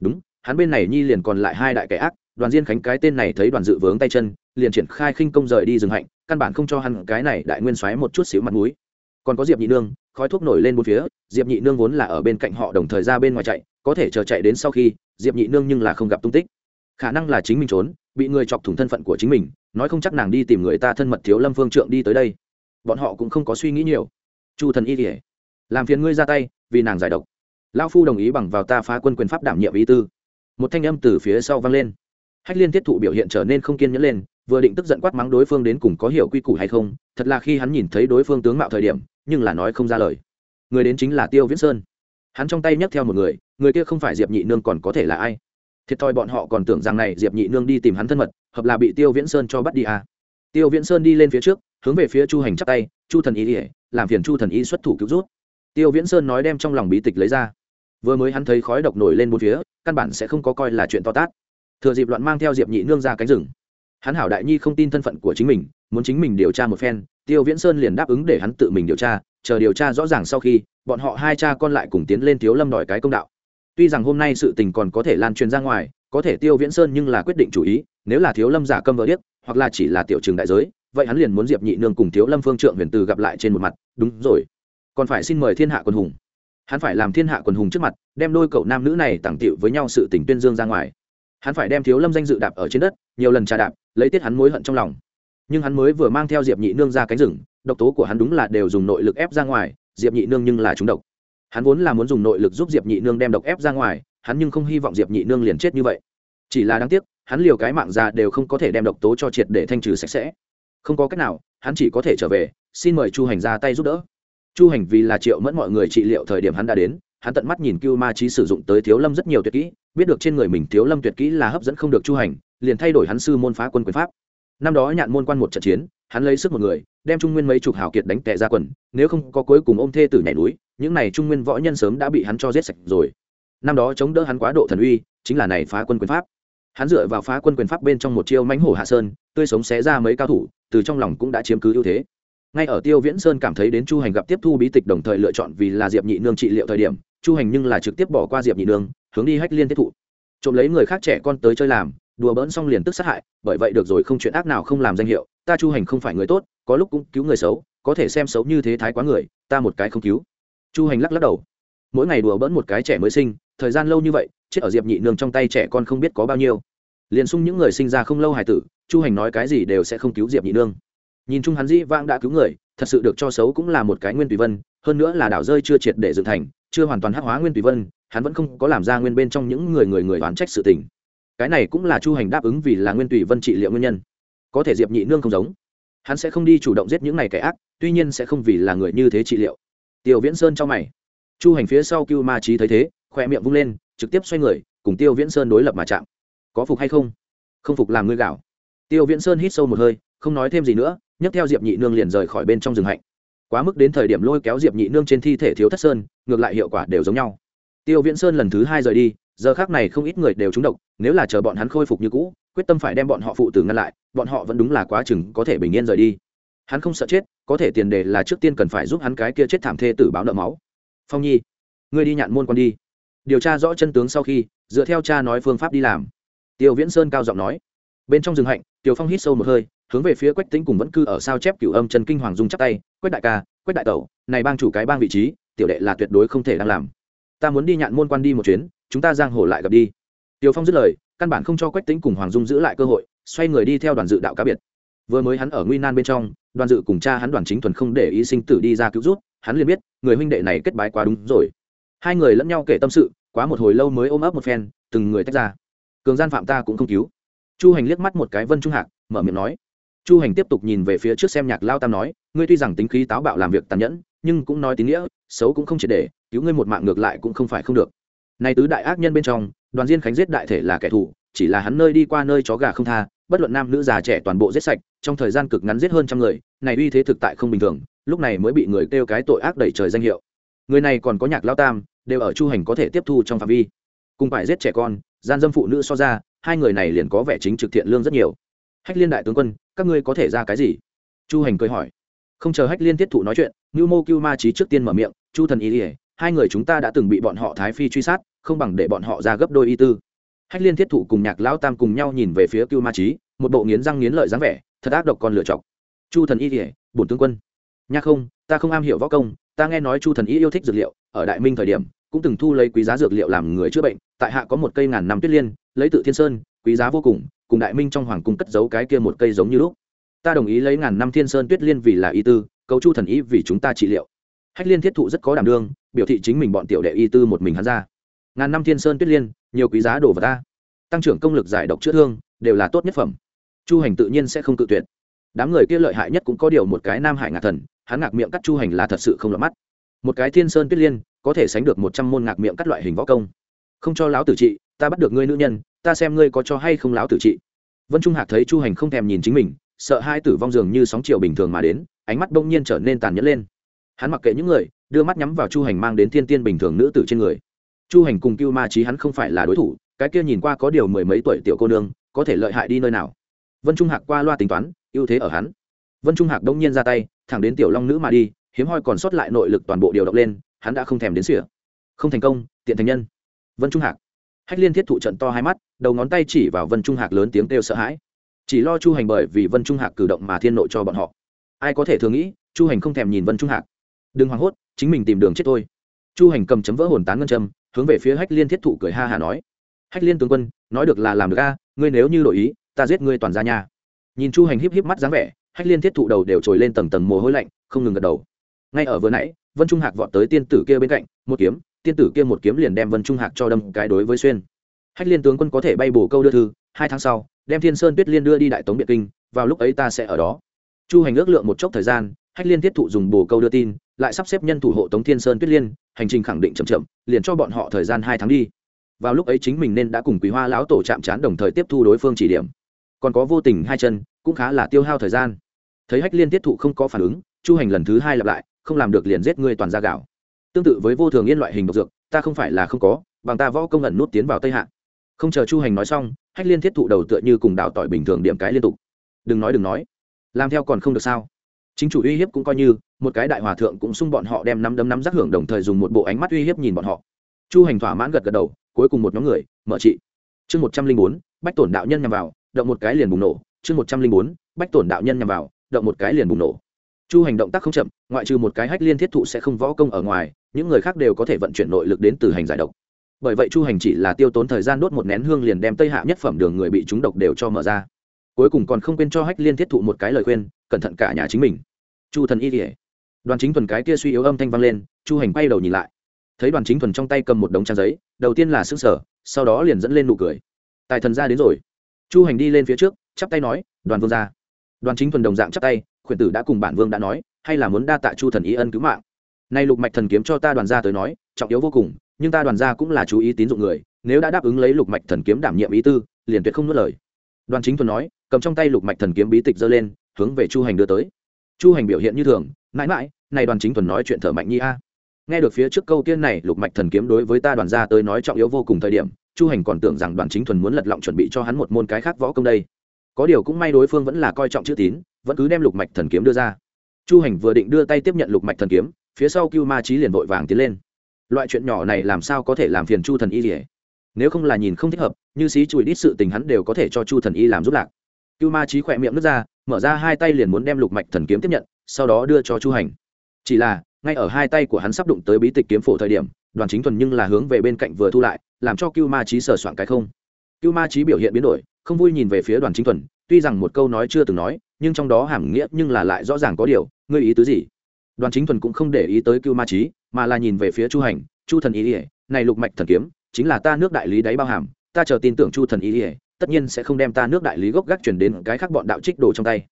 đúng, hắn bên này nhi liền còn lại hai đại kẻ ác, đoàn diên khánh cái tên này thấy đoàn dự vướng tay chân liền triển khai khinh công rời đi rừng hạnh, căn bản không cho hắn cái này đại nguyên xoáy một chút xíu mặt mũi. Còn có diệp nhị nương, khói thuốc nổi lên bốn phía, diệp nhị nương vốn là ở bên cạnh họ đồng thời ra bên ngoài chạy, có thể chờ chạy đến sau khi, diệp nhị nương nhưng là không gặp tung tích. Khả năng là chính mình trốn, bị người chọc thủng thân phận của chính mình, nói không chắc nàng đi tìm người ta thân mật thiếu lâm phương trượng đi tới đây. Bọn họ cũng không có suy nghĩ nhiều. Chu thần y kể làm phiền ngươi ra tay, vì nàng giải độc. Lao phu đồng ý bằng vào ta phá quân quyền pháp đảm nhiệm ý tư. Một thanh âm từ phía sau vang lên hách liên tiết thụ biểu hiện trở nên không kiên nhẫn lên, vừa định tức giận quát mắng đối phương đến cùng có hiểu quy củ hay không, thật là khi hắn nhìn thấy đối phương tướng mạo thời điểm, nhưng là nói không ra lời. Người đến chính là tiêu viễn sơn. Hắn trong tay nhấc theo một người người kia không phải diệp nhị nương còn có thể là ai? Thiệt thòi bọn họ còn tưởng rằng này diệp nhị nương đi tìm hắn thân mật, hợp là bị tiêu viễn sơn cho bắt đi à. tiêu viễn sơn đi lên phía trước, hướng về phía chu hành chắp tay, chu thần ý ỉa làm phiền chu thần y xuất thủ cứu rút tiêu viễn sơn nói đem trong lòng bí tịch lấy ra. Vừa mới hắn thấy khói độc nổi lên bốn phía, căn bản sẽ không có coi là chuyện to tát thừa dịp loạn mang theo diệp nhị nương ra cánh rừng. Hắn hảo đại nhi không tin thân phận của chính mình, muốn chính mình điều tra một phen, tiêu viễn sơn liền đáp ứng để hắn tự mình điều tra, chờ điều tra rõ ràng sau khi, bọn họ hai cha con lại cùng tiến lên thiếu lâm đòi cái công đạo. Tuy rằng hôm nay sự tình còn có thể lan truyền ra ngoài, có thể tiêu viễn sơn nhưng là quyết định chủ ý, nếu là thiếu lâm giả câm vỡ điếc, hoặc là chỉ là tiểu trường đại giới, vậy hắn liền muốn diệp nhị nương cùng thiếu lâm phương trượng huyền từ gặp lại trên một mặt, đúng rồi. Còn phải xin mời thiên hạ quân hùng. Hắn phải làm thiên hạ quần hùng trước mặt, đem đôi cậu nam nữ này tặng tiệu với nhau sự tình tuyên dương ra ngoài hắn phải đem thiếu lâm danh dự đạp ở trên đất, nhiều lần trà đạp, lấy tiết hắn mối hận trong lòng. Nhưng hắn mới vừa mang theo diệp nhị nương ra cánh rừng, độc tố của hắn đúng là đều dùng nội lực ép ra ngoài, diệp nhị nương nhưng là trúng độc. Hắn vốn là muốn dùng nội lực giúp diệp nhị nương đem độc ép ra ngoài, hắn nhưng không hy vọng diệp nhị nương liền chết như vậy. Chỉ là đáng tiếc, hắn liều cái mạng ra đều không có thể đem độc tố cho triệt để thanh trừ sạch sẽ. Không có cách nào, hắn chỉ có thể trở về, xin mời chu hành ra tay giúp đỡ. Chu hành vì là triệu mẫn mọi người trị liệu thời điểm hắn đã đến, hắn tận mắt nhìn cưu ma trí sử dụng tới thiếu lâm rất nhiều tuyệt kỹ biết được trên người mình thiếu lâm tuyệt kỹ là hấp dẫn không được chu hành, liền thay đổi hắn sư môn phá quân quyền pháp. Năm đó nhạn môn quan một trận chiến, hắn lấy sức một người, đem trung nguyên mấy chục hào kiệt đánh tệ ra quần, nếu không có cuối cùng ôm thê tử nhảy núi, những này trung nguyên võ nhân sớm đã bị hắn cho giết sạch rồi. Năm đó chống đỡ hắn quá độ thần uy, chính là này phá quân quyền pháp. Hắn dựa vào phá quân quyền pháp bên trong một chiêu mãnh hổ hạ sơn, tươi sống xé ra mấy cao thủ, từ trong lòng cũng đã chiếm cứ ưu thế. Ngay ở tiêu viễn sơn cảm thấy đến chu hành gặp tiếp thu bí tịch đồng thời lựa chọn vì là diệp nhị nương trị liệu thời điểm, chu hành nhưng là trực tiếp bỏ qua diệp nhị nương hướng đi hách liên tiếp thụ. Trộm lấy người khác trẻ con tới chơi làm, đùa bỡn xong liền tức sát hại, bởi vậy được rồi, không chuyện ác nào không làm danh hiệu, ta chu hành không phải người tốt, có lúc cũng cứu người xấu, có thể xem xấu như thế thái quá người, ta một cái không cứu. Chu hành lắc lắc đầu. Mỗi ngày đùa bỡn một cái trẻ mới sinh, thời gian lâu như vậy, chết ở diệp nhị nương trong tay trẻ con không biết có bao nhiêu. Liền sung những người sinh ra không lâu hài tử, chu hành nói cái gì đều sẽ không cứu diệp nhị nương. Nhìn chung hắn dĩ vãng đã cứu người, thật sự được cho xấu cũng là một cái nguyên tùy vân, hơn nữa là đảo rơi chưa triệt để dựng thành chưa hoàn toàn hắc hóa nguyên tùy vân, hắn vẫn không có làm ra nguyên bên trong những người người người đoán trách sự tình. Cái này cũng là chu hành đáp ứng vì là nguyên tùy vân trị liệu nguyên nhân. Có thể diệp nhị nương không giống. Hắn sẽ không đi chủ động giết những này kẻ ác, tuy nhiên sẽ không vì là người như thế trị liệu. Tiêu viễn sơn trong mày. Chu hành phía sau cưu ma trí thấy thế khoe miệng vung lên, trực tiếp xoay người, cùng tiêu viễn sơn đối lập mà chạm. Có phục hay không? Không phục làm ngươi gạo. Tiêu viễn sơn hít sâu một hơi, không nói thêm gì nữa, nhấc theo diệp nhị nương liền rời khỏi bên trong rừng hạnh quá mức đến thời điểm lôi kéo diệp nhị nương trên thi thể thiếu thất sơn, ngược lại hiệu quả đều giống nhau. Tiêu viễn sơn lần thứ hai rời đi, giờ khác này không ít người đều trúng độc, nếu là chờ bọn hắn khôi phục như cũ, quyết tâm phải đem bọn họ phụ tử ngăn lại, bọn họ vẫn đúng là quá chừng có thể bình yên rời đi. Hắn không sợ chết, có thể tiền đề là trước tiên cần phải giúp hắn cái kia chết thảm thê tử báo nợ máu. Phong nhi, ngươi đi nhạn môn con đi. Điều tra rõ chân tướng sau khi, dựa theo cha nói phương pháp đi làm. Tiêu viễn sơn cao giọng nói. Bên trong rừng hạnh tiểu phong hít sâu một hơi hướng về phía quách tính cùng vẫn cư ở sao chép cửu âm trần kinh hoàng dung chắc tay, quách đại ca, quách đại tẩu, này bang chủ cái bang vị trí, tiểu đệ là tuyệt đối không thể đang làm. Ta muốn đi nhạn môn quan đi một chuyến, chúng ta giang hồ lại gặp đi. Tiểu phong dứt lời, căn bản không cho quách tính cùng hoàng dung giữ lại cơ hội, xoay người đi theo đoàn dự đạo cá biệt. Vừa mới hắn ở nguy nan bên trong, đoàn dự cùng cha hắn đoàn chính thuần không để ý sinh tử đi ra cứu rút hắn liền biết, người huynh đệ này kết bái quá đúng rồi. Hai người lẫn nhau kể tâm sự, quá một hồi lâu mới ôm ấp một phen, từng người tách ra. Cường gian phạm ta cũng không cứu. Chu hành liếc mắt một cái vân trung hạc, mở miệng nói chu hành tiếp tục nhìn về phía trước xem nhạc lao tam nói, ngươi tuy rằng tính khí táo bạo làm việc tàn nhẫn, nhưng cũng nói tín nghĩa, xấu cũng không triệt để, cứu ngươi một mạng ngược lại cũng không phải không được. Nay tứ đại ác nhân bên trong, đoàn diên khánh giết đại thể là kẻ thù, chỉ là hắn nơi đi qua nơi chó gà không tha, bất luận nam nữ già trẻ toàn bộ giết sạch, trong thời gian cực ngắn giết hơn trăm người, này uy thế thực tại không bình thường, lúc này mới bị người kêu cái tội ác đẩy trời danh hiệu. Người này còn có nhạc lao tam, đều ở chu hành có thể tiếp thu trong phạm vi. Cùng phải giết trẻ con, gian dâm phụ nữ so ra, hai người này liền có vẻ chính trực thiện lương rất nhiều hách liên đại tướng quân, các ngươi có thể ra cái gì? Chu hành cười hỏi. Không chờ hách liên tiết thụ nói chuyện ngưu mô cưu ma trí trước tiên mở miệng, chu thần ý ỉa hai người chúng ta đã từng bị bọn họ thái phi truy sát, không bằng để bọn họ ra gấp đôi y tư. Hách liên thiết thụ cùng nhạc lão tam cùng nhau nhìn về phía cưu ma trí một bộ nghiến răng nghiến lợi dáng vẻ, thật ác độc còn lựa chọc. Chu thần y ỉa bổn tướng quân. Nha không, ta không am hiểu võ công, ta nghe nói chu thần y yêu thích dược liệu, ở đại minh thời điểm, cũng từng thu lấy quý giá dược liệu làm người chữa bệnh, tại hạ có một cây ngàn năm tuyết liên, lấy tự thiên sơn, quý giá vô cùng cùng đại minh trong hoàng cung cất giấu cái kia một cây giống như lúc. Ta đồng ý lấy ngàn năm thiên sơn tuyết liên vì là y tư, cầu chu thần ý vì chúng ta trị liệu. Hách liên thiết thụ rất có đảm đương, biểu thị chính mình bọn tiểu đệ y tư một mình hắn ra. Ngàn năm thiên sơn tuyết liên, nhiều quý giá đồ vật ta. Tăng trưởng công lực giải độc chữa thương, đều là tốt nhất phẩm. Chu hành tự nhiên sẽ không cự tuyệt. Đám người kia lợi hại nhất cũng có điều một cái nam hải ngạc thần, hắn ngạc miệng cắt chu hành là thật sự không lọt mắt. Một cái thiên sơn tuyết liên, có thể sánh được một trăm môn ngạc miệng cắt loại hình võ công. Không cho lão tử trị, ta bắt được ngươi nữ nhân ta xem ngươi có cho hay không lão tử trị. Vân trung hạc thấy chu hành không thèm nhìn chính mình, sợ hai tử vong dường như sóng chiều bình thường mà đến, ánh mắt bỗng nhiên trở nên tàn nhẫn lên. Hắn mặc kệ những người, đưa mắt nhắm vào chu hành mang đến thiên tiên bình thường nữ tử trên người. Chu hành cùng cưu ma trí hắn không phải là đối thủ, cái kia nhìn qua có điều mười mấy tuổi tiểu cô nương, có thể lợi hại đi nơi nào. Vân trung hạc qua loa tính toán, ưu thế ở hắn. Vân trung hạc đông nhiên ra tay, thẳng đến tiểu long nữ mà đi, hiếm hoi còn sót lại nội lực toàn bộ điều động lên, hắn đã không thèm đến sỉa. Không thành công, tiện thành nhân. Vân trung hạc hách liên thiết thụ trận to hai mắt, đầu ngón tay chỉ vào vân trung hạc lớn tiếng kêu sợ hãi. Chỉ lo chu hành bởi vì vân trung hạc cử động mà thiên nội cho bọn họ. Ai có thể thường nghĩ, chu hành không thèm nhìn vân trung hạc. Đừng hoảng hốt, chính mình tìm đường chết thôi. Chu hành cầm chấm vỡ hồn tán ngân châm, hướng về phía hách liên thiết thụ cười ha hà nói. Hách liên tướng quân, nói được là làm được a, ngươi nếu như đổi ý, ta giết ngươi toàn ra nhà nhìn chu hành híp híp mắt dáng vẻ, hách liên thiết thụ đầu đều trồi lên tầng tầng mồ hôi lạnh, không ngừng gật đầu. Ngay ở vừa nãy, vân trung hạc vọt tới tiên tử kia bên cạnh, một kiếm tiên tử kia một kiếm liền đem vân trung hạc cho đâm cái đối với xuyên. Hách liên tướng quân có thể bay bổ câu đưa thư, hai tháng sau, đem thiên sơn tuyết liên đưa đi đại tống Biệt kinh, vào lúc ấy ta sẽ ở đó. Chu hành ước lượng một chốc thời gian, hách liên thiết thụ dùng bồ câu đưa tin, lại sắp xếp nhân thủ hộ tống thiên sơn tuyết liên, hành trình khẳng định chậm chậm, liền cho bọn họ thời gian hai tháng đi. Vào lúc ấy chính mình nên đã cùng quý hoa lão tổ chạm trán đồng thời tiếp thu đối phương chỉ điểm. Còn có vô tình hai chân, cũng khá là tiêu hao thời gian. Thấy hách liên thiết thụ không có phản ứng, chu hành lần thứ hai lặp lại, không làm được liền giết ngươi toàn ra gạo tương tự với vô thường yên loại hình độc dược, ta không phải là không có, bằng ta võ công ẩn nút tiến vào tây hạ. Không chờ chu hành nói xong, hách liên thiết thụ đầu tựa như cùng đào tỏi bình thường điểm cái liên tục. Đừng nói đừng nói. Làm theo còn không được sao? Chính chủ uy hiếp cũng coi như, một cái đại hòa thượng cũng xung bọn họ đem năm đấm năm giác hưởng đồng thời dùng một bộ ánh mắt uy hiếp nhìn bọn họ. Chu hành thỏa mãn gật gật đầu, cuối cùng một nhóm người, mở trị. Chương một trăm linh bốn, bách tổn đạo nhân nhằm vào, động một cái liền bùng nổ. Chương một trăm linh bốn, bách tổn đạo nhân nhằm vào, động một cái liền bùng nổ. Chu hành động tác không chậm, ngoại trừ một cái hách liên thiết thụ sẽ không võ công ở ngoài những người khác đều có thể vận chuyển nội lực đến từ hành giải độc. Bởi vậy chu hành chỉ là tiêu tốn thời gian đốt một nén hương liền đem tây hạ nhất phẩm đường người bị trúng độc đều cho mở ra. Cuối cùng còn không quên cho hách liên thiết thụ một cái lời khuyên, cẩn thận cả nhà chính mình. Chu thần y kỉa đoàn chính thuần cái kia suy yếu âm thanh vang lên, chu hành bay đầu nhìn lại. Thấy đoàn chính thuần trong tay cầm một đống trang giấy, đầu tiên là s ư sở sau đó liền dẫn lên nụ cười. Tài thần ra đến rồi. Chu hành đi lên phía trước, chắp tay nói, đoàn vương ra đoàn chính thuần đồng dạng chắp tay, khuyển tử đã cùng bản vương đã nói, hay là muốn đa tạ chu thần Y ân cứu mạng nay lục mạch thần kiếm cho ta đoàn gia tới nói, trọng yếu vô cùng, nhưng ta đoàn gia cũng là chú ý tín dụng người, nếu đã đáp ứng lấy lục mạch thần kiếm đảm nhiệm ý tư, liền tuyệt không nuốt lời. Đoàn chính thuần nói, cầm trong tay lục mạch thần kiếm bí tịch giơ lên, hướng về chu hành đưa tới. Chu hành biểu hiện như thường, mãi mãi, này đoàn chính thuần nói chuyện thở mạnh nhi a. Nghe được phía trước câu tiên này, lục mạch thần kiếm đối với ta đoàn gia tới nói trọng yếu vô cùng thời điểm, chu hành còn tưởng rằng đoàn chính thuần muốn lật lọng chuẩn bị cho hắn một môn cái khác võ công đây. Có điều cũng may đối phương vẫn là coi trọng chữ tín, vẫn cứ đem lục mạch thần kiếm đưa ra. Chu hành vừa định đưa tay tiếp nhận lục mạch thần kiếm phía sau cưu ma trí liền vội vàng tiến lên. Loại chuyện nhỏ này làm sao có thể làm phiền chu thần y rỉa nếu không là nhìn không thích hợp, như xí chùi đít sự tình hắn đều có thể cho chu thần y làm giúp lạc. Cưu ma trí khỏe miệng nước ra, mở ra hai tay liền muốn đem lục mạch thần kiếm tiếp nhận, sau đó đưa cho chu hành. Chỉ là, ngay ở hai tay của hắn sắp đụng tới bí tịch kiếm phổ thời điểm, đoàn chính thuần nhưng là hướng về bên cạnh vừa thu lại, làm cho cưu ma trí sờ soạn cái không. Cưu ma trí biểu hiện biến đổi, không vui nhìn về phía đoàn chính thuần, tuy rằng một câu nói chưa từng nói, nhưng trong đó hàm nghĩa nhưng là lại rõ ràng có điều, ngươi ý tứ gì? Đoàn chính thuần cũng không để ý tới cưu ma trí mà là nhìn về phía chu hành, chu thần ý ỉa này lục mạch thần kiếm, chính là ta nước đại lý đáy bao hàm, ta chờ tin tưởng chu thần ý ỉa tất nhiên sẽ không đem ta nước đại lý gốc gác chuyển đến cái khác bọn đạo trích đồ trong tay.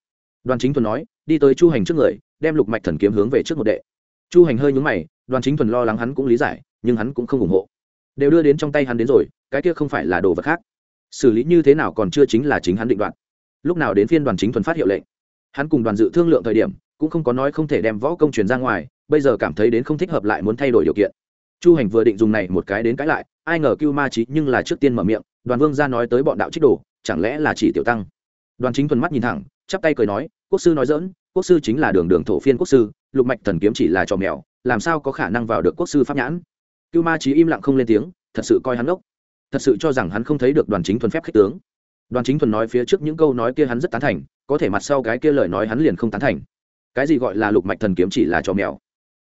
Đoàn chính thuần nói, đi tới chu hành trước người, đem lục mạch thần kiếm hướng về trước một đệ. Chu hành hơi nhúng mày, đoàn chính thuần lo lắng hắn cũng lý giải, nhưng hắn cũng không ủng hộ. Đều đưa đến trong tay hắn đến rồi, cái kia không phải là đồ vật khác. Xử lý như thế nào còn chưa chính là chính hắn định đoạt. Lúc nào đến phiên đoàn chính thuần phát hiệu lệnh, hắn cùng đoàn dự thương lượng thời điểm cũng không có nói không thể đem võ công truyền ra ngoài, bây giờ cảm thấy đến không thích hợp lại muốn thay đổi điều kiện. Chu hành vừa định dùng này một cái đến cãi lại, ai ngờ cưu ma trí nhưng là trước tiên mở miệng, đoàn vương ra nói tới bọn đạo trích đồ, chẳng lẽ là chỉ tiểu tăng? Đoàn chính thuần mắt nhìn thẳng, chắp tay cười nói, quốc sư nói dỡn quốc sư chính là đường đường thổ phiên quốc sư, lục mạch thần kiếm chỉ là trò mèo, làm sao có khả năng vào được quốc sư pháp nhãn? Cưu ma trí im lặng không lên tiếng, thật sự coi hắn ốc thật sự cho rằng hắn không thấy được đoàn chính thuần phép khích tướng. Đoàn chính thuần nói phía trước những câu nói kia hắn rất tán thành, có thể mặt sau cái kia lời nói hắn liền không tán thành cái gì gọi là lục mạch thần kiếm chỉ là cho mèo.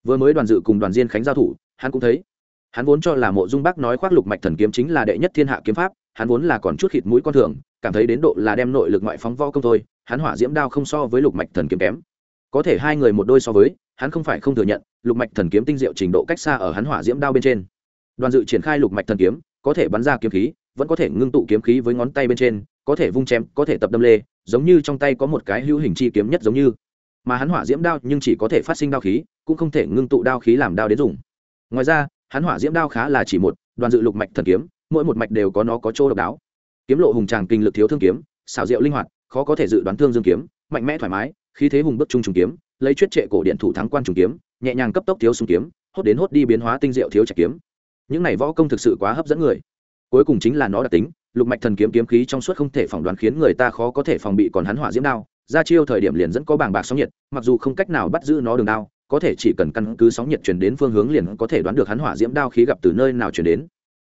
Vừa mới đoàn dự cùng đoàn diên khánh giao thủ, hắn cũng thấy. Hắn vốn cho là mộ dung bác nói khoác lục mạch thần kiếm chính là đệ nhất thiên hạ kiếm pháp, hắn vốn là còn chút khịt mũi con thường, cảm thấy đến độ là đem nội lực ngoại phóng vo công thôi, hắn hỏa diễm đao không so với lục mạch thần kiếm kém. Có thể hai người một đôi so với, hắn không phải không thừa nhận, lục mạch thần kiếm tinh diệu trình độ cách xa ở hắn hỏa diễm đao bên trên. Đoàn dự triển khai lục mạch thần kiếm, có thể bắn ra kiếm khí, vẫn có thể ngưng tụ kiếm khí với ngón tay bên trên, có thể vung chém, có thể tập đâm lê, giống như trong tay có một cái hữu hình chi kiếm nhất giống như mà hắn hỏa diễm đao nhưng chỉ có thể phát sinh đao khí, cũng không thể ngưng tụ đao khí làm đao đến dùng. Ngoài ra, hắn hỏa diễm đao khá là chỉ một, đoàn dự lục mạch thần kiếm, mỗi một mạch đều có nó có chỗ độc đáo. Kiếm lộ hùng tràng kinh lực thiếu thương kiếm, xảo diệu linh hoạt, khó có thể dự đoán thương dương kiếm, mạnh mẽ thoải mái, khí thế hùng bức trung trùng kiếm, lấy chuyết trệ cổ điện thủ thắng quan trùng kiếm, nhẹ nhàng cấp tốc thiếu súng kiếm, hốt đến hốt đi biến hóa tinh diệu thiếu trạch kiếm. Những này võ công thực sự quá hấp dẫn người. Cuối cùng chính là nó đặc tính, lục mạch thần kiếm kiếm khí trong suốt không thể phỏng đoán khiến người ta khó có thể phòng bị còn hắn hỏa diễm đao ra chiêu thời điểm liền dẫn có bảng bạc sóng nhiệt, mặc dù không cách nào bắt giữ nó đường đao, có thể chỉ cần căn cứ sóng nhiệt chuyển đến phương hướng liền có thể đoán được hắn hỏa diễm đao khí gặp từ nơi nào chuyển đến.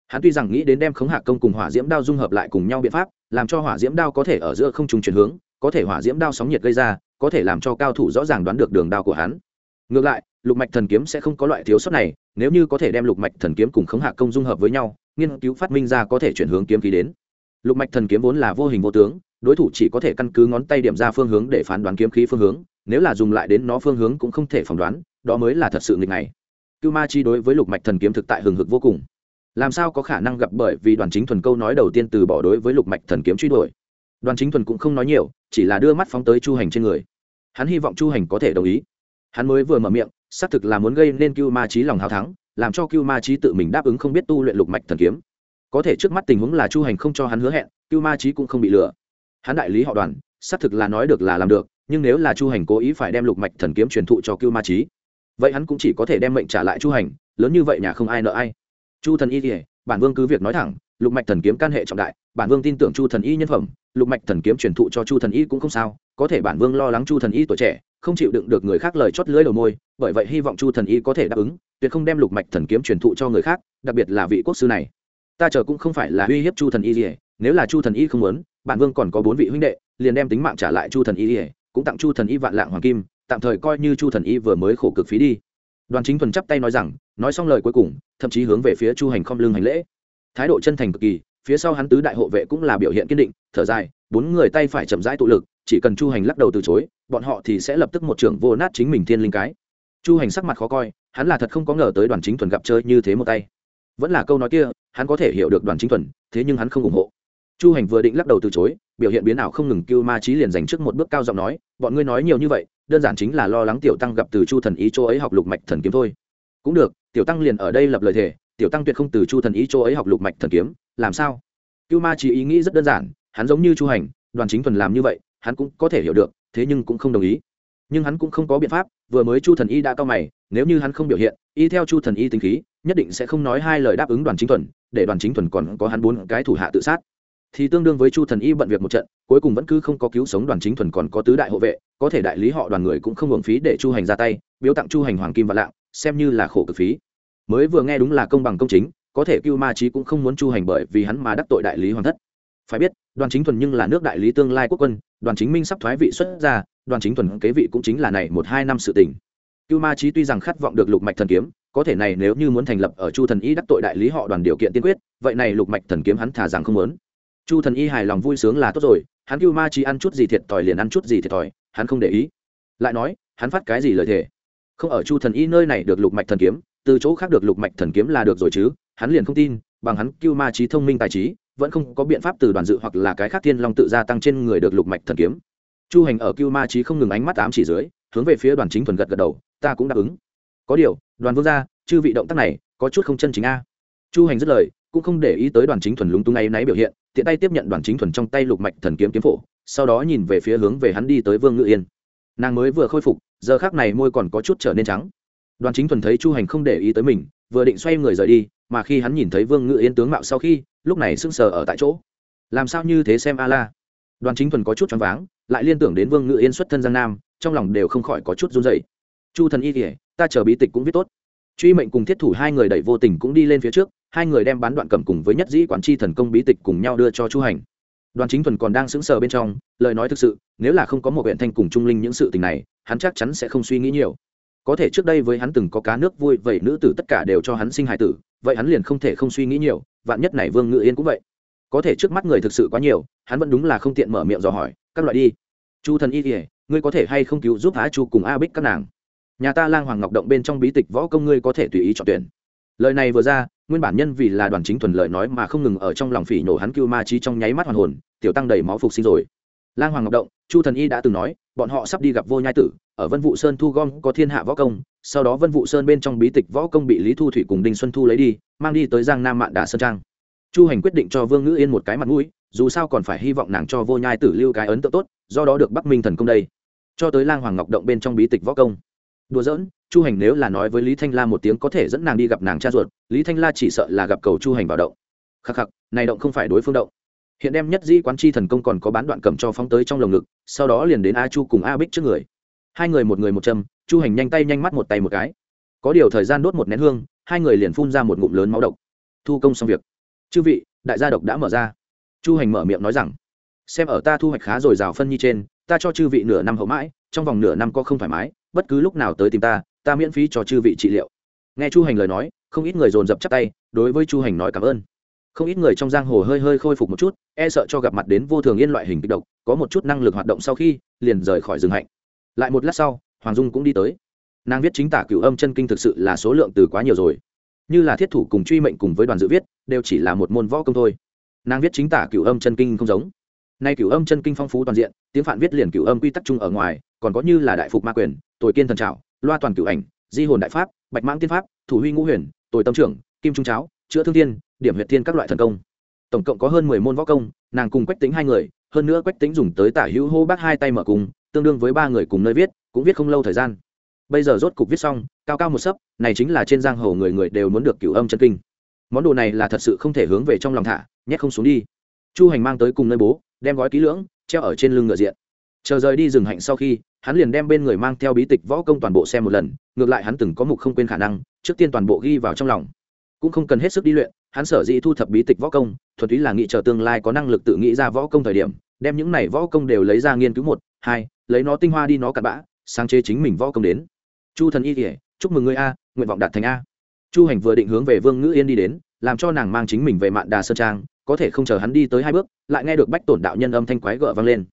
Hắn tuy rằng nghĩ đến đem khống hạ công cùng hỏa diễm đao dung hợp lại cùng nhau biện pháp, làm cho hỏa diễm đao có thể ở giữa không trùng chuyển hướng, có thể hỏa diễm đao sóng nhiệt gây ra, có thể làm cho cao thủ rõ ràng đoán được đường đao của hắn. Ngược lại, lục mạch thần kiếm sẽ không có loại thiếu sót này, nếu như có thể đem lục mạch thần kiếm cùng khống hạ công dung hợp với nhau, nghiên cứu phát minh ra có thể chuyển hướng kiếm khí đến. Lục mạch thần kiếm vốn là vô hình vô tướng đối thủ chỉ có thể căn cứ ngón tay điểm ra phương hướng để phán đoán kiếm khí phương hướng, nếu là dùng lại đến nó phương hướng cũng không thể phỏng đoán, đó mới là thật sự nghịch này cưu ma chi đối với lục mạch thần kiếm thực tại hừng hực vô cùng. Làm sao có khả năng gặp bởi vì đoàn chính thuần câu nói đầu tiên từ bỏ đối với lục mạch thần kiếm truy đuổi? Đoàn chính thuần cũng không nói nhiều, chỉ là đưa mắt phóng tới chu hành trên người. Hắn hy vọng chu hành có thể đồng ý. Hắn mới vừa mở miệng, xác thực là muốn gây nên cưu ma trí lòng hào thắng, làm cho cưu ma trí tự mình đáp ứng không biết tu luyện lục mạch thần kiếm. Có thể trước mắt tình huống là chu hành không cho hắn hứa hẹn, cưu ma trí cũng không bị lừa hắn đại lý họ đoàn, xác thực là nói được là làm được, nhưng nếu là chu hành cố ý phải đem lục mạch thần kiếm truyền thụ cho cưu ma trí vậy hắn cũng chỉ có thể đem mệnh trả lại chu hành, lớn như vậy nhà không ai nợ ai. Chu thần y thì bản vương cứ việc nói thẳng, lục mạch thần kiếm can hệ trọng đại, bản vương tin tưởng chu thần y nhân phẩm, lục mạch thần kiếm truyền thụ cho chu thần y cũng không sao, có thể bản vương lo lắng chu thần y tuổi trẻ, không chịu đựng được người khác lời chót lưỡi đầu môi, bởi vậy hy vọng chu thần y có thể đáp ứng, tuyệt không đem lục mạch thần kiếm truyền thụ cho người khác, đặc biệt là vị quốc sư này. Ta chờ cũng không phải là uy hiếp chu thần y gì nếu là chu thần y không muốn bản vương còn có bốn vị huynh đệ, liền đem tính mạng trả lại chu thần y ỉa cũng tặng chu thần y vạn lạng hoàng kim, tạm thời coi như chu thần y vừa mới khổ cực phí đi. Đoàn chính thuần chắp tay nói rằng, nói xong lời cuối cùng, thậm chí hướng về phía chu hành không lưng hành lễ. Thái độ chân thành cực kỳ, phía sau hắn tứ đại hộ vệ cũng là biểu hiện kiên định, thở dài, bốn người tay phải chậm rãi tụ lực, chỉ cần chu hành lắc đầu từ chối, bọn họ thì sẽ lập tức một trưởng vô nát chính mình thiên linh cái. Chu hành sắc mặt khó coi, hắn là thật không có ngờ tới đoàn chính thuần gặp chơi như thế một tay. Vẫn là câu nói kia, hắn có thể hiểu được đoàn chính thuần, thế nhưng hắn không ủng hộ chu hành vừa định lắc đầu từ chối, biểu hiện biến ảo không ngừng cưu ma trí liền dành trước một bước cao giọng nói, bọn ngươi nói nhiều như vậy, đơn giản chính là lo lắng tiểu tăng gặp từ chu thần ý chỗ ấy học lục mạch thần kiếm thôi. Cũng được, tiểu tăng liền ở đây lập lời thề, tiểu tăng tuyệt không từ chu thần ý chỗ ấy học lục mạch thần kiếm, làm sao? Cưu ma trí ý nghĩ rất đơn giản, hắn giống như chu hành, đoàn chính thuần làm như vậy, hắn cũng có thể hiểu được, thế nhưng cũng không đồng ý. Nhưng hắn cũng không có biện pháp, vừa mới chu thần y đã cao mày, nếu như hắn không biểu hiện, y theo chu thần y tính khí, nhất định sẽ không nói hai lời đáp ứng đoàn chính thuần, để đoàn chính thuần còn có hắn bốn cái thủ hạ tự sát thì tương đương với chu thần y bận việc một trận, cuối cùng vẫn cứ không có cứu sống đoàn chính thuần còn có tứ đại hộ vệ, có thể đại lý họ đoàn người cũng không hưởng phí để chu hành ra tay, biếu tặng chu hành hoàng kim và lạng, xem như là khổ cực phí. Mới vừa nghe đúng là công bằng công chính, có thể cưu ma trí cũng không muốn chu hành bởi vì hắn mà đắc tội đại lý hoàng thất. Phải biết, đoàn chính thuần nhưng là nước đại lý tương lai quốc quân, đoàn chính minh sắp thoái vị xuất ra đoàn chính thuần kế vị cũng chính là này một hai năm sự tình. Cưu ma trí tuy rằng khát vọng được lục mạch thần kiếm, có thể này nếu như muốn thành lập ở chu thần y đắc tội đại lý họ đoàn điều kiện tiên quyết, vậy này lục mạch thần kiếm hắn thả rằng không muốn chu thần y hài lòng vui sướng là tốt rồi, hắn cưu ma trí ăn chút gì thiệt thòi liền ăn chút gì thiệt thòi, hắn không để ý. Lại nói, hắn phát cái gì lời thề? Không ở chu thần y nơi này được lục mạch thần kiếm, từ chỗ khác được lục mạch thần kiếm là được rồi chứ, hắn liền không tin, bằng hắn cưu ma trí thông minh tài trí, vẫn không có biện pháp từ đoàn dự hoặc là cái khác thiên long tự gia tăng trên người được lục mạch thần kiếm. Chu hành ở cưu ma trí không ngừng ánh mắt ám chỉ dưới, hướng về phía đoàn chính thuần gật gật đầu, ta cũng đáp ứng. Có điều, đoàn vương gia, chư vị động tác này, có chút không chân chính a. Chu hành dứt lời, cũng không để ý tới đoàn chính thuần lúng túng ngay náy biểu hiện tiện tay tiếp nhận đoàn chính thuần trong tay lục mạch thần kiếm kiếm phổ, sau đó nhìn về phía hướng về hắn đi tới vương ngự yên. Nàng mới vừa khôi phục, giờ khác này môi còn có chút trở nên trắng. Đoàn chính thuần thấy chu hành không để ý tới mình, vừa định xoay người rời đi, mà khi hắn nhìn thấy vương ngự yên tướng mạo sau khi, lúc này sững sờ ở tại chỗ. Làm sao như thế xem a la đoàn chính thuần có chút choáng váng, lại liên tưởng đến vương ngự yên xuất thân giang nam, trong lòng đều không khỏi có chút run dậy chu thần y kể ta chờ bí tịch cũng viết tốt. Truy mệnh cùng thiết thủ hai người đẩy vô tình cũng đi lên phía trước hai người đem bán đoạn cầm cùng với nhất dĩ quản chi thần công bí tịch cùng nhau đưa cho chu hành. Đoàn chính thuần còn đang sững sờ bên trong, lời nói thực sự, nếu là không có một huyện thanh cùng trung linh những sự tình này, hắn chắc chắn sẽ không suy nghĩ nhiều. Có thể trước đây với hắn từng có cá nước vui, vậy nữ tử tất cả đều cho hắn sinh hài tử, vậy hắn liền không thể không suy nghĩ nhiều, vạn nhất này vương ngự yên cũng vậy. Có thể trước mắt người thực sự quá nhiều, hắn vẫn đúng là không tiện mở miệng dò hỏi, các loại đi. Chu thần y kỉa ngươi có thể hay không cứu giúp á chu cùng a bích các nàng? Nhà ta lang hoàng ngọc động bên trong bí tịch võ công ngươi có thể tùy ý chọn tuyển. Lời này vừa ra nguyên bản nhân vì là đoàn chính thuần lợi nói mà không ngừng ở trong lòng phỉ nổ hắn cưu ma trí trong nháy mắt hoàn hồn, tiểu tăng đầy máu phục sinh rồi. Lang hoàng ngọc động, chu thần y đã từng nói, bọn họ sắp đi gặp vô nhai tử, ở vân vụ sơn thu gom có thiên hạ võ công, sau đó vân vụ sơn bên trong bí tịch võ công bị lý thu thủy cùng đinh xuân thu lấy đi, mang đi tới giang nam mạn đà sơn trang. Chu hành quyết định cho vương ngữ yên một cái mặt mũi, dù sao còn phải hy vọng nàng cho vô nhai tử lưu cái ấn tượng tốt, do đó được bắc minh thần công đây. Cho tới lang hoàng ngọc động bên trong bí tịch võ công đùa giỡn, chu hành nếu là nói với lý thanh la một tiếng có thể dẫn nàng đi gặp nàng cha ruột, lý thanh la chỉ sợ là gặp cầu chu hành vào động. Khắc khắc, này động không phải đối phương động. Hiện đem nhất dĩ quán chi thần công còn có bán đoạn cầm cho phóng tới trong lồng ngực, sau đó liền đến a chu cùng a bích trước người. Hai người một người một châm, chu hành nhanh tay nhanh mắt một tay một cái. Có điều thời gian đốt một nén hương, hai người liền phun ra một ngụm lớn máu độc. Thu công xong việc. Chư vị, đại gia độc đã mở ra. Chu hành mở miệng nói rằng, xem ở ta thu hoạch khá dồi dào phân nhi trên, ta cho chư vị nửa năm hậu mãi, trong vòng nửa năm có không thoải mái bất cứ lúc nào tới tìm ta ta miễn phí cho chư vị trị liệu. Nghe chu hành lời nói, không ít người dồn dập chắc tay, đối với chu hành nói cảm ơn. Không ít người trong giang hồ hơi hơi khôi phục một chút e sợ cho gặp mặt đến vô thường yên loại hình kích độc, có một chút năng lực hoạt động sau khi, liền rời khỏi rừng hạnh. Lại một lát sau, hoàng dung cũng đi tới. Nàng viết chính tả cửu âm chân kinh thực sự là số lượng từ quá nhiều rồi. Như là thiết thủ cùng truy mệnh cùng với đoàn dự viết, đều chỉ là một môn võ công thôi. Nàng viết chính tả cửu âm chân kinh không giống. Nay cửu âm chân kinh phong phú toàn diện, tiếng phạn viết liền cửu âm quy tắc chung ở ngoài còn có như là đại phục ma quyền, tội kiên thần trảo, loa toàn cửu ảnh, di hồn đại pháp, bạch mãng tiên pháp, thủ huy ngũ huyền, tội tâm trưởng, kim trung cháo, chữa thương thiên, điểm huyệt thiên các loại thần công. Tổng cộng có hơn mười môn võ công, nàng cùng quách tính hai người, hơn nữa quách tính dùng tới tả hữu hô bác hai tay mở cùng, tương đương với ba người cùng nơi viết, cũng viết không lâu thời gian. Bây giờ rốt cục viết xong, cao cao một sấp, này chính là trên giang hồ người người đều muốn được cửu âm chân kinh. Món đồ này là thật sự không thể hướng về trong lòng thả, nhét không xuống đi. Chu hành mang tới cùng nơi bố, đem gói kỹ lưỡng, treo ở trên lưng ngựa diện. Chờ rời đi rừng hạnh sau khi hắn liền đem bên người mang theo bí tịch võ công toàn bộ xem một lần, ngược lại hắn từng có mục không quên khả năng, trước tiên toàn bộ ghi vào trong lòng. Cũng không cần hết sức đi luyện, hắn sở dĩ thu thập bí tịch võ công, thuần túy là nghĩ chờ tương lai có năng lực tự nghĩ ra võ công thời điểm, đem những này võ công đều lấy ra nghiên cứu một, hai, lấy nó tinh hoa đi nó cặn bã, sáng chế chính mình võ công đến. Chu thần y kể chúc mừng ngươi a, nguyện vọng đạt thành a. Chu hành vừa định hướng về vương ngữ yên đi đến, làm cho nàng mang chính mình về mạn đà sơn trang, có thể không chờ hắn đi tới hai bước, lại nghe được bách tổn đạo nhân âm thanh quái gợ vang lên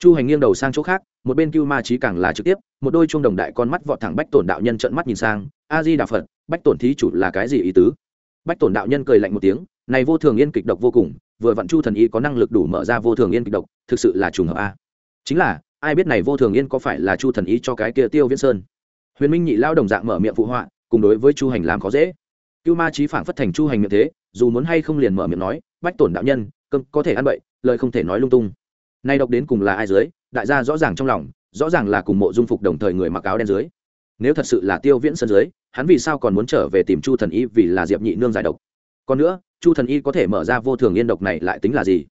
chu hành nghiêng đầu sang chỗ khác, một bên cưu ma trí càng là trực tiếp, một đôi chuông đồng đại con mắt vọt thẳng bách tổn đạo nhân trợn mắt nhìn sang, a di đà phật, bách tổn thí chủ là cái gì ý tứ? Bách tổn đạo nhân cười lạnh một tiếng, này vô thường yên kịch độc vô cùng, vừa vặn chu thần y có năng lực đủ mở ra vô thường yên kịch độc, thực sự là trùng hợp a. Chính là, ai biết này vô thường yên có phải là chu thần y cho cái kia tiêu viễn sơn? Huyền minh nhị lao đồng dạng mở miệng phụ họa, cùng đối với chu hành làm khó dễ. Cưu ma trí phản phất thành chu hành miệng thế, dù muốn hay không liền mở miệng nói, bách tổn đạo nhân, cơm có thể ăn bậy, lời không thể nói lung tung nay độc đến cùng là ai dưới, đại gia rõ ràng trong lòng, rõ ràng là cùng mộ dung phục đồng thời người mặc áo đen dưới. Nếu thật sự là tiêu viễn sơn dưới, hắn vì sao còn muốn trở về tìm chu thần y vì là diệp nhị nương giải độc? Còn nữa, chu thần y có thể mở ra vô thường yên độc này lại tính là gì?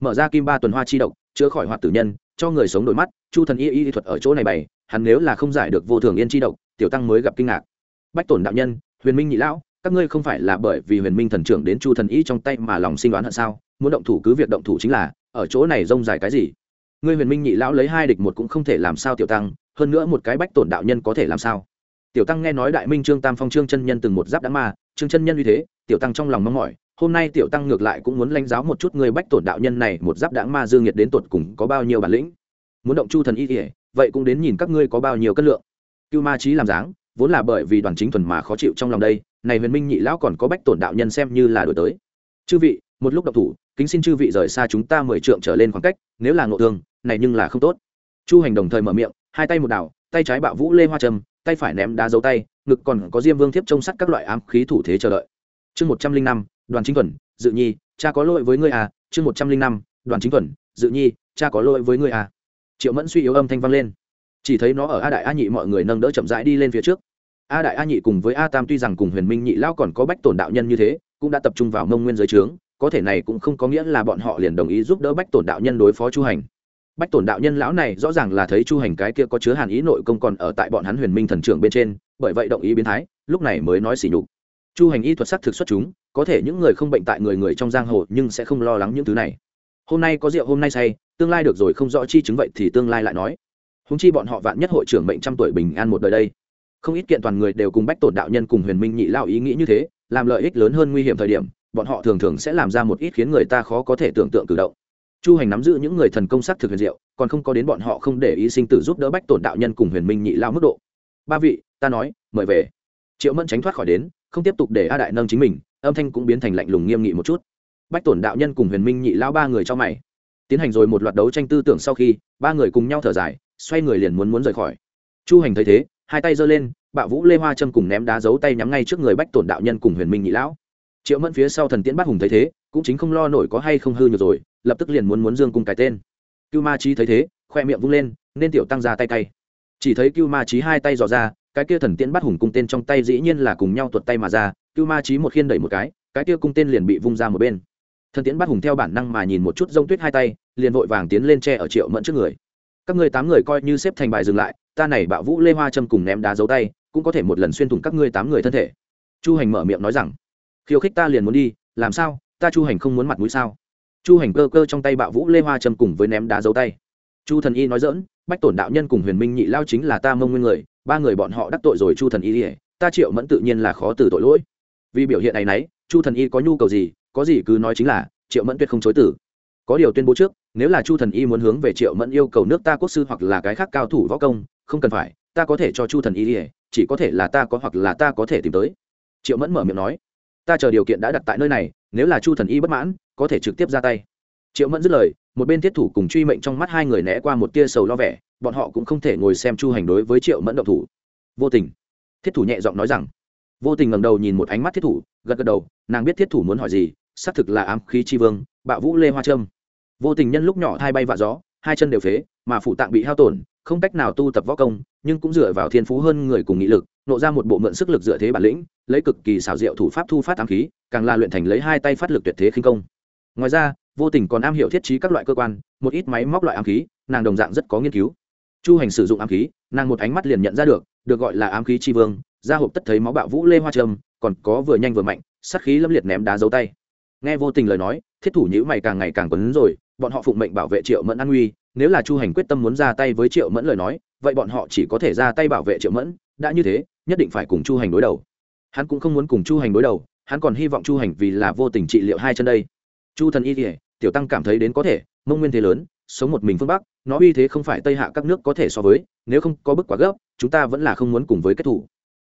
Mở ra kim ba tuần hoa chi độc, chữa khỏi hoạt tử nhân, cho người sống đổi mắt, chu thần y y thuật ở chỗ này bày, hắn nếu là không giải được vô thường yên chi độc, tiểu tăng mới gặp kinh ngạc. Bách tổn đạo nhân, huyền minh nhị lão, các ngươi không phải là bởi vì huyền minh thần trưởng đến chu thần y trong tay mà lòng sinh đoán hận sao? Muốn động thủ cứ việc động thủ chính là ở chỗ này rông dài cái gì? Ngươi huyền minh nhị lão lấy hai địch một cũng không thể làm sao tiểu tăng, hơn nữa một cái bách tổn đạo nhân có thể làm sao? Tiểu tăng nghe nói đại minh trương tam phong trương chân nhân từng một giáp đã ma, trương chân nhân như thế, tiểu tăng trong lòng mong mỏi, hôm nay tiểu tăng ngược lại cũng muốn lãnh giáo một chút người bách tổn đạo nhân này, một giáp đã ma dương nhiệt đến tột cùng có bao nhiêu bản lĩnh? Muốn động chu thần y kể vậy cũng đến nhìn các ngươi có bao nhiêu cân lượng. Cưu ma trí làm dáng, vốn là bởi vì đoàn chính thuần mà khó chịu trong lòng đây, này huyền minh nhị lão còn có bách tổn đạo nhân xem như là đổi tới. Chư vị một lúc độc thủ, kính xin chư vị rời xa chúng ta mười trượng trở lên khoảng cách, nếu là ngộ thương, này nhưng là không tốt. Chu hành đồng thời mở miệng, hai tay một đảo, tay trái bạo vũ lê hoa trầm tay phải ném đá dấu tay, ngực còn có diêm vương thiếp trông sắt các loại ám khí thủ thế chờ đợi. Chương một trăm linh năm, đoàn chính thuần dự nhi, cha có lỗi với ngươi à? Chương một trăm linh năm, đoàn chính thuần dự nhi, cha có lỗi với ngươi à? Triệu mẫn suy yếu âm thanh vang lên. Chỉ thấy nó ở a đại a nhị mọi người nâng đỡ chậm rãi đi lên phía trước. A đại a nhị cùng với a tam tuy rằng cùng huyền minh nhị lao còn có bách tổn đạo nhân như thế, cũng đã tập trung vào mông nguyên giới trướng có thể này cũng không có nghĩa là bọn họ liền đồng ý giúp đỡ bách tổn đạo nhân đối phó chu hành. Bách tổn đạo nhân lão này rõ ràng là thấy chu hành cái kia có chứa hàn ý nội công còn ở tại bọn hắn huyền minh thần trưởng bên trên, bởi vậy động ý biến thái, lúc này mới nói xỉ nhục. Chu hành y thuật sắc thực xuất chúng, có thể những người không bệnh tại người người trong giang hồ nhưng sẽ không lo lắng những thứ này. Hôm nay có rượu, hôm nay say, tương lai được rồi không rõ chi chứng vậy thì tương lai lại nói. Húng chi bọn họ vạn nhất hội trưởng bệnh trăm tuổi bình an một đời đây. Không ít kiện toàn người đều cùng bách tổn đạo nhân cùng huyền minh nhị lao ý nghĩ như thế, làm lợi ích lớn hơn nguy hiểm thời điểm bọn họ thường thường sẽ làm ra một ít khiến người ta khó có thể tưởng tượng cử động. Chu hành nắm giữ những người thần công sắc thực huyền diệu, còn không có đến bọn họ không để ý sinh tử giúp đỡ bách tổn đạo nhân cùng huyền minh nhị lao mức độ. Ba vị, ta nói, mời về. Triệu mẫn tránh thoát khỏi đến, không tiếp tục để a đại nâng chính mình, âm thanh cũng biến thành lạnh lùng nghiêm nghị một chút. Bách tổn đạo nhân cùng huyền minh nhị lao ba người cho mày. Tiến hành rồi một loạt đấu tranh tư tưởng sau khi, ba người cùng nhau thở dài, xoay người liền muốn muốn rời khỏi. Chu hành thấy thế, hai tay giơ lên, bạo vũ lê hoa châm cùng ném đá giấu tay nhắm ngay trước người bách tổn đạo nhân cùng huyền minh nhị lão triệu mẫn phía sau thần tiễn bát hùng thấy thế, cũng chính không lo nổi có hay không hư nhược rồi, lập tức liền muốn muốn dương cung cái tên. Cưu ma trí thấy thế, khoe miệng vung lên, nên tiểu tăng ra tay cay. Chỉ thấy cưu ma trí hai tay dò ra, cái kia thần tiễn bắt hùng cung tên trong tay dĩ nhiên là cùng nhau tuột tay mà ra, cưu ma trí một khiên đẩy một cái cái kia cung tên liền bị vung ra một bên. Thần tiễn bắt hùng theo bản năng mà nhìn một chút rông tuyết hai tay, liền vội vàng tiến lên tre ở triệu mẫn trước người. Các người tám người coi như xếp thành bài dừng lại, ta này bạo vũ lê hoa châm cùng ném đá dấu tay, cũng có thể một lần xuyên thủng các ngươi tám người thân thể. Chu hành mở miệng nói rằng khiêu khích ta liền muốn đi, làm sao? Ta chu hành không muốn mặt mũi sao? Chu hành cơ cơ trong tay bạo vũ lê hoa châm cùng với ném đá dấu tay. Chu thần y nói dỡn bách tổn đạo nhân cùng huyền minh nhị lao chính là ta mông nguyên người, ba người bọn họ đắc tội rồi chu thần y ỉa ta triệu mẫn tự nhiên là khó từ tội lỗi. Vì biểu hiện này nấy, chu thần y có nhu cầu gì, có gì cứ nói chính là, triệu mẫn tuyệt không chối tử có điều tuyên bố trước, nếu là chu thần y muốn hướng về triệu mẫn yêu cầu nước ta quốc sư hoặc là cái khác cao thủ võ công, không cần phải, ta có thể cho chu thần y ỉa chỉ có thể là ta có hoặc là ta có thể tìm tới. Triệu mẫn mở miệng nói ta chờ điều kiện đã đặt tại nơi này, nếu là chu thần y bất mãn, có thể trực tiếp ra tay. Triệu mẫn dứt lời, một bên thiết thủ cùng truy mệnh trong mắt hai người né qua một tia sầu lo vẻ, bọn họ cũng không thể ngồi xem chu hành đối với triệu mẫn động thủ. Vô tình, thiết thủ nhẹ giọng nói rằng, vô tình ngầm đầu nhìn một ánh mắt thiết thủ, gật gật đầu, nàng biết thiết thủ muốn hỏi gì, xác thực là ám khí tri vương, bạo vũ lê hoa trâm. Vô tình nhân lúc nhỏ hai bay vạ gió, hai chân đều phế, mà phụ tạng bị hao tổn, không cách nào tu tập võ công, nhưng cũng dựa vào thiên phú hơn người cùng nghị lực nộ ra một bộ mượn sức lực dựa thế bản lĩnh, lấy cực kỳ xảo diệu thủ pháp thu phát ám khí, càng là luyện thành lấy hai tay phát lực tuyệt thế khinh công. Ngoài ra, vô tình còn am hiểu thiết trí các loại cơ quan, một ít máy móc loại ám khí, nàng đồng dạng rất có nghiên cứu. Chu hành sử dụng ám khí, nàng một ánh mắt liền nhận ra được được gọi là ám khí tri vương ra hộp tất thấy máu bạo vũ lê hoa trâm, còn có vừa nhanh vừa mạnh, sát khí lâm liệt ném đá dấu tay. Nghe vô tình lời nói, thiết thủ nhữ mày càng ngày càng quấn rồi, bọn họ phụng mệnh bảo vệ triệu mẫn an nguy, nếu là chu hành quyết tâm muốn ra tay với triệu mẫn lời nói, vậy bọn họ chỉ có thể ra tay bảo vệ triệu mẫn, đã như thế nhất định phải cùng chu hành đối đầu. Hắn cũng không muốn cùng chu hành đối đầu, hắn còn hy vọng chu hành vì là vô tình trị liệu hai chân đây. Chu thần y kỉa tiểu tăng cảm thấy đến có thể, mông nguyên thế lớn, sống một mình phương bắc, nó uy thế không phải tây hạ các nước có thể so với, nếu không có bức quá gấp, chúng ta vẫn là không muốn cùng với kết thủ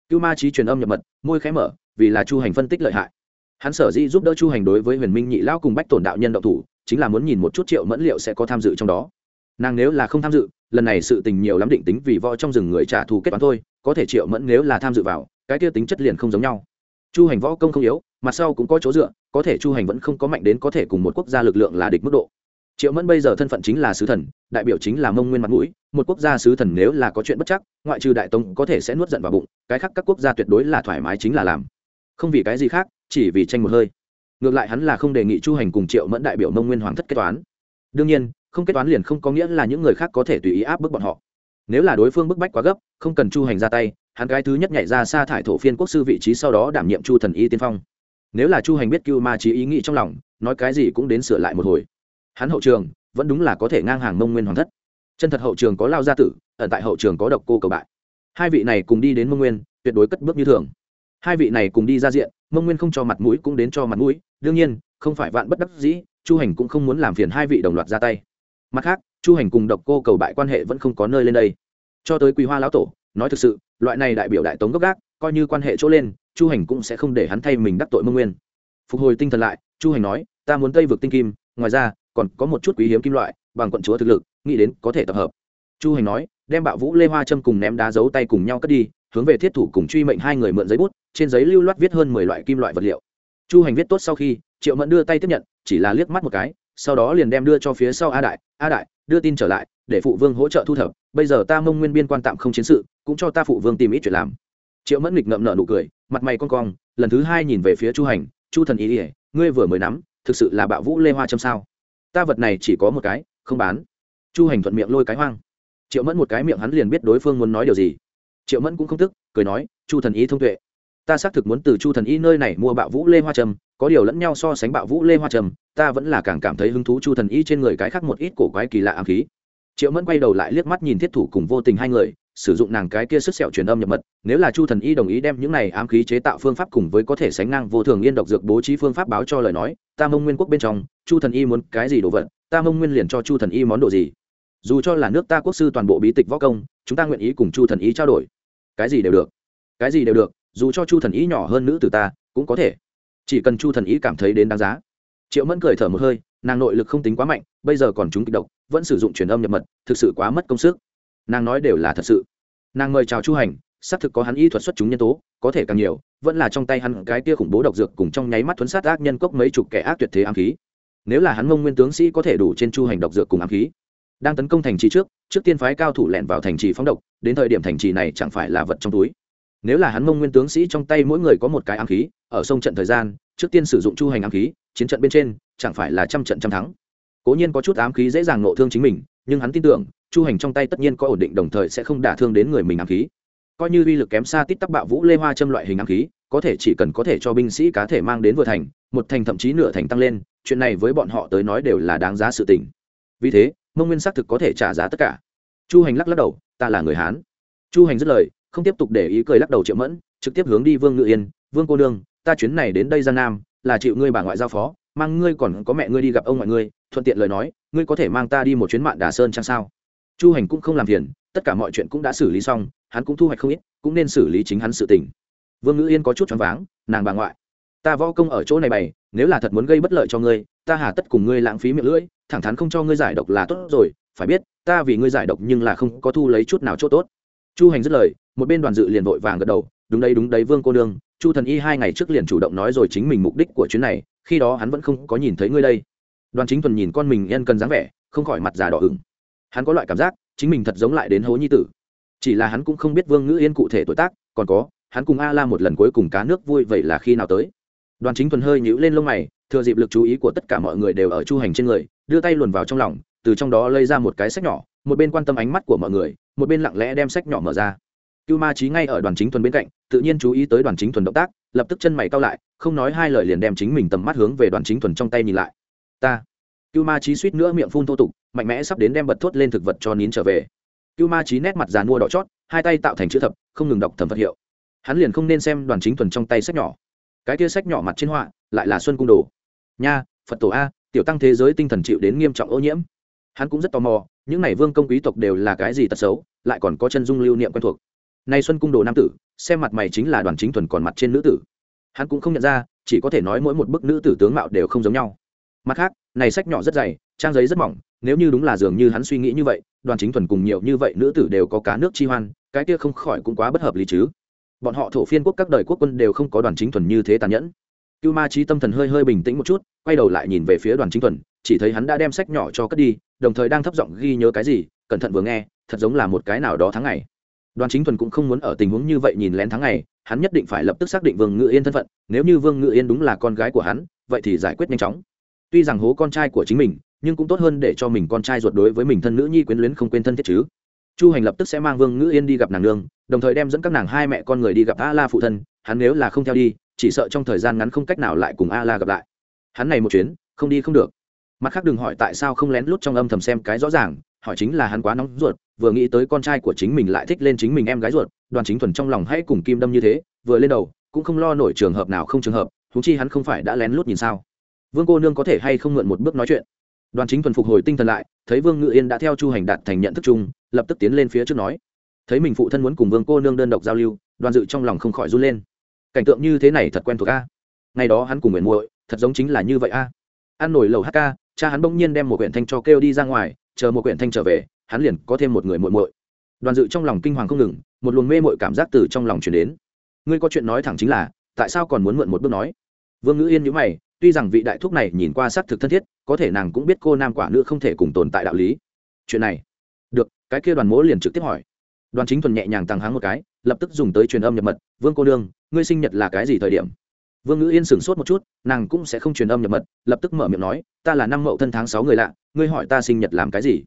cưu ma trí truyền âm nhập mật, môi khẽ mở, vì là chu hành phân tích lợi hại. Hắn sở dĩ giúp đỡ chu hành đối với huyền minh nhị lao cùng bách tổn đạo nhân động thủ, chính là muốn nhìn một chút triệu mẫn liệu sẽ có tham dự trong đó. Nàng nếu là không tham dự, lần này sự tình nhiều lắm định tính vì võ trong rừng người trả thù kết toán thôi có thể triệu mẫn nếu là tham dự vào, cái kia tính chất liền không giống nhau. Chu hành võ công không yếu, mặt sau cũng có chỗ dựa, có thể chu hành vẫn không có mạnh đến có thể cùng một quốc gia lực lượng là địch mức độ. Triệu mẫn bây giờ thân phận chính là sứ thần, đại biểu chính là mông nguyên mặt mũi, một quốc gia sứ thần nếu là có chuyện bất chắc, ngoại trừ đại tông có thể sẽ nuốt giận vào bụng, cái khác các quốc gia tuyệt đối là thoải mái chính là làm. Không vì cái gì khác, chỉ vì tranh một hơi. Ngược lại hắn là không đề nghị chu hành cùng triệu mẫn đại biểu mông nguyên hoàng thất kết toán. Đương nhiên, không kết toán liền không có nghĩa là những người khác có thể tùy ý áp bức bọn họ nếu là đối phương bức bách quá gấp, không cần chu hành ra tay, hắn gái thứ nhất nhảy ra xa thải thổ phiên quốc sư vị trí sau đó đảm nhiệm chu thần y tiên phong. Nếu là chu hành biết cưu ma trí ý nghĩ trong lòng, nói cái gì cũng đến sửa lại một hồi. Hắn hậu trường, vẫn đúng là có thể ngang hàng mông nguyên hoàng thất. Chân thật hậu trường có lao gia tử, ẩn tại hậu trường có độc cô cầu bại. Hai vị này cùng đi đến mông nguyên, tuyệt đối cất bước như thường. Hai vị này cùng đi ra diện, mông nguyên không cho mặt mũi cũng đến cho mặt mũi, đương nhiên, không phải vạn bất đắc dĩ, chu hành cũng không muốn làm phiền hai vị đồng loạt ra tay. Mặt khác chu hành cùng độc cô cầu bại quan hệ vẫn không có nơi lên đây. Cho tới quý hoa lão tổ, nói thực sự, loại này đại biểu đại tống gốc gác, coi như quan hệ chỗ lên, chu hành cũng sẽ không để hắn thay mình đắc tội mông nguyên. Phục hồi tinh thần lại, chu hành nói, ta muốn tây vực tinh kim, ngoài ra, còn có một chút quý hiếm kim loại, bằng quận chúa thực lực, nghĩ đến có thể tập hợp. Chu hành nói, đem bạo vũ lê hoa châm cùng ném đá giấu tay cùng nhau cất đi, hướng về thiết thủ cùng truy mệnh hai người mượn giấy bút, trên giấy lưu loát viết hơn mười loại kim loại vật liệu. Chu hành viết tốt sau khi, triệu mẫn đưa tay tiếp nhận, chỉ là liếc mắt một cái, sau đó liền đem đưa cho phía sau a đại a đại đưa tin trở lại, để phụ vương hỗ trợ thu thập. Bây giờ ta mông nguyên biên quan tạm không chiến sự, cũng cho ta phụ vương tìm ít chuyện làm. Triệu mẫn nghịch ngậm nợ nụ cười, mặt mày con cong, lần thứ hai nhìn về phía chu hành, chu thần ý ỉa ngươi vừa mới nắm, thực sự là bạo vũ lê hoa châm sao? Ta vật này chỉ có một cái, không bán. Chu hành thuận miệng lôi cái hoang. Triệu mẫn một cái miệng hắn liền biết đối phương muốn nói điều gì. Triệu mẫn cũng không tức, cười nói, chu thần ý thông tuệ. Ta xác thực muốn từ chu thần ý nơi này mua bạo vũ lê hoa trầm có điều lẫn nhau so sánh bạo vũ lê hoa trầm, ta vẫn là càng cảm thấy hứng thú chu thần y trên người cái khác một ít cổ quái kỳ lạ ám khí. Triệu mẫn quay đầu lại liếc mắt nhìn thiết thủ cùng vô tình hai người, sử dụng nàng cái kia sức sẹo truyền âm nhập mật, nếu là chu thần y đồng ý đem những này ám khí chế tạo phương pháp cùng với có thể sánh ngang vô thường yên độc dược bố trí phương pháp báo cho lời nói, ta mông nguyên quốc bên trong, chu thần y muốn cái gì đồ vật, ta mông nguyên liền cho chu thần y món đồ gì. Dù cho là nước ta quốc sư toàn bộ bí tịch võ công, chúng ta nguyện ý cùng chu thần y trao đổi. Cái gì đều được. Cái gì đều được, dù cho chu thần y nhỏ hơn nữ từ ta, cũng có thể chỉ cần chu thần ý cảm thấy đến đáng giá. Triệu mẫn cười thở một hơi, nàng nội lực không tính quá mạnh, bây giờ còn chúng kịch độc, vẫn sử dụng truyền âm nhập mật, thực sự quá mất công sức. Nàng nói đều là thật sự. Nàng mời chào chu hành, xác thực có hắn y thuật xuất chúng nhân tố, có thể càng nhiều, vẫn là trong tay hắn cái tia khủng bố độc dược cùng trong nháy mắt thuấn sát ác nhân cốc mấy chục kẻ ác tuyệt thế ám khí. Nếu là hắn mông nguyên tướng sĩ có thể đủ trên chu hành độc dược cùng ám khí. Đang tấn công thành trì trước trước tiên phái cao thủ lẻn vào thành trì phóng độc, đến thời điểm thành trì này chẳng phải là vật trong túi nếu là hắn mông nguyên tướng sĩ trong tay mỗi người có một cái ám khí, ở sông trận thời gian, trước tiên sử dụng chu hành ám khí, chiến trận bên trên, chẳng phải là trăm trận trăm thắng. Cố nhiên có chút ám khí dễ dàng nộ thương chính mình, nhưng hắn tin tưởng, chu hành trong tay tất nhiên có ổn định đồng thời sẽ không đả thương đến người mình ám khí. Coi như uy lực kém xa tít tắc bạo vũ lê hoa châm loại hình ám khí, có thể chỉ cần có thể cho binh sĩ cá thể mang đến vừa thành, một thành thậm chí nửa thành tăng lên, chuyện này với bọn họ tới nói đều là đáng giá sự tình. Vì thế, mông nguyên xác thực có thể trả giá tất cả. Chu hành lắc lắc đầu, ta là người hán. Chu hành dứt lời không tiếp tục để ý cười lắc đầu triệu mẫn, trực tiếp hướng đi vương ngự yên, vương cô nương, ta chuyến này đến đây giang nam, là chịu ngươi bà ngoại giao phó, mang ngươi còn có mẹ ngươi đi gặp ông ngoại ngươi, thuận tiện lời nói, ngươi có thể mang ta đi một chuyến mạn đà sơn chăng sao? Chu hành cũng không làm phiền, tất cả mọi chuyện cũng đã xử lý xong, hắn cũng thu hoạch không ít, cũng nên xử lý chính hắn sự tình. Vương ngữ yên có chút choáng váng, nàng bà ngoại, ta võ công ở chỗ này bày, nếu là thật muốn gây bất lợi cho ngươi, ta hà tất cùng ngươi lãng phí miệng lưỡi, thẳng thắn không cho ngươi giải độc là tốt rồi, phải biết, ta vì ngươi giải độc nhưng là không có thu lấy chút nào chỗ tốt chu hành dứt lời, một bên đoàn dự liền vội vàng gật đầu, đúng đấy đúng đấy, vương cô nương, chu thần y hai ngày trước liền chủ động nói rồi chính mình mục đích của chuyến này, khi đó hắn vẫn không có nhìn thấy ngươi đây. Đoàn chính thuần nhìn con mình yên cần dáng vẻ, không khỏi mặt già đỏ ửng. Hắn có loại cảm giác, chính mình thật giống lại đến hố nhi tử. Chỉ là hắn cũng không biết vương ngữ yên cụ thể tuổi tác, còn có, hắn cùng a la một lần cuối cùng cá nước vui vậy là khi nào tới. Đoàn chính thuần hơi nhíu lên lông mày, thừa dịp lực chú ý của tất cả mọi người đều ở chu hành trên người, đưa tay luồn vào trong lòng, từ trong đó lấy ra một cái sách nhỏ một bên quan tâm ánh mắt của mọi người, một bên lặng lẽ đem sách nhỏ mở ra. Cưu ma trí ngay ở đoàn chính thuần bên cạnh, tự nhiên chú ý tới đoàn chính thuần động tác, lập tức chân mày cao lại, không nói hai lời liền đem chính mình tầm mắt hướng về đoàn chính thuần trong tay nhìn lại. Ta. Cưu ma trí suýt nữa miệng phun thô tục, mạnh mẽ sắp đến đem bật thốt lên thực vật cho nín trở về. Cưu ma trí nét mặt giàn mua đỏ chót, hai tay tạo thành chữ thập, không ngừng đọc thầm vật hiệu. Hắn liền không nên xem đoàn chính thuần trong tay sách nhỏ. Cái kia sách nhỏ mặt trên họa, lại là xuân cung đồ. Nha, phật tổ a, tiểu tăng thế giới tinh thần chịu đến nghiêm trọng ô nhiễm. Hắn cũng rất tò mò những này vương công quý tộc đều là cái gì tật xấu, lại còn có chân dung lưu niệm quen thuộc. Nay xuân cung đồ nam tử, xem mặt mày chính là đoàn chính thuần còn mặt trên nữ tử. Hắn cũng không nhận ra, chỉ có thể nói mỗi một bức nữ tử tướng mạo đều không giống nhau. Mặt khác, này sách nhỏ rất dày, trang giấy rất mỏng, nếu như đúng là dường như hắn suy nghĩ như vậy, đoàn chính thuần cùng nhiều như vậy nữ tử đều có cá nước chi hoan, cái kia không khỏi cũng quá bất hợp lý chứ. Bọn họ thổ phiên quốc các đời quốc quân đều không có đoàn chính thuần như thế tàn nhẫn. Cưu ma trí tâm thần hơi hơi bình tĩnh một chút, quay đầu lại nhìn về phía đoàn chính thuần chỉ thấy hắn đã đem sách nhỏ cho cất đi, đồng thời đang thấp giọng ghi nhớ cái gì, cẩn thận vừa nghe, thật giống là một cái nào đó tháng ngày. Đoàn chính thuần cũng không muốn ở tình huống như vậy nhìn lén tháng ngày, hắn nhất định phải lập tức xác định vương ngự yên thân phận, nếu như vương ngự yên đúng là con gái của hắn, vậy thì giải quyết nhanh chóng. Tuy rằng hố con trai của chính mình, nhưng cũng tốt hơn để cho mình con trai ruột đối với mình thân nữ nhi quyến luyến không quên thân thiết chứ. Chu hành lập tức sẽ mang vương ngữ yên đi gặp nàng nương, đồng thời đem dẫn các nàng hai mẹ con người đi gặp a la phụ thân, hắn nếu là không theo đi, chỉ sợ trong thời gian ngắn không cách nào lại cùng a la gặp lại. Hắn này một chuyến, không đi không được mặt khác đừng hỏi tại sao không lén lút trong âm thầm xem cái rõ ràng, hỏi chính là hắn quá nóng ruột, vừa nghĩ tới con trai của chính mình lại thích lên chính mình em gái ruột, đoàn chính thuần trong lòng hãy cùng kim đâm như thế, vừa lên đầu, cũng không lo nổi trường hợp nào không trường hợp thú chi hắn không phải đã lén lút nhìn sao. Vương cô nương có thể hay không mượn một bước nói chuyện? Đoàn chính thuần phục hồi tinh thần lại, thấy vương ngự yên đã theo chu hành đạt thành nhận thức chung, lập tức tiến lên phía trước nói. Thấy mình phụ thân muốn cùng vương cô nương đơn độc giao lưu, đoàn dự trong lòng không khỏi run lên. Cảnh tượng như thế này thật quen thuộc a. Ngày đó hắn cùng nguyện muội, thật giống chính là như vậy a. Ăn nổi lầu hk cha hắn bỗng nhiên đem một quyển thanh cho kêu đi ra ngoài, chờ một quyển thanh trở về, hắn liền có thêm một người muội muội. Đoàn dự trong lòng kinh hoàng không ngừng, một luồng mê mội cảm giác từ trong lòng chuyển đến. Ngươi có chuyện nói thẳng chính là, tại sao còn muốn mượn một bước nói? Vương ngữ yên nhữ mày, tuy rằng vị đại thúc này nhìn qua xác thực thân thiết, có thể nàng cũng biết cô nam quả nữ không thể cùng tồn tại đạo lý. Chuyện này, được, cái kia đoàn mỗ liền trực tiếp hỏi. Đoàn chính thuần nhẹ nhàng tăng háng một cái, lập tức dùng tới truyền âm nhập mật. Vương cô nương, ngươi sinh nhật là cái gì thời điểm? Vương ngữ yên sửng sốt một chút, nàng cũng sẽ không truyền âm nhập mật, lập tức mở miệng nói, ta là năm mậu thân tháng sáu người lạ, ngươi hỏi ta sinh nhật làm cái gì?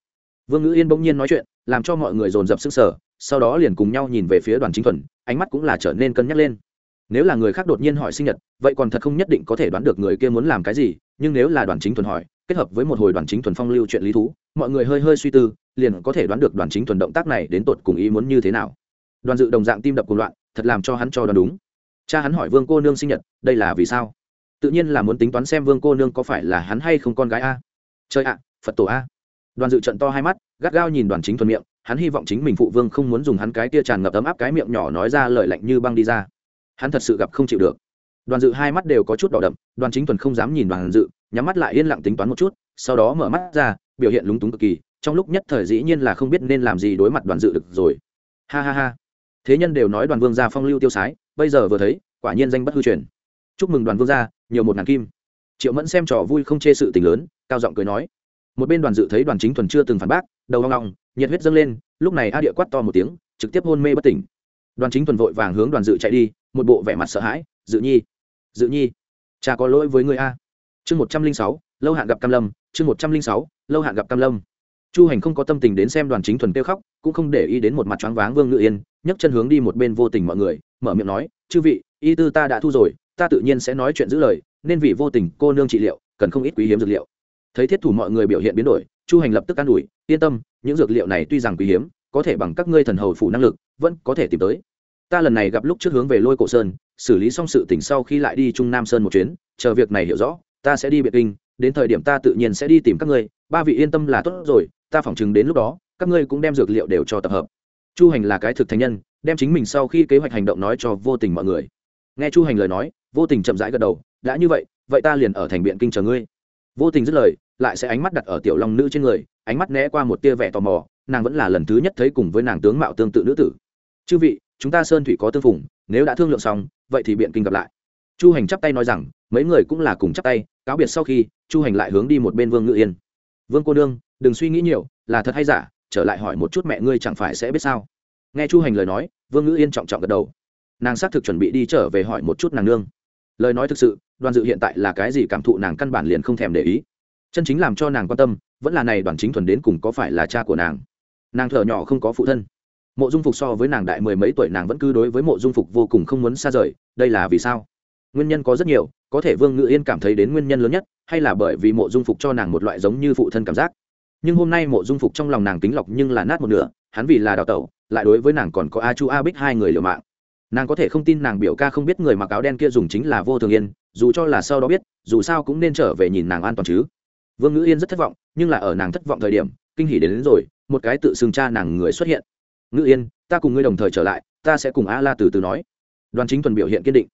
Vương ngữ yên bỗng nhiên nói chuyện, làm cho mọi người dồn dập sức sở sau đó liền cùng nhau nhìn về phía đoàn chính thuần, ánh mắt cũng là trở nên cân nhắc lên. Nếu là người khác đột nhiên hỏi sinh nhật, vậy còn thật không nhất định có thể đoán được người kia muốn làm cái gì, nhưng nếu là đoàn chính thuần hỏi, kết hợp với một hồi đoàn chính thuần phong lưu chuyện lý thú, mọi người hơi hơi suy tư, liền có thể đoán được đoàn chính thuần động tác này đến tột cùng ý muốn như thế nào. Đoàn dự đồng dạng tim đập cùng loạn, thật làm cho hắn cho đoán đúng cha hắn hỏi vương cô nương sinh nhật, đây là vì sao? Tự nhiên là muốn tính toán xem vương cô nương có phải là hắn hay không con gái a. Chơi ạ, phật tổ a. Đoàn dự trận to hai mắt, gắt gao nhìn đoàn chính thuần miệng, hắn hy vọng chính mình phụ vương không muốn dùng hắn cái tia tràn ngập ấm áp cái miệng nhỏ nói ra lời lạnh như băng đi ra. Hắn thật sự gặp không chịu được. Đoàn dự hai mắt đều có chút đỏ đậm, đoàn chính thuần không dám nhìn đoàn dự, nhắm mắt lại yên lặng tính toán một chút, sau đó mở mắt ra, biểu hiện lúng túng cực kỳ, trong lúc nhất thời dĩ nhiên là không biết nên làm gì đối mặt đoàn dự được rồi. Ha ha ha. Thế nhân đều nói đoàn vương gia phong lưu tiêu sái bây giờ vừa thấy, quả nhiên danh bất hư truyền. Chúc mừng đoàn vương gia, nhiều một ngàn kim. Triệu mẫn xem trò vui không chê sự tình lớn, cao giọng cười nói. Một bên đoàn dự thấy đoàn chính thuần chưa từng phản bác, đầu hoang long, nhiệt huyết dâng lên, lúc này a địa quát to một tiếng, trực tiếp hôn mê bất tỉnh. Đoàn chính thuần vội vàng hướng đoàn dự chạy đi, một bộ vẻ mặt sợ hãi, dự nhi dự nhi, cha có lỗi với người a. Chương một trăm linh sáu, lâu hạn gặp cam lâm, chương một trăm linh sáu, lâu hạn gặp cam lâm. Chu hành không có tâm tình đến xem đoàn chính thuần kêu khóc, cũng không để ý đến một mặt choáng váng vương ngự yên, nhấc chân hướng đi một bên vô tình mọi người mở miệng nói, chư vị, y tư ta đã thu rồi, ta tự nhiên sẽ nói chuyện giữ lời, nên vì vô tình cô nương trị liệu, cần không ít quý hiếm dược liệu. Thấy thiết thủ mọi người biểu hiện biến đổi, chu hành lập tức an ủi, yên tâm, những dược liệu này tuy rằng quý hiếm, có thể bằng các ngươi thần hầu phủ năng lực, vẫn có thể tìm tới. Ta lần này gặp lúc trước hướng về lôi cổ sơn, xử lý xong sự tỉnh sau khi lại đi trung nam sơn một chuyến, chờ việc này hiểu rõ, ta sẽ đi biệt kinh, đến thời điểm ta tự nhiên sẽ đi tìm các ngươi, ba vị yên tâm là tốt rồi, ta phỏng chừng đến lúc đó, các ngươi cũng đem dược liệu đều cho tập hợp. Chu hành là cái thực thành nhân đem chính mình sau khi kế hoạch hành động nói cho vô tình mọi người. Nghe chu hành lời nói, vô tình chậm rãi gật đầu, đã như vậy vậy ta liền ở thành biện kinh chờ ngươi. Vô tình dứt lời, lại sẽ ánh mắt đặt ở tiểu long nữ trên người, ánh mắt né qua một tia vẻ tò mò, nàng vẫn là lần thứ nhất thấy cùng với nàng tướng mạo tương tự nữ tử. Chư vị, chúng ta sơn thủy có tương phùng, nếu đã thương lượng xong, vậy thì biện kinh gặp lại. Chu hành chắp tay nói rằng, mấy người cũng là cùng chắp tay, cáo biệt sau khi, chu hành lại hướng đi một bên vương ngự yên. Vương cô nương, đừng suy nghĩ nhiều, là thật hay giả, trở lại hỏi một chút mẹ ngươi chẳng phải sẽ biết sao? Nghe chu hành lời nói, vương Ngữ yên trọng trọng gật đầu. Nàng xác thực chuẩn bị đi trở về hỏi một chút nàng nương. Lời nói thực sự, đoàn dự hiện tại là cái gì cảm thụ nàng căn bản liền không thèm để ý. Chân chính làm cho nàng quan tâm, vẫn là này đoàn chính thuần đến cùng có phải là cha của nàng. Nàng thở nhỏ không có phụ thân. Mộ dung phục so với nàng đại mười mấy tuổi nàng vẫn cứ đối với mộ dung phục vô cùng không muốn xa rời, đây là vì sao? Nguyên nhân có rất nhiều, có thể vương ngự yên cảm thấy đến nguyên nhân lớn nhất, hay là bởi vì mộ dung phục cho nàng một loại giống như phụ thân cảm giác nhưng hôm nay mộ dung phục trong lòng nàng tính lọc nhưng là nát một nửa hắn vì là đào tẩu lại đối với nàng còn có a chu a bích hai người liều mạng. Nàng có thể không tin nàng biểu ca không biết người mặc áo đen kia dùng chính là vô thường yên dù cho là sau đó biết dù sao cũng nên trở về nhìn nàng an toàn chứ. Vương ngữ yên rất thất vọng nhưng là ở nàng thất vọng thời điểm kinh hỉ đến, đến rồi một cái tự xưng cha nàng người xuất hiện. Ngữ yên ta cùng ngươi đồng thời trở lại ta sẽ cùng a la từ từ nói. Đoàn chính thuần biểu hiện kiên định.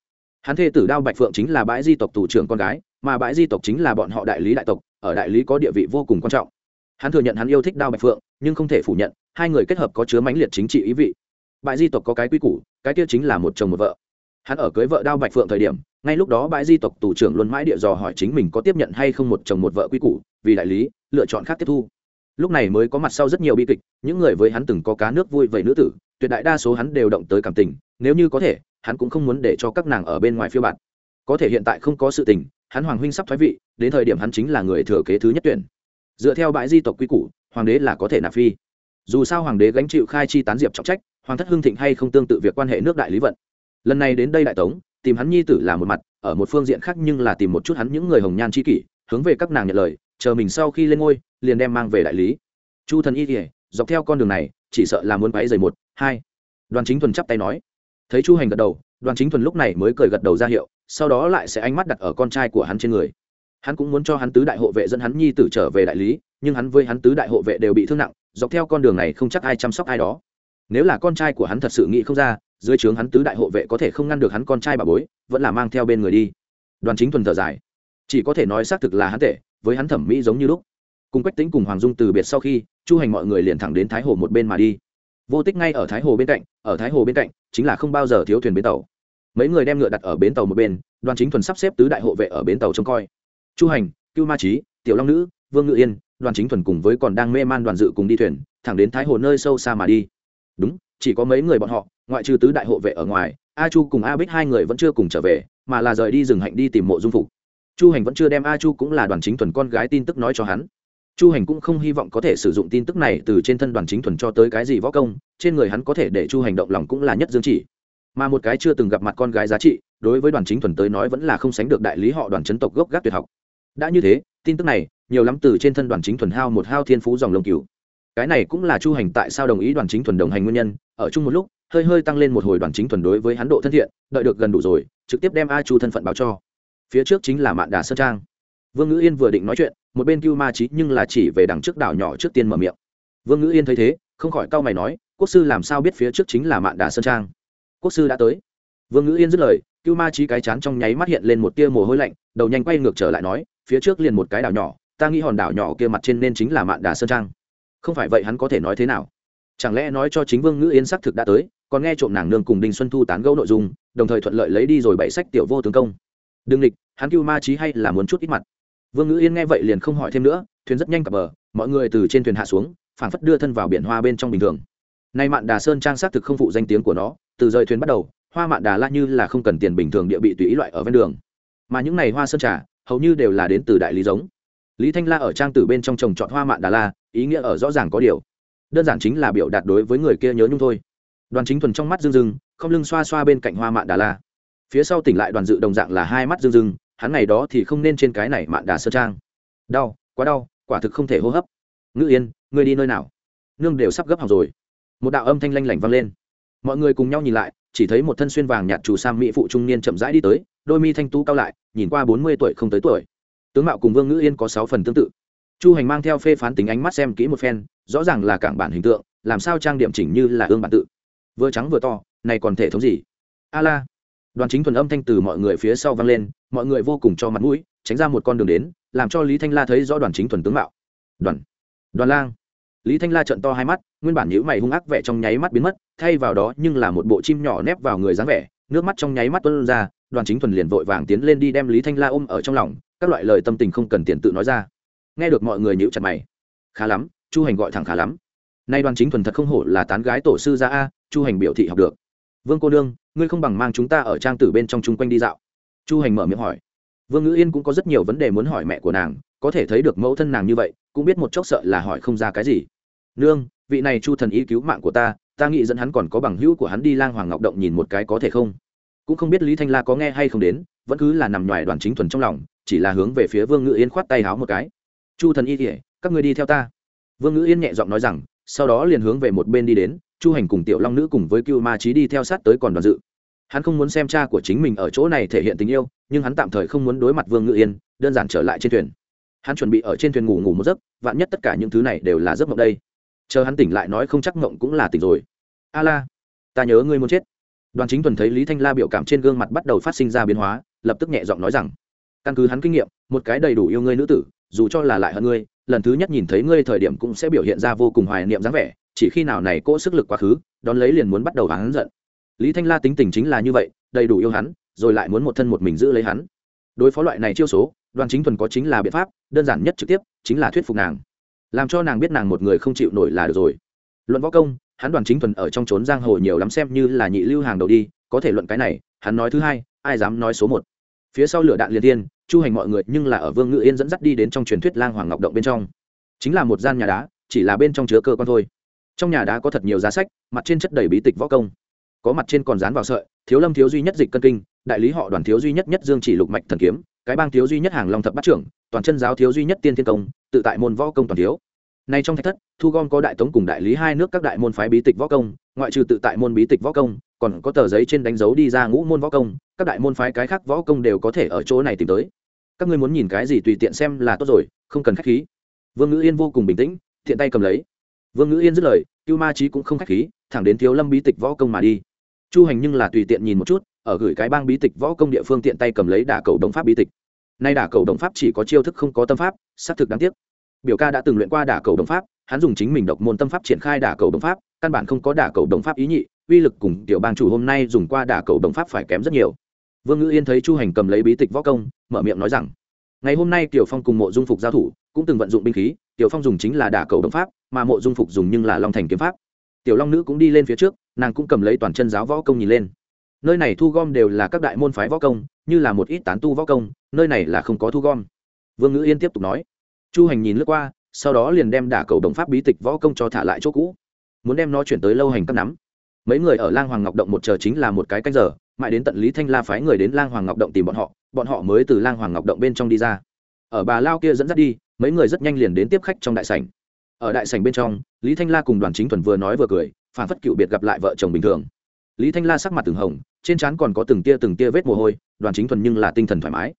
Hắn thê tử đao bạch phượng chính là bãi di tộc thủ trưởng con gái mà bãi di tộc chính là bọn họ đại lý đại tộc ở đại lý có địa vị vô cùng quan trọng hắn thừa nhận hắn yêu thích đao bạch phượng, nhưng không thể phủ nhận, hai người kết hợp có chứa mãnh liệt chính trị ý vị. Bãi di tộc có cái quy củ, cái kia chính là một chồng một vợ. Hắn ở cưới vợ đao bạch phượng thời điểm, ngay lúc đó bãi di tộc tù trưởng luôn mãi địa dò hỏi chính mình có tiếp nhận hay không một chồng một vợ quy củ, vì đại lý, lựa chọn khác tiếp thu. Lúc này mới có mặt sau rất nhiều bi kịch, những người với hắn từng có cá nước vui vậy nữ tử, tuyệt đại đa số hắn đều động tới cảm tình, nếu như có thể, hắn cũng không muốn để cho các nàng ở bên ngoài phiêu bạt. Có thể hiện tại không có sự tình, hắn hoàng huynh sắp thoái vị, đến thời điểm hắn chính là người thừa kế thứ nhất tuyển dựa theo bãi di tộc quy củ, hoàng đế là có thể nạp phi. Dù sao hoàng đế gánh chịu khai chi tán diệp trọng trách, hoàng thất hưng thịnh hay không tương tự việc quan hệ nước đại lý vận. Lần này đến đây đại tống, tìm hắn nhi tử là một mặt, ở một phương diện khác nhưng là tìm một chút hắn những người hồng nhan c kỷ, hướng về các nàng nhận lời, chờ mình sau khi lên ngôi, liền đem mang về đại lý. Chu thần y kể dọc theo con đường này, chỉ sợ là muốn váy giày một, hai. Đoàn chính thuần chắp tay nói. Thấy chu hành gật đầu, đoàn chính thuần lúc này mới cười gật đầu ra hiệu, sau đó lại sẽ ánh mắt đặt ở con trai của hắn trên người hắn cũng muốn cho hắn tứ đại hộ vệ dẫn hắn nhi tử trở về đại lý, nhưng hắn với hắn tứ đại hộ vệ đều bị thương nặng, dọc theo con đường này không chắc ai chăm sóc ai đó. Nếu là con trai của hắn thật sự nghĩ không ra, dưới trướng hắn tứ đại hộ vệ có thể không ngăn được hắn con trai bà bối, vẫn là mang theo bên người đi. Đoàn chính thuần thở dài. Chỉ có thể nói xác thực là hắn tệ, với hắn thẩm mỹ giống như lúc. Cùng quách tính cùng hoàng dung từ biệt sau khi, chu hành mọi người liền thẳng đến thái hồ một bên mà đi. Vô tích ngay ở thái hồ bên cạnh, ở thái hồ bên cạnh, chính là không bao giờ thiếu thuyền bến tàu. Mấy người đem ngựa đặt ở bến tàu một bên, đoàn chính thuần sắp xếp tứ đại hộ vệ ở bến tàu trông coi chu hành, cưu ma trí tiểu long nữ, vương ngự yên, đoàn chính thuần cùng với còn đang mê man đoàn dự cùng đi thuyền, thẳng đến thái hồ nơi sâu xa mà đi. Đúng, chỉ có mấy người bọn họ, ngoại trừ tứ đại hộ vệ ở ngoài, a chu cùng a bích hai người vẫn chưa cùng trở về, mà là rời đi rừng hạnh đi tìm mộ dung phục. Chu hành vẫn chưa đem a chu cũng là đoàn chính thuần con gái tin tức nói cho hắn. Chu hành cũng không hy vọng có thể sử dụng tin tức này từ trên thân đoàn chính thuần cho tới cái gì võ công, trên người hắn có thể để chu hành động lòng cũng là nhất dương chỉ. Mà một cái chưa từng gặp mặt con gái giá trị, đối với đoàn chính thuần tới nói vẫn là không sánh được đại lý họ đoàn chấn tộc gốc gác tuyệt học đã như thế, tin tức này, nhiều lắm từ trên thân đoàn chính thuần hao một hao thiên phú dòng lông cửu cái này cũng là chu hành tại sao đồng ý đoàn chính thuần đồng hành nguyên nhân, ở chung một lúc, hơi hơi tăng lên một hồi đoàn chính thuần đối với hắn độ thân thiện, đợi được gần đủ rồi, trực tiếp đem a chu thân phận báo cho. Phía trước chính là mạn đà sơn trang. Vương ngữ yên vừa định nói chuyện, một bên cưu ma trí nhưng là chỉ về đằng trước đảo nhỏ trước tiên mở miệng. Vương ngữ yên thấy thế, không khỏi cau mày nói, quốc sư làm sao biết phía trước chính là mạn đà sơn trang? Quốc sư đã tới. Vương ngữ yên dứt lời, cưu ma trí cái chán trong nháy mắt hiện lên một tia mồ hôi lạnh, đầu nhanh quay ngược trở lại nói phía trước liền một cái đảo nhỏ, ta nghĩ hòn đảo nhỏ kia mặt trên nên chính là mạn đà sơn trang. Không phải vậy hắn có thể nói thế nào? Chẳng lẽ nói cho chính vương ngữ yên xác thực đã tới, còn nghe trộm nàng nương cùng đinh xuân thu tán gẫu nội dung, đồng thời thuận lợi lấy đi rồi bảy sách tiểu vô tướng công. Đừng địch, hắn cưu ma trí hay là muốn chút ít mặt? Vương ngữ yên nghe vậy liền không hỏi thêm nữa, thuyền rất nhanh cập bờ, mọi người từ trên thuyền hạ xuống, phảng phất đưa thân vào biển hoa bên trong bình thường. Nay mạn đà sơn trang xác thực không phụ danh tiếng của nó, từ rời thuyền bắt đầu, hoa mạn đà la như là không cần tiền bình thường địa bị tùy ý loại ở ven đường. Mà những này hoa sơn trà hầu như đều là đến từ đại lý giống. Lý thanh la ở trang tử bên trong trồng trọt hoa mạn đà la, ý nghĩa ở rõ ràng có điều. Đơn giản chính là biểu đạt đối với người kia nhớ nhung thôi. Đoàn chính thuần trong mắt rưng rưng, không lưng xoa xoa bên cạnh hoa mạn đà la. Phía sau tỉnh lại đoàn dự đồng dạng là hai mắt rưng rưng, hắn ngày đó thì không nên trên cái này mạn đà sơ trang. Đau, quá đau, quả thực không thể hô hấp. Ngữ yên, ngươi đi nơi nào? Nương đều sắp gấp học rồi. Một đạo âm thanh lanh lảnh vang lên. Mọi người cùng nhau nhìn lại, chỉ thấy một thân xuyên vàng nhạt chủ sang mỹ phụ trung niên chậm rãi đi tới, đôi mi thanh tú cao lại nhìn qua bốn mươi tuổi không tới tuổi. Tướng mạo cùng vương ngữ yên có sáu phần tương tự. Chu hành mang theo phê phán tính ánh mắt xem kỹ một phen, rõ ràng là cảng bản hình tượng, làm sao trang điểm chỉnh như là ương bản tự. Vừa trắng vừa to, này còn thể thống gì? A la. Đoàn chính thuần âm thanh từ mọi người phía sau vang lên, mọi người vô cùng cho mặt mũi, tránh ra một con đường đến, làm cho lý thanh la thấy rõ đoàn chính thuần tướng mạo. Đoàn. Đoàn lang. Lý thanh la trận to hai mắt, nguyên bản nhữ mày hung ác vẻ trong nháy mắt biến mất, thay vào đó nhưng là một bộ chim nhỏ nép vào người dáng vẻ, nước mắt trong nháy mắt tuân ra đoàn chính thuần liền vội vàng tiến lên đi đem lý thanh la ôm ở trong lòng, các loại lời tâm tình không cần tiền tự nói ra. Nghe được mọi người nhíu chặt mày. Khá lắm, chu hành gọi thẳng khá lắm. Nay đoàn chính thuần thật không hổ là tán gái tổ sư gia a, chu hành biểu thị học được. Vương cô nương, ngươi không bằng mang chúng ta ở trang tử bên trong chung quanh đi dạo. Chu hành mở miệng hỏi. Vương ngữ yên cũng có rất nhiều vấn đề muốn hỏi mẹ của nàng, có thể thấy được mẫu thân nàng như vậy, cũng biết một chốc sợ là hỏi không ra cái gì. Nương, vị này chu thần ý cứu mạng của ta ta nghĩ dẫn hắn còn có bằng hữu của hắn đi lang hoàng ngọc động nhìn một cái có thể không? Cũng không biết lý thanh la có nghe hay không đến, vẫn cứ là nằm ngoài đoàn chính thuần trong lòng, chỉ là hướng về phía vương ngữ yên khoát tay háo một cái. Chu thần y kể các người đi theo ta. Vương ngữ yên nhẹ giọng nói rằng, sau đó liền hướng về một bên đi đến, chu hành cùng tiểu long nữ cùng với cưu ma trí đi theo sát tới còn đoàn dự. Hắn không muốn xem cha của chính mình ở chỗ này thể hiện tình yêu, nhưng hắn tạm thời không muốn đối mặt vương ngự yên, đơn giản trở lại trên thuyền. Hắn chuẩn bị ở trên thuyền ngủ ngủ một giấc, vạn nhất tất cả những thứ này đều là giấc mộng đây. Chờ hắn tỉnh lại nói không chắc mộng cũng là tỉnh rồi. A la, ta nhớ ngươi muốn chết đoàn chính thuần thấy lý thanh la biểu cảm trên gương mặt bắt đầu phát sinh ra biến hóa, lập tức nhẹ giọng nói rằng, căn cứ hắn kinh nghiệm, một cái đầy đủ yêu ngươi nữ tử, dù cho là lại hơn ngươi, lần thứ nhất nhìn thấy ngươi thời điểm cũng sẽ biểu hiện ra vô cùng hoài niệm dáng vẻ, chỉ khi nào này cỗ sức lực quá khứ, đón lấy liền muốn bắt đầu hắn giận. Lý thanh la tính tình chính là như vậy, đầy đủ yêu hắn, rồi lại muốn một thân một mình giữ lấy hắn. Đối phó loại này chiêu số, đoàn chính thuần có chính là biện pháp, đơn giản nhất trực tiếp, chính là thuyết phục nàng. Làm cho nàng biết nàng một người không chịu nổi là được rồi. Luận võ công hắn đoàn chính thuần ở trong trốn giang hồ nhiều lắm xem như là nhị lưu hàng đầu đi, có thể luận cái này, hắn nói thứ hai, ai dám nói số một. Phía sau lửa đạn liên tiên chu hành mọi người nhưng là ở vương ngự yên dẫn dắt đi đến trong truyền thuyết lang hoàng ngọc động bên trong. Chính là một gian nhà đá, chỉ là bên trong chứa cơ quan thôi. Trong nhà đá có thật nhiều giá sách, mặt trên chất đầy bí tịch võ công. Có mặt trên còn dán vào sợi, thiếu lâm thiếu duy nhất dịch cân kinh, đại lý họ đoàn thiếu duy nhất nhất dương chỉ lục mạch thần kiếm, cái bang thiếu duy nhất hàng long thập bát trưởng, toàn chân giáo thiếu duy nhất tiên thiên công, tự tại môn võ công toàn thiếu nay trong thạch thất, thu gom có đại tống cùng đại lý hai nước các đại môn phái bí tịch võ công, ngoại trừ tự tại môn bí tịch võ công, còn có tờ giấy trên đánh dấu đi ra ngũ môn võ công, các đại môn phái cái khác võ công đều có thể ở chỗ này tìm tới. Các ngươi muốn nhìn cái gì tùy tiện xem là tốt rồi, không cần khách khí. Vương ngữ yên vô cùng bình tĩnh, thiện tay cầm lấy. Vương ngữ yên dứt lời, cưu ma trí cũng không khách khí, thẳng đến thiếu lâm bí tịch võ công mà đi. Chu hành nhưng là tùy tiện nhìn một chút, ở gửi cái bang bí tịch võ công địa phương tiện tay cầm lấy đả cầu đồng pháp bí tịch. Nay đả cầu đồng pháp chỉ có chiêu thức không có tâm pháp, xác thực đáng tiếc biểu ca đã từng luyện qua đả cầu đồng pháp, hắn dùng chính mình độc môn tâm pháp triển khai đả cầu đồng pháp, căn bản không có đả cầu đồng pháp ý nhị, uy lực cùng tiểu bang chủ hôm nay dùng qua đả cầu đồng pháp phải kém rất nhiều. Vương ngữ yên thấy chu hành cầm lấy bí tịch võ công, mở miệng nói rằng, ngày hôm nay tiểu phong cùng mộ dung phục giao thủ, cũng từng vận dụng binh khí, tiểu phong dùng chính là đả cầu đồng pháp, mà mộ dung phục dùng nhưng là long thành kiếm pháp. Tiểu long nữ cũng đi lên phía trước, nàng cũng cầm lấy toàn chân giáo võ công nhìn lên. Nơi này thu gom đều là các đại môn phái võ công, như là một ít tán tu võ công, nơi này là không có thu gom. Vương ngữ yên tiếp tục nói chu hành nhìn lướt qua, sau đó liền đem đả cầu đồng pháp bí tịch võ công cho thả lại chỗ cũ. Muốn đem nó chuyển tới lâu hành các nắm. Mấy người ở lang hoàng ngọc động một chờ chính là một cái canh giờ, mãi đến tận lý thanh la phái người đến lang hoàng ngọc động tìm bọn họ bọn họ mới từ lang hoàng ngọc động bên trong đi ra. Ở bà lao kia dẫn dắt đi, mấy người rất nhanh liền đến tiếp khách trong đại sảnh. Ở đại sảnh bên trong, lý thanh la cùng đoàn chính thuần vừa nói vừa cười phản phất cựu biệt gặp lại vợ chồng bình thường. Lý thanh la sắc mặt từng hồng, trên trán còn có từng tia từng tia vết mồ hôi, đoàn chính thuần nhưng là tinh thần thoải mái.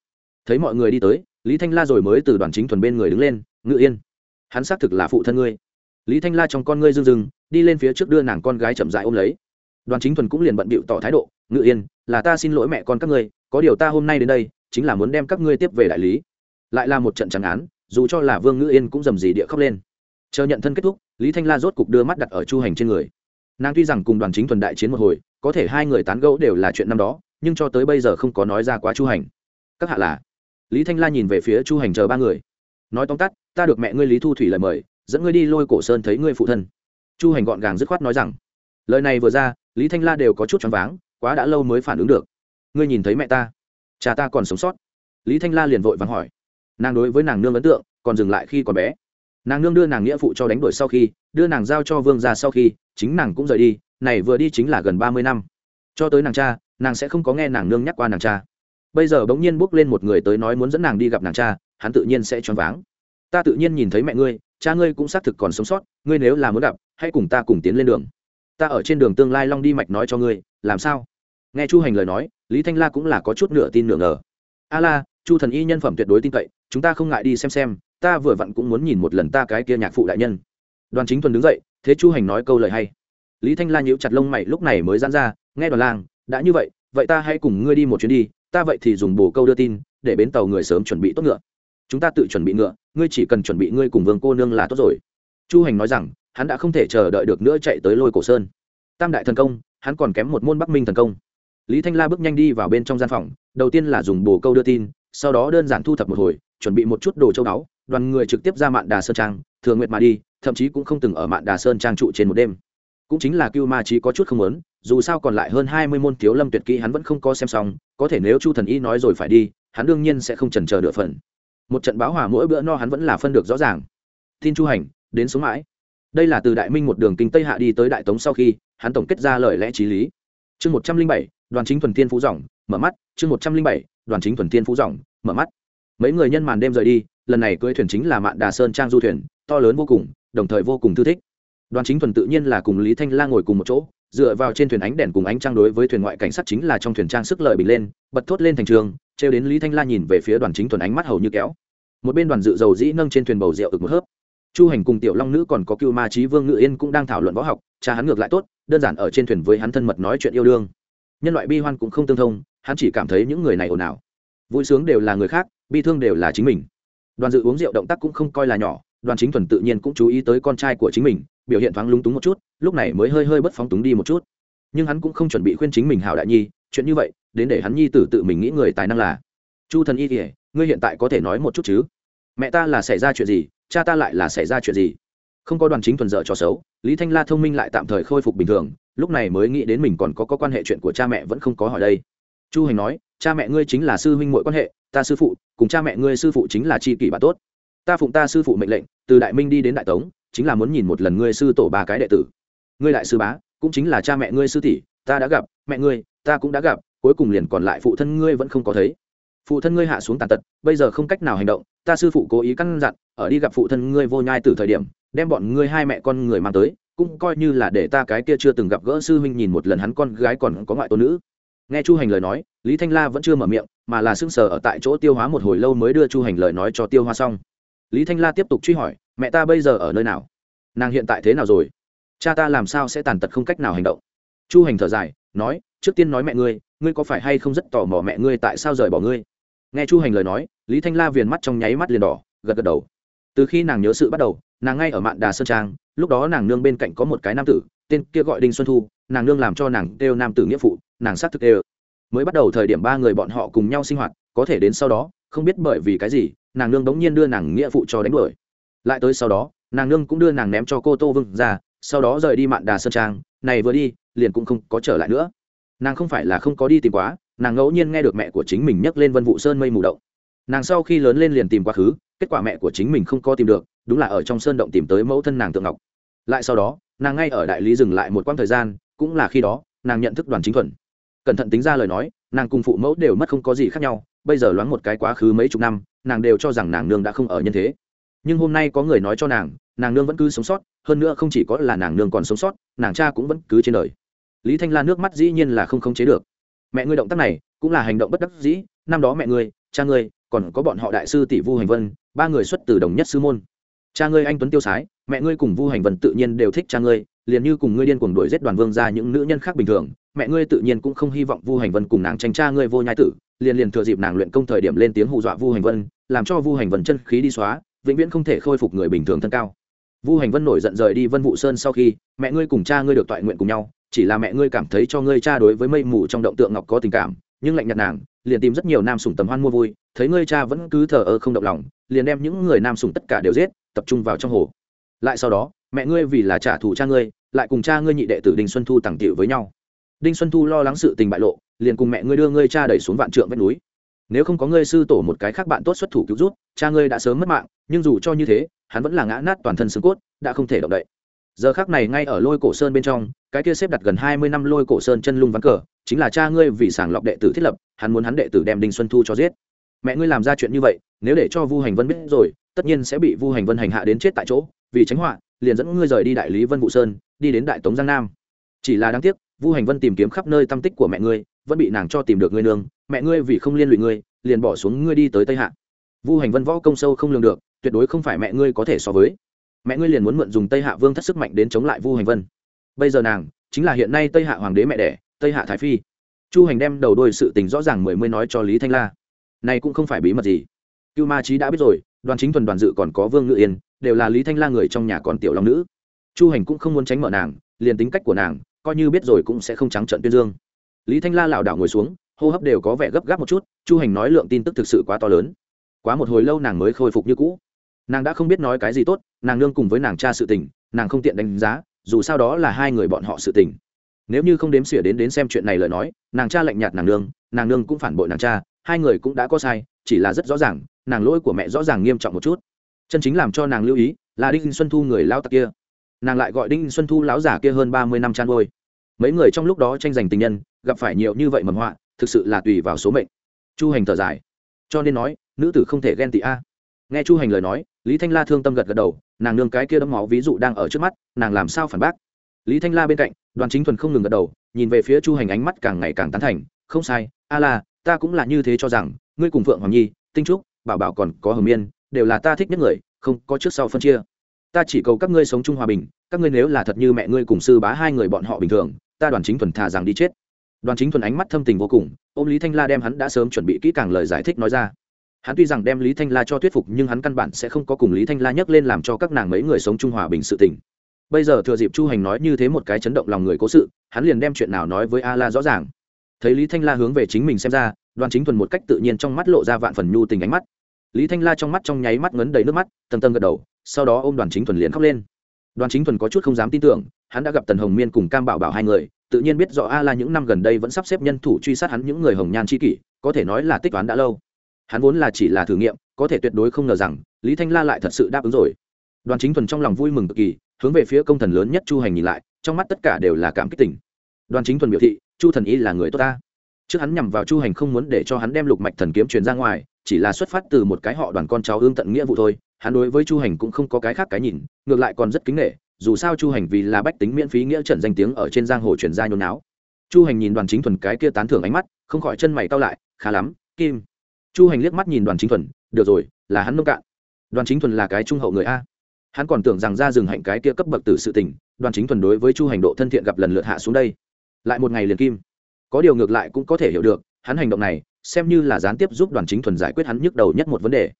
Thấy mọi người đi tới lý thanh la rồi mới từ đoàn chính thuần bên người đứng lên, ngự yên, hắn xác thực là phụ thân ngươi. Lý thanh la trong con ngươi rưng rưng, đi lên phía trước đưa nàng con gái chậm dại ôm lấy. Đoàn chính thuần cũng liền bận bịu tỏ thái độ, ngự yên, là ta xin lỗi mẹ con các ngươi, có điều ta hôm nay đến đây, chính là muốn đem các ngươi tiếp về đại lý. Lại là một trận trắng án, dù cho là vương ngự yên cũng dầm dì địa khóc lên. Chờ nhận thân kết thúc, lý thanh la rốt cục đưa mắt đặt ở chu hành trên người. Nàng tuy rằng cùng đoàn chính thuần đại chiến một hồi, có thể hai người tán gẫu đều là chuyện năm đó, nhưng cho tới bây giờ không có nói ra quá chu hành. Các hạ là lý thanh la nhìn về phía chu hành chờ ba người. Nói tóm tắt, ta được mẹ ngươi lý thu thủy lời mời, dẫn ngươi đi lôi cổ sơn thấy ngươi phụ thân. Chu hành gọn gàng dứt khoát nói rằng, lời này vừa ra, lý thanh la đều có chút choáng váng, quá đã lâu mới phản ứng được. Ngươi nhìn thấy mẹ ta, cha ta còn sống sót. Lý thanh la liền vội vàng hỏi, nàng đối với nàng nương ấn tượng còn dừng lại khi còn bé. Nàng nương đưa nàng nghĩa phụ cho đánh đuổi sau khi, đưa nàng giao cho vương ra sau khi, chính nàng cũng rời đi, này vừa đi chính là gần ba mươi năm. Cho tới nàng cha, nàng sẽ không có nghe nàng nương nhắc qua nàng cha bây giờ bỗng nhiên bước lên một người tới nói muốn dẫn nàng đi gặp nàng cha, hắn tự nhiên sẽ choáng váng. Ta tự nhiên nhìn thấy mẹ ngươi, cha ngươi cũng xác thực còn sống sót, ngươi nếu là muốn gặp, hãy cùng ta cùng tiến lên đường. Ta ở trên đường tương lai long đi mạch nói cho ngươi, làm sao? Nghe chu hành lời nói, lý thanh la cũng là có chút nửa tin nửa ngờ. A la, chu thần y nhân phẩm tuyệt đối tin cậy, chúng ta không ngại đi xem xem, ta vừa vặn cũng muốn nhìn một lần ta cái kia nhạc phụ đại nhân. Đoàn chính thuần đứng dậy, thế chu hành nói câu lời hay. Lý thanh la nhíu chặt lông mày, lúc này mới dán ra, nghe đoàn lang, đã như vậy vậy ta hãy cùng ngươi đi một chuyến đi ta vậy thì dùng bồ câu đưa tin, để bến tàu người sớm chuẩn bị tốt ngựa. Chúng ta tự chuẩn bị ngựa, ngươi chỉ cần chuẩn bị ngươi cùng vương cô nương là tốt rồi. Chu hành nói rằng, hắn đã không thể chờ đợi được nữa chạy tới lôi cổ sơn. Tam đại thần công, hắn còn kém một môn bắc minh thần công. Lý thanh la bước nhanh đi vào bên trong gian phòng, đầu tiên là dùng bồ câu đưa tin, sau đó đơn giản thu thập một hồi, chuẩn bị một chút đồ châu đáo đoàn người trực tiếp ra mạn đà sơn trang thường nguyệt mà đi, thậm chí cũng không từng ở mạn đà sơn trang trụ trên một đêm cũng chính là cưu ma trí có chút không lớn dù sao còn lại hơn hai mươi môn thiếu lâm tuyệt kỹ hắn vẫn không có xem xong, có thể nếu chu thần y nói rồi phải đi, hắn đương nhiên sẽ không chần chờ được phần. Một trận báo hòa mỗi bữa no hắn vẫn là phân được rõ ràng. Tin chu hành, đến sống mãi. Đây là từ đại minh một đường kinh tây hạ đi tới đại tống sau khi, hắn tổng kết ra lời lẽ t r í lý. Chương một trăm linh bảy, đoàn chính thuần thiên phú dòng, mở mắt. Chương một trăm linh bảy, đoàn chính thuần thiên phú dòng, mở mắt. Mấy người nhân màn đêm rời đi, lần này cưỡi thuyền chính là mạn đà sơn trang du thuyền, to lớn vô cùng, đồng thời vô cùng thư thích đoàn chính thuần tự nhiên là cùng lý thanh la ngồi cùng một chỗ, dựa vào trên thuyền ánh đèn cùng ánh trăng đối với thuyền ngoại cảnh sát chính là trong thuyền trang sức lợi bình lên, bật thốt lên thành trường, trêu đến lý thanh la nhìn về phía đoàn chính thuần ánh mắt hầu như kéo. Một bên đoàn dự dầu dĩ nâng trên thuyền bầu rượu ực một hớp. Chu hành cùng tiểu long nữ còn có cưu ma trí vương ngự yên cũng đang thảo luận võ học, cha hắn ngược lại tốt, đơn giản ở trên thuyền với hắn thân mật nói chuyện yêu đương. Nhân loại bi hoan cũng không tương thông, hắn chỉ cảm thấy những người này ồn ào. Vui sướng đều là người khác, bi thương đều là chính mình. Đoàn dự uống rượu động tác cũng không coi là nhỏ đoàn chính thuần tự nhiên cũng chú ý tới con trai của chính mình biểu hiện thoáng lúng túng một chút lúc này mới hơi hơi bất phóng túng đi một chút. Nhưng hắn cũng không chuẩn bị khuyên chính mình hảo đại nhi chuyện như vậy đến để hắn nhi tử tự mình nghĩ người tài năng là. Chu thần y kể ngươi hiện tại có thể nói một chút chứ? Mẹ ta là xảy ra chuyện gì cha ta lại là xảy ra chuyện gì? Không có đoàn chính thuần dợ cho xấu lý thanh la thông minh lại tạm thời khôi phục bình thường lúc này mới nghĩ đến mình còn có, có quan hệ chuyện của cha mẹ vẫn không có hỏi đây. Chu hành nói cha mẹ ngươi chính là sư huynh mỗi quan hệ ta sư phụ cùng cha mẹ ngươi sư phụ chính là c h i kỷ bà tốt ta phụng ta sư phụ mệnh lệnh, từ đại minh đi đến đại tống, chính là muốn nhìn một lần ngươi sư tổ ba cái đệ tử. Ngươi đại sư bá, cũng chính là cha mẹ ngươi sư tỷ, ta đã gặp, mẹ ngươi, ta cũng đã gặp, cuối cùng liền còn lại phụ thân ngươi vẫn không có thấy. Phụ thân ngươi hạ xuống tàn tật, bây giờ không cách nào hành động, ta sư phụ cố ý căn dặn, ở đi gặp phụ thân ngươi vô nhai từ thời điểm, đem bọn ngươi hai mẹ con người mang tới, cũng coi như là để ta cái kia chưa từng gặp gỡ sư huynh nhìn một lần hắn con gái còn có ngoại tôn nữ. Nghe chu hành lời nói, lý thanh la vẫn chưa mở miệng, mà là sưng sờ ở tại chỗ tiêu hóa một hồi lâu mới đưa chu hành lời nói cho tiêu hóa xong lý thanh la tiếp tục truy hỏi, mẹ ta bây giờ ở nơi nào? Nàng hiện tại thế nào rồi? Cha ta làm sao sẽ tàn tật không cách nào hành động? Chu hành thở dài, nói, trước tiên nói mẹ ngươi ngươi có phải hay không rất tò mò mẹ ngươi tại sao rời bỏ ngươi? Nghe chu hành lời nói, lý thanh la viền mắt trong nháy mắt liền đỏ, gật gật đầu. Từ khi nàng nhớ sự bắt đầu, nàng ngay ở mạn đà sơn trang, lúc đó nàng nương bên cạnh có một cái nam tử, tên kia gọi đinh xuân thu, nàng nương làm cho nàng kêu nam tử nghĩa phụ, nàng xác thực kêu. Mới bắt đầu thời điểm ba người bọn họ cùng nhau sinh hoạt, có thể đến sau đó, không biết bởi vì cái gì nàng nương bỗng nhiên đưa nàng nghĩa phụ cho đánh đuổi. Lại tới sau đó, nàng nương cũng đưa nàng ném cho cô tô vương ra, sau đó rời đi mạn đà sơn trang, này vừa đi, liền cũng không có trở lại nữa. Nàng không phải là không có đi tìm quá, nàng ngẫu nhiên nghe được mẹ của chính mình nhắc lên vân vụ sơn mây mù động. Nàng sau khi lớn lên liền tìm quá khứ, kết quả mẹ của chính mình không có tìm được, đúng là ở trong sơn động tìm tới mẫu thân nàng tượng ngọc. Lại sau đó, nàng ngay ở đại lý dừng lại một quãng thời gian, cũng là khi đó, nàng nhận thức đoàn chính thuần. Cẩn thận tính ra lời nói, nàng cùng phụ mẫu đều mất không có gì khác nhau, bây giờ loáng một cái quá khứ mấy chục năm nàng đều cho rằng nàng nương đã không ở nhân thế. Nhưng hôm nay có người nói cho nàng nàng nương vẫn cứ sống sót, hơn nữa không chỉ có là nàng nương còn sống sót, nàng cha cũng vẫn cứ trên đời. Lý thanh lan nước mắt dĩ nhiên là không khống chế được. Mẹ ngươi động tác này, cũng là hành động bất đắc dĩ, năm đó mẹ ngươi, cha ngươi, còn có bọn họ đại sư tỷ vu hành vân, ba người xuất từ đồng nhất sư môn. Cha ngươi anh tuấn tiêu sái, mẹ ngươi cùng vu hành vân tự nhiên đều thích cha ngươi, liền như cùng ngươi điên cuồng đuổi giết đoàn vương ra những nữ nhân khác bình thường, mẹ ngươi tự nhiên cũng không hy vọng vu hành vân cùng nàng tranh cha ngươi vô nhai tử, liền liền thừa dịp nàng luyện công thời điểm lên tiếng hù dọa vu hành vân làm cho vu hành vân chân khí đi xóa, vĩnh viễn không thể khôi phục người bình thường thân cao. Vu hành vân nổi giận rời đi vân vụ sơn sau khi, mẹ ngươi cùng cha ngươi được toại nguyện cùng nhau, chỉ là mẹ ngươi cảm thấy cho ngươi cha đối với mây mù trong động tượng ngọc có tình cảm, nhưng lạnh nhạt nàng, liền tìm rất nhiều nam sủng tầm hoan mua vui, thấy ngươi cha vẫn cứ thờ ơ không động lòng, liền đem những người nam sủng tất cả đều giết, tập trung vào trong hồ. Lại sau đó, mẹ ngươi vì là trả thù cha ngươi, lại cùng cha ngươi nhị đệ tử đinh xuân thu tặng tiệu với nhau. Đinh xuân thu lo lắng sự tình bại lộ, liền cùng mẹ ngươi đưa ngươi cha đẩy xuống vạn trượng vách núi nếu không có ngươi sư tổ một cái khác bạn tốt xuất thủ cứu rút cha ngươi đã sớm mất mạng, nhưng dù cho như thế, hắn vẫn là ngã nát toàn thân xương cốt, đã không thể động đậy. Giờ khác này ngay ở lôi cổ sơn bên trong, cái kia xếp đặt gần hai mươi năm lôi cổ sơn chân lung ván cờ, chính là cha ngươi vì sàng lọc đệ tử thiết lập, hắn muốn hắn đệ tử đem đinh xuân thu cho giết. Mẹ ngươi làm ra chuyện như vậy, nếu để cho vu hành vân biết rồi, tất nhiên sẽ bị vu hành vân hành hạ đến chết tại chỗ, vì tránh họa, liền dẫn ngươi rời đi đại lý vân vũ sơn, đi đến đại tống giang nam. Chỉ là đáng tiếc, vu hành vân tìm kiếm khắp nơi tâm tích của mẹ ngươi, vẫn bị nàng cho tìm được ngươi nương mẹ ngươi vì không liên lụy ngươi, liền bỏ xuống ngươi đi tới tây hạ. Vu hành vân võ công sâu không lường được, tuyệt đối không phải mẹ ngươi có thể so với. Mẹ ngươi liền muốn mượn dùng tây hạ vương thất sức mạnh đến chống lại vu hành vân. Bây giờ nàng chính là hiện nay tây hạ hoàng đế mẹ đẻ, tây hạ thái phi. Chu hành đem đầu đôi sự tình rõ ràng mười mươi nói cho lý thanh la. Này cũng không phải bí mật gì. Cưu ma trí đã biết rồi, đoàn chính thuần đoàn dự còn có vương ngự yên, đều là lý thanh la người trong nhà còn tiểu long nữ. Chu hành cũng không muốn tránh mở nàng, liền tính cách của nàng, coi như biết rồi cũng sẽ không trắng trận tuyên dương. Lý thanh la lảo đảo ngồi xuống hô hấp đều có vẻ gấp gáp một chút, chu hành nói lượng tin tức thực sự quá to lớn. Quá một hồi lâu nàng mới khôi phục như cũ. Nàng đã không biết nói cái gì tốt, nàng nương cùng với nàng cha sự tình, nàng không tiện đánh giá, dù sao đó là hai người bọn họ sự tình. Nếu như không đếm xỉa đến đến xem chuyện này lời nói, nàng cha lạnh nhạt nàng nương nàng nương cũng phản bội nàng cha, hai người cũng đã có sai, chỉ là rất rõ ràng, nàng lỗi của mẹ rõ ràng nghiêm trọng một chút. Chân chính làm cho nàng lưu ý là đinh xuân thu người lao tặc kia. Nàng lại gọi đinh xuân thu láo giả kia hơn ba mươi năm chăn ngôi mấy người trong lúc đó tranh giành tình nhân, gặp phải nhiều như vậy mầm họa thực sự là tùy vào số mệnh. Chu hành thở dài. Cho nên nói, nữ tử không thể ghen tị a. Nghe chu hành lời nói, lý thanh la thương tâm gật gật đầu, nàng nương cái kia đấm máu ví dụ đang ở trước mắt, nàng làm sao phản bác? Lý thanh la bên cạnh, đoàn chính thuần không ngừng gật đầu, nhìn về phía chu hành ánh mắt càng ngày càng tán thành, không sai, a la, ta cũng là như thế cho rằng, ngươi cùng phượng hoàng nhi, tinh trúc, bảo bảo còn có hồng miên, đều là ta thích nhất người, không có trước sau phân chia. Ta chỉ cầu các ngươi sống chung hòa bình, các ngươi nếu là thật như mẹ ngươi cùng sư bá hai người bọn họ bình thường, ta đoàn chính thuần thà rằng đi chết đoàn chính thuần ánh mắt thâm tình vô cùng ô m lý thanh la đem hắn đã sớm chuẩn bị kỹ càng lời giải thích nói ra. Hắn tuy rằng đem lý thanh la cho thuyết phục nhưng hắn căn bản sẽ không có cùng lý thanh la nhắc lên làm cho các nàng mấy người sống chung hòa bình sự tình. Bây giờ thừa dịp chu hành nói như thế một cái chấn động lòng người cố sự, hắn liền đem chuyện nào nói với a la rõ ràng. Thấy lý thanh la hướng về chính mình xem ra, đoàn chính thuần một cách tự nhiên trong mắt lộ ra vạn phần nhu tình ánh mắt. Lý thanh la trong mắt trong nháy mắt ngấn đầy nước mắt, tầng tầng gật đầu, sau đó ô m đoàn chính thuần liền khóc lên đoàn chính thuần có chút không dám tin tưởng, hắn đã gặp tần hồng miên cùng cam bảo bảo hai người, tự nhiên biết rõ a la những năm gần đây vẫn sắp xếp nhân thủ truy sát hắn những người hồng nhan c h i kỷ, có thể nói là tích toán đã lâu. Hắn vốn là chỉ là thử nghiệm, có thể tuyệt đối không ngờ rằng, lý thanh la lại thật sự đáp ứng rồi. Đoàn chính thuần trong lòng vui mừng cực kỳ, hướng về phía công thần lớn nhất chu hành nhìn lại, trong mắt tất cả đều là cảm kích tình. Đoàn chính thuần biểu thị, chu thần y là người tốt ta. Trước hắn nhằm vào chu hành không muốn để cho hắn đem lục mạch thần kiếm truyền ra ngoài, chỉ là xuất phát từ một cái họ đoàn con cháu ương tận nghĩa vụ thôi hắn đối với chu hành cũng không có cái khác cái nhìn, ngược lại còn rất kính nghệ dù sao chu hành vì là bách tính miễn phí nghĩa trần danh tiếng ở trên giang hồ truyền ra nhôn náo. Chu hành nhìn đoàn chính thuần cái kia tán thưởng ánh mắt, không khỏi chân mày cao lại, khá lắm, kim. Chu hành liếc mắt nhìn đoàn chính thuần, được rồi, là hắn nông cạn. Đoàn chính thuần là cái trung hậu người a. Hắn còn tưởng rằng ra rừng hạnh cái kia cấp bậc tử sự tình, đoàn chính thuần đối với chu hành độ thân thiện gặp lần lượt hạ xuống đây. Lại một ngày liền kim. Có điều ngược lại cũng có thể hiểu được, hắn hành động này, xem như là gián tiếp giúp đoàn chính thuần giải quyết hắn nhức đầu nhất một vấn đề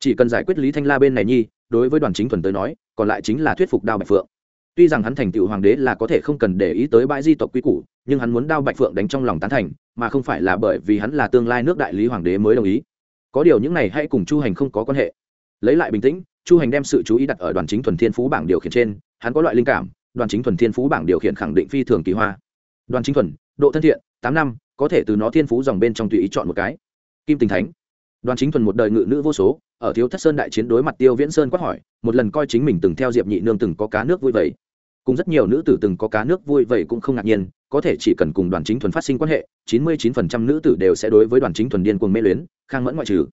chỉ cần giải quyết lý thanh la bên này nhi, đối với đoàn chính thuần tới nói, còn lại chính là thuyết phục đao bạch phượng. Tuy rằng hắn thành tựu hoàng đế là có thể không cần để ý tới bãi di tộc quy củ, nhưng hắn muốn đao bạch phượng đánh trong lòng tán thành, mà không phải là bởi vì hắn là tương lai nước đại lý hoàng đế mới đồng ý. Có điều những này hãy cùng chu hành không có quan hệ. Lấy lại bình tĩnh, chu hành đem sự chú ý đặt ở đoàn chính thuần thiên phú bảng điều khiển trên, hắn có loại linh cảm, đoàn chính thuần thiên phú bảng điều khiển khẳng định phi thường kỳ hoa. Đoàn chính thuần, độ thân thiện, tám năm, có thể từ nó thiên phú dòng bên trong tùy ý chọn một cái. Kim tình thánh đoàn chính thuần một đời ngự nữ vô số, ở thiếu thất sơn đại chiến đối mặt tiêu viễn sơn quát hỏi, một lần coi chính mình từng theo diệp nhị nương từng có cá nước vui vậy. Cùng rất nhiều nữ tử từng có cá nước vui vậy cũng không ngạc nhiên, có thể chỉ cần cùng đoàn chính thuần phát sinh quan hệ, chín mươi chín phần trăm nữ tử đều sẽ đối với đoàn chính thuần điên cuồng mê luyến, khang mẫn ngoại trừ.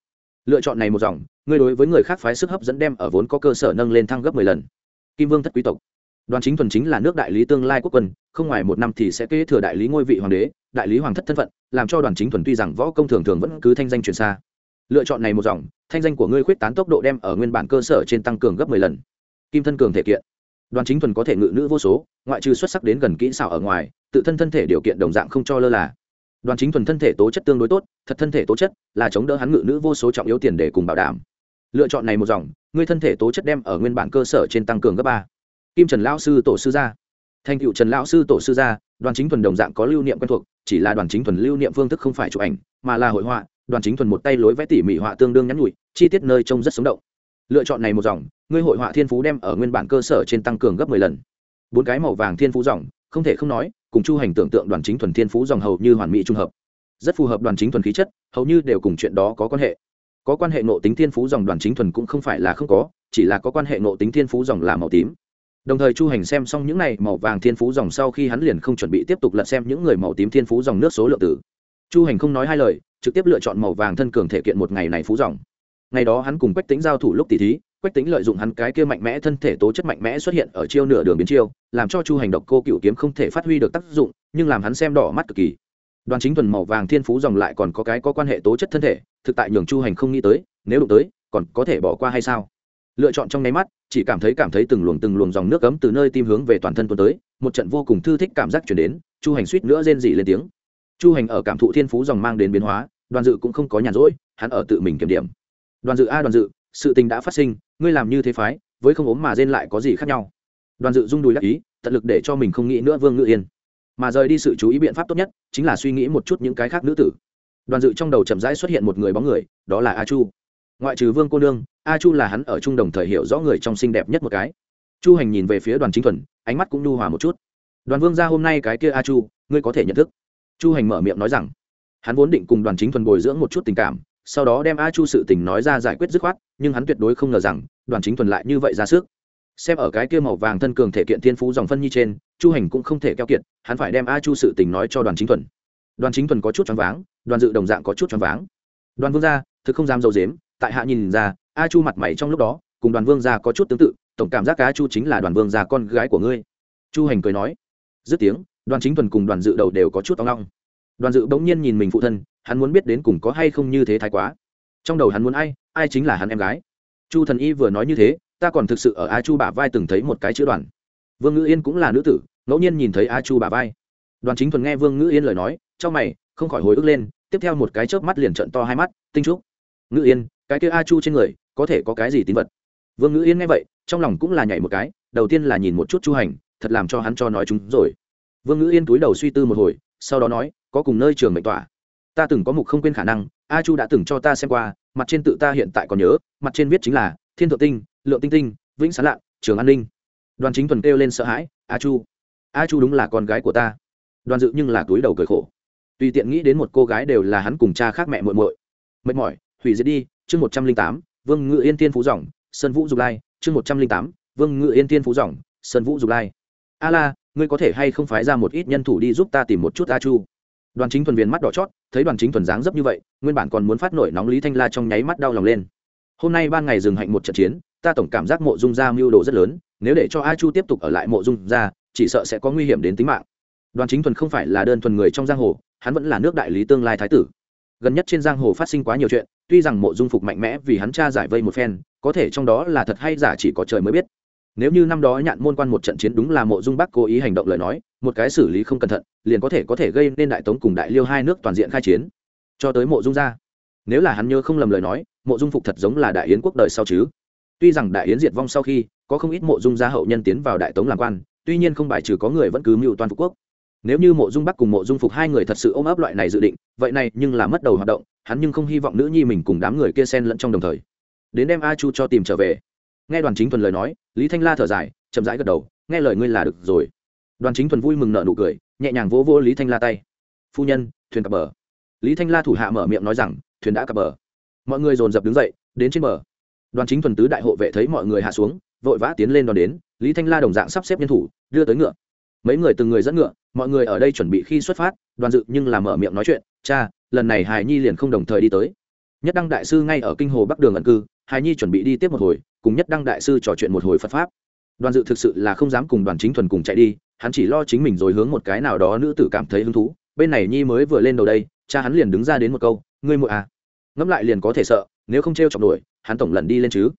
Lựa chọn này một dòng, người đối với người khác phái sức hấp dẫn đem ở vốn có cơ sở nâng lên thăng gấp mười lần. Kim vương thất quý tộc. Đoàn chính thuần chính là nước đại lý tương lai quốc quân, không ngoài một năm thì sẽ kế thừa đại lý ngôi vị hoàng đế, đại lý hoàng thất thân phận, làm cho đoàn chính thuần tuy rằng võ công thường thường vẫn cứ thanh danh truyền xa lựa chọn này một dòng, thanh danh của ngươi khuyết tán tốc độ đem ở nguyên bản cơ sở trên tăng cường gấp mười lần. Kim thân cường thể kiện. Đoàn chính thuần có thể ngự nữ vô số, ngoại trừ xuất sắc đến gần kỹ xảo ở ngoài, tự thân thân thể điều kiện đồng dạng không cho lơ là. Đoàn chính thuần thân thể tố chất tương đối tốt, thật thân thể tố chất là chống đỡ hắn ngự nữ vô số trọng yếu tiền để cùng bảo đảm. Lựa chọn này một dòng, ngươi thân thể tố chất đem ở nguyên bản cơ sở trên tăng cường gấp ba. Kim trần lão sư tổ sư gia. Thành cựu trần lão sư tổ sư gia, đoàn chính thuần đồng dạng có lưu niệm quen thuộc, chỉ là đoàn chính thuần lưu niệm phương thức không phải chụp ảnh, mà là hội họa đoàn chính thuần một tay lối vẽ tỉ mỉ họa tương đương nhắn nhụi chi tiết nơi trông rất sống động. Lựa chọn này một dòng, ngươi hội họa thiên phú đem ở nguyên bản cơ sở trên tăng cường gấp mười lần. Bốn cái màu vàng thiên phú dòng, không thể không nói, cùng chu hành tưởng tượng đoàn chính thuần thiên phú dòng hầu như hoàn mỹ trung hợp. Rất phù hợp đoàn chính thuần khí chất, hầu như đều cùng chuyện đó có quan hệ. Có quan hệ nộ tính thiên phú dòng đoàn chính thuần cũng không phải là không có, chỉ là có quan hệ nộ tính thiên phú dòng là màu tím. Đồng thời chu hành xem xong những này màu vàng thiên phú dòng sau khi hắn liền không chuẩn bị tiếp tục lật xem những người màu tím thiên phú dòng nước số lượng tử. Chu hành không nói hai lời trực tiếp lựa chọn màu vàng thân cường thể kiện một ngày này phú dòng. Ngày đó hắn cùng quách tính giao thủ lúc tỷ thí, quách tính lợi dụng hắn cái kia mạnh mẽ thân thể tố chất mạnh mẽ xuất hiện ở chiêu nửa đường biến chiêu, làm cho chu hành độc cô cựu kiếm không thể phát huy được tác dụng, nhưng làm hắn xem đỏ mắt cực kỳ. Đoàn chính thuần màu vàng thiên phú dòng lại còn có cái có quan hệ tố chất thân thể, thực tại nhường chu hành không nghĩ tới, nếu đụng tới, còn có thể bỏ qua hay sao? Lựa chọn trong nháy mắt, chỉ cảm thấy cảm thấy từng luồng từng luồng dòng nước cấm từ nơi tim hướng về toàn thân tuần tới, một trận vô cùng thư thích cảm giác chuyển đến, chu hành suýt nữa rên dị lên tiếng. Chu hành ở cảm thụ thiên phú dòng mang đến biến hóa đoàn dự cũng không có nhàn rỗi, hắn ở tự mình kiểm điểm. Đoàn dự a, đoàn dự, sự tình đã phát sinh, ngươi làm như thế phái, với không ốm mà rên lại có gì khác nhau? Đoàn dự rung đùi đắc ý, tận lực để cho mình không nghĩ nữa vương ngự yên. Mà rời đi sự chú ý biện pháp tốt nhất, chính là suy nghĩ một chút những cái khác nữ tử. Đoàn dự trong đầu chậm rãi xuất hiện một người bóng người, đó là a chu. Ngoại trừ vương cô nương, a chu là hắn ở trung đồng thời hiểu rõ người trong xinh đẹp nhất một cái. Chu hành nhìn về phía đoàn chính thuần, ánh mắt cũng nhu hòa một chút. Đoàn vương ra hôm nay cái kia a chu, ngươi có thể nhận thức. Chu hành mở miệng nói rằng hắn vốn định cùng đoàn chính thuần bồi dưỡng một chút tình cảm, sau đó đem a chu sự tình nói ra giải quyết dứt khoát, nhưng hắn tuyệt đối không ngờ rằng, đoàn chính thuần lại như vậy ra sức. Xem ở cái kia màu vàng thân cường thể kiện thiên phú dòng phân nhi trên, chu hành cũng không thể keo kiệt, hắn phải đem a chu sự tình nói cho đoàn chính thuần. Đoàn chính thuần có chút choáng váng, đoàn dự đồng dạng có chút choáng váng. Đoàn vương gia, thực không dám dầu dếm, tại hạ nhìn ra, a chu mặt mày trong lúc đó, cùng đoàn vương gia có chút tương tự, tổng cảm giác a chu chính là đoàn vương gia con gái của ngươi. Chu hành cười nói. Dứt tiếng, đoàn chính thuần cùng đoàn dự đầu đều có chút tóng long đoàn dự bỗng nhiên nhìn mình phụ thân, hắn muốn biết đến cùng có hay không như thế thái quá. Trong đầu hắn muốn ai ai chính là hắn em gái. Chu thần y vừa nói như thế, ta còn thực sự ở a chu bả vai từng thấy một cái chữ đoàn. Vương ngữ yên cũng là nữ tử, ngẫu nhiên nhìn thấy a chu bả vai. Đoàn chính thuần nghe vương ngữ yên lời nói trong mày, không khỏi hồi ức lên, tiếp theo một cái chớp mắt liền trận to hai mắt, tinh trúc, ngữ yên, cái kia a chu trên người, có thể có cái gì tín vật? Vương ngữ yên nghe vậy, trong lòng cũng là nhảy một cái, đầu tiên là nhìn một chút chu hành, thật làm cho hắn cho nói chúng rồi. Vương ngữ yên túi đầu suy tư một hồi, sau đó nói có cùng nơi trường mệnh tỏa. Ta từng có mục không quên khả năng, a chu đã từng cho ta xem qua, mặt trên tự ta hiện tại còn nhớ, mặt trên viết chính là, thiên thượng tinh, lượng tinh tinh, vĩnh sán lạng trường an ninh. Đoàn chính thuần kêu lên sợ hãi, a chu a chu đúng là con gái của ta. Đoàn dự nhưng là túi đầu cười khổ. Tùy tiện nghĩ đến một cô gái đều là hắn cùng cha khác mẹ muội muội. Mệt mỏi, hủy diệt đi, chương một trăm linh tám, vương ngự yên tiên phú dòng, sơn vũ dục lai, chương một trăm linh tám, vương ngự yên tiên phú dòng, sơn vũ dục lai. A la, ngươi có thể hay không phái ra một ít nhân thủ đi giúp ta tìm một chút a chu? Đoàn chính thuần viền mắt đỏ chót thấy đoàn chính thuần dáng dấp như vậy nguyên bản còn muốn phát nổi nóng lý thanh la trong nháy mắt đau lòng lên. Hôm nay ban ngày dừng hạnh một trận chiến ta tổng cảm giác mộ dung Gia mưu đồ rất lớn nếu để cho a chu tiếp tục ở lại mộ dung Gia, chỉ sợ sẽ có nguy hiểm đến tính mạng. Đoàn chính thuần không phải là đơn thuần người trong giang hồ hắn vẫn là nước đại lý tương lai thái tử. Gần nhất trên giang hồ phát sinh quá nhiều chuyện tuy rằng mộ dung phục mạnh mẽ vì hắn cha giải vây một phen có thể trong đó là thật hay giả chỉ có trời mới biết. Nếu như năm đó nhạn môn quan một trận chiến đúng là mộ dung bắc cố ý hành động lời nói một cái xử lý không cẩn thận, liền có thể có thể gây nên đại tống cùng đại liêu hai nước toàn diện khai chiến. Cho tới mộ dung ra nếu là hắn nhớ không lầm lời nói, mộ dung phục thật giống là đại yến quốc đời sau chứ. Tuy rằng đại yến diệt vong sau khi, có không ít mộ dung gia hậu nhân tiến vào đại tống làm quan, tuy nhiên không bài trừ có người vẫn cứ mưu toàn phục quốc. Nếu như mộ dung bắc cùng mộ dung phục hai người thật sự ôm ấp loại này dự định, vậy này nhưng là mất đầu hoạt động, hắn nhưng không hy vọng nữ nhi mình cùng đám người kia xen lẫn trong đồng thời. Đến đem a chu cho tìm trở về. Nghe đoàn chính thuần lời nói, lý thanh la thở dài, chậm rãi gật đầu, nghe lời ngươi là được rồi đoàn chính thuần vui mừng nợ nụ cười, nhẹ nhàng vỗ vỗ lý thanh la tay. Phu nhân, thuyền cập bờ. Lý thanh la thủ hạ mở miệng nói rằng, thuyền đã cập bờ. Mọi người dồn dập đứng dậy, đến trên bờ. Đoàn chính thuần tứ đại hộ vệ thấy mọi người hạ xuống, vội vã tiến lên đón đến, lý thanh la đồng dạng sắp xếp nhân thủ, đưa tới ngựa. Mấy người từng người dẫn ngựa, mọi người ở đây chuẩn bị khi xuất phát, đoàn dự nhưng làm mở miệng nói chuyện, cha, lần này hài nhi liền không đồng thời đi tới. Nhất đăng đại sư ngay ở kinh hồ bắc đường ẩn cư hài nhi chuẩn bị đi tiếp một hồi, cùng nhất đăng đại sư trò chuyện một hồi phật pháp. Đoàn dự thực sự là không dám cùng đoàn chính thuần cùng chạy đi hắn chỉ lo chính mình rồi hướng một cái nào đó nữ tử cảm thấy hứng thú. Bên này nhi mới vừa lên đầu đây cha hắn liền đứng ra đến một câu ngươi muội à. Ngẫm lại liền có thể sợ nếu không t chọc đuổi, hắn tổng lần đi lên chứ.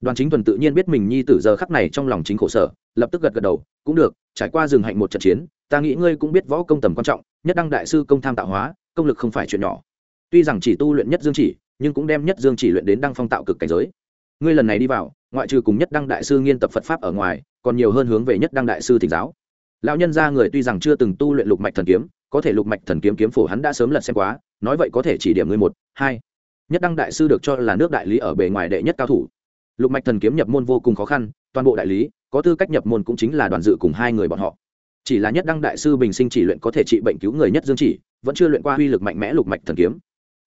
Đoàn chính thuần tự nhiên biết mình nhi tử giờ khắc này trong lòng chính khổ sở lập tức gật gật đầu cũng được trải qua rừng hạnh một trận chiến ta nghĩ ngươi cũng biết võ công tầm quan trọng nhất đăng đại sư công tham tạo hóa công lực không phải chuyện nhỏ. Tuy rằng chỉ tu luyện nhất dương chỉ nhưng cũng đem nhất dương chỉ luyện đến đăng phong tạo cực cảnh giới. Ngươi lần này đi vào ngoại trừ cùng nhất đăng đại sư nghiên tập phật pháp ở ngoài còn nhiều hơn hướng về nhất đăng đại sư thỉnh giáo lão nhân gia người tuy rằng chưa từng tu luyện lục mạch thần kiếm, có thể lục mạch thần kiếm kiếm phổ hắn đã sớm lật xem quá, nói vậy có thể chỉ điểm người một, hai. Nhất đăng đại sư được cho là nước đại lý ở bề ngoài đệ nhất cao thủ. Lục mạch thần kiếm nhập môn vô cùng khó khăn, toàn bộ đại lý, có tư cách nhập môn cũng chính là đoàn dự cùng hai người bọn họ. Chỉ là nhất đăng đại sư bình sinh chỉ luyện có thể trị bệnh cứu người nhất dương chỉ, vẫn chưa luyện qua uy lực mạnh mẽ lục mạch thần kiếm.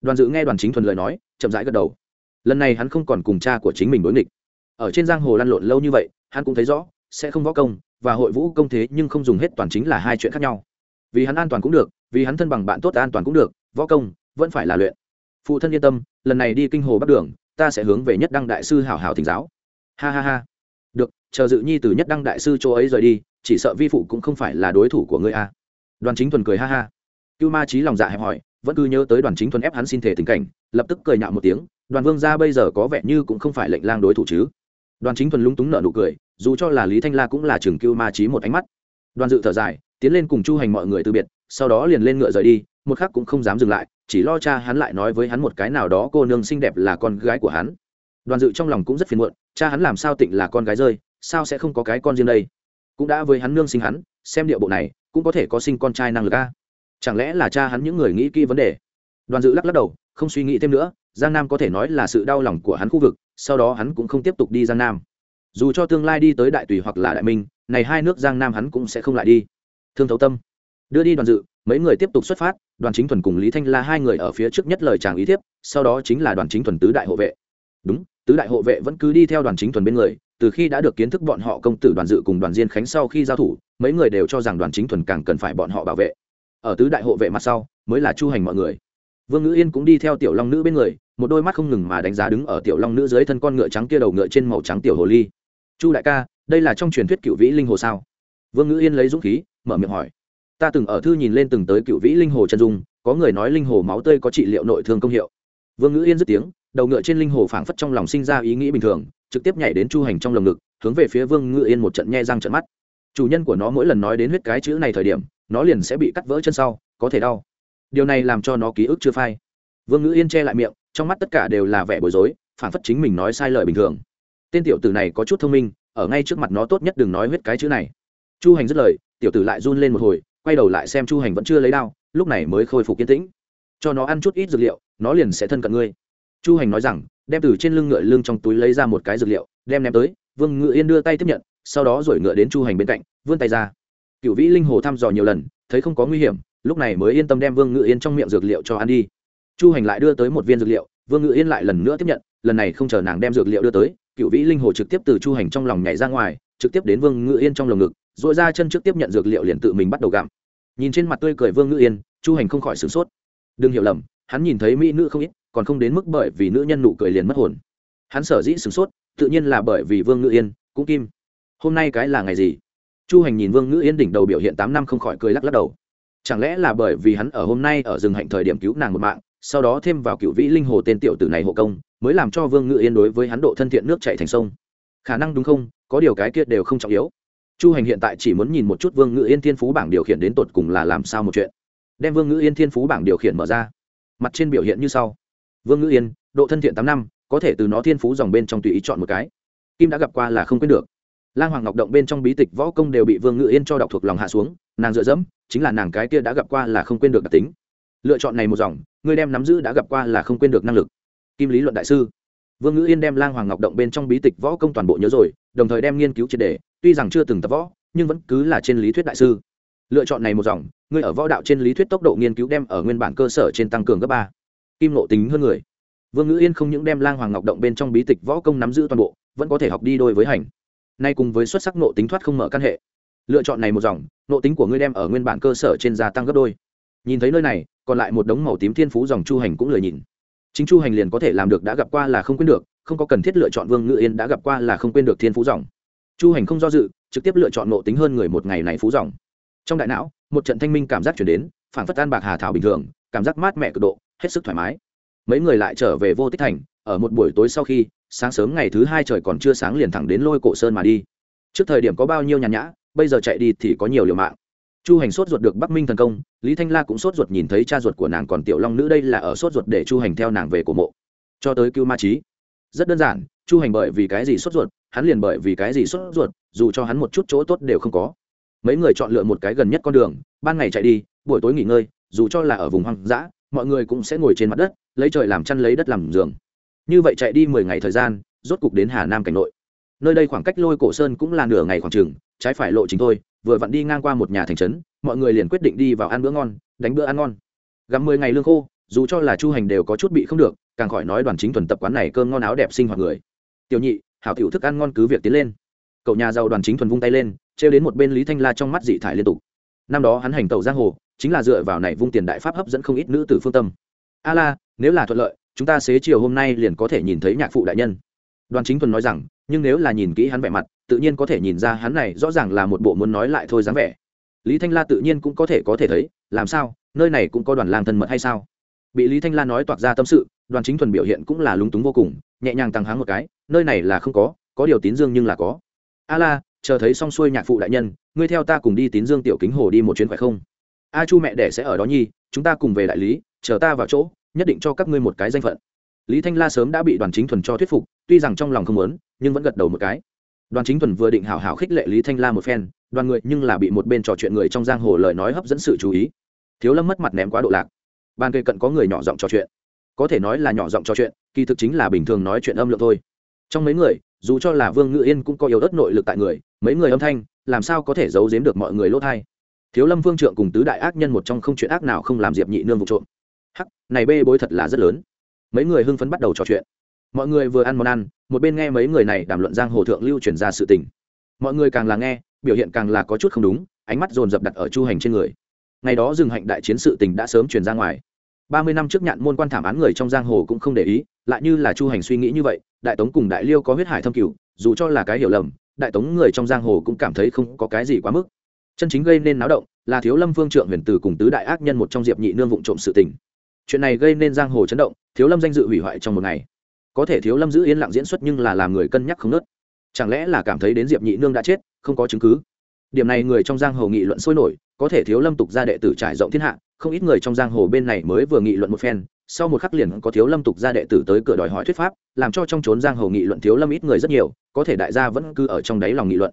Đoàn dự nghe đoàn chính thuần lời nói, chậm rãi gật đầu. Lần này hắn không còn cùng cha của chính mình đối nghịch. Ở trên giang hồ lăn lộn lâu như vậy, hắn cũng thấy rõ, sẽ không võ công và hội vũ công thế nhưng không dùng hết toàn chính là hai chuyện khác nhau. Vì hắn an toàn cũng được, vì hắn thân bằng bạn tốt an toàn cũng được, võ công vẫn phải là luyện. Phụ thân yên tâm, lần này đi kinh hồ bắc đường, ta sẽ hướng về nhất đăng đại sư hảo hảo thỉnh giáo. Ha ha ha. Được, chờ dự nhi từ nhất đăng đại sư chỗ ấy rời đi, chỉ sợ vi phụ cũng không phải là đối thủ của ngươi a. Đoàn chính thuần cười ha ha. Cưu ma trí lòng dạ hẹp hỏi vẫn cứ nhớ tới đoàn chính thuần ép hắn xin thể tình cảnh, lập tức cười nhạo một tiếng, đoàn vương gia bây giờ có vẻ như cũng không phải lệnh lang đối thủ chứ. Đoàn chính thuần lúng túng nợ nụ cười dù cho là lý thanh la cũng là trường cưu ma trí một ánh mắt. Đoàn dự thở dài, tiến lên cùng chu hành mọi người từ biệt, sau đó liền lên ngựa rời đi, một khắc cũng không dám dừng lại, chỉ lo cha hắn lại nói với hắn một cái nào đó, cô nương xinh đẹp là con gái của hắn. Đoàn dự trong lòng cũng rất phiền muộn, cha hắn làm sao tịnh là con gái rơi, sao sẽ không có cái con riêng đây? Cũng đã với hắn nương sinh hắn, xem điệu bộ này, cũng có thể có sinh con trai năng lực a. Chẳng lẽ là cha hắn những người nghĩ kỹ vấn đề? Đoàn dự lắc lắc đầu, không suy nghĩ thêm nữa, giang nam có thể nói là sự đau lòng của hắn khu vực, sau đó hắn cũng không tiếp tục đi giang nam dù cho tương lai đi tới đại tùy hoặc là đại minh, này hai nước giang nam hắn cũng sẽ không lại đi. Thương thấu tâm đưa đi đoàn dự, mấy người tiếp tục xuất phát, đoàn chính thuần cùng lý thanh la hai người ở phía trước nhất lời chàng ý thiếp, sau đó chính là đoàn chính thuần tứ đại hộ vệ. Đúng, tứ đại hộ vệ vẫn cứ đi theo đoàn chính thuần bên người, từ khi đã được kiến thức bọn họ công tử đoàn dự cùng đoàn diên khánh sau khi giao thủ, mấy người đều cho rằng đoàn chính thuần càng cần phải bọn họ bảo vệ. Ở tứ đại hộ vệ mặt sau, mới là chu hành mọi người. Vương ngữ yên cũng đi theo tiểu long nữ bên người, một đôi mắt không ngừng mà đánh giá đứng ở tiểu long nữ dưới thân con ngựa trắng kia đầu ngựa trên màu trắng tiểu hồ ly chu đại ca, đây là trong truyền thuyết cựu vĩ linh hồ sao? Vương ngữ yên lấy dũng khí, mở miệng hỏi. Ta từng ở thư nhìn lên từng tới cựu vĩ linh hồ chân dung, có người nói linh hồ máu tươi có trị liệu nội thương công hiệu. Vương ngữ yên dứt tiếng, đầu ngựa trên linh hồ phảng phất trong lòng sinh ra ý nghĩ bình thường, trực tiếp nhảy đến chu hành trong lồng ngực, hướng về phía vương ngữ yên một trận nhe răng trận mắt. Chủ nhân của nó mỗi lần nói đến huyết cái chữ này thời điểm, nó liền sẽ bị cắt vỡ chân sau, có thể đau. Điều này làm cho nó ký ức chưa phai. Vương ngữ yên che lại miệng, trong mắt tất cả đều là vẻ bối rối phản phất chính mình nói sai lời bình thường tên tiểu tử này có chút thông minh, ở ngay trước mặt nó tốt nhất đừng nói huyết cái chữ này. Chu hành dứt lời, tiểu tử lại run lên một hồi, quay đầu lại xem chu hành vẫn chưa lấy đao, lúc này mới khôi phục kiên tĩnh. Cho nó ăn chút ít dược liệu, nó liền sẽ thân cận ngươi. Chu hành nói rằng, đem từ trên lưng ngựa lưng trong túi lấy ra một cái dược liệu, đem ném tới, vương ngựa yên đưa tay tiếp nhận, sau đó rồi ngựa đến chu hành bên cạnh, vươn tay ra. Cựu vĩ linh hồ thăm dò nhiều lần, thấy không có nguy hiểm, lúc này mới yên tâm đem vương ngự yên trong miệng dược liệu cho ăn đi. Chu hành lại đưa tới một viên dược liệu, vương ngự yên lại lần nữa tiếp nhận lần này không chờ nàng đem dược liệu đưa tới, cựu vĩ linh hồ trực tiếp từ chu hành trong lòng nhảy ra ngoài, trực tiếp đến vương ngự yên trong lồng ngực dội ra chân trước tiếp nhận dược liệu liền tự mình bắt đầu gặm. Nhìn trên mặt tươi cười vương ngự yên, chu hành không khỏi sửng sốt. Đừng hiểu lầm, hắn nhìn thấy mỹ nữ không ít, còn không đến mức bởi vì nữ nhân nụ cười liền mất hồn. Hắn sở dĩ sửng sốt, tự nhiên là bởi vì vương ngự yên, cũng kim. Hôm nay cái là ngày gì? Chu hành nhìn vương ngữ yên đỉnh đầu biểu hiện tám năm không khỏi cười lắc lắc đầu. Chẳng lẽ là bởi vì hắn ở hôm nay ở rừng hạnh thời điểm cứu nàng một mạng, sau đó thêm vào cựu vĩ linh hồ tên tiểu tử này hộ công mới làm cho vương ngự yên đối với hắn độ thân thiện nước chạy thành sông. Khả năng đúng không? Có điều cái kia đều không trọng yếu. Chu hành hiện tại chỉ muốn nhìn một chút vương ngự yên thiên phú bảng điều khiển đến tột cùng là làm sao một chuyện. Đem vương ngự yên thiên phú bảng điều khiển mở ra. Mặt trên biểu hiện như sau. Vương ngự yên, độ thân thiện tám năm, có thể từ nó thiên phú dòng bên trong tùy ý chọn một cái. Kim đã gặp qua là không quên được. Lang hoàng ngọc động bên trong bí tịch võ công đều bị vương ngự yên cho đọc thuộc lòng hạ xuống, nàng dựa dẫm, chính là nàng cái kia đã gặp qua là không quên được đặc tính. Lựa chọn này một dòng, người đem nắm giữ đã gặp qua là không quên được năng lực kim lý luận đại sư. Vương ngữ yên đem lang hoàng ngọc động bên trong bí tịch võ công toàn bộ nhớ rồi, đồng thời đem nghiên cứu triệt đề tuy rằng chưa từng tập võ, nhưng vẫn cứ là trên lý thuyết đại sư. Lựa chọn này một dòng người ở võ đạo trên lý thuyết tốc độ nghiên cứu đem ở nguyên bản cơ sở trên tăng cường gấp ba. Kim nộ tính hơn người. Vương ngữ yên không những đem lang hoàng ngọc động bên trong bí tịch võ công nắm giữ toàn bộ, vẫn có thể học đi đôi với hành. Nay cùng với xuất sắc nộ tính thoát không mở căn hệ. Lựa chọn này một dòng nộ tính của ngươi đem ở nguyên bản cơ sở trên gia tăng gấp đôi. Nhìn thấy nơi này, còn lại một đống màu tím thiên phú dòng chu hành cũng lười nhìn chính chu hành liền có thể làm được đã gặp qua là không quên được, không có cần thiết lựa chọn vương ngự yên đã gặp qua là không quên được thiên phú dòng. Chu hành không do dự, trực tiếp lựa chọn nộ tính hơn người một ngày này phú dòng. Trong đại não, một trận thanh minh cảm giác chuyển đến phản phất an bạc hà thảo bình thường, cảm giác mát mẻ cực độ, hết sức thoải mái. Mấy người lại trở về vô tích thành, ở một buổi tối sau khi, sáng sớm ngày thứ hai trời còn chưa sáng liền thẳng đến lôi cổ sơn mà đi. Trước thời điểm có bao nhiêu nhàn nhã, bây giờ chạy đi thì có nhiều liều mạng chu hành sốt ruột được bắc minh thần công, lý thanh la cũng sốt ruột nhìn thấy cha ruột của nàng còn tiểu long nữ đây là ở sốt ruột để chu hành theo nàng về cổ mộ. Cho tới cưu ma trí rất đơn giản, chu hành bởi vì cái gì sốt ruột, hắn liền bởi vì cái gì sốt ruột, dù cho hắn một chút chỗ tốt đều không có. Mấy người chọn lựa một cái gần nhất con đường, ban ngày chạy đi, buổi tối nghỉ ngơi, dù cho là ở vùng hoang dã, mọi người cũng sẽ ngồi trên mặt đất, lấy trời làm chăn lấy đất làm giường. Như vậy chạy đi mười ngày thời gian, rốt cục đến hà nam cảnh nội nơi đây khoảng cách lôi cổ sơn cũng là nửa ngày khoảng trường trái phải lộ chính thôi, vừa vặn đi ngang qua một nhà thành trấn, mọi người liền quyết định đi vào ăn bữa ngon, đánh bữa ăn ngon. Gặm mười ngày lương khô, dù cho là chu hành đều có chút bị không được, càng khỏi nói đoàn chính thuần tập quán này cơm ngon áo đẹp sinh hoạt người. Tiểu nhị, hảo tiểu thức ăn ngon cứ việc tiến lên. Cậu nhà giàu đoàn chính thuần vung tay lên, trêu đến một bên lý thanh la trong mắt dị thải liên tục. Năm đó hắn hành tàu giang hồ, chính là dựa vào này vung tiền đại pháp hấp dẫn không ít nữ tử phương tâm. A la, nếu là thuận lợi, chúng ta xế chiều hôm nay liền có thể nhìn thấy nhạc phụ đại nhân. Đoàn chính thuần nói rằng nhưng nếu là nhìn kỹ hắn vẻ mặt, tự nhiên có thể nhìn ra hắn này rõ ràng là một bộ muốn nói lại thôi dáng vẻ. Lý thanh la tự nhiên cũng có thể có thể thấy, làm sao, nơi này cũng có đoàn lang thân mật hay sao? Bị lý thanh la nói toạc ra tâm sự, đoàn chính thuần biểu hiện cũng là lúng túng vô cùng, nhẹ nhàng tăng háng một cái, nơi này là không có có điều tín dương nhưng là có. A la, chờ thấy xong xuôi nhạc phụ đại nhân, ngươi theo ta cùng đi tín dương tiểu kính hồ đi một chuyến phải không? A chu mẹ đẻ sẽ ở đó nhi, chúng ta cùng về đại lý, chờ ta vào chỗ, nhất định cho các ngươi một cái danh phận. Lý thanh la sớm đã bị đoàn chính thuần cho thuyết phục, tuy rằng trong lòng không muốn nhưng vẫn gật đầu một cái. Đoàn chính thuần vừa định hào hào khích lệ lý thanh la một phen, đoàn người nhưng là bị một bên trò chuyện người trong giang hồ lời nói hấp dẫn sự chú ý. Thiếu lâm mất mặt ném quá độ lạc. Ban cây cận có người nhỏ giọng trò chuyện. Có thể nói là nhỏ giọng trò chuyện, kỳ thực chính là bình thường nói chuyện âm lượng thôi. Trong mấy người, dù cho là vương ngự yên cũng có yếu ớt nội lực tại người, mấy người âm thanh, làm sao có thể giấu giếm được mọi người lỗ thai thiếu lâm vương trượng cùng tứ đại ác nhân một trong không chuyện ác nào không làm diệp nhị nương vụ trộm. Hắc, này bê bối thật là rất lớn. Mấy người hưng phấn bắt đầu trò chuyện mọi người vừa ăn món ăn, một bên nghe mấy người này đàm luận giang hồ thượng lưu truyền ra sự tình. Mọi người càng là nghe, biểu hiện càng là có chút không đúng, ánh mắt dồn dập đặt ở chu hành trên người. Ngày đó dừng hạnh đại chiến sự tình đã sớm truyền ra ngoài. Ba mươi năm trước nhạn môn quan thảm án người trong giang hồ cũng không để ý, lại như là chu hành suy nghĩ như vậy, đại tống cùng đại liêu có huyết hải thâm cửu, dù cho là cái hiểu lầm, đại tống người trong giang hồ cũng cảm thấy không có cái gì quá mức. Chân chính gây nên náo động là thiếu lâm phương trượng huyền tử cùng tứ đại ác nhân một trong diệp nhị nương vụ trộm sự tình. Chuyện này gây nên giang hồ chấn động, thiếu lâm danh dự hủy hoại trong một ngày có thể thiếu lâm giữ yên lặng diễn xuất nhưng là làm người cân nhắc không nớt. Chẳng lẽ là cảm thấy đến diệp nhị nương đã chết, không có chứng cứ? Điểm này người trong giang hồ nghị luận sôi nổi, có thể thiếu lâm tục gia đệ tử trải rộng thiên hạ, không ít người trong giang hồ bên này mới vừa nghị luận một phen, sau một khắc liền có thiếu lâm tục gia đệ tử tới cửa đòi hỏi thuyết pháp, làm cho trong trốn giang hồ nghị luận thiếu lâm ít người rất nhiều, có thể đại gia vẫn cứ ở trong đáy lòng nghị luận.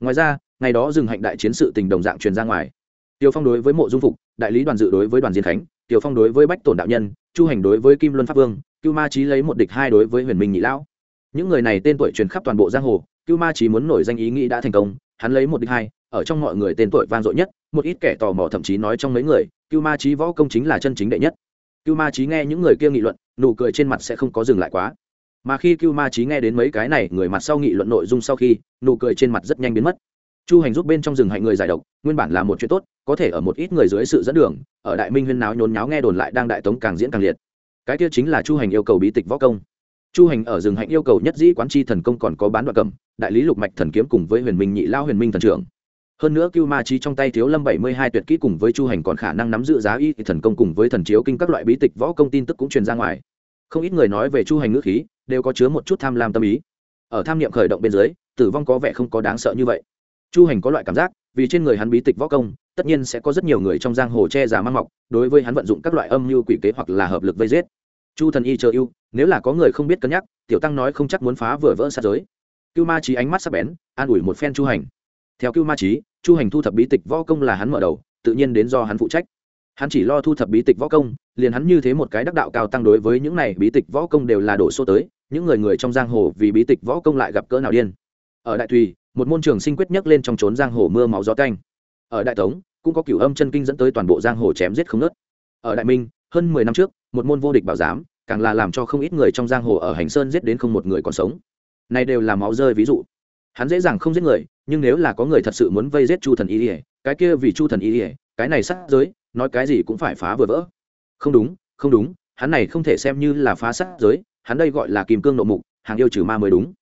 Ngoài ra, ngày đó dừng hạnh đại chiến sự tình đồng dạng truyền ra ngoài. Tiêu phong đối với mộ dung phục, đại lý đoàn dự đối với đoàn diên khánh tiểu phong đối với bách tổn đạo nhân, chu hành đối với kim luân pháp vương, cưu ma trí lấy một địch hai đối với huyền minh nhị lão. Những người này tên tuổi truyền khắp toàn bộ giang hồ, cưu ma trí muốn nổi danh ý nghĩ đã thành công, hắn lấy một địch hai, ở trong mọi người tên tuổi vang dội nhất, một ít kẻ tò mò thậm chí nói trong mấy người, cưu ma trí võ công chính là chân chính đệ nhất. Cưu ma trí nghe những người kia nghị luận, nụ cười trên mặt sẽ không có dừng lại quá. Mà khi cưu ma trí nghe đến mấy cái này, người mặt sau nghị luận nội dung sau khi, nụ cười trên mặt rất nhanh biến mất. Chu hành giúp bên trong rừng hạnh người giải độc, nguyên bản là một chuyện tốt có thể ở một ít người dưới sự dẫn đường, ở đại minh huyên náo nhốn nháo nghe đồn lại đang đại tống càng diễn càng liệt. Cái kia chính là chu hành yêu cầu bí tịch võ công. Chu hành ở rừng hạnh yêu cầu nhất dĩ quán chi thần công còn có bán đoạn cầm, đại lý lục mạch thần kiếm cùng với huyền minh nhị lao huyền minh thần trưởng. Hơn nữa cưu ma trí trong tay thiếu lâm bảy mươi hai tuyệt kỹ cùng với chu hành còn khả năng nắm giữ giá y thần công cùng với thần chiếu kinh các loại bí tịch võ công tin tức cũng truyền ra ngoài. Không ít người nói về chu hành ngữ khí, đều có chứa một chút tham lam tâm ý. Ở tham niệm khởi động bên dưới, tử vong có vẻ không có đáng sợ như vậy. Chu hành có loại cảm giác, vì trên người hắn bí tịch võ công tất nhiên sẽ có rất nhiều người trong giang hồ che giả mang mọc, đối với hắn vận dụng các loại âm mưu quỷ kế hoặc là hợp lực vây giết. Chu thần y chờ ưu, nếu là có người không biết cân nhắc, tiểu tăng nói không chắc muốn phá vừa vỡ sát giới. Cưu ma trí ánh mắt sắc bén, an ủi một phen chu hành. Theo cưu ma trí chu hành thu thập bí tịch võ công là hắn mở đầu, tự nhiên đến do hắn phụ trách. Hắn chỉ lo thu thập bí tịch võ công, liền hắn như thế một cái đắc đạo cao tăng đối với những này bí tịch võ công đều là đổ số tới, những người người trong giang hồ vì bí tịch võ công lại gặp cỡ nào điên. Ở đại tùy một môn trường sinh quyết nhấc lên trong trốn giang hồ mưa máu gió canh ở đại tống, cũng có cửu âm chân kinh dẫn tới toàn bộ giang hồ chém giết không nớt ở đại minh, hơn mười năm trước, một môn vô địch bảo giám, càng là làm cho không ít người trong giang hồ ở hành sơn giết đến không một người còn sống. Này đều là máu rơi ví dụ. Hắn dễ dàng không giết người, nhưng nếu là có người thật sự muốn vây giết chu thần y ỉa cái kia vì chu thần y ỉa cái này sát giới, nói cái gì cũng phải phá vừa vỡ. Không đúng không đúng, hắn này không thể xem như là phá sát giới, hắn đây gọi là kìm cương nộ mục, hàng yêu trừ ma mới đúng.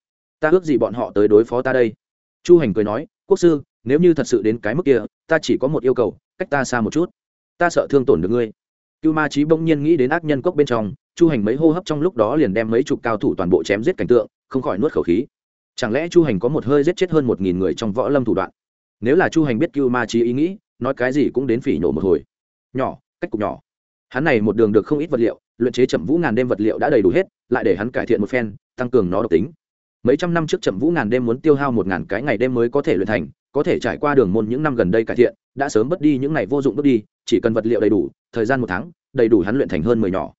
Ta ước gì bọn họ tới đối phó ta đây. Chu hành cười nói, quốc sư nếu như thật sự đến cái mức kia, ta chỉ có một yêu cầu, cách ta xa một chút. Ta sợ thương tổn được ngươi. Cưu ma trí bỗng nhiên nghĩ đến ác nhân cốc bên trong, chu hành mấy hô hấp trong lúc đó liền đem mấy chục cao thủ toàn bộ chém giết cảnh tượng, không khỏi nuốt khẩu khí. Chẳng lẽ chu hành có một hơi giết chết hơn một nghìn người trong võ lâm thủ đoạn? Nếu là chu hành biết cưu ma trí ý nghĩ, nói cái gì cũng đến phỉ nhổ một hồi. Nhỏ, cách cục nhỏ. Hắn này một đường được không ít vật liệu, luyện chế chậm vũ ngàn đêm vật liệu đã đầy đủ hết, lại để hắn cải thiện một phen, tăng cường nó độc tính mấy trăm năm trước chậm vũ ngàn đêm muốn tiêu hao một ngàn cái ngày đêm mới có thể luyện thành, có thể trải qua đường môn những năm gần đây cải thiện, đã sớm mất đi những ngày vô dụng bước đi, chỉ cần vật liệu đầy đủ, thời gian một tháng, đầy đủ hắn luyện thành hơn mười nhỏ.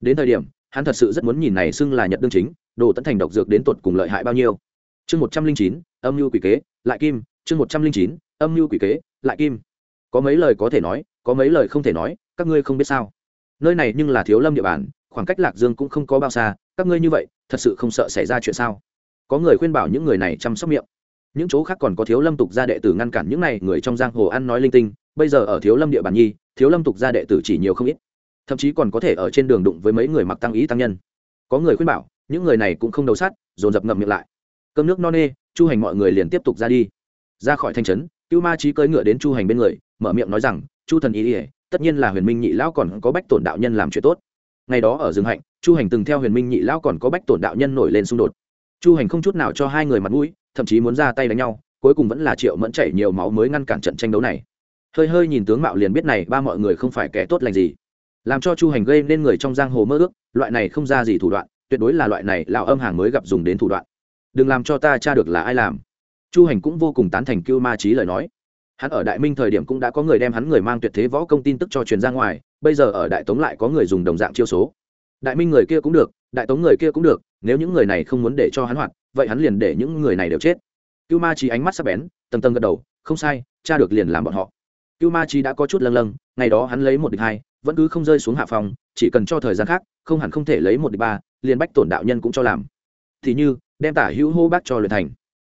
Đến thời điểm, hắn thật sự rất muốn nhìn này xưng là nhật đương chính, đồ tận thành độc dược đến tột cùng lợi hại bao nhiêu. Chương một trăm linh chín, âm mưu quỷ kế, lại kim, chương một trăm linh chín, âm mưu quỷ kế, lại kim. Có mấy lời có thể nói, có mấy lời không thể nói, các ngươi không biết sao. Nơi này nhưng là thiếu lâm địa bàn, khoảng cách lạc dương cũng không có bao xa, các ngươi như vậy, thật sự không sợ xảy ra chuyện sao? Có người khuyên bảo những người này chăm sóc miệng. Những chỗ khác còn có thiếu lâm tục gia đệ tử ngăn cản những này, người trong giang hồ ăn nói linh tinh, bây giờ ở thiếu lâm địa bàn nhi, thiếu lâm tục gia đệ tử chỉ nhiều không ít. Thậm chí còn có thể ở trên đường đụng với mấy người mặc tăng ý tăng nhân. Có người khuyên bảo, những người này cũng không đầu sát, dồn dập ngậm miệng lại. Cơm nước no nê, chu hành mọi người liền tiếp tục ra đi. Ra khỏi thành trấn, cưu ma trí cưỡi ngựa đến chu hành bên người, mở miệng nói rằng, chu thần ý ỉa tất nhiên là huyền minh nhị lão còn có bách tổn đạo nhân làm chuyện tốt. Ngày đó ở rừng hạnh, chu hành từng theo huyền minh nhị lão còn có bách tổn đạo nhân nổi lên xung đột chu hành không chút nào cho hai người mặt mũi, thậm chí muốn ra tay đánh nhau, cuối cùng vẫn là triệu mẫn chảy nhiều máu mới ngăn cản trận tranh đấu này. Hơi hơi nhìn tướng mạo liền biết này ba mọi người không phải kẻ tốt lành gì. Làm cho chu hành gây nên người trong giang hồ mơ ước, loại này không ra gì thủ đoạn, tuyệt đối là loại này lão âm hàng mới gặp dùng đến thủ đoạn. Đừng làm cho ta tra được là ai làm. Chu hành cũng vô cùng tán thành cưu ma trí lời nói. Hắn ở đại minh thời điểm cũng đã có người đem hắn người mang tuyệt thế võ công tin tức cho truyền ra ngoài, bây giờ ở đại tống lại có người dùng đồng dạng chiêu số. Đại minh người kia cũng được, đại tống người kia cũng được nếu những người này không muốn để cho hắn hoạt, vậy hắn liền để những người này đều chết. Cưu ma trí ánh mắt sắp bén, tầng tầng gật đầu, không sai, cha được liền làm bọn họ. Cưu ma trí đã có chút lâng lâng, ngày đó hắn lấy một địch hai, vẫn cứ không rơi xuống hạ phòng, chỉ cần cho thời gian khác, không hẳn không thể lấy một địch ba, liền bách tổn đạo nhân cũng cho làm. Thì như, đem tả hữu hô bác cho luyện thành.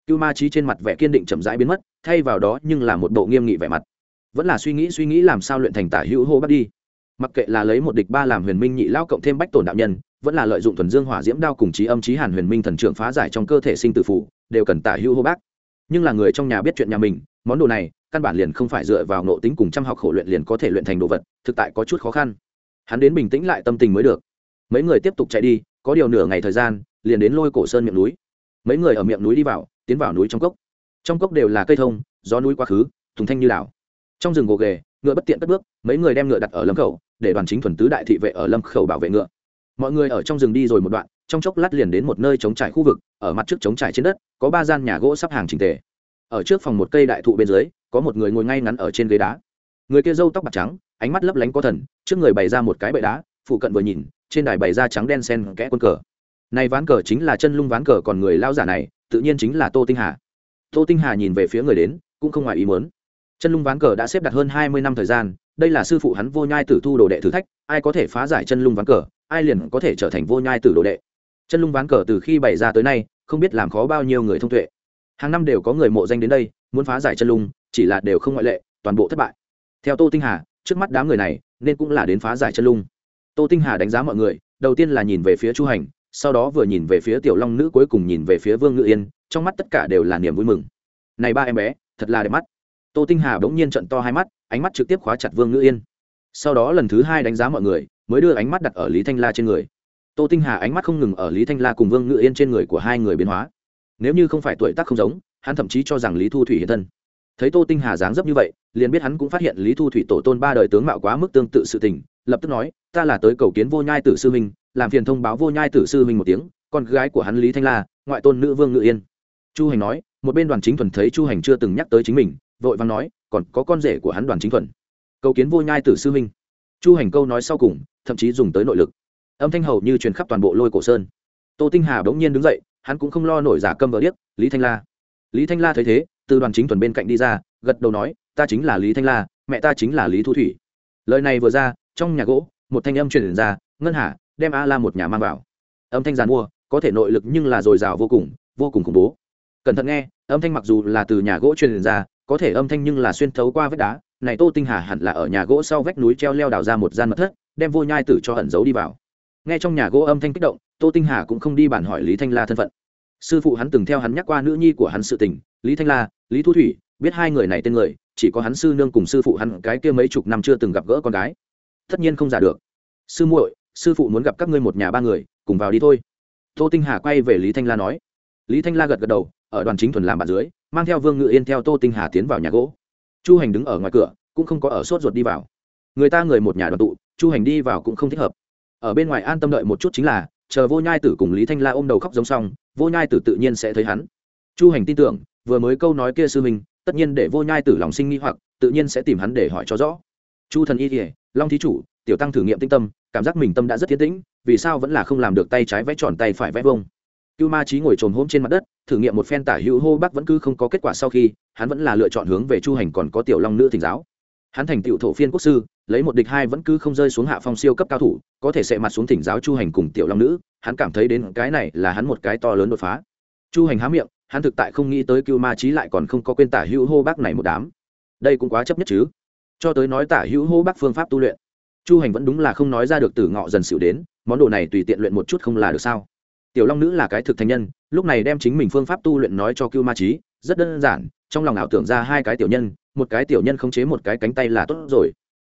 Cưu ma trí trên mặt vẻ kiên định chậm rãi biến mất, thay vào đó nhưng là một bộ nghiêm nghị vẻ mặt. Vẫn là suy nghĩ suy nghĩ làm sao luyện thành tả hữu hô bác đi. Mặc kệ là lấy một địch ba làm huyền minh nhị lao cộng thêm bách tổn đạo nhân vẫn là lợi dụng thuần dương hỏa diễm đao cùng trí âm trí hàn huyền minh thần trưởng phá giải trong cơ thể sinh tử phụ đều cần tả hữu hô bác. Nhưng là người trong nhà biết chuyện nhà mình, món đồ này, căn bản liền không phải dựa vào nộ tính cùng chăm học khổ luyện liền có thể luyện thành đồ vật, thực tại có chút khó khăn. Hắn đến bình tĩnh lại tâm tình mới được. Mấy người tiếp tục chạy đi, có điều nửa ngày thời gian, liền đến lôi cổ sơn miệng núi. Mấy người ở miệng núi đi vào, tiến vào núi trong cốc. Trong cốc đều là cây thông, gió núi quá khứ, thùng thanh như đảo. Trong rừng gồ ghề, ngựa bất tiện cất bước, mấy người đem ngựa đặt ở lâm khẩu, để đoàn chính thuần tứ đại thị vệ ở lâm khẩu bảo vệ ngựa mọi người ở trong rừng đi rồi một đoạn, trong chốc lát liền đến một nơi trống trải khu vực, ở mặt trước trống trải trên đất, có ba gian nhà gỗ sắp hàng trình tề. Ở trước phòng một cây đại thụ bên dưới, có một người ngồi ngay ngắn ở trên ghế đá. Người kia râu tóc bạc trắng, ánh mắt lấp lánh có thần, trước người bày ra một cái bệ đá, phụ cận vừa nhìn, trên đài bày ra trắng đen sen kẽ quân cờ. Này ván cờ chính là chân lung ván cờ còn người lao giả này, tự nhiên chính là tô tinh hà. Tô tinh hà nhìn về phía người đến, cũng không ngoài ý muốn. Chân lung ván cờ đã xếp đặt hơn hai mươi năm thời gian, đây là sư phụ hắn vô nhai tử thu đồ đệ thử thách, ai có thể phá giải chân lung ván cờ? Ai liền có thể trở thành vô nhai tử đồ đệ. Chân lung ván cờ từ khi bày ra tới nay, không biết làm khó bao nhiêu người thông tuệ. Hàng năm đều có người mộ danh đến đây, muốn phá giải chân lung, chỉ là đều không ngoại lệ, toàn bộ thất bại. Theo tô tinh hà, trước mắt đám người này, nên cũng là đến phá giải chân lung. Tô tinh hà đánh giá mọi người, đầu tiên là nhìn về phía chu hành, sau đó vừa nhìn về phía tiểu long nữ, cuối cùng nhìn về phía vương ngự yên, trong mắt tất cả đều là niềm vui mừng. Này ba em bé, thật là đẹp mắt. Tô tinh hà bỗng nhiên trận to hai mắt, ánh mắt trực tiếp khóa chặt vương ngự yên. Sau đó lần thứ hai đánh giá mọi người mới đưa ánh mắt đặt ở lý thanh la trên người. Tô tinh hà ánh mắt không ngừng ở lý thanh la cùng vương ngự yên trên người của hai người biến hóa. Nếu như không phải tuổi tác không giống, hắn thậm chí cho rằng lý thu thủy hiện thân. Thấy tô tinh hà dáng dấp như vậy, liền biết hắn cũng phát hiện lý thu thủy tổ tôn ba đời tướng mạo quá mức tương tự sự tình, lập tức nói, ta là tới cầu kiến vô nhai tử sư huynh làm phiền thông báo vô nhai tử sư huynh một tiếng, con gái của hắn lý thanh la, ngoại tôn nữ vương ngự yên. Chu hành nói, một bên đoàn chính thuần thấy chu hành chưa từng nhắc tới chính mình, vội vàng nói, còn có con rể của hắn đoàn chính thuần. Cầu kiến vô nhai tử sư huynh chu hành câu nói sau cùng, thậm chí dùng tới nội lực. Âm thanh hầu như truyền khắp toàn bộ lôi cổ sơn. Tô tinh hà bỗng nhiên đứng dậy, hắn cũng không lo nổi giả câm vợ điếc, lý thanh la. Lý thanh la thấy thế, từ đoàn chính thuần bên cạnh đi ra, gật đầu nói, ta chính là lý thanh la, mẹ ta chính là lý thu thủy. Lời này vừa ra, trong nhà gỗ, một thanh âm truyền ra, ngân hà, đem a la một nhà mang vào. Âm thanh giàn mua, có thể nội lực nhưng là dồi dào vô cùng vô cùng khủng bố. Cẩn thận nghe, âm thanh mặc dù là từ nhà gỗ truyền ra, có thể âm thanh nhưng là xuyên thấu qua vách đá này tô tinh hà hẳn là ở nhà gỗ sau vách núi treo leo đào ra một gian mật thất, đem vô nhai tử cho ẩn giấu đi vào. Nghe trong nhà gỗ âm thanh kích động, tô tinh hà cũng không đi bản hỏi lý thanh la thân phận. Sư phụ hắn từng theo hắn nhắc qua nữ nhi của hắn sự tình, lý thanh la, lý thu thủy, biết hai người này tên người, chỉ có hắn sư nương cùng sư phụ hắn cái kia mấy chục năm chưa từng gặp gỡ con gái. Tất nhiên không giả được. Sư muội, sư phụ muốn gặp các ngươi một nhà ba người, cùng vào đi thôi. Tô tinh hà quay về lý thanh la nói. Lý thanh la gật gật đầu, ở đoàn chính thuần làm bạn dưới, mang theo vương ngự yên theo tô tinh hà tiến vào nhà gỗ chu hành đứng ở ngoài cửa, cũng không có ở sốt ruột đi vào. Người ta người một nhà đoàn tụ, chu hành đi vào cũng không thích hợp. Ở bên ngoài an tâm đợi một chút chính là, chờ vô nhai tử cùng lý thanh la ôm đầu khóc giống xong, vô nhai tử tự nhiên sẽ thấy hắn. Chu hành tin tưởng, vừa mới câu nói kia sư minh tất nhiên để vô nhai tử lòng sinh nghi hoặc, tự nhiên sẽ tìm hắn để hỏi cho rõ. Chu thần y kỉa long thí chủ, tiểu tăng thử nghiệm tinh tâm, cảm giác mình tâm đã rất thiên tĩnh, vì sao vẫn là không làm được tay trái vẽ tròn tay phải vẽ vông cưu ma trí ngồi trồm hôm trên mặt đất thử nghiệm một phen tả hữu hô bắc vẫn cứ không có kết quả sau khi, hắn vẫn là lựa chọn hướng về chu hành còn có tiểu long nữ thỉnh giáo. Hắn thành tựu thổ phiên quốc sư, lấy một địch hai vẫn cứ không rơi xuống hạ phong siêu cấp cao thủ, có thể sẽ mặt xuống thỉnh giáo chu hành cùng tiểu long nữ, hắn cảm thấy đến cái này là hắn một cái to lớn đột phá. Chu hành há miệng, hắn thực tại không nghĩ tới cưu ma trí lại còn không có quên tả hữu hô bác này một đám. Đây cũng quá chấp nhất chứ. Cho tới nói tả hữu hô bác phương pháp tu luyện, chu hành vẫn đúng là không nói ra được từ ngọ dần xịu đến, món đồ này tùy tiện luyện một chút không là được sao? Tiểu long nữ là cái thực thành nhân, lúc này đem chính mình phương pháp tu luyện nói cho cưu ma trí rất đơn giản, trong lòng ảo tưởng ra hai cái tiểu nhân, một cái tiểu nhân khống chế một cái cánh tay là tốt rồi.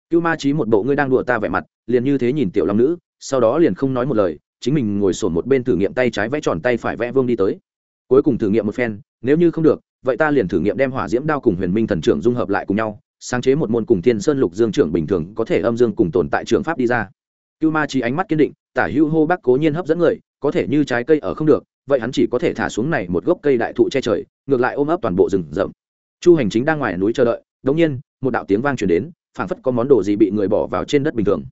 Cưu ma trí một bộ ngươi đang đùa ta vẻ mặt, liền như thế nhìn tiểu long nữ, sau đó liền không nói một lời, chính mình ngồi sổn một bên thử nghiệm tay trái vẽ tròn tay phải vẽ vương đi tới. Cuối cùng thử nghiệm một phen, nếu như không được, vậy ta liền thử nghiệm đem hỏa diễm đao cùng huyền minh thần trưởng dung hợp lại cùng nhau, sáng chế một môn cùng thiên sơn lục dương trưởng bình thường có thể âm dương cùng tồn tại trường pháp đi ra cưu ma trí ánh mắt kiên định, tả hưu hô bác cố nhiên hấp dẫn người, có thể như trái cây ở không được, vậy hắn chỉ có thể thả xuống này một gốc cây đại thụ che trời, ngược lại ôm ấp toàn bộ rừng rậm. Chu hành chính đang ngoài núi chờ đợi đống nhiên, một đạo tiếng vang truyền đến, phảng phất có món đồ gì bị người bỏ vào trên đất bình thường.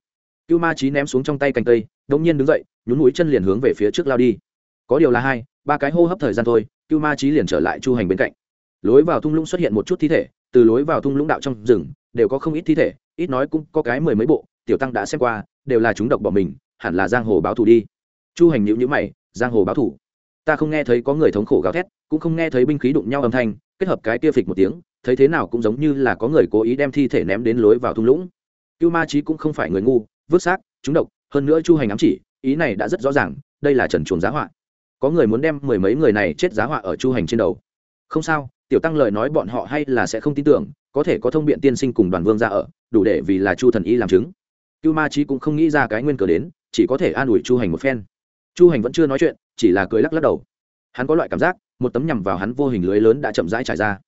Cưu ma trí ném xuống trong tay cành cây đống nhiên đứng dậy, nhún mũi chân liền hướng về phía trước lao đi. Có điều là hai, ba cái hô hấp thời gian thôi, cưu ma trí liền trở lại chu hành bên cạnh. Lối vào thung lũng xuất hiện một chút thi thể, từ lối vào thung lũng đạo trong rừng, đều có không ít thi thể ít nói cũng có cái mười mấy bộ, tiểu tăng đã xem qua, đều là chúng độc bỏ mình, hẳn là giang hồ báo thù đi. Chu hành nhữ nhữ mày, giang hồ báo thù ta không nghe thấy có người thống khổ gào thét, cũng không nghe thấy binh khí đụng nhau âm thanh, kết hợp cái kia phịch một tiếng, thấy thế nào cũng giống như là có người cố ý đem thi thể ném đến lối vào thung lũng. Cưu ma trí cũng không phải người ngu, vứt xác, chúng độc, hơn nữa chu hành ám chỉ, ý này đã rất rõ ràng, đây là trần chuồng giá họa. Có người muốn đem mười mấy người này chết giá họa ở chu hành trên đầu. Không sao tiểu tăng lời nói bọn họ hay là sẽ không tin tưởng, có thể có thông biện tiên sinh cùng đoàn vương ra ở, đủ để vì là chu thần y làm chứng. Cưu ma trí cũng không nghĩ ra cái nguyên cờ đến, chỉ có thể an ủi chu hành một phen. Chu hành vẫn chưa nói chuyện, chỉ là cười lắc lắc đầu. Hắn có loại cảm giác, một tấm nhằm vào hắn vô hình lưới lớn đã chậm rãi trải ra.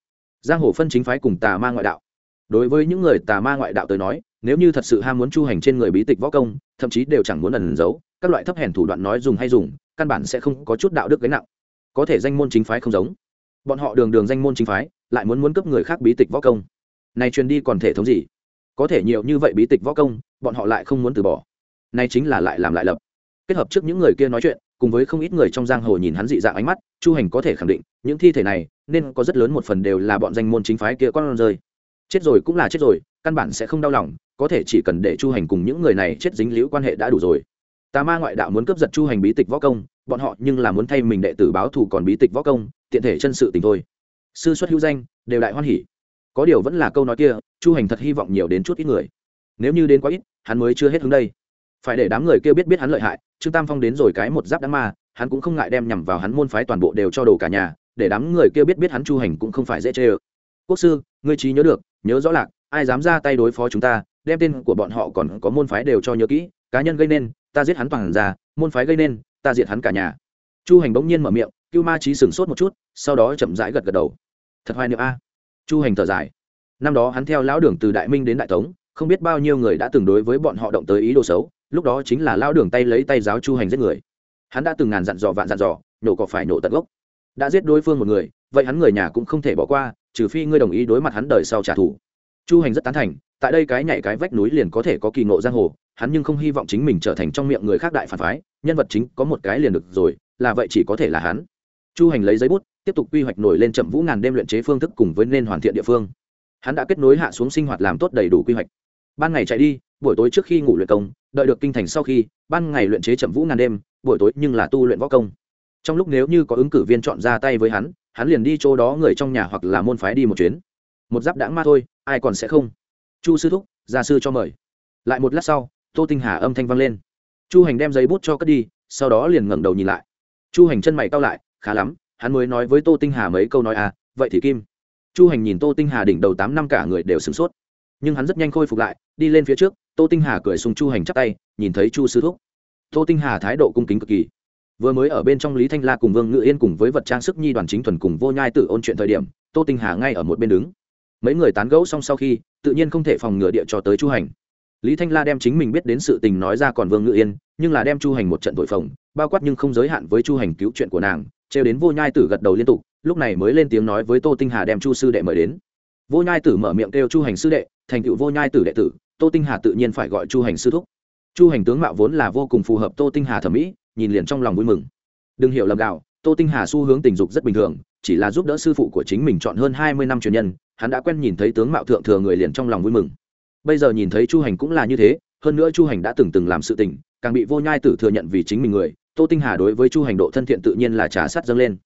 Giang hồ phân chính phái cùng tà ma ngoại đạo. Đối với những người tà ma ngoại đạo tới nói, nếu như thật sự ham muốn chu hành trên người bí tịch võ công, thậm chí đều chẳng muốn ẩn giấu, các loại thấp hèn thủ đoạn nói dùng hay dùng, căn bản sẽ không có chút đạo đức gánh nặng. Có thể danh môn chính phái không giống bọn họ đường đường danh môn chính phái, lại muốn muốn cấp người khác bí tịch võ công. Này truyền đi còn thể thống gì? Có thể nhiều như vậy bí tịch võ công, bọn họ lại không muốn từ bỏ. Này chính là lại làm lại lập. Kết hợp trước những người kia nói chuyện, cùng với không ít người trong giang hồ nhìn hắn dị dạng ánh mắt, chu hành có thể khẳng định, những thi thể này, nên có rất lớn một phần đều là bọn danh môn chính phái kia con rơi. Chết rồi cũng là chết rồi, căn bản sẽ không đau lòng, có thể chỉ cần để chu hành cùng những người này chết dính liễu quan hệ đã đủ rồi. Tà ma ngoại đạo muốn cướp giật chu hành bí tịch võ công, bọn họ nhưng là muốn thay mình đệ tử báo thù còn bí tịch võ công tiện thể chân sự tình thôi. Sư xuất hữu danh, đều đại hoan hỉ. Có điều vẫn là câu nói kia, chu hành thật hy vọng nhiều đến chút ít người. Nếu như đến quá ít, hắn mới chưa hết hướng đây. Phải để đám người kia biết biết hắn lợi hại, trương tam phong đến rồi cái một giáp đám ma, hắn cũng không ngại đem nhằm vào hắn môn phái toàn bộ đều cho đồ cả nhà, để đám người kia biết biết hắn chu hành cũng không phải dễ chê ơ. Quốc sư, ngươi trí nhớ được, nhớ rõ lạc, ai dám ra tay đối phó chúng ta, đem tên của bọn họ còn có môn phái đều cho nhớ kỹ, cá nhân gây nên, ta giết hắn toàn ra, môn phái gây nên, ta diệt hắn cả nhà. Chu hành bỗng nhiên mở miệng cưu ma trí sửng sốt một chút, sau đó chậm rãi gật gật đầu. Thật hoài niệm a. Chu hành thở dài. Năm đó hắn theo lão đường từ đại minh đến đại tống, không biết bao nhiêu người đã từng đối với bọn họ động tới ý đồ xấu, lúc đó chính là lão đường tay lấy tay giáo chu hành giết người. Hắn đã từng ngàn dặn dò vạn dặn dò, nhổ cỏ phải nổ tận gốc. Đã giết đối phương một người, vậy hắn người nhà cũng không thể bỏ qua, trừ phi ngươi đồng ý đối mặt hắn đời sau trả thù. Chu hành rất tán thành, tại đây cái nhảy cái vách núi liền có thể có kỳ ngộ giang hồ, hắn nhưng không hy vọng chính mình trở thành trong miệng người khác đại phản phái, nhân vật chính có một cái liền được rồi, là vậy chỉ có thể là hắn chu hành lấy giấy bút, tiếp tục quy hoạch nổi lên chậm vũ ngàn đêm luyện chế phương thức cùng với nên hoàn thiện địa phương. Hắn đã kết nối hạ xuống sinh hoạt làm tốt đầy đủ quy hoạch. Ban ngày chạy đi, buổi tối trước khi ngủ luyện công, đợi được kinh thành sau khi, ban ngày luyện chế chậm vũ ngàn đêm, buổi tối nhưng là tu luyện võ công. Trong lúc nếu như có ứng cử viên chọn ra tay với hắn hắn liền đi chỗ đó người trong nhà hoặc là môn phái đi một chuyến. Một giáp đãng ma thôi, ai còn sẽ không? Chu sư thúc, gia sư cho mời. Lại một lát sau, tô tinh hà âm thanh vang lên. Chu hành đem giấy bút cho cất đi, sau đó liền ngẩng đầu nhìn lại. Chu hành chân mày cao lại khá lắm, hắn mới nói với tô tinh hà mấy câu nói à vậy thì kim. Chu hành nhìn tô tinh hà đỉnh đầu tám năm cả người đều sửng sốt. Nhưng hắn rất nhanh khôi phục lại, đi lên phía trước, tô tinh hà cười sùng chu hành chắp tay, nhìn thấy chu sư thúc. Tô tinh hà thái độ cung kính cực kỳ. Vừa mới ở bên trong lý thanh la cùng vương ngự yên cùng với vật trang sức nhi đoàn chính thuần cùng vô nhai tự ôn chuyện thời điểm, tô tinh hà ngay ở một bên đứng. Mấy người tán gẫu xong sau khi, tự nhiên không thể phòng ngừa địa cho tới chu hành lý thanh la đem chính mình biết đến sự tình nói ra còn vương ngự yên, nhưng là đem chu hành một trận tội phồng, bao quát nhưng không giới hạn với chu hành cứu chuyện của nàng, trêu đến vô nhai tử gật đầu liên tục, lúc này mới lên tiếng nói với tô tinh hà đem chu sư đệ mời đến. Vô nhai tử mở miệng kêu chu hành sư đệ, thành tựu vô nhai tử đệ tử, tô tinh hà tự nhiên phải gọi chu hành sư thúc. Chu hành tướng mạo vốn là vô cùng phù hợp tô tinh hà thẩm mỹ, nhìn liền trong lòng vui mừng. Đừng hiểu lầm gạo, tô tinh hà xu hướng tình dục rất bình thường, chỉ là giúp đỡ sư phụ của chính mình chọn hơn hai mươi năm truyền nhân, hắn đã quen nhìn thấy tướng mạo thượng thừa người liền trong lòng vui mừng bây giờ nhìn thấy chu hành cũng là như thế, hơn nữa chu hành đã từng từng làm sự tình, càng bị vô nhai tử thừa nhận vì chính mình người, tô tinh hà đối với chu hành độ thân thiện tự nhiên là trả sát dâng lên.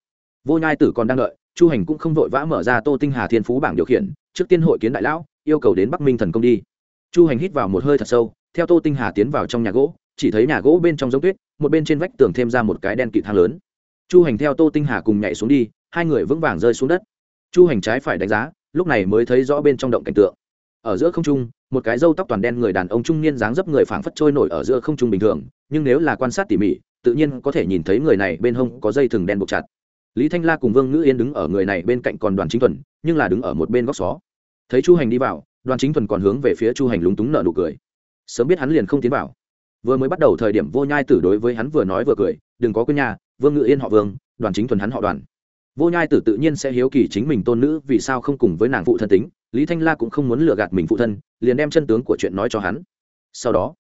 Vô nhai tử còn đang đợi, chu hành cũng không vội vã mở ra tô tinh hà thiên phú bảng điều khiển, trước tiên hội kiến đại lão, yêu cầu đến bắc minh thần công đi. Chu hành hít vào một hơi thật sâu, theo tô tinh hà tiến vào trong nhà gỗ, chỉ thấy nhà gỗ bên trong giống tuyết, một bên trên vách tường thêm ra một cái đen kịt thang lớn. Chu hành theo tô tinh hà cùng nhảy xuống đi, hai người vững vàng rơi xuống đất. Chu hành trái phải đánh giá, lúc này mới thấy rõ bên trong động cảnh tượng ở giữa không trung, một cái râu tóc toàn đen người đàn ông trung niên dáng dấp người phảng phất trôi nổi ở giữa không trung bình thường, nhưng nếu là quan sát tỉ mỉ, tự nhiên có thể nhìn thấy người này bên hông có dây thừng đen buộc chặt. Lý thanh la cùng vương ngữ yên đứng ở người này bên cạnh còn đoàn chính thuần, nhưng là đứng ở một bên góc xó. Thấy chu hành đi vào, đoàn chính thuần còn hướng về phía chu hành lúng túng nợ nụ cười. Sớm biết hắn liền không tiến vào. Vừa mới bắt đầu thời điểm vô nhai tử đối với hắn vừa nói vừa cười, đừng có quên nhà vương ngự yên họ vương, đoàn chính thuần hắn họ đoàn. Vô nhai tử tự nhiên sẽ hiếu kỳ chính mình tôn nữ vì sao không cùng với nàng phụ thân tính lý thanh la cũng không muốn lừa gạt mình phụ thân, liền đem chân tướng của chuyện nói cho hắn. Sau đó,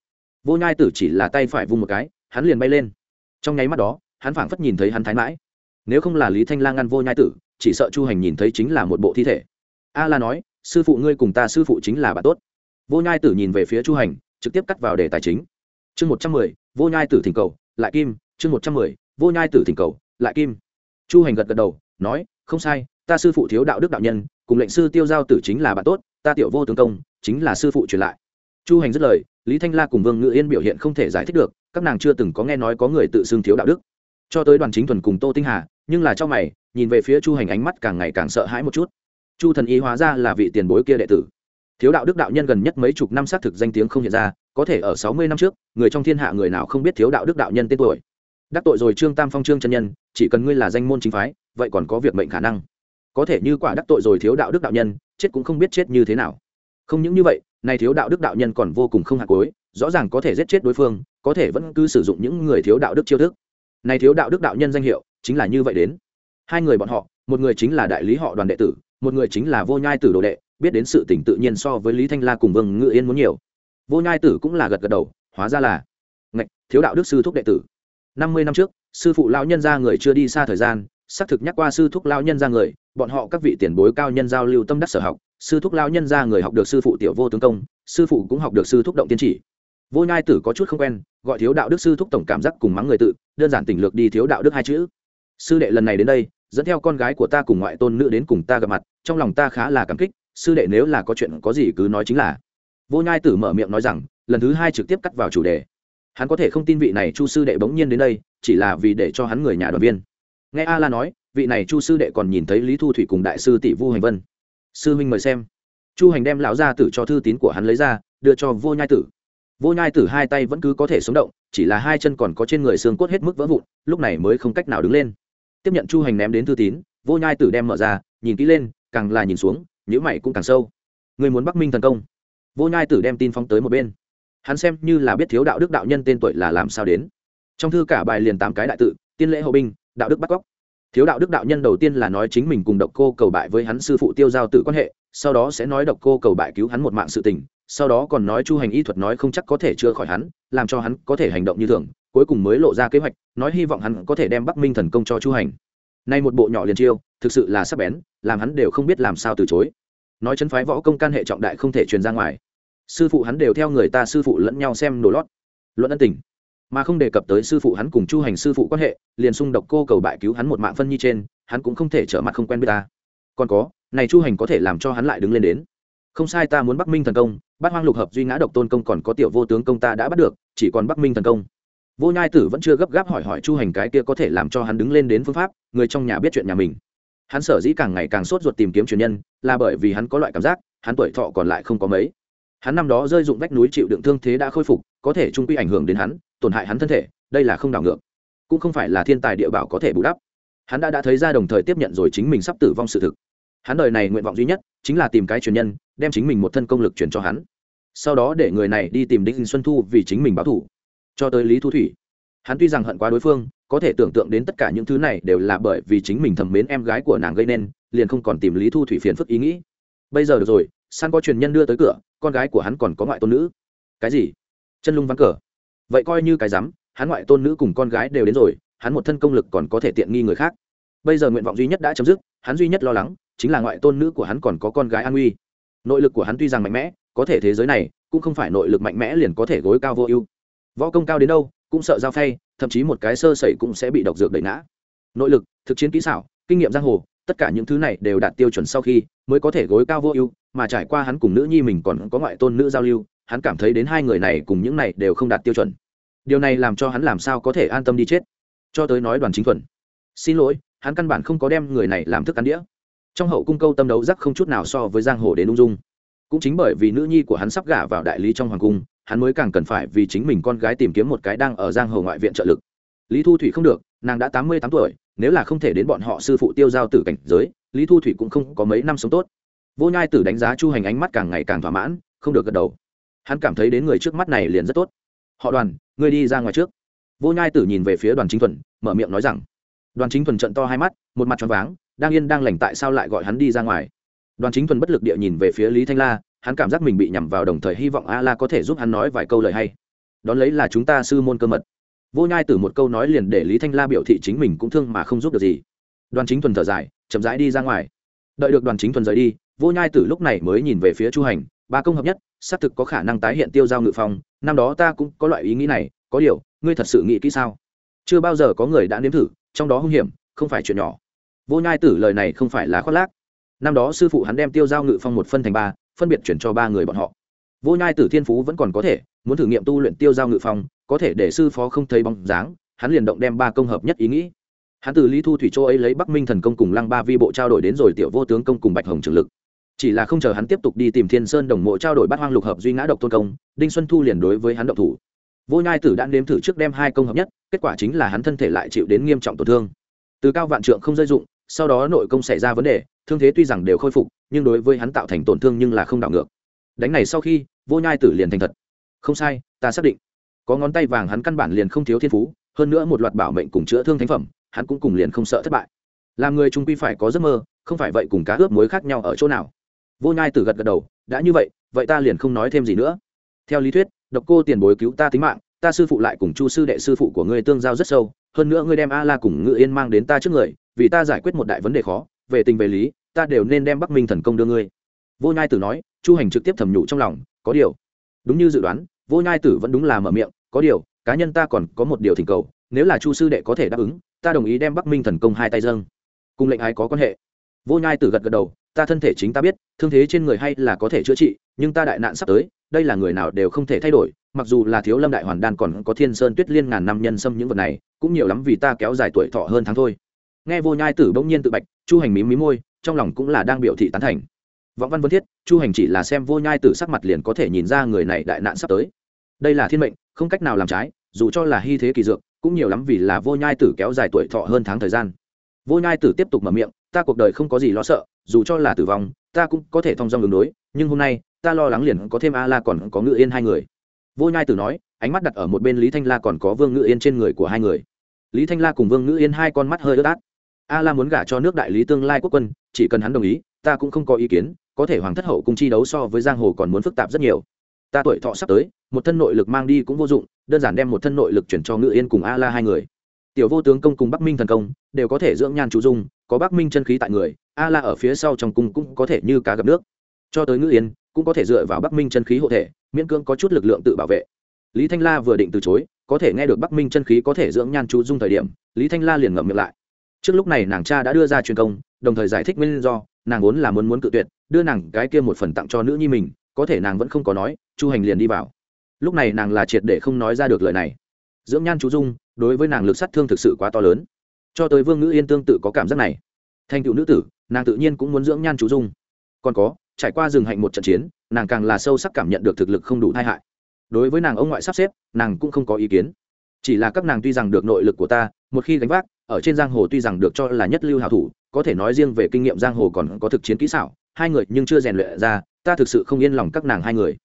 vô nhai tử chỉ là tay phải vung một cái, hắn liền bay lên. Trong nháy mắt đó, hắn phảng phất nhìn thấy hắn thái mãi. Nếu không là lý thanh la ngăn vô nhai tử, chỉ sợ chu hành nhìn thấy chính là một bộ thi thể. A la nói, sư phụ ngươi cùng ta sư phụ chính là bạn tốt. Vô nhai tử nhìn về phía chu hành, trực tiếp cắt vào đề tài chính. Chương một trăm mười, vô nhai tử thỉnh cầu, lại kim. Chương một trăm mười, vô nhai tử thỉnh cầu, lại kim. Chu hành gật gật đầu, nói, không sai, ta sư phụ thiếu đạo đức đạo nhân cùng lệnh sư tiêu giao tử chính là bạn tốt, ta tiểu vô tướng công, chính là sư phụ truyền lại. Chu hành dứt lời, lý thanh la cùng vương ngự yên biểu hiện không thể giải thích được, các nàng chưa từng có nghe nói có người tự xưng thiếu đạo đức. Cho tới đoàn chính thuần cùng tô tinh hà, nhưng là cho mày, nhìn về phía chu hành ánh mắt càng ngày càng sợ hãi một chút. Chu thần Ý hóa ra là vị tiền bối kia đệ tử. Thiếu đạo đức đạo nhân gần nhất mấy chục năm xác thực danh tiếng không hiện ra, có thể ở sáu mươi năm trước, người trong thiên hạ người nào không biết thiếu đạo đức đạo nhân tên tuổi. Đắc tội rồi trương tam phong trương chân nhân, chỉ cần ngươi là danh môn chính phái, vậy còn có việc mệnh khả năng có thể như quả đắc tội rồi thiếu đạo đức đạo nhân, chết cũng không biết chết như thế nào. Không những như vậy, này thiếu đạo đức đạo nhân còn vô cùng không hạt cối rõ ràng có thể giết chết đối phương, có thể vẫn cứ sử dụng những người thiếu đạo đức chiêu thức. Này thiếu đạo đức đạo nhân danh hiệu chính là như vậy đến. Hai người bọn họ, một người chính là đại lý họ đoàn đệ tử, một người chính là vô nhai tử đồ đệ, biết đến sự tỉnh tự nhiên so với lý thanh la cùng vương ngự yên muốn nhiều. Vô nhai tử cũng là gật gật đầu, hóa ra là ngạch, thiếu đạo đức sư thúc đệ tử. Năm mươi năm trước, sư phụ lão nhân ra người chưa đi xa thời gian xác thực nhắc qua sư thúc lao nhân ra người, bọn họ các vị tiền bối cao nhân giao lưu tâm đắc sở học, sư thúc lao nhân ra người học được sư phụ tiểu vô tướng công, sư phụ cũng học được sư thúc động tiên chỉ. Vô nhai tử có chút không quen, gọi thiếu đạo đức sư thúc tổng cảm giác cùng mắng người tự, đơn giản tỉnh lược đi thiếu đạo đức hai chữ. Sư đệ lần này đến đây, dẫn theo con gái của ta cùng ngoại tôn nữ đến cùng ta gặp mặt, trong lòng ta khá là cảm kích, sư đệ nếu là có chuyện có gì cứ nói chính là. Vô nhai tử mở miệng nói rằng, lần thứ hai trực tiếp cắt vào chủ đề. Hắn có thể không tin vị này chu sư đệ bỗng nhiên đến đây, chỉ là vì để cho hắn người nhà đoàn viên nghe a la nói, vị này chu sư đệ còn nhìn thấy lý thu thủy cùng đại sư tỷ vu hành vân. Sư huynh mời xem. Chu hành đem lão gia tử cho thư tín của hắn lấy ra, đưa cho vô nhai tử. Vô nhai tử hai tay vẫn cứ có thể sống động, chỉ là hai chân còn có trên người xương cốt hết mức vỡ vụn, lúc này mới không cách nào đứng lên. Tiếp nhận chu hành ném đến thư tín, vô nhai tử đem mở ra, nhìn kỹ lên, càng là nhìn xuống nhữ mày cũng càng sâu. Người muốn bắc minh thần công. Vô nhai tử đem tin phóng tới một bên. Hắn xem như là biết thiếu đạo đức đạo nhân tên tuổi là làm sao đến. Trong thư cả bài liền tám cái đại tự, tiên lễ hậu binh đạo đức bắt cóc. Thiếu đạo đức đạo nhân đầu tiên là nói chính mình cùng độc cô cầu bại với hắn sư phụ tiêu giao tự quan hệ, sau đó sẽ nói độc cô cầu bại cứu hắn một mạng sự tình, sau đó còn nói chu hành y thuật nói không chắc có thể chữa khỏi hắn, làm cho hắn có thể hành động như thường, cuối cùng mới lộ ra kế hoạch, nói hy vọng hắn có thể đem bắc minh thần công cho chu hành. Nay một bộ nhỏ liền chiêu, thực sự là sắc bén, làm hắn đều không biết làm sao từ chối. Nói chân phái võ công can hệ trọng đại không thể truyền ra ngoài. Sư phụ hắn đều theo người ta sư phụ lẫn nhau xem đồ lót. Luận ân tình mà không đề cập tới sư phụ hắn cùng chu hành sư phụ quan hệ, liền xung độc cô cầu bại cứu hắn một mạng phân nhi trên, hắn cũng không thể trở mặt không quen biết ta. Còn có, này chu hành có thể làm cho hắn lại đứng lên đến. Không sai ta muốn bắc minh thần công, bát hoang lục hợp duy ngã độc tôn công còn có tiểu vô tướng công ta đã bắt được, chỉ còn bắc minh thần công. Vô nhai tử vẫn chưa gấp gáp hỏi hỏi chu hành cái kia có thể làm cho hắn đứng lên đến phương pháp, người trong nhà biết chuyện nhà mình. Hắn sở dĩ càng ngày càng sốt ruột tìm kiếm truyền nhân, là bởi vì hắn có loại cảm giác, hắn tuổi thọ còn lại không có mấy. Hắn năm đó rơi dụng vách núi chịu đựng thương thế đã khôi phục, có thể trung quy ảnh hưởng đến hắn tổn hại hắn thân thể, đây là không đảo ngược. Cũng không phải là thiên tài địa bảo có thể bù đắp. Hắn đã đã thấy ra đồng thời tiếp nhận rồi chính mình sắp tử vong sự thực. Hắn đời này nguyện vọng duy nhất chính là tìm cái truyền nhân, đem chính mình một thân công lực truyền cho hắn. Sau đó để người này đi tìm đinh xuân thu vì chính mình báo thủ. Cho tới lý thu thủy. Hắn tuy rằng hận quá đối phương, có thể tưởng tượng đến tất cả những thứ này đều là bởi vì chính mình thầm mến em gái của nàng gây nên, liền không còn tìm lý thu thủy phiền phức ý nghĩ. Bây giờ được rồi, san có truyền nhân đưa tới cửa, con gái của hắn còn có ngoại tôn nữ. Cái gì? Chân lung vắng cờ vậy coi như cái rắm, hắn ngoại tôn nữ cùng con gái đều đến rồi, hắn một thân công lực còn có thể tiện nghi người khác. Bây giờ nguyện vọng duy nhất đã chấm dứt, hắn duy nhất lo lắng, chính là ngoại tôn nữ của hắn còn có con gái an nguy. nội lực của hắn tuy rằng mạnh mẽ, có thể thế giới này, cũng không phải nội lực mạnh mẽ liền có thể gối cao vô ưu. Võ công cao đến đâu, cũng sợ giao phay, thậm chí một cái sơ sẩy cũng sẽ bị độc dược đẩy ngã. Nội lực, thực chiến kỹ xảo, kinh nghiệm giang hồ, tất cả những thứ này đều đạt tiêu chuẩn sau khi mới có thể gối cao vô ưu, mà trải qua hắn cùng nữ nhi mình còn có ngoại tôn nữ giao lưu hắn cảm thấy đến hai người này cùng những này đều không đạt tiêu chuẩn. Điều này làm cho hắn làm sao có thể an tâm đi chết? Cho tới nói đoàn chính thuần. Xin lỗi, hắn căn bản không có đem người này làm thức ăn đĩa. Trong hậu cung câu tâm đấu rắc không chút nào so với giang hồ đến ung dung. Cũng chính bởi vì nữ nhi của hắn sắp gả vào đại lý trong hoàng cung, hắn mới càng cần phải vì chính mình con gái tìm kiếm một cái đang ở giang hồ ngoại viện trợ lực. Lý thu thủy không được, nàng đã tám mươi tám tuổi, nếu là không thể đến bọn họ sư phụ tiêu giao tử cảnh giới, lý thu thủy cũng không có mấy năm sống tốt. Vô nhai tử đánh giá chu hành ánh mắt càng ngày càng thỏa mãn, không được gật đầu hắn cảm thấy đến người trước mắt này liền rất tốt. Họ đoàn, ngươi đi ra ngoài trước. Vô nhai tử nhìn về phía đoàn chính thuần, mở miệng nói rằng. Đoàn chính thuần trận to hai mắt, một mặt tròn váng, đang yên đang lành tại sao lại gọi hắn đi ra ngoài. Đoàn chính thuần bất lực địa nhìn về phía lý thanh la, hắn cảm giác mình bị nhằm vào đồng thời hy vọng a la có thể giúp hắn nói vài câu lời hay. Đón lấy là chúng ta sư môn cơ mật. Vô nhai tử một câu nói liền để lý thanh la biểu thị chính mình cũng thương mà không giúp được gì. Đoàn chính thuần thở dài, chậm rãi đi ra ngoài. Đợi được đoàn chính thuần rời đi, vô nhai tử lúc này mới nhìn về phía chu hành ba công hợp nhất, xác thực có khả năng tái hiện tiêu giao ngự phong, năm đó ta cũng có loại ý nghĩ này, có điều, ngươi thật sự nghĩ kỹ sao? Chưa bao giờ có người đã nếm thử, trong đó hung hiểm, không phải chuyện nhỏ. Vô nhai tử lời này không phải là khoác lác. Năm đó sư phụ hắn đem tiêu giao ngự phong một phân thành ba, phân biệt chuyển cho ba người bọn họ. Vô nhai tử thiên phú vẫn còn có thể, muốn thử nghiệm tu luyện tiêu giao ngự phong, có thể để sư phó không thấy bóng dáng, hắn liền động đem ba công hợp nhất ý nghĩ. Hắn từ lý thu thủy châu ấy lấy bắc minh thần công cùng lăng ba vi bộ trao đổi đến rồi tiểu vô tướng công cùng bạch hồng trường lực chỉ là không chờ hắn tiếp tục đi tìm thiên sơn đồng mộ trao đổi bắt hoang lục hợp duy ngã độc tôn công, đinh xuân thu liền đối với hắn động thủ. Vô nhai tử đã nếm thử trước đem hai công hợp nhất, kết quả chính là hắn thân thể lại chịu đến nghiêm trọng tổn thương. Từ cao vạn trượng không rơi dụng, sau đó nội công xảy ra vấn đề, thương thế tuy rằng đều khôi phục, nhưng đối với hắn tạo thành tổn thương nhưng là không đảo ngược. Đánh này sau khi, vô nhai tử liền thành thật. Không sai, ta xác định. Có ngón tay vàng hắn căn bản liền không thiếu thiên phú, hơn nữa một loạt bảo mệnh cùng chữa thương thánh phẩm, hắn cũng cùng liền không sợ thất bại. Làm người trung quy phải có giấc mơ, không phải vậy cùng cá ướp muối khác nhau ở chỗ nào vô nhai tử gật gật đầu, đã như vậy vậy ta liền không nói thêm gì nữa. Theo lý thuyết, độc cô tiền bối cứu ta tính mạng, ta sư phụ lại cùng chu sư đệ sư phụ của ngươi tương giao rất sâu, hơn nữa ngươi đem a la cùng ngự yên mang đến ta trước người, vì ta giải quyết một đại vấn đề khó, về tình về lý, ta đều nên đem bắc minh thần công đưa ngươi. Vô nhai tử nói, chu hành trực tiếp thầm nhủ trong lòng, có điều. Đúng như dự đoán, vô nhai tử vẫn đúng là mở miệng, có điều, cá nhân ta còn có một điều thỉnh cầu, nếu là chu sư đệ có thể đáp ứng, ta đồng ý đem bắc minh thần công hai tay dâng. Cùng lệnh ái có quan hệ. Vô nhai tử gật gật đầu ta thân thể chính ta biết, thương thế trên người hay là có thể chữa trị, nhưng ta đại nạn sắp tới, đây là người nào đều không thể thay đổi, mặc dù là thiếu lâm đại hoàn đan còn có thiên sơn tuyết liên ngàn năm nhân xâm những vật này, cũng nhiều lắm vì ta kéo dài tuổi thọ hơn tháng thôi. Nghe vô nhai tử bỗng nhiên tự bạch, chu hành mí mí môi, trong lòng cũng là đang biểu thị tán thành. Vọng văn vân thiết, chu hành chỉ là xem vô nhai tử sắc mặt liền có thể nhìn ra người này đại nạn sắp tới. Đây là thiên mệnh, không cách nào làm trái, dù cho là hy thế kỳ dược, cũng nhiều lắm vì là vô nhai tử kéo dài tuổi thọ hơn tháng thời gian vô nhai tử tiếp tục mở miệng, ta cuộc đời không có gì lo sợ, dù cho là tử vong, ta cũng có thể thong dong đường đối, nhưng hôm nay, ta lo lắng liền có thêm a la còn có ngự yên hai người. Vô nhai tử nói, ánh mắt đặt ở một bên lý thanh la còn có vương ngự yên trên người của hai người. Lý thanh la cùng vương ngự yên hai con mắt hơi ướt át. A la muốn gả cho nước đại lý tương lai quốc quân, chỉ cần hắn đồng ý, ta cũng không có ý kiến, có thể hoàng thất hậu cung chi đấu so với giang hồ còn muốn phức tạp rất nhiều. Ta tuổi thọ sắp tới, một thân nội lực mang đi cũng vô dụng, đơn giản đem một thân nội lực chuyển cho ngự yên cùng a la hai người tiểu vô tướng công cùng bắc minh thần công, đều có thể dưỡng nhan chú dung, có bắc minh chân khí tại người, a la ở phía sau trong cung cũng có thể như cá gặp nước. Cho tới ngữ yên, cũng có thể dựa vào bắc minh chân khí hộ thể, miễn cưỡng có chút lực lượng tự bảo vệ. Lý thanh la vừa định từ chối, có thể nghe được bắc minh chân khí có thể dưỡng nhan chú dung thời điểm, lý thanh la liền ngậm miệng lại. Trước lúc này nàng cha đã đưa ra truyền công, đồng thời giải thích nguyên do, nàng vốn là muốn muốn cự tuyệt, đưa nàng cái kia một phần tặng cho nữ nhi mình, có thể nàng vẫn không có nói, chu hành liền đi vào. Lúc này nàng là triệt để không nói ra được lời này. Dưỡng nhan chú dung đối với nàng lực sát thương thực sự quá to lớn. Cho tới vương ngữ yên tương tự có cảm giác này. Thành tựu nữ tử, nàng tự nhiên cũng muốn dưỡng nhan chú dung. Còn có, trải qua rừng hạnh một trận chiến, nàng càng là sâu sắc cảm nhận được thực lực không đủ tai hại. Đối với nàng ông ngoại sắp xếp, nàng cũng không có ý kiến. Chỉ là các nàng tuy rằng được nội lực của ta, một khi gánh vác, ở trên giang hồ tuy rằng được cho là nhất lưu hảo thủ, có thể nói riêng về kinh nghiệm giang hồ còn có thực chiến kỹ xảo, hai người nhưng chưa rèn luyện ra, ta thực sự không yên lòng các nàng hai người.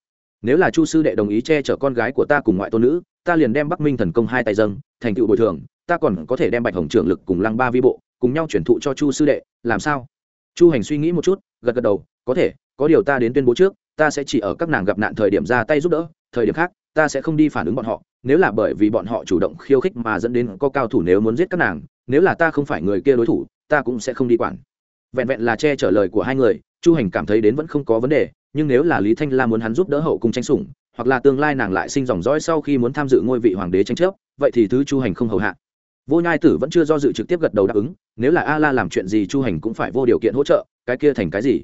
Nếu là chu sư đệ đồng ý che chở con gái của ta cùng ngoại tôn nữ ta liền đem bắc minh thần công hai tay dâng, thành tựu bồi thường, ta còn có thể đem bạch hồng trưởng lực cùng lăng ba vi bộ, cùng nhau chuyển thụ cho chu sư đệ, làm sao? Chu hành suy nghĩ một chút, gật gật đầu, có thể, có điều ta đến tuyên bố trước, ta sẽ chỉ ở các nàng gặp nạn thời điểm ra tay giúp đỡ, thời điểm khác, ta sẽ không đi phản ứng bọn họ, nếu là bởi vì bọn họ chủ động khiêu khích mà dẫn đến có cao thủ nếu muốn giết các nàng, nếu là ta không phải người kia đối thủ, ta cũng sẽ không đi quản. Vẹn vẹn là che chở lời của hai người, chu hành cảm thấy đến vẫn không có vấn đề, nhưng nếu là lý thanh la muốn hắn giúp đỡ hậu cung tranh sủng hoặc là tương lai nàng lại sinh dòng dõi sau khi muốn tham dự ngôi vị hoàng đế tranh chấp, vậy thì thứ chu hành không hầu hạ. Vô nhai tử vẫn chưa do dự trực tiếp gật đầu đáp ứng, nếu là a la làm chuyện gì chu hành cũng phải vô điều kiện hỗ trợ, cái kia thành cái gì?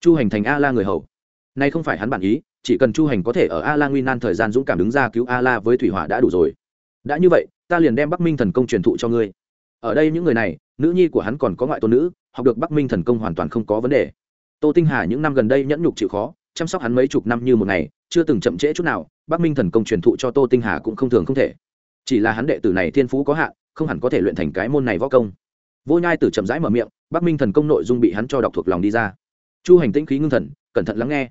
Chu hành thành a la người hầu. Nay không phải hắn bản ý, chỉ cần chu hành có thể ở a la nguy nan thời gian dũng cảm đứng ra cứu a la với thủy hỏa đã đủ rồi. Đã như vậy, ta liền đem bắc minh thần công truyền thụ cho ngươi. Ở đây những người này, nữ nhi của hắn còn có ngoại tôn nữ, học được bắc minh thần công hoàn toàn không có vấn đề. Tô tinh hà những năm gần đây nhẫn nhục chịu khó, chăm sóc hắn mấy chục năm như một ngày chưa từng chậm trễ chút nào, bắc minh thần công truyền thụ cho tô tinh hà cũng không thường không thể. Chỉ là hắn đệ tử này thiên phú có hạn, không hẳn có thể luyện thành cái môn này võ công. Vô nhai tử chậm rãi mở miệng, bắc minh thần công nội dung bị hắn cho đọc thuộc lòng đi ra. Chu hành tĩnh khí ngưng thần, cẩn thận lắng nghe.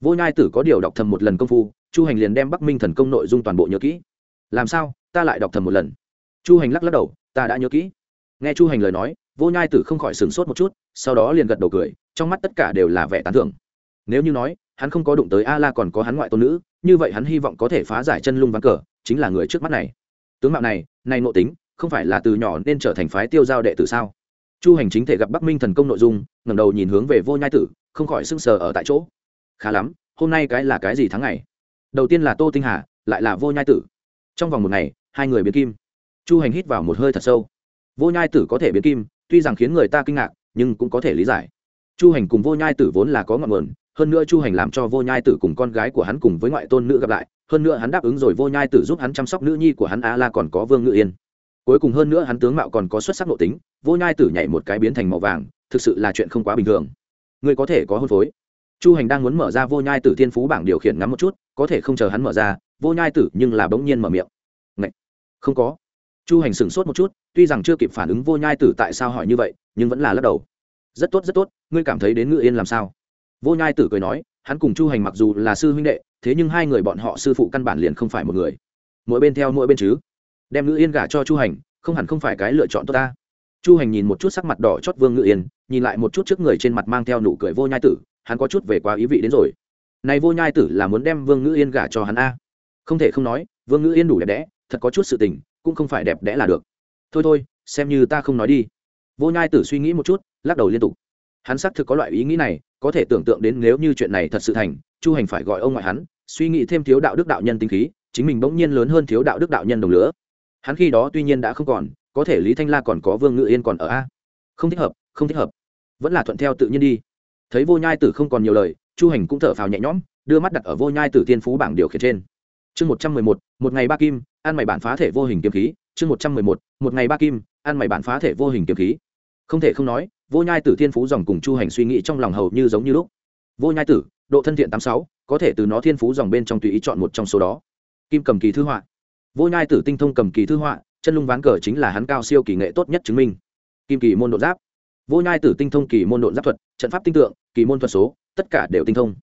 Vô nhai tử có điều đọc thầm một lần công phu, chu hành liền đem bắc minh thần công nội dung toàn bộ nhớ kỹ. Làm sao? Ta lại đọc thầm một lần. Chu hành lắc lắc đầu, ta đã nhớ kỹ. Nghe chu hành lời nói, vô nhai tử không khỏi sửng sốt một chút, sau đó liền gật đầu cười, trong mắt tất cả đều là vẻ tán thưởng. Nếu như nói hắn không có đụng tới a la còn có hắn ngoại tôn nữ, như vậy hắn hy vọng có thể phá giải chân lung ván cờ, chính là người trước mắt này. Tướng mạo này này nội tính, không phải là từ nhỏ nên trở thành phái tiêu giao đệ tử sao? Chu hành chính thể gặp bắc minh thần công nội dung, ngẩng đầu nhìn hướng về vô nhai tử, không khỏi sưng sờ ở tại chỗ. Khá lắm, hôm nay cái là cái gì tháng ngày? Đầu tiên là tô tinh hà, lại là vô nhai tử. Trong vòng một ngày, hai người biến kim. Chu hành hít vào một hơi thật sâu. Vô nhai tử có thể biến kim, tuy rằng khiến người ta kinh ngạc, nhưng cũng có thể lý giải. Chu hành cùng vô nhai tử vốn là có ngọn nguồn hơn nữa chu hành làm cho vô nhai tử cùng con gái của hắn cùng với ngoại tôn nữ gặp lại, hơn nữa hắn đáp ứng rồi vô nhai tử giúp hắn chăm sóc nữ nhi của hắn a la còn có vương ngự yên. Cuối cùng hơn nữa hắn tướng mạo còn có xuất sắc nội tính, vô nhai tử nhảy một cái biến thành màu vàng, thực sự là chuyện không quá bình thường. Ngươi có thể có hôn phối. Chu hành đang muốn mở ra vô nhai tử thiên phú bảng điều khiển ngắm một chút, có thể không chờ hắn mở ra, vô nhai tử nhưng là bỗng nhiên mở miệng. Ngậy! không có. Chu hành sửng sốt một chút, tuy rằng chưa kịp phản ứng vô nhai tử tại sao hỏi như vậy, nhưng vẫn là lắc đầu. Rất tốt rất tốt, ngươi cảm thấy đến ngự yên làm sao? Vô nhai tử cười nói, hắn cùng chu hành mặc dù là sư huynh đệ, thế nhưng hai người bọn họ sư phụ căn bản liền không phải một người. Mỗi bên theo mỗi bên chứ. Đem ngữ yên gả cho chu hành, không hẳn không phải cái lựa chọn tốt ta. Chu hành nhìn một chút sắc mặt đỏ chót vương ngự yên, nhìn lại một chút trước người trên mặt mang theo nụ cười vô nhai tử, hắn có chút về quá ý vị đến rồi. Này vô nhai tử là muốn đem vương ngự yên gả cho hắn a? Không thể không nói, vương ngự yên đủ đẹp đẽ, thật có chút sự tình, cũng không phải đẹp đẽ là được. Thôi thôi, xem như ta không nói đi. Vô nhai tử suy nghĩ một chút, lắc đầu liên tục. Hắn xác thực có loại ý nghĩ này có thể tưởng tượng đến nếu như chuyện này thật sự thành, chu hành phải gọi ông ngoại hắn, suy nghĩ thêm thiếu đạo đức đạo nhân tinh khí, chính mình bỗng nhiên lớn hơn thiếu đạo đức đạo nhân đồng lửa. Hắn khi đó tuy nhiên đã không còn, có thể lý thanh la còn có vương ngự yên còn ở a. Không thích hợp, không thích hợp. Vẫn là thuận theo tự nhiên đi. Thấy vô nhai tử không còn nhiều lời, chu hành cũng thở phào nhẹ nhõm, đưa mắt đặt ở vô nhai tử tiên phú bảng điều khiển trên. Chương một trăm mười một một ngày ba kim, ăn mày bản phá thể vô hình kiếm khí. Chương một trăm mười một một ngày ba kim, ăn mày bản phá thể vô hình kiếm khí. Không thể không nói vô nhai tử thiên phú dòng cùng chu hành suy nghĩ trong lòng hầu như giống như lúc. Vô nhai tử, độ thân thiện tám sáu, có thể từ nó thiên phú dòng bên trong tùy ý chọn một trong số đó. Kim cầm kỳ thư họa. Vô nhai tử tinh thông cầm kỳ thư họa, chân lung ván cờ chính là hắn cao siêu kỳ nghệ tốt nhất chứng minh. Kim kỳ môn độ giáp. Vô nhai tử tinh thông kỳ môn độ giáp thuật, trận pháp tinh tượng, kỳ môn thuật số, tất cả đều tinh thông.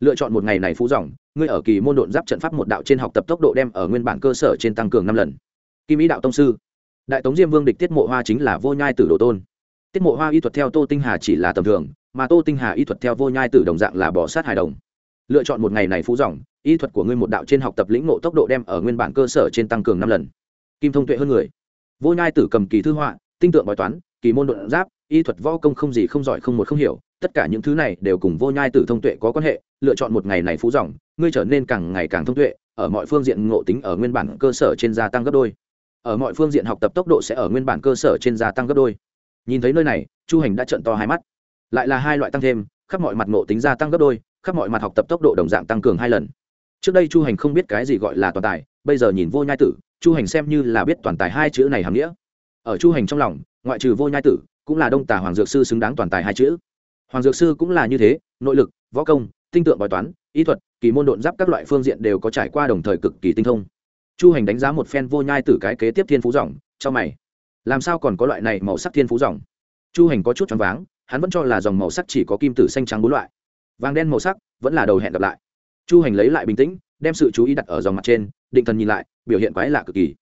Lựa chọn một ngày này phú dòng, ngươi ở kỳ môn độn giáp trận pháp một đạo trên học tập tốc độ đem ở nguyên bản cơ sở trên tăng cường năm lần. Kim ý đạo tông sư. Đại tống diêm vương địch tiết mộ hoa chính là vô nhai tử đồ tôn tiết mộ hoa y thuật theo tô tinh hà chỉ là tầm thường, mà tô tinh hà y thuật theo vô nhai tử đồng dạng là bỏ sát hài đồng. Lựa chọn một ngày này phú dòng, y thuật của ngươi một đạo trên học tập lĩnh ngộ tốc độ đem ở nguyên bản cơ sở trên tăng cường năm lần. Kim thông tuệ hơn người. Vô nhai tử cầm kỳ thư họa, tinh tượng bói toán, kỳ môn luận giáp, y thuật võ công không gì không giỏi không một không hiểu, tất cả những thứ này đều cùng vô nhai tử thông tuệ có quan hệ, lựa chọn một ngày này phú dòng, ngươi trở nên càng ngày càng thông tuệ, ở mọi phương diện ngộ tính ở nguyên bản cơ sở trên gia tăng gấp đôi. Ở mọi phương diện học tập tốc độ sẽ ở nguyên bản cơ sở trên gia tăng gấp đôi nhìn thấy nơi này, chu hành đã trận to hai mắt. Lại là hai loại tăng thêm, khắp mọi mặt ngộ tính gia tăng gấp đôi, khắp mọi mặt học tập tốc độ đồng dạng tăng cường hai lần. Trước đây chu hành không biết cái gì gọi là toàn tài, bây giờ nhìn vô nhai tử, chu hành xem như là biết toàn tài hai chữ này hàm nghĩa. Ở chu hành trong lòng, ngoại trừ vô nhai tử, cũng là đông tà hoàng dược sư xứng đáng toàn tài hai chữ. Hoàng dược sư cũng là như thế, nội lực, võ công, tinh tượng bài toán ý thuật, kỳ môn độn giáp các loại phương diện đều có trải qua đồng thời cực kỳ tinh thông. Chu hành đánh giá một phen vô nhai Tử cái kế tiếp thiên phú dòng cho mày làm sao còn có loại này màu sắc thiên phú dòng? Chu hành có chút choáng váng, hắn vẫn cho là dòng màu sắc chỉ có kim tử xanh trắng bốn loại. Vàng đen màu sắc vẫn là đầu hẹn gặp lại. Chu hành lấy lại bình tĩnh, đem sự chú ý đặt ở dòng mặt trên, định thần nhìn lại, biểu hiện quái lạ cực kỳ.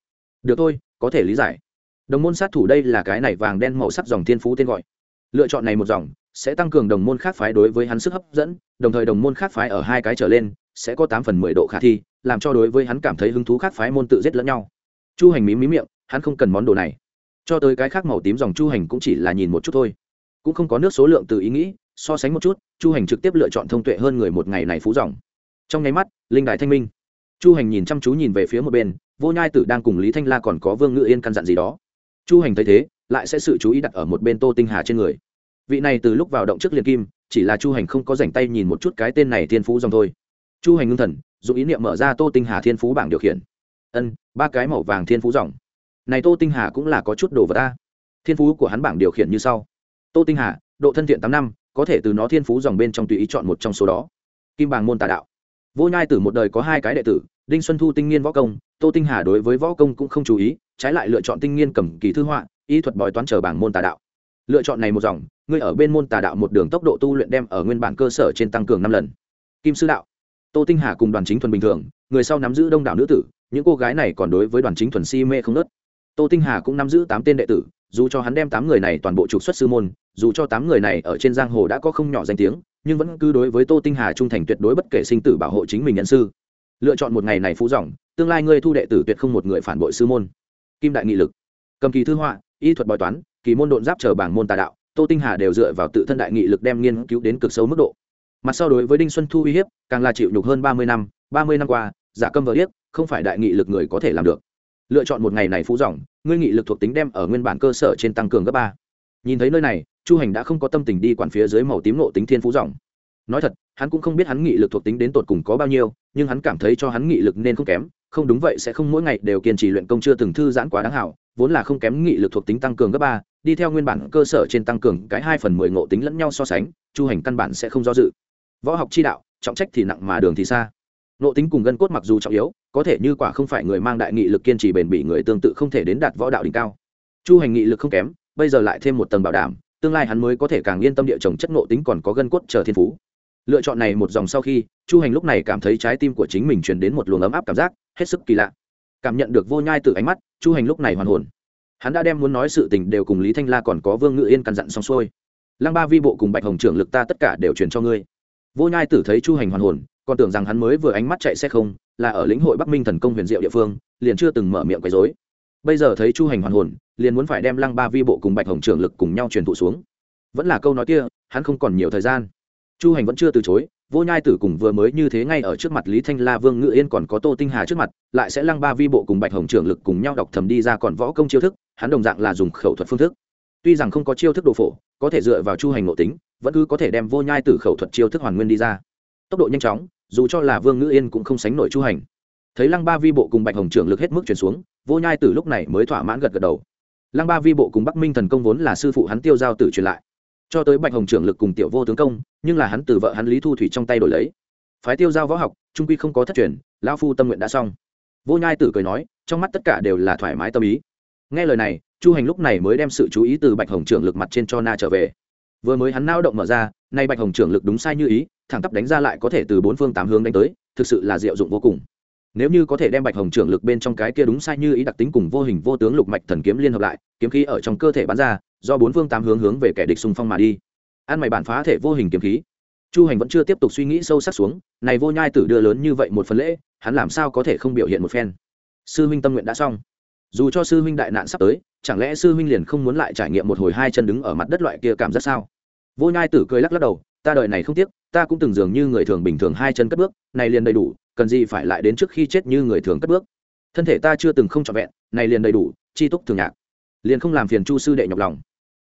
Được thôi, có thể lý giải. Đồng môn sát thủ đây là cái này vàng đen màu sắc dòng thiên phú tên gọi. Lựa chọn này một dòng, sẽ tăng cường đồng môn khác phái đối với hắn sức hấp dẫn, đồng thời đồng môn khác phái ở hai cái trở lên, sẽ có tám phần mười độ khả thi, làm cho đối với hắn cảm thấy hứng thú khác phái môn tự giết lẫn nhau. Chu hành mí mí miệng, hắn không cần món đồ này cho tới cái khác màu tím dòng chu hành cũng chỉ là nhìn một chút thôi. Cũng không có nước số lượng từ ý nghĩ, so sánh một chút, chu hành trực tiếp lựa chọn thông tuệ hơn người một ngày này phú dòng. Trong nháy mắt, linh đại thanh minh. Chu hành nhìn chăm chú nhìn về phía một bên, vô nhai tử đang cùng lý thanh la còn có vương ngự yên căn dặn gì đó. Chu hành thấy thế, lại sẽ sự chú ý đặt ở một bên tô tinh hà trên người. Vị này từ lúc vào động trước liền kim, chỉ là chu hành không có dành tay nhìn một chút cái tên này thiên phú dòng thôi. Chu hành ngưng thần, dùng ý niệm mở ra tô tinh hà thiên phú bảng điều khiển. Ân, ba cái màu vàng thiên phú dòng này tô tinh hà cũng là có chút đồ vật ta. Thiên phú của hắn bảng điều khiển như sau. Tô tinh hà, độ thân thiện tám năm, có thể từ nó thiên phú dòng bên trong tùy ý chọn một trong số đó. Kim bảng môn tà đạo. Vô nhai tử một đời có hai cái đệ tử, đinh xuân thu tinh nghiên võ công, tô tinh hà đối với võ công cũng không chú ý, trái lại lựa chọn tinh nghiên cầm kỳ thư họa ý thuật bói toán trở bảng môn tà đạo. Lựa chọn này một dòng, ngươi ở bên môn tà đạo một đường tốc độ tu luyện đem ở nguyên bản cơ sở trên tăng cường năm lần. Kim sư đạo. Tô tinh hà cùng đoàn chính thuần bình thường, người sau nắm giữ đông đảo nữ tử, những cô gái này còn đối với đoàn chính thuần si mê không nớt tô tinh hà cũng nắm giữ tám tên đệ tử, dù cho hắn đem tám người này toàn bộ trục xuất sư môn, dù cho tám người này ở trên giang hồ đã có không nhỏ danh tiếng, nhưng vẫn cứ đối với tô tinh hà trung thành tuyệt đối bất kể sinh tử bảo hộ chính mình nhân sư. Lựa chọn một ngày này phú dòng, tương lai ngươi thu đệ tử tuyệt không một người phản bội sư môn. Kim đại nghị lực. Cầm kỳ thư họa, y thuật bói toán, kỳ môn độn giáp chờ bảng môn tà đạo, tô tinh hà đều dựa vào tự thân đại nghị lực đem nghiên cứu đến cực sâu mức độ. Mặt so đối với đinh xuân thu uy hiếp, càng là chịu nhục hơn ba mươi năm, ba mươi năm qua, giả câm vợ điếc, không phải đại nghị lực người có thể làm được lựa chọn một ngày này phú dòng, ngươi nghị lực thuộc tính đem ở nguyên bản cơ sở trên tăng cường gấp ba. Nhìn thấy nơi này, chu hành đã không có tâm tình đi quản phía dưới màu tím nộ tính thiên phú dòng. Nói thật, hắn cũng không biết hắn nghị lực thuộc tính đến tột cùng có bao nhiêu, nhưng hắn cảm thấy cho hắn nghị lực nên không kém, không đúng vậy sẽ không mỗi ngày đều kiên trì luyện công chưa từng thư giãn quá đáng hảo, vốn là không kém nghị lực thuộc tính tăng cường gấp ba, đi theo nguyên bản cơ sở trên tăng cường cái hai phần mười ngộ tính lẫn nhau so sánh, chu hành căn bản sẽ không do dự. Võ học chi đạo, trọng trách thì nặng mà đường thì xa nộ tính cùng gân cốt mặc dù trọng yếu, có thể như quả không phải người mang đại nghị lực kiên trì bền bỉ người tương tự không thể đến đạt võ đạo đỉnh cao. Chu hành nghị lực không kém, bây giờ lại thêm một tầng bảo đảm, tương lai hắn mới có thể càng yên tâm địa trồng chất nộ tính còn có gân cốt chờ thiên phú. Lựa chọn này một dòng sau khi, chu hành lúc này cảm thấy trái tim của chính mình truyền đến một luồng ấm áp cảm giác, hết sức kỳ lạ. Cảm nhận được vô nhai từ ánh mắt, chu hành lúc này hoàn hồn. Hắn đã đem muốn nói sự tình đều cùng lý thanh la còn có vương ngự yên căn dặn xong xuôi. Lăng ba vi bộ cùng bạch hồng trưởng lực ta tất cả đều truyền cho ngươi. Vô nhai tử thấy chu hành hoàn hồn còn tưởng rằng hắn mới vừa ánh mắt chạy xe không, là ở lĩnh hội bắc minh thần công huyền diệu địa phương, liền chưa từng mở miệng quấy dối bây giờ thấy chu hành hoàn hồn, liền muốn phải đem lăng ba vi bộ cùng bạch hồng trưởng lực cùng nhau truyền thụ xuống. Vẫn là câu nói kia, hắn không còn nhiều thời gian. Chu hành vẫn chưa từ chối, vô nhai tử cùng vừa mới như thế ngay ở trước mặt lý thanh la vương ngự yên còn có tô tinh hà trước mặt, lại sẽ lăng ba vi bộ cùng bạch hồng trưởng lực cùng nhau đọc thầm đi ra còn võ công chiêu thức, hắn đồng dạng là dùng khẩu thuật phương thức. Tuy rằng không có chiêu thức đồ phổ, có thể dựa vào chu hành nội tính, vẫn cứ có thể đem vô nhai tử khẩu thuật chiêu thức hoàn nguyên đi ra. Tốc độ nhanh chóng dù cho là vương ngữ yên cũng không sánh nổi chu hành thấy lăng ba vi bộ cùng bạch hồng trưởng lực hết mức chuyển xuống vô nhai tử lúc này mới thỏa mãn gật gật đầu lăng ba vi bộ cùng bắc minh thần công vốn là sư phụ hắn tiêu giao tử truyền lại cho tới bạch hồng trưởng lực cùng tiểu vô tướng công nhưng là hắn từ vợ hắn lý thu thủy trong tay đổi lấy phái tiêu giao võ học trung quy không có thất truyền lão phu tâm nguyện đã xong vô nhai tử cười nói trong mắt tất cả đều là thoải mái tâm ý nghe lời này chu hành lúc này mới đem sự chú ý từ bạch hồng trưởng lực mặt trên cho na trở về vừa mới hắn nao động mở ra nay bạch hồng trưởng lực đúng sai như ý thẳng tắp đánh ra lại có thể từ bốn phương tám hướng đánh tới, thực sự là diệu dụng vô cùng. Nếu như có thể đem bạch hồng trưởng lực bên trong cái kia đúng sai như ý đặc tính cùng vô hình vô tướng lục mạch thần kiếm liên hợp lại, kiếm khí ở trong cơ thể bắn ra, do bốn phương tám hướng hướng về kẻ địch xung phong mà đi. Ăn mày bản phá thể vô hình kiếm khí. Chu hành vẫn chưa tiếp tục suy nghĩ sâu sắc xuống, này vô nhai tử đưa lớn như vậy một phần lễ, hắn làm sao có thể không biểu hiện một phen? Sư huynh tâm nguyện đã xong. Dù cho sư huynh đại nạn sắp tới, chẳng lẽ sư huynh liền không muốn lại trải nghiệm một hồi hai chân đứng ở mặt đất loại kia cảm giác sao? Vô nhai tử cười lắc lắc đầu, ta đợi này không tiếc ta cũng từng dường như người thường bình thường hai chân cất bước, này liền đầy đủ, cần gì phải lại đến trước khi chết như người thường cất bước. Thân thể ta chưa từng không trọn vẹn, này liền đầy đủ chi túc thường nhạc. Liền không làm phiền chu sư đệ nhọc lòng.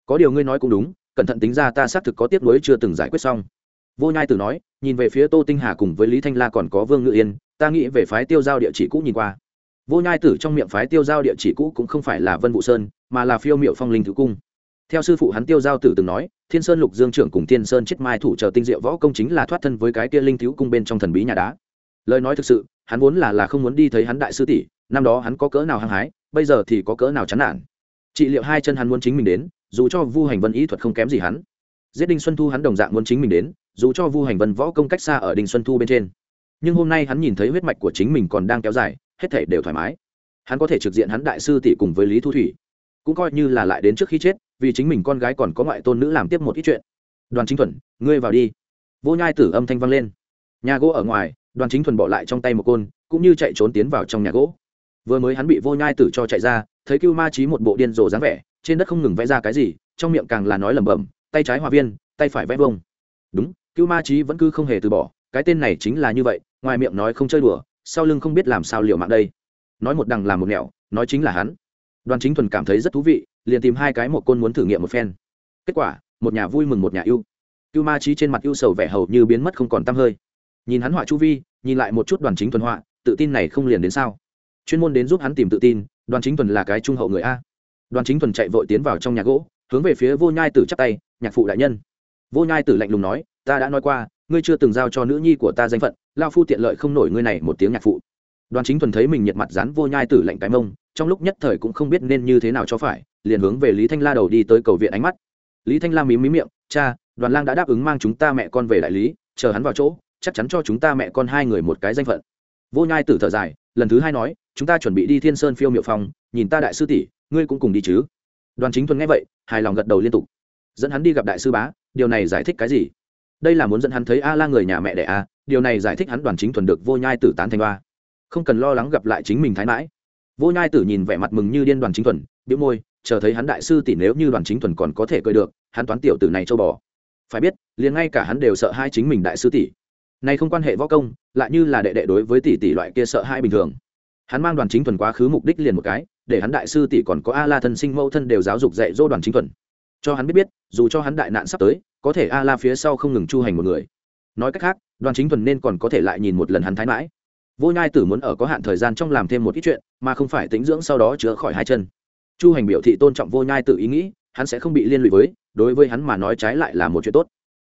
Có điều ngươi nói cũng đúng, cẩn thận tính ra ta xác thực có tiếp nối chưa từng giải quyết xong. Vô nhai tử nói, nhìn về phía tô tinh hà cùng với lý thanh la còn có vương ngự yên, ta nghĩ về phái tiêu giao địa chỉ cũ nhìn qua. Vô nhai tử trong miệng phái tiêu giao địa chỉ cũ cũng không phải là vân vũ sơn, mà là phiêu miệu phong linh thứ cung theo sư phụ hắn tiêu giao tử từng nói, thiên sơn lục dương trưởng cùng thiên sơn chết mai thủ trợ tinh diệu võ công chính là thoát thân với cái kia linh thiếu cung bên trong thần bí nhà đá. Lời nói thực sự, hắn vốn là là không muốn đi thấy hắn đại sư tỷ, năm đó hắn có cỡ nào hăng hái, bây giờ thì có cỡ nào chán nản. Trị liệu hai chân hắn muốn chính mình đến, dù cho vu hành vân ý thuật không kém gì hắn. Giết đinh xuân thu hắn đồng dạng muốn chính mình đến, dù cho vu hành vân võ công cách xa ở đinh xuân thu bên trên. Nhưng hôm nay hắn nhìn thấy huyết mạch của chính mình còn đang kéo dài, hết thể đều thoải mái. Hắn có thể trực diện hắn đại sư tỷ cùng với lý thu thủy. Cũng coi như là lại đến trước khi chết vì chính mình con gái còn có ngoại tôn nữ làm tiếp một ít chuyện. Đoàn chính thuần, ngươi vào đi. Vô nhai tử âm thanh vang lên. Nhà gỗ ở ngoài, đoàn chính thuần bỏ lại trong tay một côn, cũng như chạy trốn tiến vào trong nhà gỗ. Vừa mới hắn bị vô nhai tử cho chạy ra, thấy cưu ma trí một bộ điên rồ dáng vẻ, trên đất không ngừng vẽ ra cái gì, trong miệng càng là nói lẩm bẩm, tay trái hòa viên, tay phải vẽ vông đúng, cưu ma trí vẫn cứ không hề từ bỏ, cái tên này chính là như vậy, ngoài miệng nói không chơi đùa, sau lưng không biết làm sao liệu mạng đây. Nói một đằng làm một nẻo, nói chính là hắn đoàn chính thuần cảm thấy rất thú vị, liền tìm hai cái một côn muốn thử nghiệm một phen. Kết quả, một nhà vui mừng một nhà yêu. Cưu ma trí trên mặt yêu sầu vẻ hầu như biến mất không còn t hơi. Nhìn hắn họa chu vi, nhìn lại một chút đoàn chính thuần họa, tự tin này không liền đến sao? Chuyên môn đến giúp hắn tìm tự tin, đoàn chính thuần là cái trung hậu người a. Đoàn chính thuần chạy vội tiến vào trong nhà gỗ, hướng về phía vô nhai tử chắp tay, nhạc phụ đại nhân. Vô nhai tử lạnh lùng nói, ta đã nói qua, ngươi chưa từng giao cho nữ nhi của ta danh phận, lao phu tiện lợi không nổi ngươi này một tiếng nhạc phụ. Đoàn chính thuần thấy mình nhiệt mặt dán vô nhai tử lạnh cái mông trong lúc nhất thời cũng không biết nên như thế nào cho phải, liền hướng về lý thanh la đầu đi tới cầu viện ánh mắt. Lý thanh la mím mím miệng, cha, đoàn lang đã đáp ứng mang chúng ta mẹ con về đại lý, chờ hắn vào chỗ, chắc chắn cho chúng ta mẹ con hai người một cái danh phận. Vô nhai tử thở dài, lần thứ hai nói, chúng ta chuẩn bị đi thiên sơn phiêu miệu phòng, nhìn ta đại sư tỷ, ngươi cũng cùng đi chứ. Đoàn chính thuần nghe vậy, hài lòng gật đầu liên tục. Dẫn hắn đi gặp đại sư bá, điều này giải thích cái gì? Đây là muốn dẫn hắn thấy a la người nhà mẹ đẻ a, điều này giải thích hắn đoàn chính thuần được vô nhai tử tán thành ba không cần lo lắng gặp lại chính mình thái mãi vô nhai tử nhìn vẻ mặt mừng như điên đoàn chính thuần biểu môi, chờ thấy hắn đại sư tỷ nếu như đoàn chính thuần còn có thể cười được, hắn toán tiểu tử này châu bò. Phải biết, liền ngay cả hắn đều sợ hai chính mình đại sư tỷ. Này không quan hệ võ công, lại như là đệ đệ đối với tỷ tỷ loại kia sợ hai bình thường. Hắn mang đoàn chính thuần quá khứ mục đích liền một cái, để hắn đại sư tỷ còn có a la thân sinh mẫu thân đều giáo dục dạy dỗ đoàn chính thuần. Cho hắn biết biết, dù cho hắn đại nạn sắp tới, có thể a la phía sau không ngừng chu hành một người. Nói cách khác, đoàn chính thuần nên còn có thể lại nhìn một lần hắn thái mãi vô nhai tử muốn ở có hạn thời gian trong làm thêm một ít chuyện, mà không phải tính dưỡng sau đó chữa khỏi hai chân. Chu hành biểu thị tôn trọng vô nhai tử ý nghĩ, hắn sẽ không bị liên lụy với, đối với hắn mà nói trái lại là một chuyện tốt.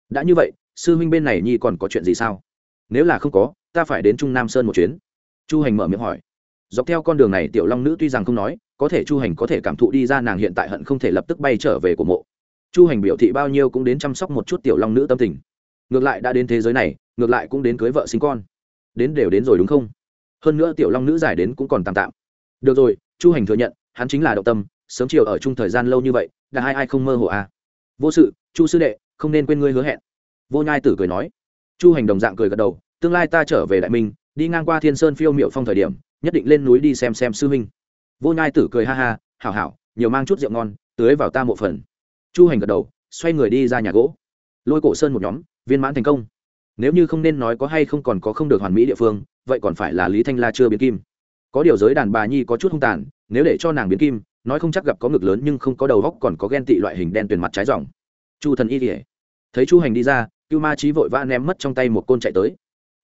Đã như vậy, sư huynh bên này nhi còn có chuyện gì sao? Nếu là không có, ta phải đến trung nam sơn một chuyến. Chu hành mở miệng hỏi. Dọc theo con đường này, tiểu long nữ tuy rằng không nói, có thể chu hành có thể cảm thụ đi ra nàng hiện tại hận không thể lập tức bay trở về của mộ. Chu hành biểu thị bao nhiêu cũng đến chăm sóc một chút tiểu long nữ tâm tình. Ngược lại đã đến thế giới này, ngược lại cũng đến cưới vợ sinh con đến đều đến rồi đúng không? Hơn nữa tiểu long nữ giải đến cũng còn tạm tạm. Được rồi, chu hành thừa nhận, hắn chính là động tâm, sớm chiều ở chung thời gian lâu như vậy, đã hai ai không mơ hồ à? Vô sự, chu sư đệ, không nên quên ngươi hứa hẹn. Vô nhai tử cười nói. Chu hành đồng dạng cười gật đầu, tương lai ta trở về đại minh, đi ngang qua thiên sơn phiêu miệu phong thời điểm, nhất định lên núi đi xem xem sư huynh. Vô nhai tử cười ha ha, hảo hảo, nhiều mang chút rượu ngon, tưới vào ta một phần. Chu hành gật đầu, xoay người đi ra nhà gỗ. Lôi cổ sơn một nhóm, viên mãn thành công nếu như không nên nói có hay không còn có không được hoàn mỹ địa phương, vậy còn phải là lý thanh la chưa biến kim. Có điều giới đàn bà nhi có chút hung tàn, nếu để cho nàng biến kim, nói không chắc gặp có ngực lớn nhưng không có đầu góc còn có ghen tị loại hình đen tuyền mặt trái dòng. Chu thần y kỉa thấy chu hành đi ra, cưu ma trí vội vã ném mất trong tay một côn chạy tới.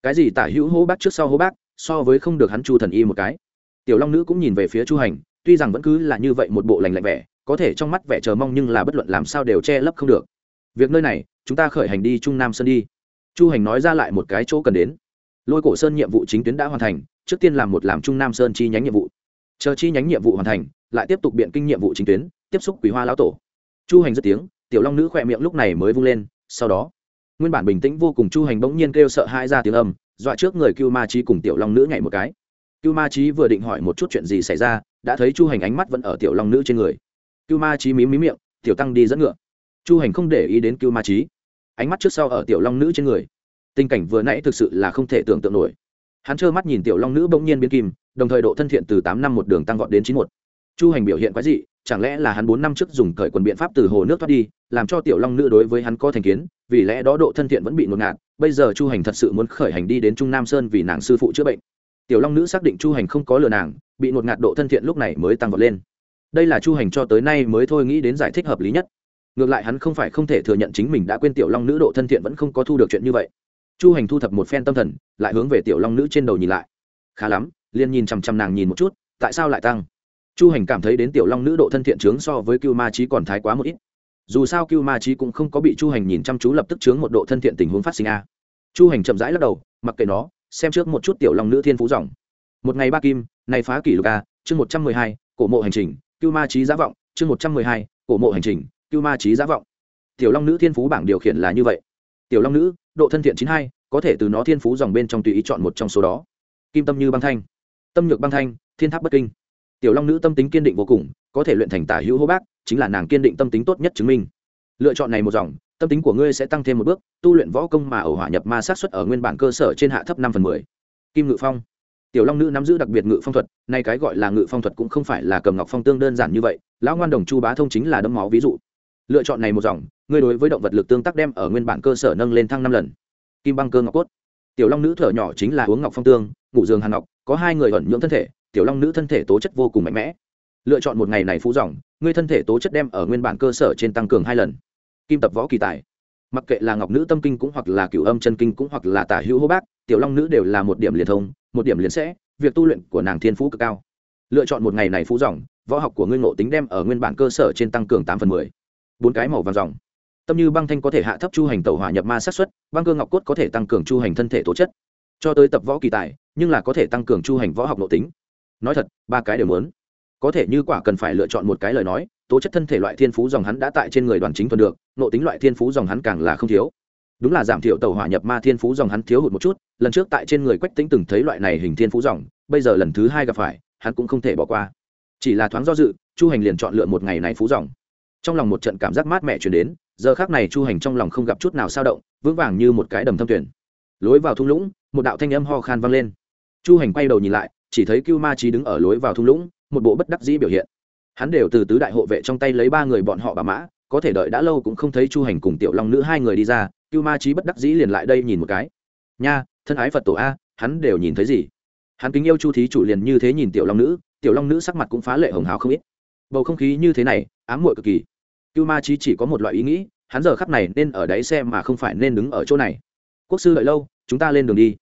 Cái gì tả hữu hô bác trước sau hô bác, so với không được hắn chu thần y một cái. Tiểu long nữ cũng nhìn về phía chu hành, tuy rằng vẫn cứ là như vậy một bộ lành lạnh vẻ, có thể trong mắt vẻ chờ mong nhưng là bất luận làm sao đều che lấp không được. Việc nơi này, chúng ta khởi hành đi trung nam sơn đi chu hành nói ra lại một cái chỗ cần đến. Lôi cổ sơn nhiệm vụ chính tuyến đã hoàn thành, trước tiên làm một làm trung nam sơn chi nhánh nhiệm vụ. Chờ chi nhánh nhiệm vụ hoàn thành, lại tiếp tục biện kinh nhiệm vụ chính tuyến, tiếp xúc quỷ hoa lão tổ. Chu hành rất tiếng, tiểu long nữ khỏe miệng lúc này mới vung lên, sau đó, nguyên bản bình tĩnh vô cùng chu hành bỗng nhiên kêu sợ hai ra tiếng âm, dọa trước người cưu ma trí cùng tiểu long nữ nhảy một cái. Cưu ma trí vừa định hỏi một chút chuyện gì xảy ra, đã thấy chu hành ánh mắt vẫn ở tiểu long nữ trên người. Cưu ma trí mí mí miệng, tiểu tăng đi dẫn ngựa. Chu hành không để ý đến cưu ma trí ánh mắt trước sau ở tiểu long nữ trên người. Tình cảnh vừa nãy thực sự là không thể tưởng tượng nổi. Hắn trơ mắt nhìn tiểu long nữ bỗng nhiên biến kim, đồng thời độ thân thiện từ tám năm một đường tăng vọt đến chín một. Chu hành biểu hiện quái dị, chẳng lẽ là hắn bốn năm trước dùng cởi quần biện pháp từ hồ nước thoát đi, làm cho tiểu long nữ đối với hắn có thành kiến, vì lẽ đó độ thân thiện vẫn bị ngột ngạt, bây giờ chu hành thật sự muốn khởi hành đi đến trung nam sơn vì nàng sư phụ chữa bệnh. Tiểu long nữ xác định chu hành không có lừa nàng, bị ngột ngạt độ thân thiện lúc này mới tăng vọt lên. Đây là chu hành cho tới nay mới thôi nghĩ đến giải thích hợp lý nhất ngược lại hắn không phải không thể thừa nhận chính mình đã quên tiểu long nữ độ thân thiện vẫn không có thu được chuyện như vậy. Chu hành thu thập một phen tâm thần, lại hướng về tiểu long nữ trên đầu nhìn lại. Khá lắm, liền nhìn chằm chằm nàng nhìn một chút, tại sao lại tăng? Chu hành cảm thấy đến tiểu long nữ độ thân thiện trướng so với cưu ma trí còn thái quá một ít. Dù sao cưu ma trí cũng không có bị chu hành nhìn chăm chú lập tức chướng một độ thân thiện tình huống phát sinh a. Chu hành chậm rãi lắc đầu, mặc kệ nó, xem trước một chút tiểu long nữ thiên phú dòng. Một ngày ba kim, nay phá kỷ lục a, chương một trăm mười hai, cổ mộ hành trình, cưu ma trí giá vọng, chương một trăm mười hai, cổ mộ hành trình cưu ma trí giả vọng. Tiểu long nữ thiên phú bảng điều khiển là như vậy. Tiểu long nữ, độ thân thiện chín hai, có thể từ nó thiên phú dòng bên trong tùy ý chọn một trong số đó. Kim tâm như băng thanh. Tâm nhược băng thanh, thiên tháp bất kinh. Tiểu long nữ tâm tính kiên định vô cùng, có thể luyện thành tả hữu hô bác, chính là nàng kiên định tâm tính tốt nhất chứng minh. Lựa chọn này một dòng, tâm tính của ngươi sẽ tăng thêm một bước, tu luyện võ công mà ở hỏa nhập ma sát xuất ở nguyên bản cơ sở trên hạ thấp năm phần mười. Kim ngự phong. Tiểu long nữ nắm giữ đặc biệt ngự phong thuật, nay cái gọi là ngự phong thuật cũng không phải là cầm ngọc phong tương đơn giản như vậy, lão ngoan đồng chu bá thông chính là đấm máu ví dụ lựa chọn này một dòng, ngươi đối với động vật lực tương tác đem ở nguyên bản cơ sở nâng lên thăng năm lần. Kim băng cơ ngọc cốt. Tiểu long nữ thở nhỏ chính là uống ngọc phong tương, ngủ giường hàn ngọc, có hai người ẩn nhưỡng thân thể, tiểu long nữ thân thể tố chất vô cùng mạnh mẽ. Lựa chọn một ngày này phú dòng, ngươi thân thể tố chất đem ở nguyên bản cơ sở trên tăng cường hai lần. Kim tập võ kỳ tài. Mặc kệ là ngọc nữ tâm kinh cũng hoặc là cửu âm chân kinh cũng hoặc là tả hữu hô bác, tiểu long nữ đều là một điểm liền thông, một điểm liền sẽ, việc tu luyện của nàng thiên phú cực cao. Lựa chọn một ngày này phú dòng, võ học của ngươi ngộ tính đem ở nguyên bản cơ sở trên tăng cường tám phần mười bốn cái màu vàng dòng. Tâm như băng thanh có thể hạ thấp chu hành tẩu hỏa nhập ma sát xuất băng cơ ngọc cốt có thể tăng cường chu hành thân thể tố chất. Cho tới tập võ kỳ tài, nhưng là có thể tăng cường chu hành võ học nội tính. Nói thật, ba cái đều muốn. Có thể như quả cần phải lựa chọn một cái lời nói, tố chất thân thể loại thiên phú dòng hắn đã tại trên người đoàn chính thuần được, nội tính loại thiên phú dòng hắn càng là không thiếu. Đúng là giảm thiểu tàu hỏa nhập ma thiên phú dòng hắn thiếu hụt một chút, lần trước tại trên người quách tính từng thấy loại này hình thiên phú dòng, bây giờ lần thứ hai gặp phải, hắn cũng không thể bỏ qua. Chỉ là thoáng do dự, chu hành liền chọn lựa một ngày này phú dòng trong lòng một trận cảm giác mát mẻ chuyển đến, giờ khác này chu hành trong lòng không gặp chút nào sao động, vững vàng như một cái đầm thâm tuyển lối vào thung lũng, một đạo thanh âm ho khan vang lên. Chu hành quay đầu nhìn lại, chỉ thấy cưu ma trí đứng ở lối vào thung lũng, một bộ bất đắc dĩ biểu hiện. Hắn đều từ tứ đại hộ vệ trong tay lấy ba người bọn họ bà mã, có thể đợi đã lâu cũng không thấy chu hành cùng tiểu long nữ hai người đi ra, cưu ma trí bất đắc dĩ liền lại đây nhìn một cái. Nha, thân ái phật tổ a, hắn đều nhìn thấy gì? Hắn kính yêu chu thí chủ liền như thế nhìn tiểu long nữ, tiểu long nữ sắc mặt cũng phá lệ hồng hào không ít. Bầu không khí như thế này, ám muội cực kỳ cưu ma trí chỉ có một loại ý nghĩ, hắn giờ khắp này nên ở đáy xe mà không phải nên đứng ở chỗ này. Quốc sư đợi lâu, chúng ta lên đường đi.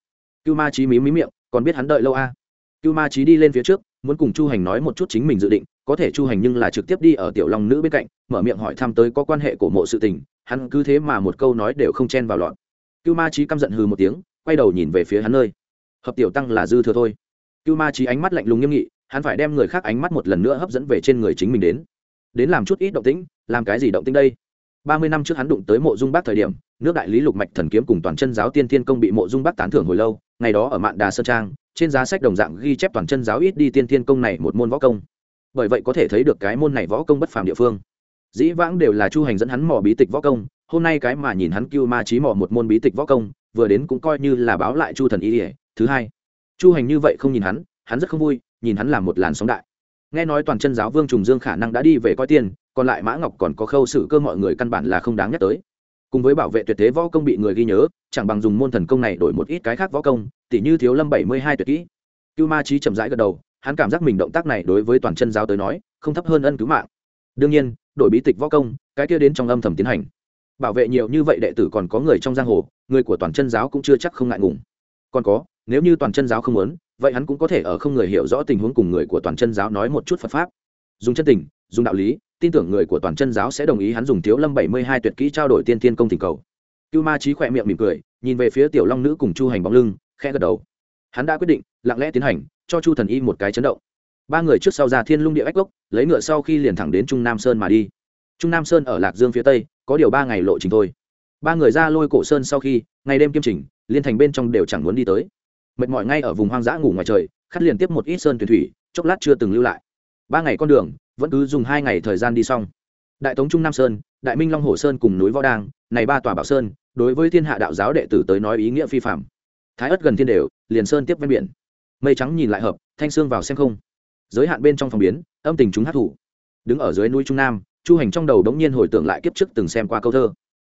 Cưu ma trí mí mí miệng, còn biết hắn đợi lâu a à? cưu ma trí đi lên phía trước, muốn cùng chu hành nói một chút chính mình dự định, có thể chu hành nhưng là trực tiếp đi ở tiểu long nữ bên cạnh, mở miệng hỏi thăm tới có quan hệ của mộ sự tình, hắn cứ thế mà một câu nói đều không chen vào lọn cưu ma trí căm giận hừ một tiếng, quay đầu nhìn về phía hắn nơi. Hợp tiểu tăng là dư thừa thôi. Cưu ma trí ánh mắt lạnh lùng nghiêm nghị, hắn phải đem người khác ánh mắt một lần nữa hấp dẫn về trên người chính mình đến. Đến làm chút ít động tĩnh làm cái gì động tĩnh đây? Ba mươi năm trước hắn đụng tới mộ dung bác thời điểm, nước đại lý lục mạch thần kiếm cùng toàn chân giáo tiên thiên công bị mộ dung bác tán thưởng hồi lâu, ngày đó ở mạn đà sơn trang, trên giá sách đồng dạng ghi chép toàn chân giáo ít đi tiên thiên công này một môn võ công. Bởi vậy có thể thấy được cái môn này võ công bất phàm địa phương. Dĩ vãng đều là chu hành dẫn hắn mò bí tịch võ công, hôm nay cái mà nhìn hắn cưu ma trí mò một môn bí tịch võ công, vừa đến cũng coi như là báo lại chu thần ý ỉa thứ hai. Chu hành như vậy không nhìn hắn hắn rất không vui, nhìn hắn làm một làn sóng đại. Nghe nói toàn chân giáo vương trùng dương khả năng đã đi về coi tiền còn lại mã ngọc còn có khâu xử cơ mọi người căn bản là không đáng nhắc tới. Cùng với bảo vệ tuyệt thế võ công bị người ghi nhớ, chẳng bằng dùng môn thần công này đổi một ít cái khác võ công, tỉ như thiếu lâm bảy mươi hai tuyệt kỹ. Cưu ma trí chậm rãi gật đầu, hắn cảm giác mình động tác này đối với toàn chân giáo tới nói, không thấp hơn ân cứu mạng. Đương nhiên, đổi bí tịch võ công, cái kia đến trong âm thầm tiến hành. Bảo vệ nhiều như vậy đệ tử còn có người trong giang hồ, người của toàn chân giáo cũng chưa chắc không ngại ngùng. Còn có, nếu như toàn chân giáo không muốn, vậy hắn cũng có thể ở không người hiểu rõ tình huống cùng người của toàn chân giáo nói một chút phật pháp. Dùng chân tình, dùng đạo lý tin tưởng người của toàn chân giáo sẽ đồng ý hắn dùng thiếu lâm bảy mươi hai tuyệt kỹ trao đổi tiên tiên công tình cầu. Cưu ma trí khỏe miệng mỉm cười, nhìn về phía tiểu long nữ cùng chu hành bóng lưng, khẽ gật đầu. Hắn đã quyết định, lặng lẽ tiến hành, cho chu thần y một cái chấn động. Ba người trước sau ra thiên lung địa ách gốc lấy ngựa sau khi liền thẳng đến trung nam sơn mà đi. Trung nam sơn ở lạc dương phía tây, có điều ba ngày lộ trình thôi. Ba người ra lôi cổ sơn sau khi, ngày đêm kiêm trình liên thành bên trong đều chẳng muốn đi tới. Mệt mỏi ngay ở vùng hoang dã ngủ ngoài trời, khắt liền tiếp một ít sơn thuyền thủy, chốc lát chưa từng lưu lại. Ba ngày con đường vẫn cứ dùng hai ngày thời gian đi xong. Đại tống trung nam sơn, đại minh long hồ sơn cùng núi võ đang này ba tòa bảo sơn, đối với thiên hạ đạo giáo đệ tử tới nói ý nghĩa phi phạm thái ất gần thiên đều, liền sơn tiếp ven biển. Mây trắng nhìn lại hợp, thanh sương vào xem không. Giới hạn bên trong phòng biến, âm tình chúng hát thủ. Đứng ở dưới núi trung nam, chu hành trong đầu đống nhiên hồi tưởng lại kiếp trước từng xem qua câu thơ.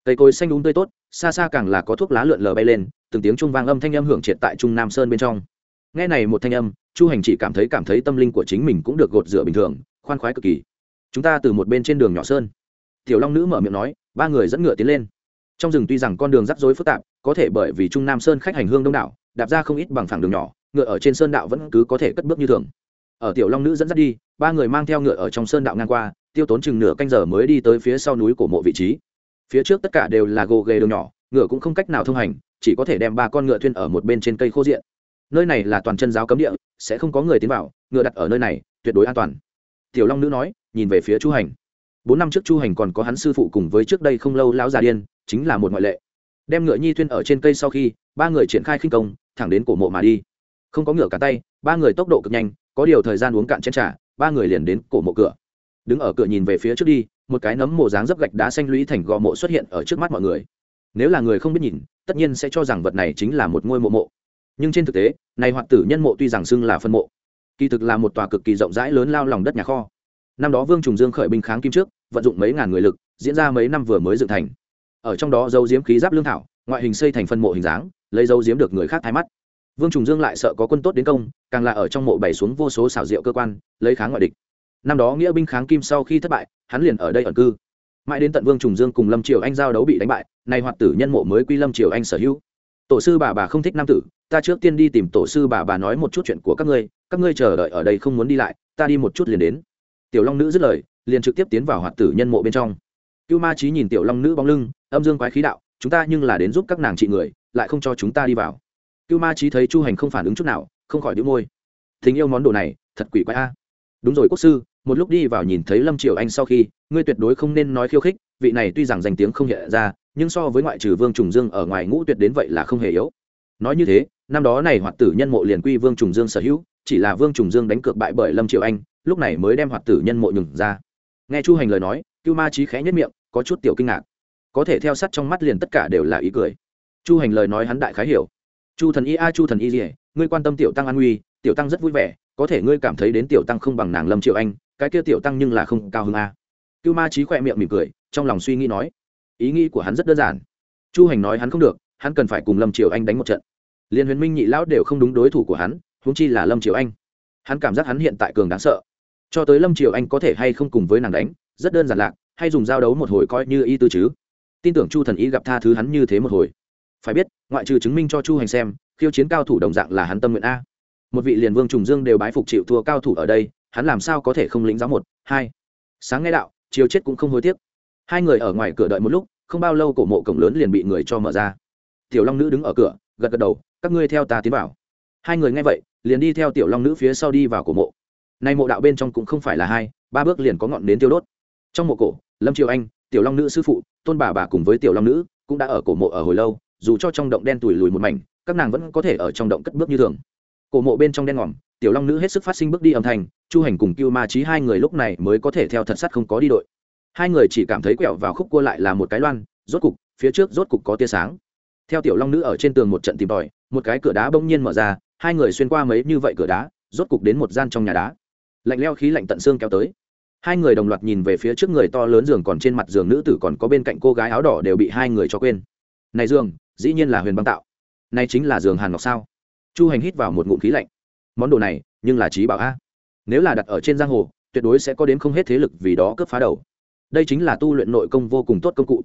Cây cối xanh đúng tươi tốt, xa xa càng là có thuốc lá lượn lờ bay lên, từng tiếng trung vang âm thanh âm hưởng triệt tại trung nam sơn bên trong. Nghe này một thanh âm, chu hành chỉ cảm thấy cảm thấy tâm linh của chính mình cũng được gột rửa bình thường khoan khoái cực kỳ. Chúng ta từ một bên trên đường nhỏ sơn. Tiểu long nữ mở miệng nói, ba người dẫn ngựa tiến lên. Trong rừng tuy rằng con đường rắc rối phức tạp, có thể bởi vì trung nam sơn khách hành hương đông đảo, đạp ra không ít bằng phẳng đường nhỏ, ngựa ở trên sơn đạo vẫn cứ có thể cất bước như thường. Ở tiểu long nữ dẫn dắt đi, ba người mang theo ngựa ở trong sơn đạo ngang qua, tiêu tốn chừng nửa canh giờ mới đi tới phía sau núi của mộ vị trí. Phía trước tất cả đều là gồ ghề đường nhỏ, ngựa cũng không cách nào thông hành, chỉ có thể đem ba con ngựa thuyên ở một bên trên cây khô diện. Nơi này là toàn chân giáo cấm địa, sẽ không có người tiến vào, ngựa đặt ở nơi này, tuyệt đối an toàn tiểu long nữ nói, nhìn về phía chu hành. Bốn năm trước chu hành còn có hắn sư phụ cùng với trước đây không lâu lão già điên, chính là một ngoại lệ. Đem ngựa nhi thuyên ở trên cây sau khi, ba người triển khai khinh công, thẳng đến cổ mộ mà đi. Không có ngựa cả tay, ba người tốc độ cực nhanh, có điều thời gian uống cạn chén trà, ba người liền đến cổ mộ cửa. Đứng ở cửa nhìn về phía trước đi, một cái nấm mộ dáng dấp gạch đá xanh lũy thành gò mộ xuất hiện ở trước mắt mọi người. Nếu là người không biết nhìn, tất nhiên sẽ cho rằng vật này chính là một ngôi mộ mộ. Nhưng trên thực tế, này Hoạt tử nhân mộ tuy rằng xưng là phân mộ kỳ thực là một tòa cực kỳ rộng rãi lớn lao lòng đất nhà kho. Năm đó vương trùng dương khởi binh kháng kim trước, vận dụng mấy ngàn người lực, diễn ra mấy năm vừa mới dựng thành. Ở trong đó dấu diếm khí giáp lương thảo, ngoại hình xây thành phân mộ hình dáng, lấy dấu diếm được người khác thái mắt. Vương trùng dương lại sợ có quân tốt đến công, càng là ở trong mộ bày xuống vô số xảo diệu cơ quan, lấy kháng ngoại địch. Năm đó nghĩa binh kháng kim sau khi thất bại, hắn liền ở đây ẩn cư. Mãi đến tận vương trùng dương cùng lâm triều anh giao đấu bị đánh bại, nay hoạt tử nhân mộ mới quy lâm triều anh sở hữu. Tổ sư bà bà không thích nam tử ta trước tiên đi tìm tổ sư bà bà nói một chút chuyện của các ngươi các ngươi chờ đợi ở đây không muốn đi lại, ta đi một chút liền đến. Tiểu long nữ dứt lời, liền trực tiếp tiến vào hoạt tử nhân mộ bên trong. Cưu ma trí nhìn tiểu long nữ bóng lưng, âm dương quái khí đạo, chúng ta nhưng là đến giúp các nàng trị người, lại không cho chúng ta đi vào. Cưu ma trí thấy chu hành không phản ứng chút nào, không khỏi đĩu môi. Tình yêu món đồ này, thật quỷ quái a. Đúng rồi quốc sư, một lúc đi vào nhìn thấy lâm triều anh sau khi, ngươi tuyệt đối không nên nói khiêu khích, vị này tuy rằng danh tiếng không hiện ra, nhưng so với ngoại trừ vương trùng dương ở ngoài ngũ tuyệt đến vậy là không hề yếu. Nói như thế năm đó này hoạt tử nhân mộ liền quy vương trùng dương sở hữu, chỉ là vương trùng dương đánh cược bại bởi lâm triệu anh, lúc này mới đem hoạt tử nhân mộ nhừng ra. Nghe chu hành lời nói, cưu ma trí khẽ nhất miệng, có chút tiểu kinh ngạc. Có thể theo sắt trong mắt liền tất cả đều là ý cười. Chu hành lời nói hắn đại khái hiểu. Chu thần y a, chu thần y gì, ngươi quan tâm tiểu tăng an nguy tiểu tăng rất vui vẻ, có thể ngươi cảm thấy đến tiểu tăng không bằng nàng lâm triệu anh, cái kia tiểu tăng nhưng là không cao hơn a. Cưu ma trí khỏe miệng mỉm cười, trong lòng suy nghĩ nói, ý nghĩ của hắn rất đơn giản. Chu hành nói hắn không được, hắn cần phải cùng lâm triệu anh đánh một trận liên huyền minh nhị lão đều không đúng đối thủ của hắn húng chi là lâm triều anh. Hắn cảm giác hắn hiện tại cường đáng sợ. Cho tới lâm triều anh có thể hay không cùng với nàng đánh, rất đơn giản lạc, hay dùng giao đấu một hồi coi như y tư chứ. Tin tưởng chu thần y gặp tha thứ hắn như thế một hồi. Phải biết, ngoại trừ chứng minh cho chu hành xem, khiêu chiến cao thủ đồng dạng là hắn tâm nguyện a. Một vị liền vương trùng dương đều bái phục chịu thua cao thủ ở đây, hắn làm sao có thể không lĩnh giáo một, hai. Sáng nghe đạo, chiều chết cũng không hối tiếc. Hai người ở ngoài cửa đợi một lúc, không bao lâu cổ mộ cổng lớn liền bị người cho mở ra. Tiểu long nữ đứng ở cửa, gật gật đầu các ngươi theo ta tiến vào. Hai người nghe vậy, liền đi theo tiểu long nữ phía sau đi vào cổ mộ. Nay mộ đạo bên trong cũng không phải là hai, ba bước liền có ngọn nến tiêu đốt. Trong mộ cổ, lâm triều anh, tiểu long nữ sư phụ, tôn bà bà cùng với tiểu long nữ cũng đã ở cổ mộ ở hồi lâu, dù cho trong động đen tủi lùi một mảnh, các nàng vẫn có thể ở trong động cất bước như thường. Cổ mộ bên trong đen ngòm, tiểu long nữ hết sức phát sinh bước đi âm thanh, chu hành cùng cưu ma trí hai người lúc này mới có thể theo thật sắt không có đi đội. Hai người chỉ cảm thấy quẹo vào khúc cua lại là một cái loan, rốt cục, phía trước rốt cục có tia sáng theo tiểu long nữ ở trên tường một trận tìm tòi, một cái cửa đá bỗng nhiên mở ra, hai người xuyên qua mấy như vậy cửa đá, rốt cục đến một gian trong nhà đá. Lạnh leo khí lạnh tận xương kéo tới. Hai người đồng loạt nhìn về phía trước người to lớn giường, còn trên mặt giường nữ tử còn có bên cạnh cô gái áo đỏ đều bị hai người cho quên. Này giường, dĩ nhiên là huyền băng tạo. Này chính là giường hàn ngọc sao? Chu hành hít vào một ngụm khí lạnh. Món đồ này, nhưng là trí bảo a. Nếu là đặt ở trên giang hồ, tuyệt đối sẽ có đến không hết thế lực vì đó cướp phá đầu. Đây chính là tu luyện nội công vô cùng tốt công cụ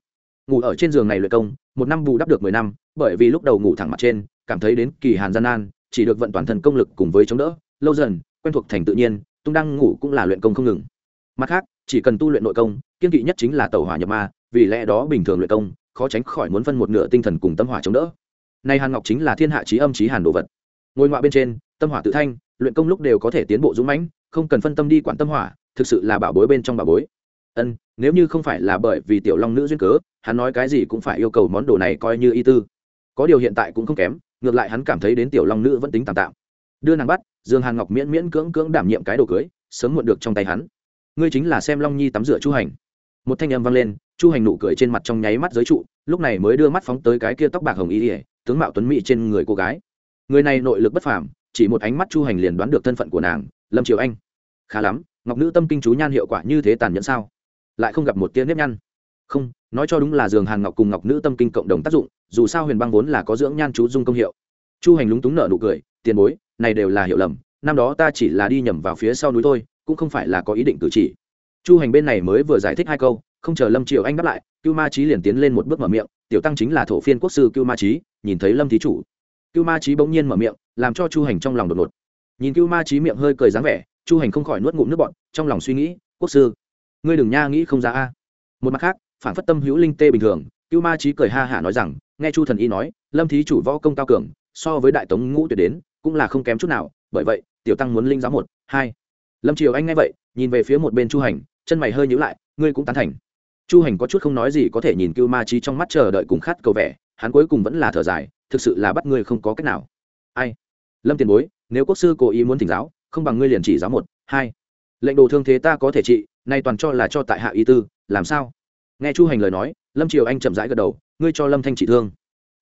ngủ ở trên giường này luyện công, một năm bù đắp được mười năm, bởi vì lúc đầu ngủ thẳng mặt trên, cảm thấy đến kỳ hàn gian nan, chỉ được vận toàn thân công lực cùng với chống đỡ, lâu dần, quen thuộc thành tự nhiên, tung đang ngủ cũng là luyện công không ngừng. Mặt khác, chỉ cần tu luyện nội công, kiên kỵ nhất chính là tàu hỏa nhập ma, vì lẽ đó bình thường luyện công, khó tránh khỏi muốn phân một nửa tinh thần cùng tâm hỏa chống đỡ. Nay hàn ngọc chính là thiên hạ trí âm trí hàn đồ vật. Ngôi ngoại bên trên, tâm hỏa tự thanh, luyện công lúc đều có thể tiến bộ dũng mãnh, không cần phân tâm đi quản tâm hỏa, thực sự là bảo bối bên trong bảo bối ân, nếu như không phải là bởi vì tiểu long nữ duyên cớ, hắn nói cái gì cũng phải yêu cầu món đồ này coi như y tư. Có điều hiện tại cũng không kém, ngược lại hắn cảm thấy đến tiểu long nữ vẫn tính tạm tạm. Đưa nàng bắt, dương hàn ngọc miễn miễn cưỡng cưỡng đảm nhiệm cái đồ cưới, sớm muộn được trong tay hắn. Ngươi chính là xem long nhi tắm rửa chu hành. Một thanh âm vang lên, chu hành nụ cười trên mặt trong nháy mắt giới trụ, lúc này mới đưa mắt phóng tới cái kia tóc bạc hồng y ỉa tướng mạo tuấn mỹ trên người cô gái. Người này nội lực bất phàm, chỉ một ánh mắt chu hành liền đoán được thân phận của nàng, lâm triều anh. Khá lắm, ngọc nữ tâm kinh chú nhan hiệu quả như thế tàn nhẫn sao? Lại không gặp một tia nếp nhăn. Không, nói cho đúng là giường hàn ngọc cùng ngọc nữ tâm kinh cộng đồng tác dụng, dù sao huyền băng vốn là có dưỡng nhan chú dung công hiệu. Chu hành lúng túng nợ nụ cười, tiền bối, này đều là hiểu lầm, năm đó ta chỉ là đi nhầm vào phía sau núi thôi, cũng không phải là có ý định cử chỉ. Chu hành bên này mới vừa giải thích hai câu, không chờ lâm triều anh đáp lại, cưu ma trí liền tiến lên một bước mở miệng, tiểu tăng chính là thổ phiên quốc sư cưu ma trí nhìn thấy lâm thí chủ. Cưu ma trí bỗng nhiên mở miệng, làm cho chu hành trong lòng đột ngột. Nhìn cưu ma trí miệng hơi cười dáng vẻ, chu hành không khỏi nuốt ngụm nước bọn trong lòng suy nghĩ, quốc sư ngươi đừng nha nghĩ không ra a. Một mặt khác, phản phất tâm hữu linh tê bình thường, cưu ma trí cười ha hả nói rằng, nghe chu thần y nói, lâm thí chủ võ công cao cường, so với đại tống ngũ tuyệt đến, cũng là không kém chút nào, bởi vậy, tiểu tăng muốn linh giáo một, hai. Lâm triều anh nghe vậy, nhìn về phía một bên chu hành, chân mày hơi nhíu lại, ngươi cũng tán thành. Chu hành có chút không nói gì có thể nhìn cưu ma trí trong mắt chờ đợi cùng khát cầu vẻ, hắn cuối cùng vẫn là thở dài, thực sự là bắt ngươi không có cách nào. Ai? Lâm tiền bối, nếu quốc sư cố ý muốn thỉnh giáo, không bằng ngươi liền chỉ giáo một, hai lệnh đồ thương thế ta có thể trị, nay toàn cho là cho tại hạ y tư, làm sao? Nghe chu hành lời nói, lâm triều anh chậm rãi gật đầu, ngươi cho lâm thanh trị thương.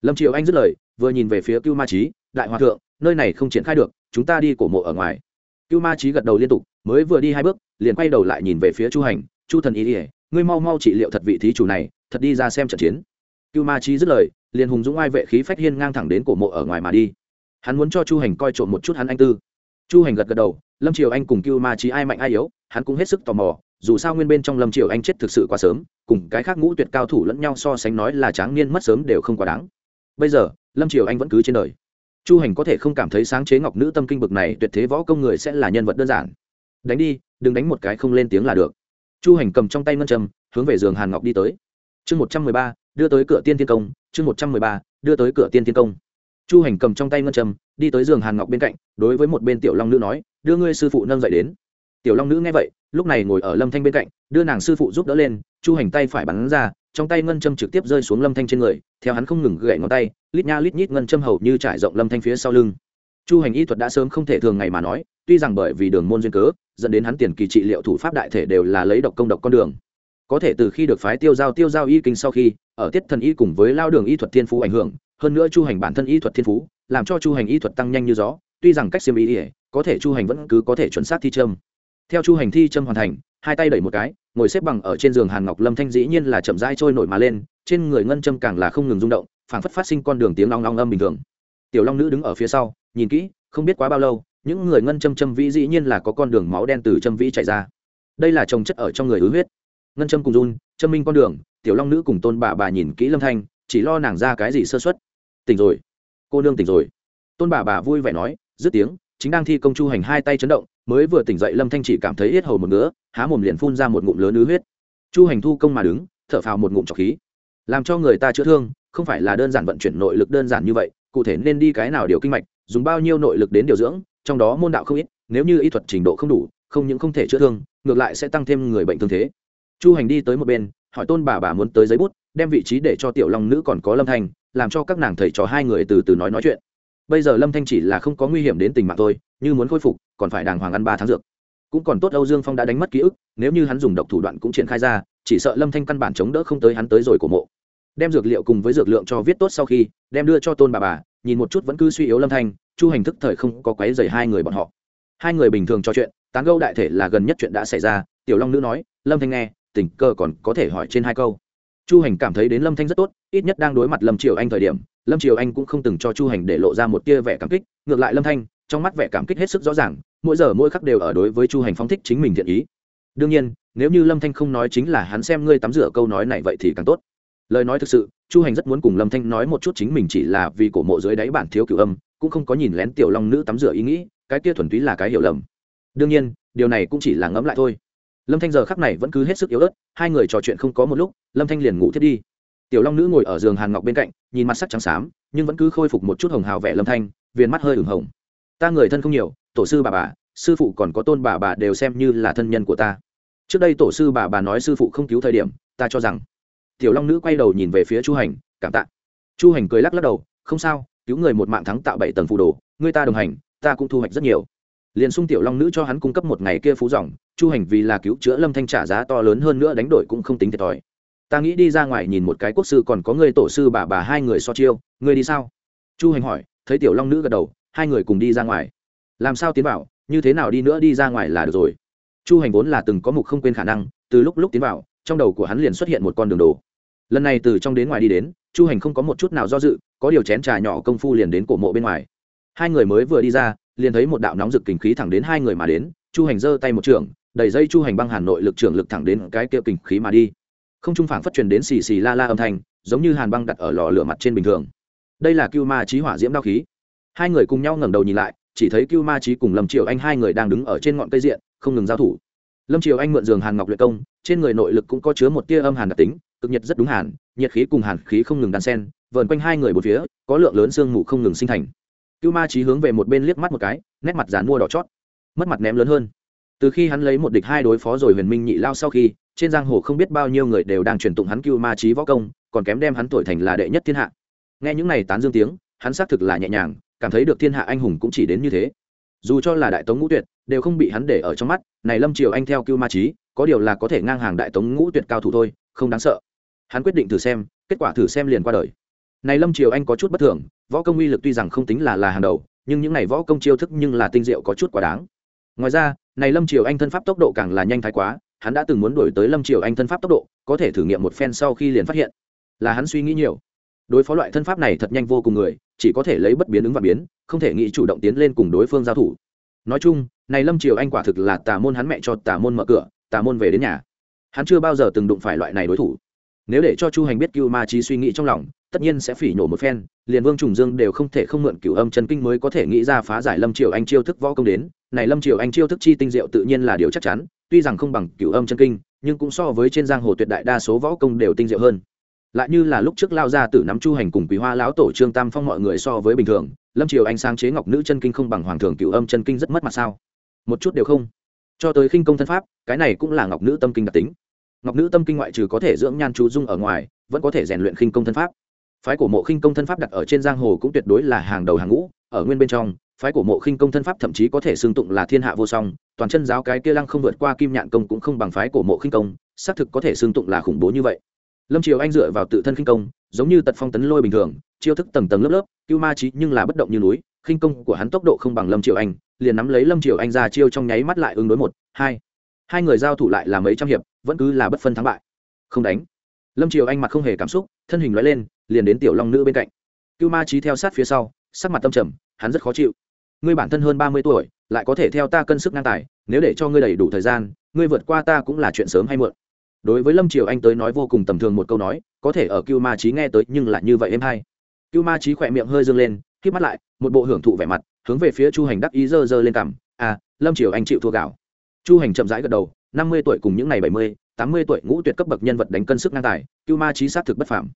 Lâm triều anh dứt lời, vừa nhìn về phía cưu ma trí đại hòa thượng, nơi này không triển khai được, chúng ta đi cổ mộ ở ngoài. Cưu ma trí gật đầu liên tục, mới vừa đi hai bước, liền quay đầu lại nhìn về phía chu hành, chu thần ý ỉa ngươi mau mau trị liệu thật vị thí chủ này, thật đi ra xem trận chiến. Cưu ma trí dứt lời, liền hùng dũng ai vệ khí phách hiên ngang thẳng đến cổ mộ ở ngoài mà đi. Hắn muốn cho chu hành coi trộm một chút hắn anh tư. Chu hành gật gật đầu lâm triều anh cùng cưu ma trí ai mạnh ai yếu, hắn cũng hết sức tò mò, dù sao nguyên bên trong lâm triều anh chết thực sự quá sớm, cùng cái khác ngũ tuyệt cao thủ lẫn nhau so sánh nói là tráng niên mất sớm đều không quá đáng. Bây giờ, lâm triều anh vẫn cứ trên đời. Chu hành có thể không cảm thấy sáng chế ngọc nữ tâm kinh bực này tuyệt thế võ công người sẽ là nhân vật đơn giản. Đánh đi, đừng đánh một cái không lên tiếng là được. Chu hành cầm trong tay ngân châm, hướng về giường hàn ngọc đi tới. Chương một trăm mười ba, đưa tới cửa tiên thiên công, chương một trăm mười ba, đưa tới cửa tiên thiên công chu hành cầm trong tay ngân châm, đi tới giường hàn ngọc bên cạnh, đối với một bên tiểu long nữ nói, đưa ngươi sư phụ nâng dậy đến. Tiểu long nữ nghe vậy, lúc này ngồi ở lâm thanh bên cạnh, đưa nàng sư phụ giúp đỡ lên, chu hành tay phải bắn ra, trong tay ngân châm trực tiếp rơi xuống lâm thanh trên người, theo hắn không ngừng gậy ngón tay, lít nha lít nhít ngân châm hầu như trải rộng lâm thanh phía sau lưng. Chu hành y thuật đã sớm không thể thường ngày mà nói, tuy rằng bởi vì đường môn duyên cớ, dẫn đến hắn tiền kỳ trị liệu thủ pháp đại thể đều là lấy độc công độc con đường. Có thể từ khi được phái tiêu giao tiêu giao y kinh sau khi, ở tiết thần y cùng với lao đường y thuật thiên phú ảnh hưởng hơn nữa chu hành bản thân y thuật thiên phú, làm cho chu hành y thuật tăng nhanh như gió, tuy rằng cách xiêm y có thể chu hành vẫn cứ có thể chuẩn xác thi châm. Theo chu hành thi châm hoàn thành, hai tay đẩy một cái, ngồi xếp bằng ở trên giường hàn ngọc lâm thanh dĩ nhiên là chậm rãi trôi nổi mà lên, trên người ngân châm càng là không ngừng rung động, phảng phất phát sinh con đường tiếng long long âm bình thường. Tiểu long nữ đứng ở phía sau, nhìn kỹ, không biết quá bao lâu, những người ngân châm châm vĩ dĩ nhiên là có con đường máu đen từ châm vĩ chạy ra. Đây là trồng chất ở trong người ứ huyết. Ngân châm cùng run, châm minh con đường, tiểu long nữ cùng tôn bà bà nhìn kỹ lâm thanh, chỉ lo nàng ra cái gì sơ xuất tỉnh rồi. Cô nương tỉnh rồi. Tôn bà bà vui vẻ nói, dứt tiếng, chính đang thi công chu hành hai tay chấn động, mới vừa tỉnh dậy lâm thanh chỉ cảm thấy yết hầu một nữa há mồm liền phun ra một ngụm lớn ứ huyết. Chu hành thu công mà đứng, thở phào một ngụm trọc khí. Làm cho người ta chữa thương, không phải là đơn giản vận chuyển nội lực đơn giản như vậy, cụ thể nên đi cái nào điều kinh mạch, dùng bao nhiêu nội lực đến điều dưỡng, trong đó môn đạo không ít, nếu như y thuật trình độ không đủ, không những không thể chữa thương, ngược lại sẽ tăng thêm người bệnh thương thế. Chu hành đi tới một bên, hỏi tôn bà bà muốn tới giấy bút đem vị trí để cho tiểu long nữ còn có lâm thanh, làm cho các nàng thầy trò hai người từ từ nói nói chuyện. Bây giờ lâm thanh chỉ là không có nguy hiểm đến tình mạng thôi, như muốn khôi phục, còn phải đàng hoàng ăn ba tháng dược. Cũng còn tốt âu dương phong đã đánh mất ký ức, nếu như hắn dùng độc thủ đoạn cũng triển khai ra, chỉ sợ lâm thanh căn bản chống đỡ không tới hắn tới rồi của mộ. Đem dược liệu cùng với dược lượng cho viết tốt sau khi, đem đưa cho tôn bà bà, nhìn một chút vẫn cứ suy yếu lâm thanh, chu hành thức thời không có quấy dày hai người bọn họ. Hai người bình thường trò chuyện, tán gâu đại thể là gần nhất chuyện đã xảy ra, tiểu long nữ nói, lâm thanh nghe, tình cờ còn có thể hỏi trên hai câu chu hành cảm thấy đến lâm thanh rất tốt, ít nhất đang đối mặt lâm triều anh thời điểm, lâm triều anh cũng không từng cho chu hành để lộ ra một tia vẻ cảm kích, ngược lại lâm thanh, trong mắt vẻ cảm kích hết sức rõ ràng, mỗi giờ mỗi khắc đều ở đối với chu hành phóng thích chính mình thiện ý. Đương nhiên, nếu như lâm thanh không nói chính là hắn xem ngươi tắm rửa câu nói này vậy thì càng tốt. Lời nói thực sự, chu hành rất muốn cùng lâm thanh nói một chút chính mình chỉ là vì cổ mộ dưới đáy bản thiếu cửu âm, cũng không có nhìn lén tiểu long nữ tắm rửa ý nghĩ, cái kia thuần túy là cái hiểu lầm. Đương nhiên, điều này cũng chỉ là ngẫm lại thôi lâm thanh giờ khắc này vẫn cứ hết sức yếu ớt, hai người trò chuyện không có một lúc, lâm thanh liền ngủ thiết đi. Tiểu long nữ ngồi ở giường hàn ngọc bên cạnh, nhìn mặt sắc trắng xám, nhưng vẫn cứ khôi phục một chút hồng hào vẻ lâm thanh, viền mắt hơi ửng hồng. Ta người thân không nhiều, tổ sư bà bà, sư phụ còn có tôn bà bà đều xem như là thân nhân của ta. Trước đây tổ sư bà bà nói sư phụ không cứu thời điểm, ta cho rằng. Tiểu long nữ quay đầu nhìn về phía chu hành, cảm tạ. Chu hành cười lắc lắc đầu, không sao, cứu người một mạng thắng tạo bảy tầng phù đồ, người ta đồng hành, ta cũng thu hoạch rất nhiều liền sung tiểu long nữ cho hắn cung cấp một ngày kia phú dòng, chu hành vì là cứu chữa lâm thanh trả giá to lớn hơn nữa đánh đổi cũng không tính thiệt thòi. Ta nghĩ đi ra ngoài nhìn một cái quốc sư còn có người tổ sư bà bà hai người so chiêu, người đi sao? Chu hành hỏi, thấy tiểu long nữ gật đầu, hai người cùng đi ra ngoài. Làm sao tiến vào, như thế nào đi nữa đi ra ngoài là được rồi. Chu hành vốn là từng có mục không quên khả năng, từ lúc lúc tiến vào, trong đầu của hắn liền xuất hiện một con đường đồ. Lần này từ trong đến ngoài đi đến, chu hành không có một chút nào do dự, có điều chén trà nhỏ công phu liền đến cổ mộ bên ngoài. Hai người mới vừa đi ra liền thấy một đạo nóng rực kình khí thẳng đến hai người mà đến, chu hành giơ tay một trường, đẩy dây chu hành băng hàn nội lực trưởng lực thẳng đến cái kia kình khí mà đi. Không trung phảng phất truyền đến xì xì la la âm thanh, giống như hàn băng đặt ở lò lửa mặt trên bình thường. Đây là cưu ma trí hỏa diễm đao khí. Hai người cùng nhau ngẩng đầu nhìn lại, chỉ thấy cưu ma trí cùng lâm triều anh hai người đang đứng ở trên ngọn cây diện, không ngừng giao thủ. Lâm triều anh mượn giường hàn ngọc luyện công, trên người nội lực cũng có chứa một tia âm hàn đặc tính, cực nhiệt rất đúng hàn, nhiệt khí cùng hàn khí không ngừng đan sen vờn quanh hai người một phía, có lượng lớn sương mù không ngừng sinh thành cưu ma trí hướng về một bên liếc mắt một cái, nét mặt dán mua đỏ chót, mất mặt ném lớn hơn. Từ khi hắn lấy một địch hai đối phó rồi huyền minh nhị lao sau khi, trên giang hồ không biết bao nhiêu người đều đang truyền tụng hắn cưu ma trí võ công, còn kém đem hắn tuổi thành là đệ nhất thiên hạ. Nghe những này tán dương tiếng, hắn xác thực là nhẹ nhàng, cảm thấy được thiên hạ anh hùng cũng chỉ đến như thế. Dù cho là đại tống ngũ tuyệt, đều không bị hắn để ở trong mắt, này lâm triều anh theo cưu ma trí có điều là có thể ngang hàng đại tống ngũ tuyệt cao thủ thôi, không đáng sợ. Hắn quyết định thử xem, kết quả thử xem liền qua đời này lâm triều anh có chút bất thường, võ công uy lực tuy rằng không tính là là hàng đầu, nhưng những này võ công chiêu thức nhưng là tinh diệu có chút quá đáng. Ngoài ra, này lâm triều anh thân pháp tốc độ càng là nhanh thái quá, hắn đã từng muốn đổi tới lâm triều anh thân pháp tốc độ, có thể thử nghiệm một phen sau khi liền phát hiện là hắn suy nghĩ nhiều. Đối phó loại thân pháp này thật nhanh vô cùng người, chỉ có thể lấy bất biến ứng và biến, không thể nghĩ chủ động tiến lên cùng đối phương giao thủ. Nói chung, này lâm triều anh quả thực là tà môn hắn mẹ cho tà môn mở cửa, tà môn về đến nhà. Hắn chưa bao giờ từng đụng phải loại này đối thủ. Nếu để cho chu hành biết cưu ma trí suy nghĩ trong lòng tất nhiên sẽ phỉ nhổ một phen, liền vương trùng dương đều không thể không mượn cửu âm chân kinh mới có thể nghĩ ra phá giải lâm triều anh chiêu thức võ công đến. Này lâm triều anh chiêu thức chi tinh diệu tự nhiên là điều chắc chắn, tuy rằng không bằng cửu âm chân kinh, nhưng cũng so với trên giang hồ tuyệt đại đa số võ công đều tinh diệu hơn. Lại như là lúc trước lao ra tử nắm chu hành cùng quý hoa lão tổ trương tam phong mọi người so với bình thường, lâm triều anh sáng chế ngọc nữ chân kinh không bằng hoàng thường cửu âm chân kinh rất mất mặt sao? Một chút đều không. Cho tới khinh công thân pháp, cái này cũng là ngọc nữ tâm kinh đặc tính. Ngọc nữ tâm kinh ngoại trừ có thể dưỡng nhan chú dung ở ngoài, vẫn có thể rèn luyện khinh công thân pháp phái cổ mộ khinh công thân pháp đặt ở trên giang hồ cũng tuyệt đối là hàng đầu hàng ngũ, ở nguyên bên trong, phái cổ mộ khinh công thân pháp thậm chí có thể xương tụng là thiên hạ vô song, toàn chân giáo cái kia lăng không vượt qua kim nhạn công cũng không bằng phái cổ mộ khinh công, xác thực có thể xương tụng là khủng bố như vậy. Lâm triều anh dựa vào tự thân khinh công, giống như tật phong tấn lôi bình thường, chiêu thức tầng tầng lớp lớp, cưu ma trí nhưng là bất động như núi, khinh công của hắn tốc độ không bằng lâm triều anh, liền nắm lấy lâm triều anh ra chiêu trong nháy mắt lại ứng đối một, hai. Hai người giao thủ lại là mấy trăm hiệp, vẫn cứ là bất phân thắng bại. Không đánh. Lâm triều anh mặt không hề cảm xúc, thân hình loại lên liền đến tiểu long nữ bên cạnh. Cưu ma trí theo sát phía sau, sắc mặt tâm trầm, hắn rất khó chịu. Ngươi bản thân hơn ba mươi tuổi, lại có thể theo ta cân sức ngang tài, nếu để cho ngươi đầy đủ thời gian, ngươi vượt qua ta cũng là chuyện sớm hay muộn. Đối với lâm triều anh tới nói vô cùng tầm thường một câu nói, có thể ở cưu ma trí nghe tới nhưng lại như vậy em hay. Cưu ma trí khỏe miệng hơi dâng lên khi mắt lại, một bộ hưởng thụ vẻ mặt, hướng về phía chu hành đắc ý dơ dơ lên cằm à lâm triều anh chịu thua gạo. Chu hành chậm rãi gật đầu, năm mươi tuổi cùng những ngày bảy mươi, tám mươi tuổi ngũ tuyệt cấp bậc nhân vật đánh cân sức ngang tài, cưu ma trí sát thực bất phàm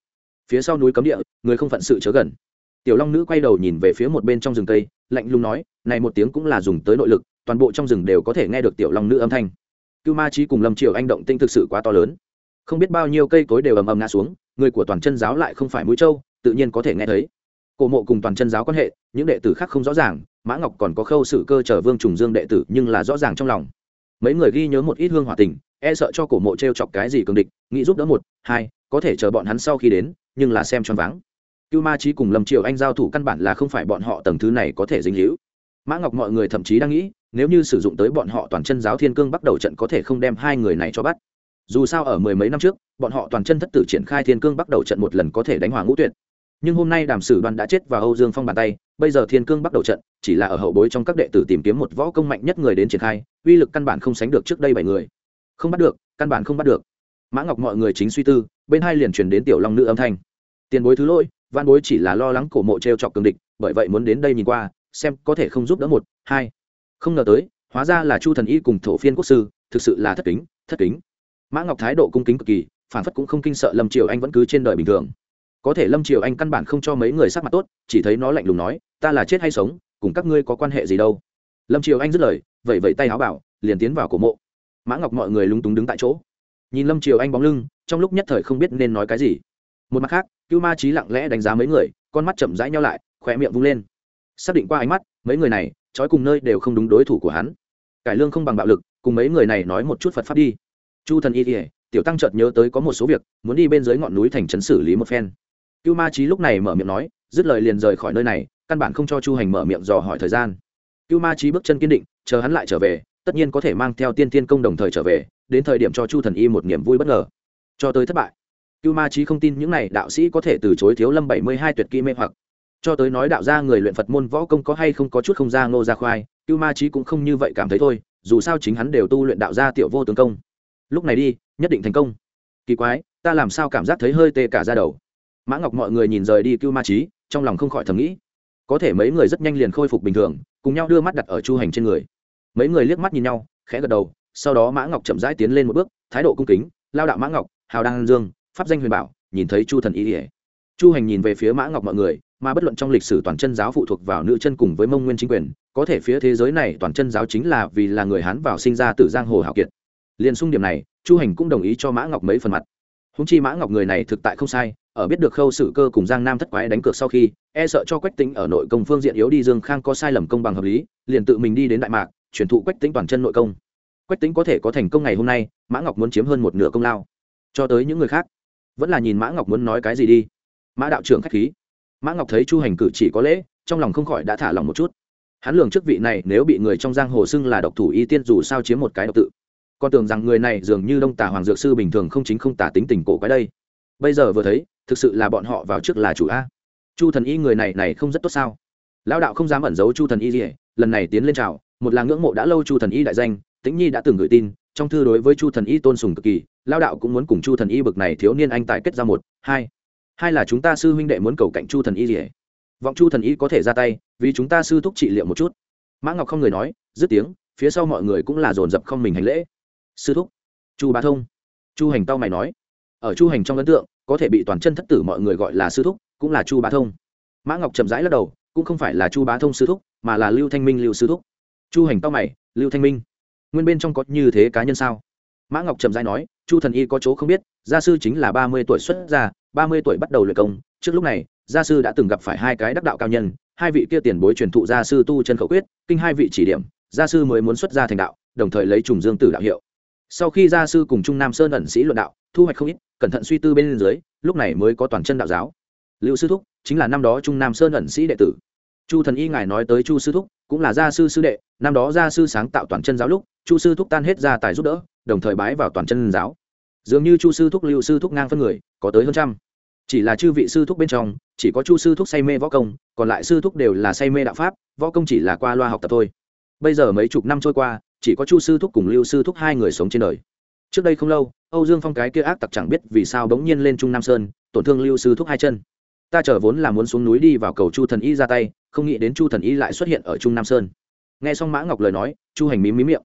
phía sau núi cấm địa người không phận sự chớ gần. Tiểu long nữ quay đầu nhìn về phía một bên trong rừng tây, lạnh lùng nói này một tiếng cũng là dùng tới nội lực toàn bộ trong rừng đều có thể nghe được tiểu long nữ âm thanh. Cưu ma trí cùng lâm triều anh động tinh thực sự quá to lớn. Không biết bao nhiêu cây cối đều ầm ầm ngã xuống người của toàn chân giáo lại không phải mũi trâu, tự nhiên có thể nghe thấy. Cổ mộ cùng toàn chân giáo quan hệ những đệ tử khác không rõ ràng mã ngọc còn có khâu sự cơ trở vương trùng dương đệ tử nhưng là rõ ràng trong lòng. Mấy người ghi nhớ một ít hương hòa tình e sợ cho cổ mộ t r e o chọc cái gì cường địch nghĩ giúp đỡ một hai có thể chờ bọn hắn sau khi đến nhưng là xem choáng váng. Cưu ma trí cùng lâm triều anh giao thủ căn bản là không phải bọn họ tầng thứ này có thể dính hữu mã ngọc mọi người thậm chí đang nghĩ, nếu như sử dụng tới bọn họ toàn chân giáo thiên cương bắt đầu trận có thể không đem hai người này cho bắt. Dù sao ở mười mấy năm trước, bọn họ toàn chân thất tử triển khai thiên cương bắt đầu trận một lần có thể đánh hòa ngũ tuyệt. Nhưng hôm nay đàm sử đoan đã chết và âu dương phong bàn tay, bây giờ thiên cương bắt đầu trận chỉ là ở hậu bối trong các đệ tử tìm kiếm một võ công mạnh nhất người đến triển khai, uy lực căn bản không sánh được trước đây bảy người. Không bắt được, căn bản không bắt được. Mã ngọc mọi người chính suy tư, bên hai liền truyền đến tiểu long nữ âm thanh tiền bối thứ lỗi, văn bối chỉ là lo lắng cổ mộ t r e o chọc cường địch, bởi vậy muốn đến đây nhìn qua, xem có thể không giúp đỡ một, hai. Không ngờ tới, hóa ra là chu thần y cùng thổ phiên quốc sư, thực sự là thất kính thất kính. Mã ngọc thái độ cung kính cực kỳ, phản phất cũng không kinh sợ lâm triều anh vẫn cứ trên đời bình thường. Có thể lâm triều anh căn bản không cho mấy người sắc mặt tốt, chỉ thấy nó lạnh lùng nói, ta là chết hay sống, cùng các ngươi có quan hệ gì đâu? Lâm triều anh dứt lời vậy vậy tay áo bảo, liền tiến vào cổ mộ. Mã ngọc mọi người lúng túng đứng tại chỗ. Nhìn lâm triều anh bóng lưng, trong lúc nhất thời không biết nên nói cái gì một mặt khác, cưu ma trí lặng lẽ đánh giá mấy người, con mắt chậm rãi nhau lại khỏe miệng vung lên. Xác định qua ánh mắt, mấy người này, trói cùng nơi đều không đúng đối thủ của hắn. Cải lương không bằng bạo lực, cùng mấy người này nói một chút phật pháp đi. Chu thần y kỉa tiểu tăng chợt nhớ tới có một số việc, muốn đi bên dưới ngọn núi thành trấn xử lý một phen. Cưu ma trí lúc này mở miệng nói, dứt lời liền rời khỏi nơi này, căn bản không cho chu hành mở miệng dò hỏi thời gian. Cưu ma trí bước chân kiên định, chờ hắn lại trở về, tất nhiên có thể mang theo tiên tiên công đồng thời trở về, đến thời điểm cho chu thần y một niềm vui bất ngờ. Cho tới thất bại cưu ma trí không tin những này đạo sĩ có thể từ chối thiếu lâm bảy mươi hai tuyệt kỹ mê hoặc. Cho tới nói đạo gia người luyện phật môn võ công có hay không có chút không ra ngô ra khoai, cưu ma trí cũng không như vậy cảm thấy thôi, dù sao chính hắn đều tu luyện đạo gia tiểu vô tướng công. Lúc này đi, nhất định thành công. Kỳ quái, ta làm sao cảm giác thấy hơi tê cả ra đầu. Mã ngọc mọi người nhìn rời đi cưu ma trí trong lòng không khỏi thầm nghĩ. Có thể mấy người rất nhanh liền khôi phục bình thường, cùng nhau đưa mắt đặt ở chu hành trên người. Mấy người liếc mắt nhìn nhau, khẽ gật đầu, sau đó mã ngọc chậm rãi tiến lên một bước, thái độ cung kính, lao đạo mã ngọc, hào đăng dương pháp danh huyền bảo, nhìn thấy chu thần ý ỉa chu hành nhìn về phía mã ngọc mọi người, mà bất luận trong lịch sử toàn chân giáo phụ thuộc vào nữ chân cùng với mông nguyên chính quyền, có thể phía thế giới này toàn chân giáo chính là vì là người hán vào sinh ra từ giang hồ hào kiệt. Liền xung điểm này, chu hành cũng đồng ý cho mã ngọc mấy phần mặt. Húng chi mã ngọc người này thực tại không sai, ở biết được khâu sử cơ cùng giang nam thất quái đánh cược sau khi e sợ cho quách tính ở nội công phương diện yếu đi dương khang có sai lầm công bằng hợp lý, liền tự mình đi đến đại mạc chuyển thụ quách tính toàn chân nội công. Quách tính có thể có thành công ngày hôm nay, mã ngọc muốn chiếm hơn một nửa công lao. Cho tới những người khác vẫn là nhìn mã ngọc muốn nói cái gì đi. Mã đạo trưởng k h á c h khí. Mã ngọc thấy chu hành cử chỉ có lễ, trong lòng không khỏi đã thả lòng một chút. Hắn lường trước vị này, nếu bị người trong giang hồ xưng là độc thủ y tiên dù sao chiếm một cái độc tự. Con tưởng rằng người này dường như đông tà hoàng dược sư bình thường không chính không tả tính tình cổ quái đây. Bây giờ vừa thấy, thực sự là bọn họ vào trước là chủ a. Chu thần y người này này không rất tốt sao? Lão đạo không dám ẩn giấu chu thần y gì lần này tiến lên trào một là ngưỡng mộ đã lâu chu thần y đại danh, tĩnh nhi đã từng gửi tin trong thư đối với chu thần y tôn sùng cực kỳ lao đạo cũng muốn cùng chu thần y bực này thiếu niên anh tài kết ra một, hai. Hai là chúng ta sư huynh đệ muốn cầu cạnh chu thần y gì vọng chu thần y có thể ra tay, vì chúng ta sư thúc trị liệu một chút. Mã ngọc không người nói, dứt tiếng, phía sau mọi người cũng là dồn dập không mình hành lễ. Sư thúc. Chu bá thông. Chu hành tao mày nói. Ở chu hành trong ấn tượng, có thể bị toàn chân thất tử mọi người gọi là sư thúc, cũng là chu bá thông. Mã ngọc chậm rãi lắc đầu, cũng không phải là chu bá thông sư thúc, mà là lưu thanh minh lưu sư thúc. Chu hành tao mày, lưu thanh minh nguyên bên trong có như thế cá nhân sao? Mã ngọc trầm giai nói, chu thần y có chỗ không biết, gia sư chính là ba mươi tuổi xuất gia, ba mươi tuổi bắt đầu luyện công. Trước lúc này, gia sư đã từng gặp phải hai cái đắc đạo cao nhân, hai vị kia tiền bối truyền thụ gia sư tu chân khẩu quyết, kinh hai vị chỉ điểm, gia sư mới muốn xuất gia thành đạo, đồng thời lấy trùng dương tử đạo hiệu. Sau khi gia sư cùng trung nam sơn ẩn sĩ luận đạo, thu hoạch không ít, cẩn thận suy tư bên dưới, lúc này mới có toàn chân đạo giáo. Lưu sư thúc, chính là năm đó trung nam sơn ẩn sĩ đệ tử chu thần y ngài nói tới chu sư thúc, cũng là gia sư sư đệ, năm đó gia sư sáng tạo toàn chân giáo lúc, chu sư thúc tan hết gia tài giúp đỡ, đồng thời bái vào toàn chân giáo. Dường như chu sư thúc lưu sư thúc ngang phân người, có tới hơn trăm. Chỉ là chư vị sư thúc bên trong, chỉ có chu sư thúc say mê võ công, còn lại sư thúc đều là say mê đạo pháp, võ công chỉ là qua loa học tập thôi. Bây giờ mấy chục năm trôi qua, chỉ có chu sư thúc cùng lưu sư thúc hai người sống trên đời. Trước đây không lâu, âu dương phong cái kia ác tặc chẳng biết vì sao bỗng nhiên lên trung nam sơn, tổn thương lưu sư thúc hai chân ta chờ vốn là muốn xuống núi đi vào cầu chu thần y ra tay, không nghĩ đến chu thần y lại xuất hiện ở trung nam sơn. Nghe xong mã ngọc lời nói, chu hành mí mí miệng.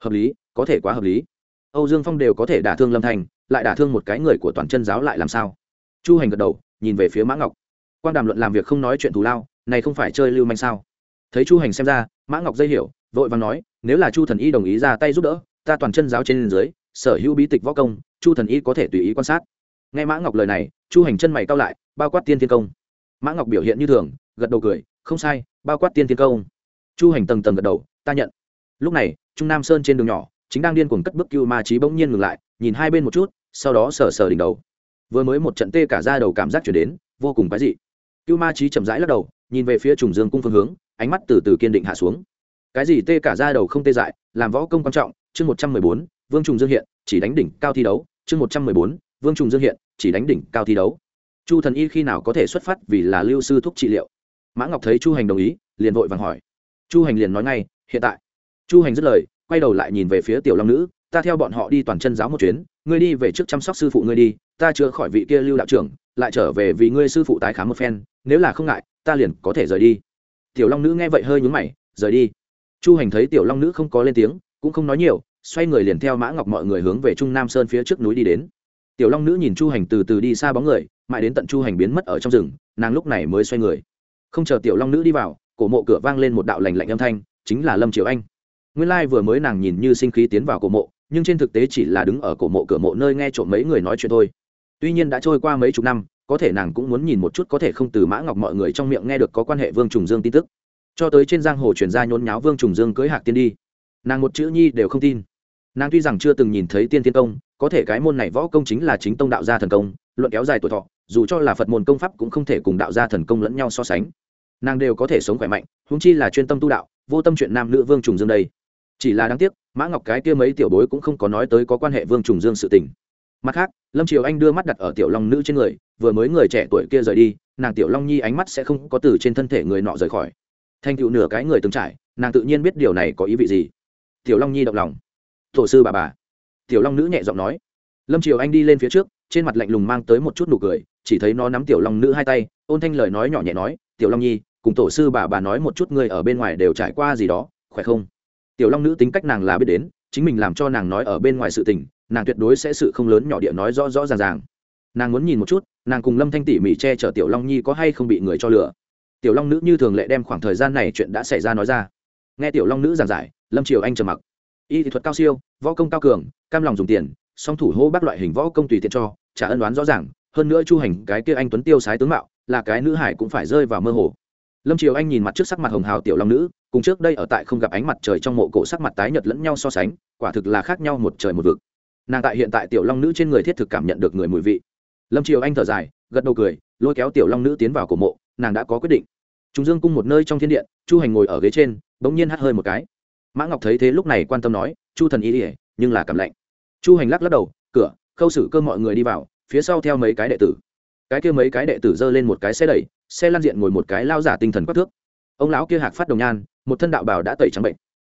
Hợp lý, có thể quá hợp lý. Âu dương phong đều có thể đả thương lâm thành, lại đả thương một cái người của toàn chân giáo lại làm sao? Chu hành gật đầu, nhìn về phía mã ngọc. Quan đàm luận làm việc không nói chuyện thù lao, này không phải chơi lưu manh sao? Thấy chu hành xem ra, mã ngọc dây hiểu, vội vàng nói, nếu là chu thần y đồng ý ra tay giúp đỡ, ta toàn chân giáo trên dưới, sở hữu bí tịch võ công, chu thần y có thể tùy ý quan sát nghe mã ngọc lời này, chu hành chân mày cao lại, bao quát tiên thiên công. Mã ngọc biểu hiện như thường, gật đầu cười, không sai, bao quát tiên thiên công. Chu hành tầng tầng gật đầu, ta nhận. Lúc này, trung nam sơn trên đường nhỏ, chính đang điên cuồng cất bước cưu ma trí bỗng nhiên ngừng lại, nhìn hai bên một chút, sau đó sờ sờ đỉnh đầu. Vừa mới một trận tê cả ra đầu cảm giác chuyển đến, vô cùng quái dị. Cưu ma trí chậm rãi lắc đầu, nhìn về phía trùng dương cung phương hướng, ánh mắt từ từ kiên định hạ xuống. Cái gì tê cả ra đầu không tê dại, làm võ công quan trọng, chương một trăm mười bốn, vương trùng dương hiện, chỉ đánh đỉnh cao thi đấu, chương một trăm mười bốn vương trùng dương hiện, chỉ đánh đỉnh cao thi đấu. Chu thần y khi nào có thể xuất phát vì là lưu sư thuốc trị liệu? Mã ngọc thấy chu hành đồng ý, liền vội vàng hỏi. Chu hành liền nói ngay, hiện tại. Chu hành dứt lời, quay đầu lại nhìn về phía tiểu long nữ, ta theo bọn họ đi toàn chân giáo một chuyến, ngươi đi về trước chăm sóc sư phụ ngươi đi, ta chữa khỏi vị kia lưu đạo trưởng, lại trở về vì ngươi sư phụ tái khám một phen, nếu là không ngại, ta liền có thể rời đi. Tiểu long nữ nghe vậy hơi nhún mày, rời đi. Chu hành thấy tiểu long nữ không có lên tiếng, cũng không nói nhiều, xoay người liền theo mã ngọc mọi người hướng về trung nam sơn phía trước núi đi đến tiểu long nữ nhìn chu hành từ từ đi xa bóng người, mãi đến tận chu hành biến mất ở trong rừng, nàng lúc này mới xoay người. Không chờ tiểu long nữ đi vào, cổ mộ cửa vang lên một đạo lành lạnh âm thanh, chính là lâm triều anh. Nguyên lai、like、vừa mới nàng nhìn như sinh khí tiến vào cổ mộ, nhưng trên thực tế chỉ là đứng ở cổ mộ cửa mộ nơi nghe trộm mấy người nói chuyện thôi. Tuy nhiên đã trôi qua mấy chục năm, có thể nàng cũng muốn nhìn một chút có thể không từ mã ngọc mọi người trong miệng nghe được có quan hệ vương trùng dương tin tức. Cho tới trên giang hồ chuyển ra nhốn nháo vương trùng dương cưới hạc tiên đi. Nàng một chữ nhi đều không tin. Nàng tuy rằng chưa từng nhìn thấy tiên tiên công có thể cái môn này võ công chính là chính tông đạo gia thần công, luận kéo dài tuổi thọ, dù cho là phật môn công pháp cũng không thể cùng đạo gia thần công lẫn nhau so sánh. Nàng đều có thể sống khỏe mạnh húng chi là chuyên tâm tu đạo, vô tâm chuyện nam nữ vương trùng dương đây. Chỉ là đáng tiếc, mã ngọc cái kia mấy tiểu bối cũng không có nói tới có quan hệ vương trùng dương sự tình. Mặt khác, lâm triều anh đưa mắt đặt ở tiểu long nữ trên người, vừa mới người trẻ tuổi kia rời đi, nàng tiểu long nhi ánh mắt sẽ không có từ trên thân thể người nọ rời khỏi. Thành tựu nửa cái người từng trải, nàng tự nhiên biết điều này có ý vị gì. Tiểu long nhi động lòng. Tổ sư bà bà tiểu long nữ nhẹ giọng nói. Lâm triều anh đi lên phía trước, trên mặt lạnh lùng mang tới một chút nụ cười, chỉ thấy nó nắm tiểu long nữ hai tay, ôn thanh lời nói nhỏ nhẹ nói, tiểu long nhi, cùng tổ sư bà bà nói một chút người ở bên ngoài đều trải qua gì đó, khỏe không? Tiểu long nữ tính cách nàng là biết đến, chính mình làm cho nàng nói ở bên ngoài sự tình, nàng tuyệt đối sẽ sự không lớn nhỏ địa nói rõ rõ ràng ràng. Nàng muốn nhìn một chút, nàng cùng lâm thanh tỉ mỉ che chở tiểu long nhi có hay không bị người cho lừa. Tiểu long nữ như thường lệ đem khoảng thời gian này chuyện đã xảy ra nói ra. Nghe tiểu long nữ giảng giải, lâm triều anh trầm mặc y thuật cao siêu, võ công cao cường, cam lòng dùng tiền, song thủ hô bác loại hình võ công tùy tiện cho trả ân đoán rõ ràng, hơn nữa chu hành cái kia anh tuấn tiêu sái tướng mạo, là cái nữ hải cũng phải rơi vào mơ hồ. Lâm triều anh nhìn mặt trước sắc mặt hồng hào tiểu long nữ, cùng trước đây ở tại không gặp ánh mặt trời trong mộ cổ sắc mặt tái nhật lẫn nhau so sánh, quả thực là khác nhau một trời một vực. Nàng tại hiện tại tiểu long nữ trên người thiết thực cảm nhận được người mùi vị. Lâm triều anh thở dài, gật đầu cười, lôi kéo tiểu long nữ tiến vào cổ mộ, nàng đã có quyết định. Chúng dương cung một nơi trong thiên điện, chu hành ngồi ở ghế trên, bỗng nhiên hắt hơi một cái mã ngọc thấy thế lúc này quan tâm nói, chu thần ý ỉa nhưng là cảm lạnh. Chu hành lắc lắc đầu, cửa, khâu xử cơ mọi người đi vào, phía sau theo mấy cái đệ tử. Cái kia mấy cái đệ tử giơ lên một cái xe đẩy, xe lan diện ngồi một cái lao giả tinh thần quắc thước. Ông lão kia hạc phát đồng nhan, một thân đạo bảo đã tẩy trắng bệnh.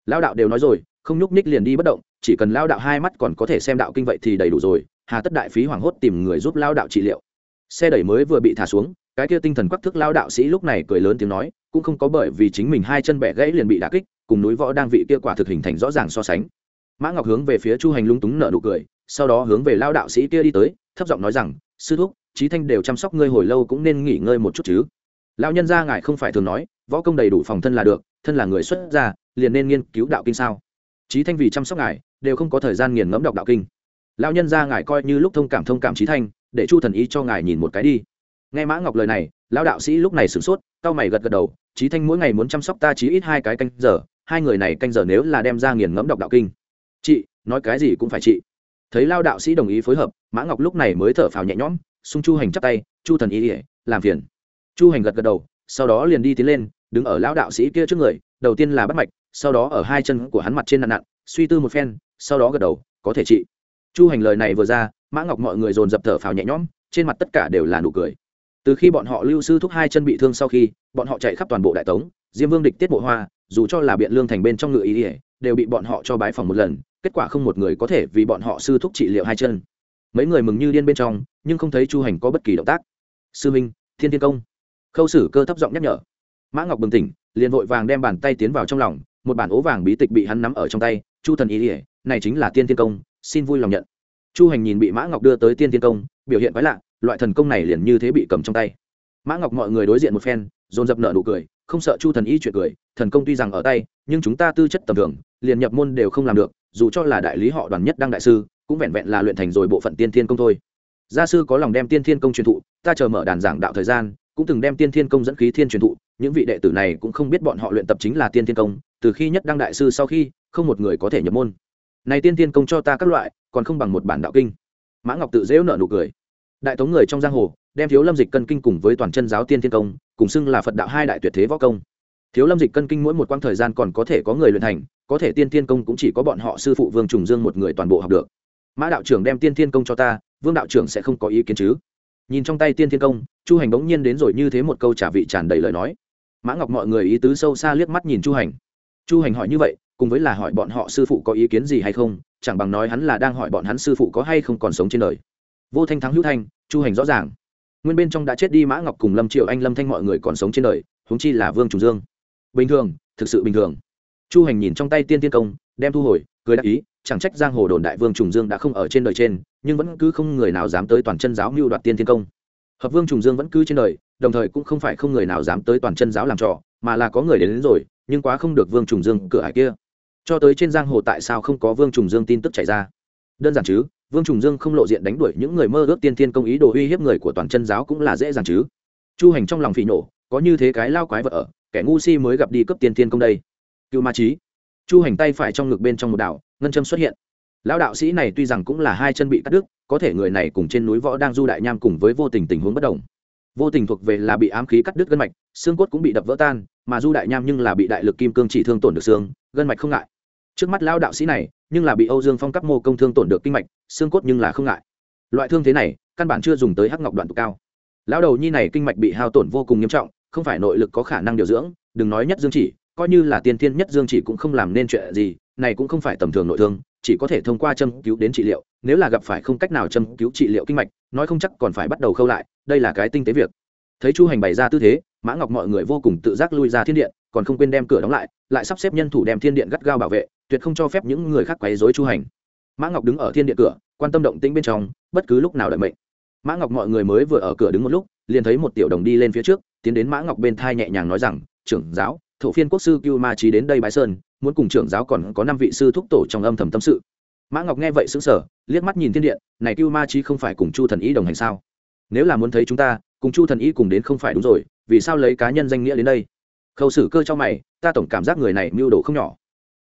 Lao đạo đều nói rồi, không nhúc ních liền đi bất động, chỉ cần lao đạo hai mắt còn có thể xem đạo kinh vậy thì đầy đủ rồi, hà tất đại phí hoảng hốt tìm người giúp lao đạo trị liệu. Xe đẩy mới vừa bị thả xuống, cái kia tinh thần quắc thước lao đạo sĩ lúc này cười lớn tiếng nói, cũng không có bởi vì chính mình hai chân bẻ gãy liền bị đả kích cùng núi võ đang vị kia quả thực hình thành rõ ràng so sánh. Mã ngọc hướng về phía chu hành lung túng nợ nụ cười, sau đó hướng về lao đạo sĩ kia đi tới, thấp giọng nói rằng, sư thúc trí thanh đều chăm sóc ngươi hồi lâu cũng nên nghỉ ngơi một chút chứ. Lão nhân gia ngài không phải thường nói, võ công đầy đủ phòng thân là được, thân là người xuất gia, liền nên nghiên cứu đạo kinh sao? Trí thanh vì chăm sóc ngài, đều không có thời gian nghiền ngẫm đọc đạo kinh. Lão nhân gia ngài coi như lúc thông cảm thông cảm trí thanh, để chu thần ý cho ngài nhìn một cái đi. Nghe mã ngọc lời này, lão đạo sĩ lúc này sửng sốt cao mày gật gật đầu trí thanh mỗi ngày muốn chăm sóc ta chí ít hai cái canh giờ hai người này canh giờ nếu là đem ra nghiền ngẫm đọc đạo kinh. Chị, nói cái gì cũng phải chị. Thấy lao đạo sĩ đồng ý phối hợp, mã ngọc lúc này mới thở phào nhẹ nhõm xung chu hành chắp tay, chu thần ý ỉa làm phiền. Chu hành gật gật đầu, sau đó liền đi tiến lên, đứng ở lão đạo sĩ kia trước người, đầu tiên là bắt mạch, sau đó ở hai chân của hắn mặt trên nạn nặn, suy tư một phen, sau đó gật đầu, có thể trị chu hành lời này vừa ra, mã ngọc mọi người dồn dập thở phào nhẹ nhõm, trên mặt tất cả đều là nụ cười. Từ khi bọn họ lưu sư thúc hai chân bị thương sau khi, bọn họ chạy khắp toàn bộ đại tống, diêm vương địch tiết bộ hoa dù cho là biện lương thành bên trong ngựa ý ỉa, đều bị bọn họ cho bái phòng một lần, kết quả không một người có thể vì bọn họ sư thúc trị liệu hai chân. Mấy người mừng như điên bên trong, nhưng không thấy chu hành có bất kỳ động tác. Sư minh, thiên thiên công. Khâu sử cơ thấp giọng nhắc nhở. Mã ngọc bừng tỉnh, liền vội vàng đem bàn tay tiến vào trong lòng, một bản ố vàng bí tịch bị hắn nắm ở trong tay, chu thần ý ỉa, này chính là tiên thiên công, xin vui lòng nhận. Chu hành nhìn bị mã ngọc đưa tới tiên thiên công, biểu hiện quái lạ, loại thần công này liền như thế bị cầm trong tay. Mã ngọc mọi người đối diện một phen, dồn dập nợ nụ cười không sợ chu thần y chuyện cười, thần công tuy rằng ở tay, nhưng chúng ta tư chất tầm thường, liền nhập môn đều không làm được, dù cho là đại lý họ đoàn nhất đăng đại sư, cũng vẹn vẹn là luyện thành rồi bộ phận tiên thiên công thôi. Gia sư có lòng đem tiên thiên công truyền thụ, ta chờ mở đàn giảng đạo thời gian, cũng từng đem tiên thiên công dẫn khí thiên truyền thụ, những vị đệ tử này cũng không biết bọn họ luyện tập chính là tiên thiên công, từ khi nhất đăng đại sư sau khi, không một người có thể nhập môn. Này tiên thiên công cho ta các loại, còn không bằng một bản đạo kinh. Mã ngọc tự dễu nợ nụ cười đại tống người trong giang hồ, đem thiếu lâm dịch cân kinh cùng với toàn chân giáo tiên thiên công, cùng xưng là phật đạo hai đại tuyệt thế võ công. Thiếu lâm dịch cân kinh mỗi một quãng thời gian còn có thể có người luyện thành, có thể tiên thiên công cũng chỉ có bọn họ sư phụ vương trùng dương một người toàn bộ học được. Mã đạo trưởng đem tiên thiên công cho ta, vương đạo trưởng sẽ không có ý kiến chứ? Nhìn trong tay tiên thiên công, chu hành bỗng nhiên đến rồi như thế một câu trả vị tràn đầy lời nói. Mã ngọc mọi người ý tứ sâu xa liếc mắt nhìn chu hành. Chu hành hỏi như vậy, cùng với là hỏi bọn họ sư phụ có ý kiến gì hay không, chẳng bằng nói hắn là đang hỏi bọn hắn sư phụ có hay không còn sống trên đời vô thanh thắng hữu thanh chu hành rõ ràng. Nguyên bên trong đã chết đi mã ngọc cùng lâm triệu anh lâm thanh mọi người còn sống trên đời huống chi là vương trùng dương. Bình thường thực sự bình thường. Chu hành nhìn trong tay tiên tiên công đem thu hồi cười đáp ý chẳng trách giang hồ đồn đại vương trùng dương đã không ở trên đời trên nhưng vẫn cứ không người nào dám tới toàn chân giáo mưu đoạt tiên tiên công. Hợp vương trùng dương vẫn cứ trên đời đồng thời cũng không phải không người nào dám tới toàn chân giáo làm trò mà là có người đến, đến rồi nhưng quá không được vương trùng dương cửa hải kia. Cho tới trên giang hồ tại sao không có vương trùng dương tin tức chảy ra? Đơn giản chứ? Vương trùng dương không lộ diện đánh đuổi những người mơ ước tiên thiên công ý đồ uy hiếp người của toàn chân giáo cũng là dễ dàng chứ. Chu hành trong lòng phỉ nổ có như thế cái lao quái vợ ở, kẻ ngu si mới gặp đi cấp tiên thiên công đây. Cựu ma trí chu hành tay phải trong ngực bên trong một đảo, ngân châm xuất hiện. Lão đạo sĩ này tuy rằng cũng là hai chân bị cắt đứt, có thể người này cùng trên núi võ đang du đại nham cùng với vô tình tình huống bất đồng. Vô tình thuộc về là bị ám khí cắt đứt gân mạch, xương cốt cũng bị đập vỡ tan, mà du đại nham nhưng là bị đại lực kim cương chỉ thương tổn được xương, gân mạch không ngại trước mắt lão đạo sĩ này, nhưng là bị âu dương phong cấp mô công thương tổn được kinh mạch, xương cốt nhưng là không ngại. Loại thương thế này, căn bản chưa dùng tới hắc ngọc đoạn tụ cao. Lão đầu nhi này kinh mạch bị hao tổn vô cùng nghiêm trọng, không phải nội lực có khả năng điều dưỡng, đừng nói nhất dương chỉ, coi như là tiên thiên nhất dương chỉ cũng không làm nên chuyện gì, này cũng không phải tầm thường nội thương, chỉ có thể thông qua châm cứu đến trị liệu, nếu là gặp phải không cách nào châm cứu trị liệu kinh mạch, nói không chắc còn phải bắt đầu khâu lại, đây là cái tinh tế việc. Thấy chu hành bày ra tư thế, mã ngọc mọi người vô cùng tự giác lui ra thiên điện, còn không quên đem cửa đóng lại lại sắp xếp nhân thủ đem thiên điện gắt gao bảo vệ tuyệt không cho phép những người khác quấy rối chu hành. Mã ngọc đứng ở thiên điện cửa, quan tâm động tĩnh bên trong, bất cứ lúc nào đợi mệnh. Mã ngọc mọi người mới vừa ở cửa đứng một lúc, liền thấy một tiểu đồng đi lên phía trước, tiến đến mã ngọc bên thai nhẹ nhàng nói rằng, trưởng giáo, thổ phiên quốc sư cưu ma trí đến đây bái sơn, muốn cùng trưởng giáo còn có năm vị sư thúc tổ trong âm thầm tâm sự. Mã ngọc nghe vậy xứng sở liếc mắt nhìn thiên điện, này cưu ma trí không phải cùng chu thần ý đồng hành sao? Nếu là muốn thấy chúng ta, cùng chu thần ý cùng đến không phải đúng rồi, vì sao lấy cá nhân danh nghĩa đến đây? Khâu xử cơ cho mày, ta tổng cảm giác người này mưu đồ không nhỏ.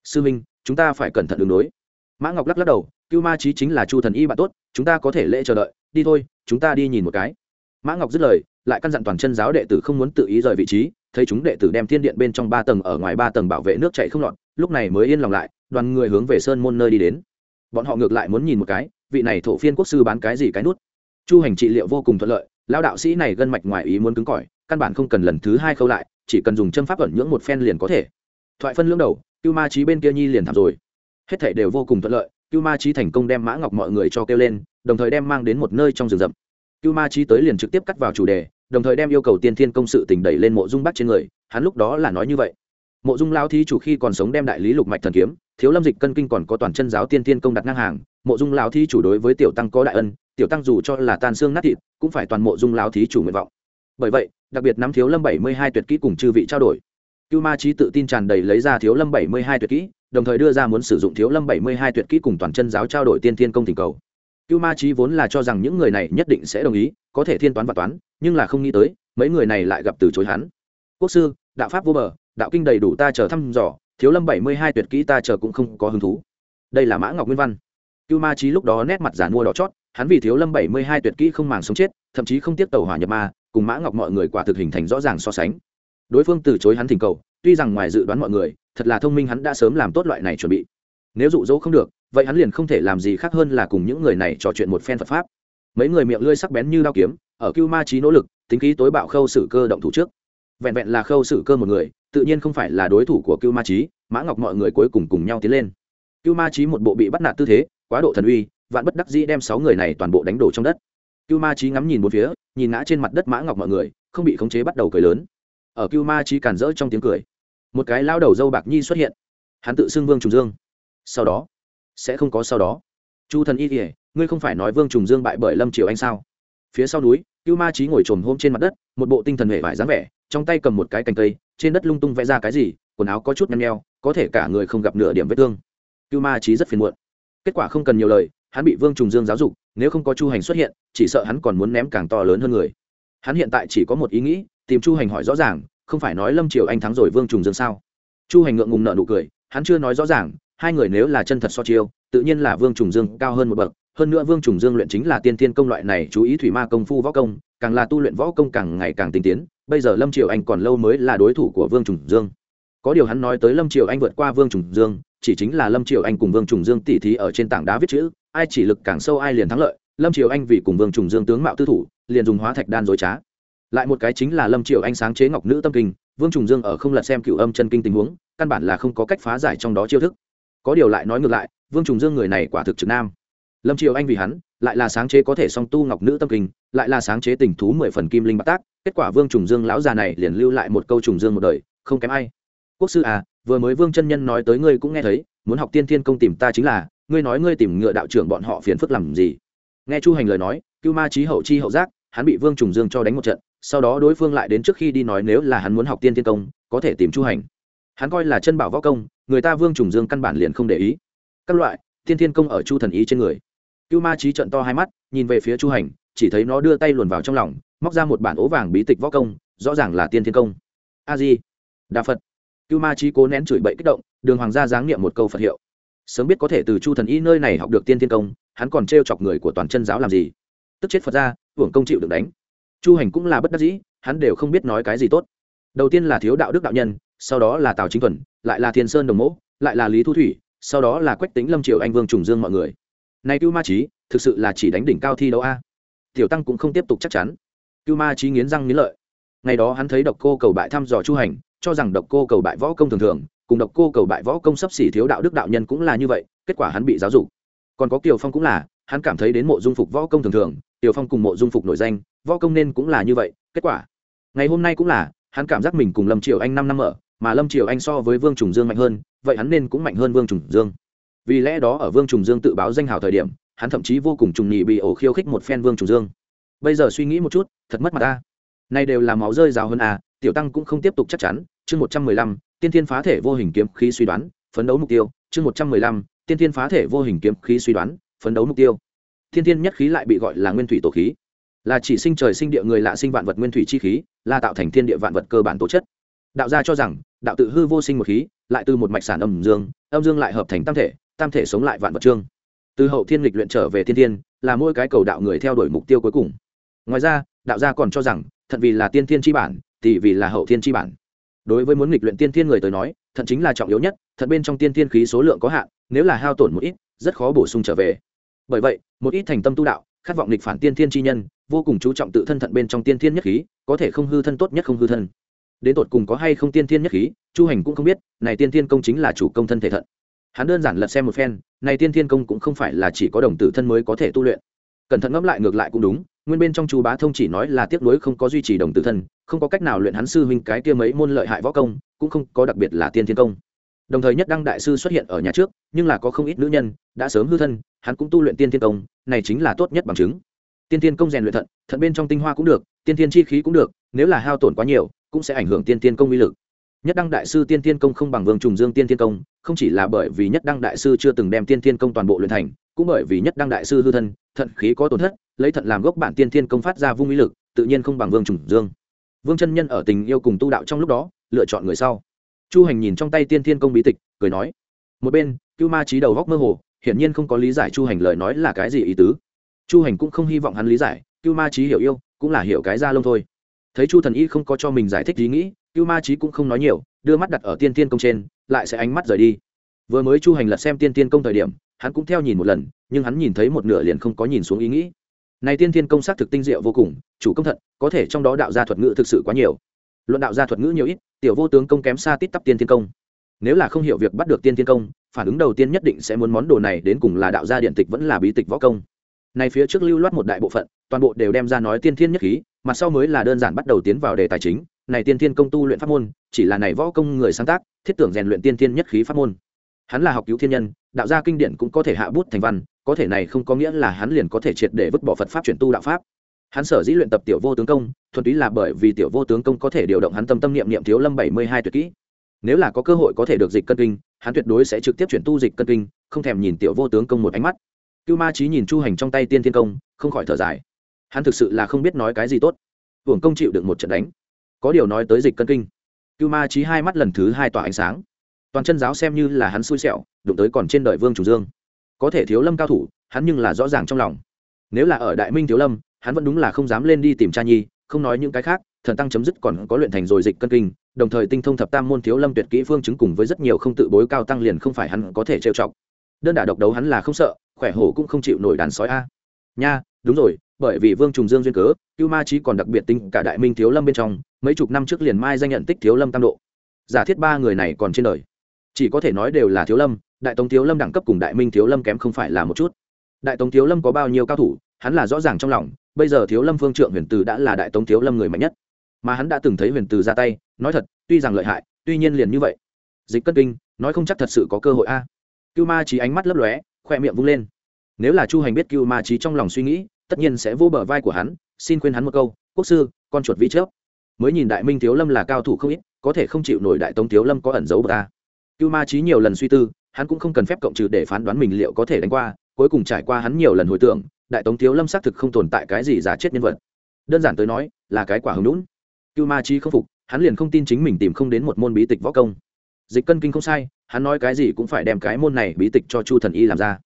Sư minh chúng ta phải cẩn thận đường đối mã ngọc lắc lắc đầu, cưu ma trí chính là chu thần y bạn tốt, chúng ta có thể lễ chờ đợi, đi thôi, chúng ta đi nhìn một cái. Mã ngọc dứt lời, lại căn dặn toàn chân giáo đệ tử không muốn tự ý rời vị trí, thấy chúng đệ tử đem thiên điện bên trong ba tầng ở ngoài ba tầng bảo vệ nước chạy không lọt, lúc này mới yên lòng lại, đoàn người hướng về sơn môn nơi đi đến. Bọn họ ngược lại muốn nhìn một cái, vị này thổ phiên quốc sư bán cái gì cái nút. Chu hành trị liệu vô cùng thuận lợi lao đạo sĩ này gân mạch ngoài ý muốn cứng cỏi, căn bản không cần lần thứ hai khâu lại, chỉ cần dùng châm pháp ẩn nhưỡng một phen liền có thể. Thoại phân lưỡng đầu cưu ma trí bên kia nhi liền thảm rồi. Hết thảy đều vô cùng thuận lợi, cưu ma trí thành công đem mã ngọc mọi người cho kêu lên, đồng thời đem mang đến một nơi trong rừng rậm. Cưu ma trí tới liền trực tiếp cắt vào chủ đề, đồng thời đem yêu cầu tiên thiên công sự tỉnh đẩy lên mộ dung bắt trên người, hắn lúc đó là nói như vậy. Mộ dung lao thí chủ khi còn sống đem đại lý lục mạch thần kiếm, thiếu lâm dịch cân kinh còn có toàn chân giáo tiên thiên công đặt ngang hàng, mộ dung lao thí chủ đối với tiểu tăng có đại ân, tiểu tăng dù cho là tan xương nát thịt, cũng phải toàn mộ dung lao thí chủ nguyện vọng. Bởi vậy, đặc biệt nắm thiếu lâm bảy mươi hai tuyệt kỹ cùng chư vị trao đổi cưu ma trí tự tin tràn đầy lấy ra thiếu lâm bảy mươi hai tuyệt kỹ, đồng thời đưa ra muốn sử dụng thiếu lâm bảy mươi hai tuyệt kỹ cùng toàn chân giáo trao đổi tiên thiên công tình cầu. Cưu ma trí vốn là cho rằng những người này nhất định sẽ đồng ý, có thể thiên toán và toán, nhưng là không nghĩ tới, mấy người này lại gặp từ chối hắn. Quốc sư, đạo pháp vô bờ, đạo kinh đầy đủ ta chờ thăm dò, thiếu lâm bảy mươi hai tuyệt kỹ ta chờ cũng không có hứng thú. Đây là mã ngọc nguyên văn. Cưu ma trí lúc đó nét mặt giả mua đỏ chót, hắn vì thiếu lâm bảy mươi hai tuyệt kỹ không màng sống chết, thậm chí không tiếp tàu hỏa nhập ma, cùng mã ngọc mọi người quả thực hình thành rõ ràng so sánh đối phương từ chối hắn thỉnh cầu, tuy rằng ngoài dự đoán mọi người, thật là thông minh hắn đã sớm làm tốt loại này chuẩn bị. Nếu dụ dỗ không được, vậy hắn liền không thể làm gì khác hơn là cùng những người này trò chuyện một phen phật pháp. Mấy người miệng lưỡi sắc bén như đao kiếm, ở cưu ma trí nỗ lực, tính khí tối bạo khâu sử cơ động thủ trước. Vẹn vẹn là khâu sử cơ một người, tự nhiên không phải là đối thủ của cưu ma trí, mã ngọc mọi người cuối cùng cùng nhau tiến lên. Cưu ma trí một bộ bị bắt nạt tư thế, quá độ thần uy, vạn bất đắc dĩ đem sáu người này toàn bộ đánh đổ trong đất. Cưu ma trí ngắm nhìn một phía, nhìn ngã trên mặt đất mã ngọc mọi người, không bị khống chế bắt đầu cười lớn ở cưu ma chi cản rỡ trong tiếng cười. Một cái lao đầu dâu bạc nhi xuất hiện. Hắn tự xưng vương trùng dương. Sau đó, sẽ không có sau đó. Chu thần y kỉa ngươi không phải nói vương trùng dương bại bởi lâm triều anh sao? Phía sau núi, cưu ma trí ngồi trồm hôm trên mặt đất, một bộ tinh thần hệ vải dáng vẻ, trong tay cầm một cái cành cây, trên đất lung tung vẽ ra cái gì, quần áo có chút nhăn nheo, có thể cả người không gặp nửa điểm vết thương. Cưu ma trí rất phiền muộn. Kết quả không cần nhiều lời, hắn bị vương trùng dương giáo dục, nếu không có chu hành xuất hiện, chỉ sợ hắn còn muốn ném càng to lớn hơn người. Hắn hiện tại chỉ có một ý nghĩ tìm chu hành hỏi rõ ràng, không phải nói lâm triều anh thắng rồi vương trùng dương sao? Chu hành ngượng ngùng nợ nụ cười, hắn chưa nói rõ ràng, hai người nếu là chân thật so chiêu, tự nhiên là vương trùng dương cao hơn một bậc, hơn nữa vương trùng dương luyện chính là tiên tiên công loại này, chú ý thủy ma công, phu võ công, càng là tu luyện võ công càng ngày càng tinh tiến, bây giờ lâm triều anh còn lâu mới là đối thủ của vương trùng dương. Có điều hắn nói tới lâm triều anh vượt qua vương trùng dương, chỉ chính là lâm triều anh cùng vương trùng dương tỉ thí ở trên tảng đá viết chữ, ai chỉ lực càng sâu ai liền thắng lợi, lâm triều anh vì cùng vương trùng dương tướng mạo tư thủ, liền dùng hóa thạch đan dối trá lại một cái chính là lâm triều anh sáng chế ngọc nữ tâm kinh, vương trùng dương ở không lật xem cựu âm chân kinh tình huống, căn bản là không có cách phá giải trong đó chiêu thức. Có điều lại nói ngược lại, vương trùng dương người này quả thực trực nam. Lâm triều anh vì hắn, lại là sáng chế có thể song tu ngọc nữ tâm kinh, lại là sáng chế tình thú mười phần kim linh bạc tác, kết quả vương trùng dương lão già này liền lưu lại một câu trùng dương một đời, không kém ai. Quốc sư à vừa mới vương chân nhân nói tới ngươi cũng nghe thấy, muốn học tiên thiên công tìm ta chính là, ngươi nói ngươi tìm ngựa đạo trưởng bọn họ phiền phức làm gì? Nghe chu hành lời nói, cưu ma trí hậu chi hậu giác, hắn bị vương trùng dương cho đánh một trận sau đó đối phương lại đến trước khi đi nói nếu là hắn muốn học tiên thiên công, có thể tìm chu hành. Hắn coi là chân bảo võ công, người ta vương trùng dương căn bản liền không để ý. Các loại, tiên thiên công ở chu thần ý trên người. Cưu ma trí trận to hai mắt, nhìn về phía chu hành, chỉ thấy nó đưa tay luồn vào trong lòng, móc ra một bản ố vàng bí tịch võ công, rõ ràng là tiên thiên công. A di đà phật. Cưu ma trí cố nén chửi bậy kích động, đường hoàng gia giáng niệm một câu phật hiệu. Sớm biết có thể từ chu thần y nơi này học được tiên thiên công, hắn còn t chọc người của toàn chân giáo làm gì? Tức chết phật ra, hưởng công chịu được đánh chu hành cũng là bất đắc dĩ, hắn đều không biết nói cái gì tốt. Đầu tiên là thiếu đạo đức đạo nhân, sau đó là tào chính thuần, lại là thiên sơn đồng mẫu lại là lý thu thủy, sau đó là quách tính lâm triều anh vương trùng dương mọi người. Nay cưu ma trí thực sự là chỉ đánh đỉnh cao thi đấu a. Tiểu tăng cũng không tiếp tục chắc chắn. Cưu ma trí nghiến răng nghiến lợi. Ngày đó hắn thấy độc cô cầu bại thăm dò chu hành, cho rằng độc cô cầu bại võ công thường thường, cùng độc cô cầu bại võ công sấp xỉ thiếu đạo đức đạo nhân cũng là như vậy, kết quả hắn bị giáo dục. Còn có kiều phong cũng là, hắn cảm thấy đến mộ dung phục võ công thường thường tiểu phong cùng mộ dung phục nổi danh, võ công nên cũng là như vậy, kết quả, ngày hôm nay cũng là, hắn cảm giác mình cùng lâm triều anh năm năm ở, mà lâm triều anh so với vương trùng dương mạnh hơn, vậy hắn nên cũng mạnh hơn vương trùng dương. Vì lẽ đó ở vương trùng dương tự báo danh hào thời điểm, hắn thậm chí vô cùng trùng nhị bị ổ khiêu khích một phen vương trùng dương. Bây giờ suy nghĩ một chút, thật mất mặt ta. Nay đều là máu rơi rào hơn à tiểu tăng cũng không tiếp tục chắc chắn, chương một trăm mười lăm, tiên thiên phá thể vô hình kiếm khí suy đoán, phấn đấu mục tiêu, chương một trăm mười lăm, tiên thiên phá thể vô hình kiếm khí suy đoán, phấn đấu mục tiêu thiên thiên nhất khí lại bị gọi là nguyên thủy tổ khí. Là chỉ sinh trời sinh địa người lạ sinh vạn vật nguyên thủy chi khí, là tạo thành thiên địa vạn vật cơ bản tố chất. Đạo gia cho rằng, đạo tự hư vô sinh một khí, lại từ một mạch sản âm dương âm dương lại hợp thành tam thể tam thể sống lại vạn vật trương. Từ hậu thiên lịch luyện trở về thiên thiên, là mỗi cái cầu đạo người theo đuổi mục tiêu cuối cùng. Ngoài ra, đạo gia còn cho rằng, thận vì là tiên thiên chi bản, tỷ vì là hậu thiên chi bản. Đối với muốn lịch luyện tiên thiên người tới nói, thận chính là trọng yếu nhất, thận bên trong tiên thiên khí số lượng có hạn, nếu là hao tổn một ít, rất khó bổ sung trở về bởi vậy, một ít thành tâm tu đạo, khát vọng nghịch phản tiên thiên chi nhân, vô cùng chú trọng tự thân thận bên trong tiên thiên nhất khí, có thể không hư thân tốt nhất không hư thân. Đến tột cùng có hay không tiên thiên nhất khí, chu hành cũng không biết, này tiên thiên công chính là chủ công thân thể thận. Hắn đơn giản lật xem một phen, này tiên thiên công cũng không phải là chỉ có đồng tử thân mới có thể tu luyện. Cẩn thận ngẫm lại ngược lại cũng đúng, nguyên bên trong chú bá thông chỉ nói là tiếc nuối không có duy trì đồng tử thân, không có cách nào luyện hắn sư huynh cái kia mấy môn lợi hại võ công, cũng không có đặc biệt là tiên thiên công. Đồng thời nhất đăng đại sư xuất hiện ở nhà trước, nhưng là có không ít nữ nhân, đã sớm hư thân hắn cũng tu luyện tiên thiên công, này chính là tốt nhất bằng chứng. Tiên thiên công rèn luyện thận thận bên trong tinh hoa cũng được, tiên thiên chi khí cũng được, nếu là hao tổn quá nhiều, cũng sẽ ảnh hưởng tiên thiên công uy lực. Nhất đăng đại sư tiên thiên công không bằng vương trùng dương tiên thiên công, không chỉ là bởi vì nhất đăng đại sư chưa từng đem tiên thiên công toàn bộ luyện thành, cũng bởi vì nhất đăng đại sư hư thân, thận khí có tổn thất, lấy thận làm gốc bản tiên thiên công phát ra vung uy lực, tự nhiên không bằng vương trùng dương. Vương chân nhân ở tình yêu cùng tu đạo trong lúc đó, lựa chọn người sau. Chu hành nhìn trong tay tiên thiên công bí tịch, cười nói, một bên, cưu ma trí đầu góc mơ hồ hiển nhiên không có lý giải chu hành lời nói là cái gì ý tứ. Chu hành cũng không hy vọng hắn lý giải, cưu ma trí hiểu yêu, cũng là hiểu cái ra lông thôi. Thấy chu thần y không có cho mình giải thích ý nghĩ, cưu ma trí cũng không nói nhiều, đưa mắt đặt ở tiên tiên công trên, lại sẽ ánh mắt rời đi. Vừa mới chu hành lật xem tiên tiên công thời điểm, hắn cũng theo nhìn một lần, nhưng hắn nhìn thấy một nửa liền không có nhìn xuống ý nghĩ. Này tiên tiên công xác thực tinh diệu vô cùng, chủ công thận có thể trong đó đạo gia thuật ngữ thực sự quá nhiều. Luận đạo gia thuật ngữ nhiều ít, tiểu vô tướng công kém xa tít tắp tiên tiên công nếu là không hiểu việc bắt được tiên tiên công, phản ứng đầu tiên nhất định sẽ muốn món đồ này đến cùng là đạo gia điện tịch vẫn là bí tịch võ công. Này phía trước lưu loát một đại bộ phận, toàn bộ đều đem ra nói tiên thiên nhất khí, mà sau mới là đơn giản bắt đầu tiến vào đề tài chính. Này tiên thiên công tu luyện pháp môn, chỉ là này võ công người sáng tác, thiết tưởng rèn luyện tiên thiên nhất khí pháp môn. Hắn là học cứu thiên nhân, đạo gia kinh điển cũng có thể hạ bút thành văn, có thể này không có nghĩa là hắn liền có thể triệt để vứt bỏ phật pháp chuyển tu đạo pháp. Hắn sở dĩ luyện tập tiểu vô tướng công, thuần túy là bởi vì tiểu vô tướng công có thể điều động hắn tâm tâm niệm niệm thiếu lâm bảy mươi hai tuyệt kỹ nếu là có cơ hội có thể được dịch cân kinh, hắn tuyệt đối sẽ trực tiếp chuyển tu dịch cân kinh, không thèm nhìn tiểu vô tướng công một ánh mắt. Cưu ma trí nhìn chu hành trong tay tiên thiên công, không khỏi thở dài. Hắn thực sự là không biết nói cái gì tốt. Hưởng công chịu được một trận đánh. Có điều nói tới dịch cân kinh, cưu ma trí hai mắt lần thứ hai tỏa ánh sáng. Toàn chân giáo xem như là hắn xui xẻo, đụng tới còn trên đời vương chủ dương. Có thể thiếu lâm cao thủ, hắn nhưng là rõ ràng trong lòng. Nếu là ở đại minh thiếu lâm, hắn vẫn đúng là không dám lên đi tìm cha nhi, không nói những cái khác, thần tăng chấm dứt còn có luyện thành rồi dịch cân kinh đồng thời tinh thông thập tam môn thiếu lâm tuyệt kỹ phương chứng cùng với rất nhiều không tự bối cao tăng liền không phải hắn có thể trêu chọc. Đơn đả độc đấu hắn là không sợ, khỏe hổ cũng không chịu nổi đàn sói a. Nha, đúng rồi, bởi vì vương trùng dương duyên cớ, cưu ma trí còn đặc biệt tính cả đại minh thiếu lâm bên trong, mấy chục năm trước liền mai danh nhận tích thiếu lâm tam độ. Giả thiết ba người này còn trên đời. Chỉ có thể nói đều là thiếu lâm, đại tống thiếu lâm đẳng cấp cùng đại minh thiếu lâm kém không phải là một chút. Đại tống thiếu lâm có bao nhiêu cao thủ, hắn là rõ ràng trong lòng, bây giờ thiếu lâm phương trượng huyền từ đã là đại tống thiếu lâm người mạnh nhất mà hắn đã từng thấy huyền từ ra tay, nói thật, tuy rằng lợi hại, tuy nhiên liền như vậy. Dịch cất kinh, nói không chắc thật sự có cơ hội a. Cưu ma trí ánh mắt lấp lóe, khoe miệng vung lên. Nếu là chu hành biết cưu ma trí trong lòng suy nghĩ, tất nhiên sẽ vô bờ vai của hắn, xin khuyên hắn một câu, quốc sư, con chuột vĩ chớp. Mới nhìn đại minh thiếu lâm là cao thủ không ít, có thể không chịu nổi đại tống thiếu lâm có ẩn giấu bờ ta cưu ma trí nhiều lần suy tư, hắn cũng không cần phép cộng trừ để phán đoán mình liệu có thể đánh qua, cuối cùng trải qua hắn nhiều lần hồi tưởng, đại tống thiếu lâm xác thực không tồn tại cái gì giả chết nhân vật. Đơn giản tới nói, là cái quả hứng lũn cưu ma Chi không phục, hắn liền không tin chính mình tìm không đến một môn bí tịch võ công. Dịch cân kinh không sai, hắn nói cái gì cũng phải đem cái môn này bí tịch cho chu thần y làm ra.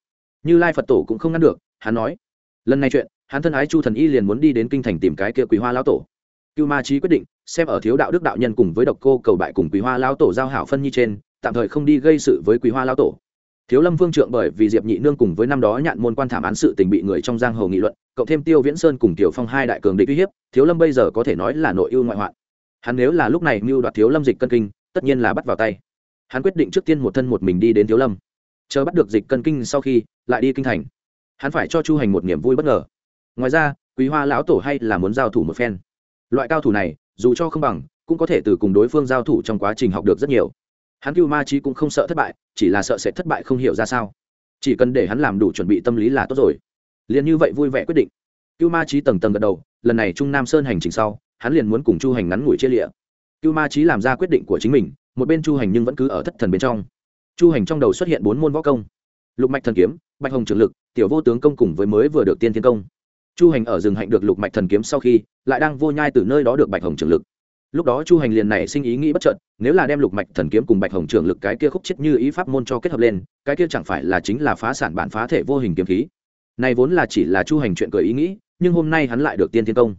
Như lai phật tổ cũng không ngăn được, hắn nói, lần này chuyện, hắn thân ái chu thần y liền muốn đi đến kinh thành tìm cái kia quý hoa lão tổ. Cưu ma trí quyết định, xem ở thiếu đạo đức đạo nhân cùng với độc cô cầu bại cùng quý hoa lão tổ giao hảo phân nhi trên, tạm thời không đi gây sự với quý hoa lão tổ thiếu lâm vương trượng bởi vì diệp nhị nương cùng với năm đó nhạn môn quan thảm án sự tình bị người trong giang hồ nghị luận, cộng thêm tiêu viễn sơn cùng tiểu phong hai đại cường địch uy hiếp, thiếu lâm bây giờ có thể nói là nội ưu ngoại hoạn. Hắn nếu là lúc này mưu đoạt thiếu lâm dịch cân kinh, tất nhiên là bắt vào tay. Hắn quyết định trước tiên một thân một mình đi đến thiếu lâm. Chờ bắt được dịch cân kinh sau khi, lại đi kinh thành. Hắn phải cho chu hành một niềm vui bất ngờ. Ngoài ra, quý hoa lão tổ hay là muốn giao thủ một phen. Loại cao thủ này, dù cho không bằng, cũng có thể từ cùng đối phương giao thủ trong quá trình học được rất nhiều hắn cưu ma trí cũng không sợ thất bại, chỉ là sợ sẽ thất bại không hiểu ra sao. Chỉ cần để hắn làm đủ chuẩn bị tâm lý là tốt rồi. Liền như vậy vui vẻ quyết định. Cưu ma trí tầng tầng gật đầu, lần này trung nam sơn hành trình sau, hắn liền muốn cùng chu hành ngắn ngủi chia lịa. Cưu ma trí làm ra quyết định của chính mình, một bên chu hành nhưng vẫn cứ ở thất thần bên trong. Chu hành trong đầu xuất hiện bốn môn võ công. Lục mạch thần kiếm, bạch hồng trường lực, tiểu vô tướng công cùng với mới vừa được tiên thiên công. Chu hành ở rừng hạnh được lục mạch thần kiếm sau khi, lại đang vô nhai từ nơi đó được bạch hồng trường lực lúc đó chu hành liền này sinh ý nghĩ bất trợn nếu là đem lục mạch thần kiếm cùng bạch hồng trường lực cái kia khúc chết như ý pháp môn cho kết hợp lên, cái kia chẳng phải là chính là phá sản bản phá thể vô hình kiếm khí. Này vốn là chỉ là chu hành chuyện cười ý nghĩ, nhưng hôm nay hắn lại được tiên thiên công.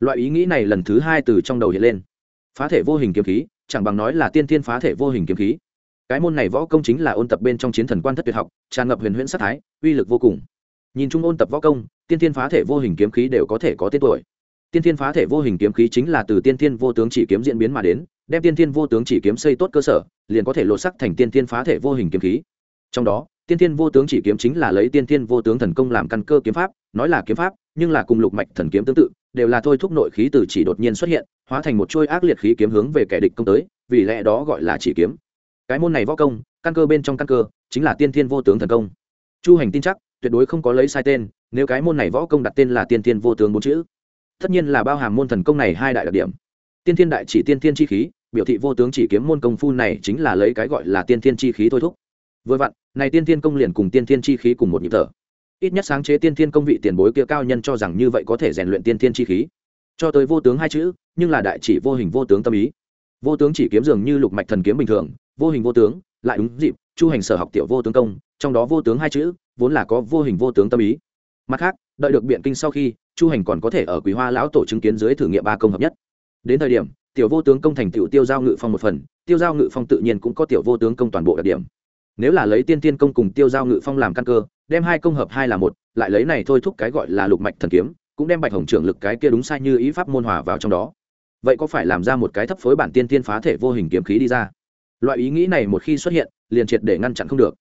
Loại ý nghĩ này lần thứ hai từ trong đầu hiện lên. Phá thể vô hình kiếm khí, chẳng bằng nói là tiên thiên phá thể vô hình kiếm khí. Cái môn này võ công chính là ôn tập bên trong chiến thần quan thất tuyệt học, tràn ngập huyền huyễn sắc thái, uy lực vô cùng. Nhìn chung ôn tập võ công, tiên thiên phá thể vô hình kiếm khí đều có thể có tên tuổi tiên thiên phá thể vô hình kiếm khí chính là từ tiên thiên vô tướng chỉ kiếm diễn biến mà đến, đem tiên thiên vô tướng chỉ kiếm xây tốt cơ sở, liền có thể lột sắc thành tiên thiên phá thể vô hình kiếm khí. Trong đó, tiên thiên vô tướng chỉ kiếm chính là lấy tiên thiên vô tướng thần công làm căn cơ kiếm pháp, nói là kiếm pháp, nhưng là cùng lục mạch thần kiếm tương tự, đều là thôi thúc nội khí từ chỉ đột nhiên xuất hiện, hóa thành một trôi ác liệt khí kiếm hướng về kẻ địch công tới, vì lẽ đó gọi là chỉ kiếm. Cái môn này võ công, căn cơ bên trong căn cơ, chính là tiên thiên vô tướng thần công. Chu hành tin chắc, tuyệt đối không có lấy sai tên, nếu cái môn này võ công đặt tên là tiên thiên vô tướng bốn chữ tất nhiên là bao hàm môn thần công này hai đại đặc điểm. Tiên thiên đại chỉ tiên thiên chi khí, biểu thị vô tướng chỉ kiếm môn công phu này chính là lấy cái gọi là tiên thiên chi khí thôi thúc. Vừa vặn, này tiên thiên công liền cùng tiên thiên chi khí cùng một nhịp thở. Ít nhất sáng chế tiên thiên công vị tiền bối kia cao nhân cho rằng như vậy có thể rèn luyện tiên thiên chi khí. Cho tới vô tướng hai chữ, nhưng là đại chỉ vô hình vô tướng tâm ý. Vô tướng chỉ kiếm dường như lục mạch thần kiếm bình thường, vô hình vô tướng, lại đúng dịp, chu hành sở học tiểu vô tướng công, trong đó vô tướng hai chữ, vốn là có vô hình vô tướng tâm ý. Mặt khác, đợi được biện kinh sau khi chu hành còn có thể ở quý hoa lão tổ chứng kiến dưới thử nghiệm ba công hợp nhất. Đến thời điểm, tiểu vô tướng công thành tựu tiêu giao ngự phong một phần, tiêu giao ngự phong tự nhiên cũng có tiểu vô tướng công toàn bộ đặc điểm. Nếu là lấy tiên tiên công cùng tiêu giao ngự phong làm căn cơ, đem hai công hợp hai là một, lại lấy này thôi thúc cái gọi là lục mạch thần kiếm, cũng đem bạch hồng trưởng lực cái kia đúng sai như ý pháp môn hòa vào trong đó. Vậy có phải làm ra một cái thấp phối bản tiên tiên phá thể vô hình kiếm khí đi ra? Loại ý nghĩ này một khi xuất hiện, liền triệt để ngăn chặn không được.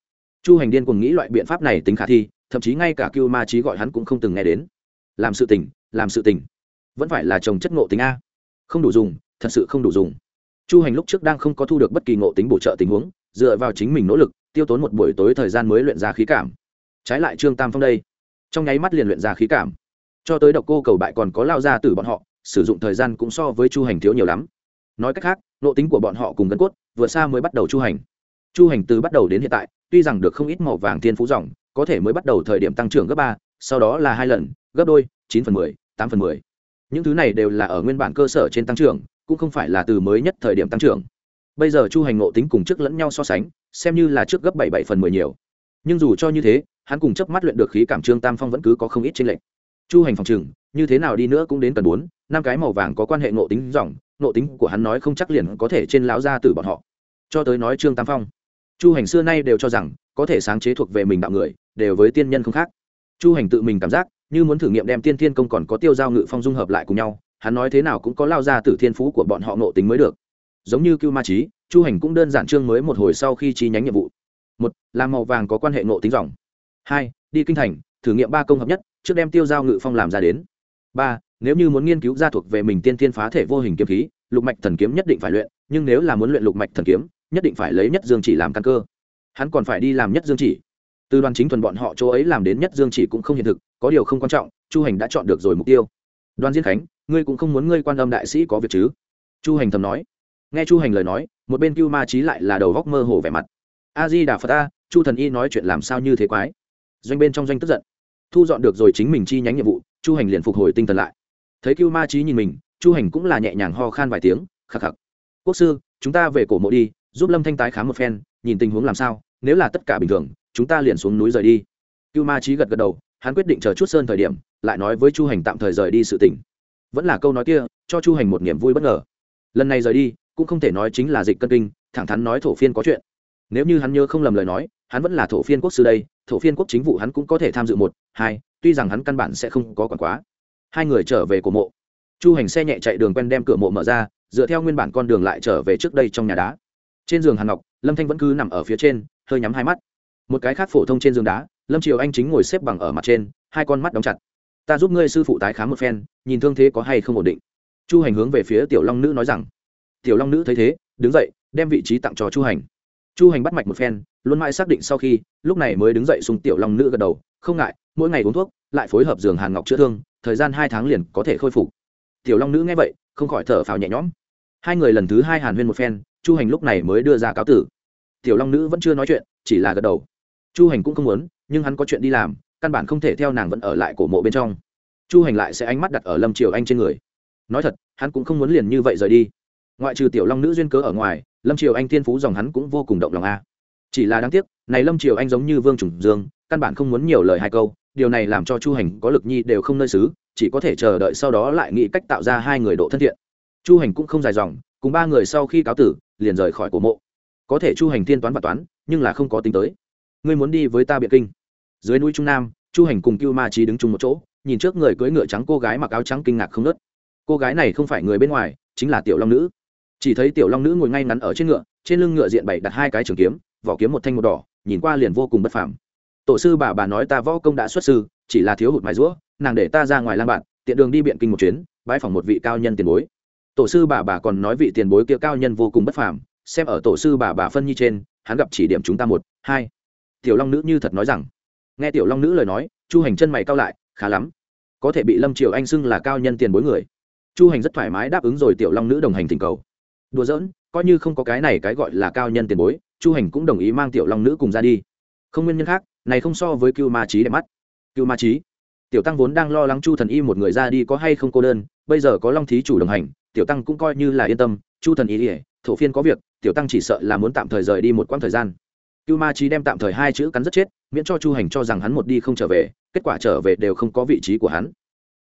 Chu hành điên cùng nghĩ loại biện pháp này tính khả thi, thậm chí ngay cả cưu ma trí gọi hắn cũng không từng nghe đến làm sự tình, làm sự tình. Vẫn phải là trồng chất ngộ tính a. Không đủ dùng, thật sự không đủ dùng. Chu hành lúc trước đang không có thu được bất kỳ ngộ tính bổ trợ tình huống, dựa vào chính mình nỗ lực, tiêu tốn một buổi tối thời gian mới luyện ra khí cảm. Trái lại trương tam phong đây, trong nháy mắt liền luyện ra khí cảm. Cho tới độc cô cầu bại còn có lao ra từ bọn họ, sử dụng thời gian cũng so với chu hành thiếu nhiều lắm. Nói cách khác nộ tính của bọn họ cùng gân cốt, vừa xa mới bắt đầu chu hành. Chu hành từ bắt đầu đến hiện tại, tuy rằng được không ít màu vàng thiên phú dòng, có thể mới bắt đầu thời điểm tăng trưởng gấp ba sau đó là hai lần, gấp đôi, chín phần mười, tám phần mười. Những thứ này đều là ở nguyên bản cơ sở trên tăng trưởng, cũng không phải là từ mới nhất thời điểm tăng trưởng. Bây giờ chu hành ngộ tính cùng trước lẫn nhau so sánh, xem như là trước gấp bảy bảy phần mười nhiều. Nhưng dù cho như thế, hắn cùng chấp mắt luyện được khí cảm trương tam phong vẫn cứ có không ít tranh lệch. Chu hành phòng chừng như thế nào đi nữa cũng đến cần bốn, năm cái màu vàng có quan hệ ngộ tính dòng, ngộ tính của hắn nói không chắc liền có thể trên lão gia tử bọn họ. Cho tới nói trương tam phong, chu hành xưa nay đều cho rằng, có thể sáng chế thuộc về mình đạo người, đều với tiên nhân không khác chu hành tự mình cảm giác, như muốn thử nghiệm đem tiên thiên công còn có tiêu giao ngự phong dung hợp lại cùng nhau, hắn nói thế nào cũng có lao ra từ thiên phú của bọn họ nộ tính mới được. Giống như cưu ma trí chu hành cũng đơn giản trương mới một hồi sau khi chi nhánh nhiệm vụ. Một, là màu vàng có quan hệ nộ tính dòng. Hai, đi kinh thành, thử nghiệm ba công hợp nhất, trước đem tiêu giao ngự phong làm ra đến. Ba, nếu như muốn nghiên cứu ra thuộc về mình tiên thiên phá thể vô hình kiếm khí, lục mạch thần kiếm nhất định phải luyện, nhưng nếu là muốn luyện lục mạch thần kiếm, nhất định phải lấy nhất dương chỉ làm căn cơ. Hắn còn phải đi làm nhất dương chỉ từ đoàn chính thuần bọn họ chỗ ấy làm đến nhất dương chỉ cũng không hiện thực, có điều không quan trọng, chu hành đã chọn được rồi mục tiêu. Đoàn diên khánh, ngươi cũng không muốn ngươi quan âm đại sĩ có việc chứ? Chu hành thầm nói. Nghe chu hành lời nói, một bên cưu ma trí lại là đầu góc mơ hồ vẻ mặt. A di đà phật a, chu thần y nói chuyện làm sao như thế quái? Doanh bên trong doanh tức giận. Thu dọn được rồi chính mình chi nhánh nhiệm vụ, chu hành liền phục hồi tinh thần lại. Thấy cưu ma trí nhìn mình, chu hành cũng là nhẹ nhàng ho khan vài tiếng, khắc khắc. Quốc sư, chúng ta về cổ mộ đi, giúp lâm thanh tái khám một phen, nhìn tình huống làm sao, nếu là tất cả bình thường chúng ta liền xuống núi rời đi. Cưu ma trí gật gật đầu, hắn quyết định chờ chút sơn thời điểm, lại nói với chu hành tạm thời rời đi sự tỉnh vẫn là câu nói kia, cho chu hành một niềm vui bất ngờ. Lần này rời đi, cũng không thể nói chính là dịch cân kinh, thẳng thắn nói thổ phiên có chuyện. Nếu như hắn nhớ không lầm lời nói, hắn vẫn là thổ phiên quốc sư đây, thổ phiên quốc chính vụ hắn cũng có thể tham dự một, hai, tuy rằng hắn căn bản sẽ không có quản quá. Hai người trở về cổ mộ. Chu hành xe nhẹ chạy đường quen đem cửa mộ mở ra, dựa theo nguyên bản con đường lại trở về trước đây trong nhà đá. Trên giường hàn ngọc, lâm thanh vẫn cứ nằm ở phía trên, hơi nhắm hai mắt một cái khác phổ thông trên giường đá, lâm triều anh chính ngồi xếp bằng ở mặt trên, hai con mắt đóng chặt. Ta giúp ngươi sư phụ tái khám một phen, nhìn thương thế có hay không ổn định. Chu hành hướng về phía tiểu long nữ nói rằng. Tiểu long nữ thấy thế, đứng dậy, đem vị trí tặng cho chu hành. Chu hành bắt mạch một phen, luôn mãi xác định sau khi, lúc này mới đứng dậy sùng tiểu long nữ gật đầu, không ngại, mỗi ngày uống thuốc, lại phối hợp giường hàn ngọc chữa thương, thời gian hai tháng liền có thể khôi phục. Tiểu long nữ nghe vậy, không khỏi thở phào nhẹ nhõm. Hai người lần thứ hai hàn huyên một phen, chu hành lúc này mới đưa ra cáo tử. Tiểu long nữ vẫn chưa nói chuyện, chỉ là gật đầu chu hành cũng không muốn, nhưng hắn có chuyện đi làm, căn bản không thể theo nàng vẫn ở lại cổ mộ bên trong. Chu hành lại sẽ ánh mắt đặt ở lâm triều anh trên người. Nói thật, hắn cũng không muốn liền như vậy rời đi. Ngoại trừ tiểu long nữ duyên cớ ở ngoài, lâm triều anh thiên phú dòng hắn cũng vô cùng động lòng a. Chỉ là đáng tiếc, này lâm triều anh giống như vương trùng dương, căn bản không muốn nhiều lời hai câu, điều này làm cho chu hành có lực nhi đều không nơi xứ, chỉ có thể chờ đợi sau đó lại nghĩ cách tạo ra hai người độ thân thiện. Chu hành cũng không dài dòng, cùng ba người sau khi cáo tử, liền rời khỏi cổ mộ. Có thể chu hành thiên toán và toán, nhưng là không có tính tới ngươi muốn đi với ta Biệt kinh. Dưới núi trung nam, chu hành cùng cưu ma trí đứng chung một chỗ, nhìn trước người cưỡi ngựa trắng cô gái mặc áo trắng kinh ngạc không nớt cô gái này không phải người bên ngoài, chính là tiểu long nữ. Chỉ thấy tiểu long nữ ngồi ngay ngắn ở trên ngựa, trên lưng ngựa diện bày đặt hai cái trường kiếm, vỏ kiếm một thanh một đỏ, nhìn qua liền vô cùng bất phàm. Tổ sư bà bà nói ta võ công đã xuất sư, chỉ là thiếu hụt mài rũa nàng để ta ra ngoài lang bạn, tiện đường đi biện kinh một chuyến bãi phòng một vị cao nhân tiền bối. Tổ sư bà bà còn nói vị tiền bối kia cao nhân vô cùng bất phàm, xem ở tổ sư bà bà phân nhi trên, hắn gặp chỉ điểm chúng ta một, hai tiểu long nữ như thật nói rằng, nghe tiểu long nữ lời nói, chu hành chân mày cao lại, khá lắm, có thể bị lâm triều anh xưng là cao nhân tiền bối người. Chu hành rất thoải mái đáp ứng rồi tiểu long nữ đồng hành thỉnh cầu. Đùa giỡn, coi như không có cái này cái gọi là cao nhân tiền bối, chu hành cũng đồng ý mang tiểu long nữ cùng ra đi. Không nguyên nhân khác, này không so với cưu ma trí đẹp mắt. Cưu ma trí tiểu tăng vốn đang lo lắng chu thần y một người ra đi có hay không cô đơn, bây giờ có long thí chủ đồng hành, tiểu tăng cũng coi như là yên tâm, chu thần y ỉa thổ phiên có việc, tiểu tăng chỉ sợ là muốn tạm thời rời đi một quãng thời gian cưu ma trí đem tạm thời hai chữ cắn rất chết, miễn cho chu hành cho rằng hắn một đi không trở về, kết quả trở về đều không có vị trí của hắn.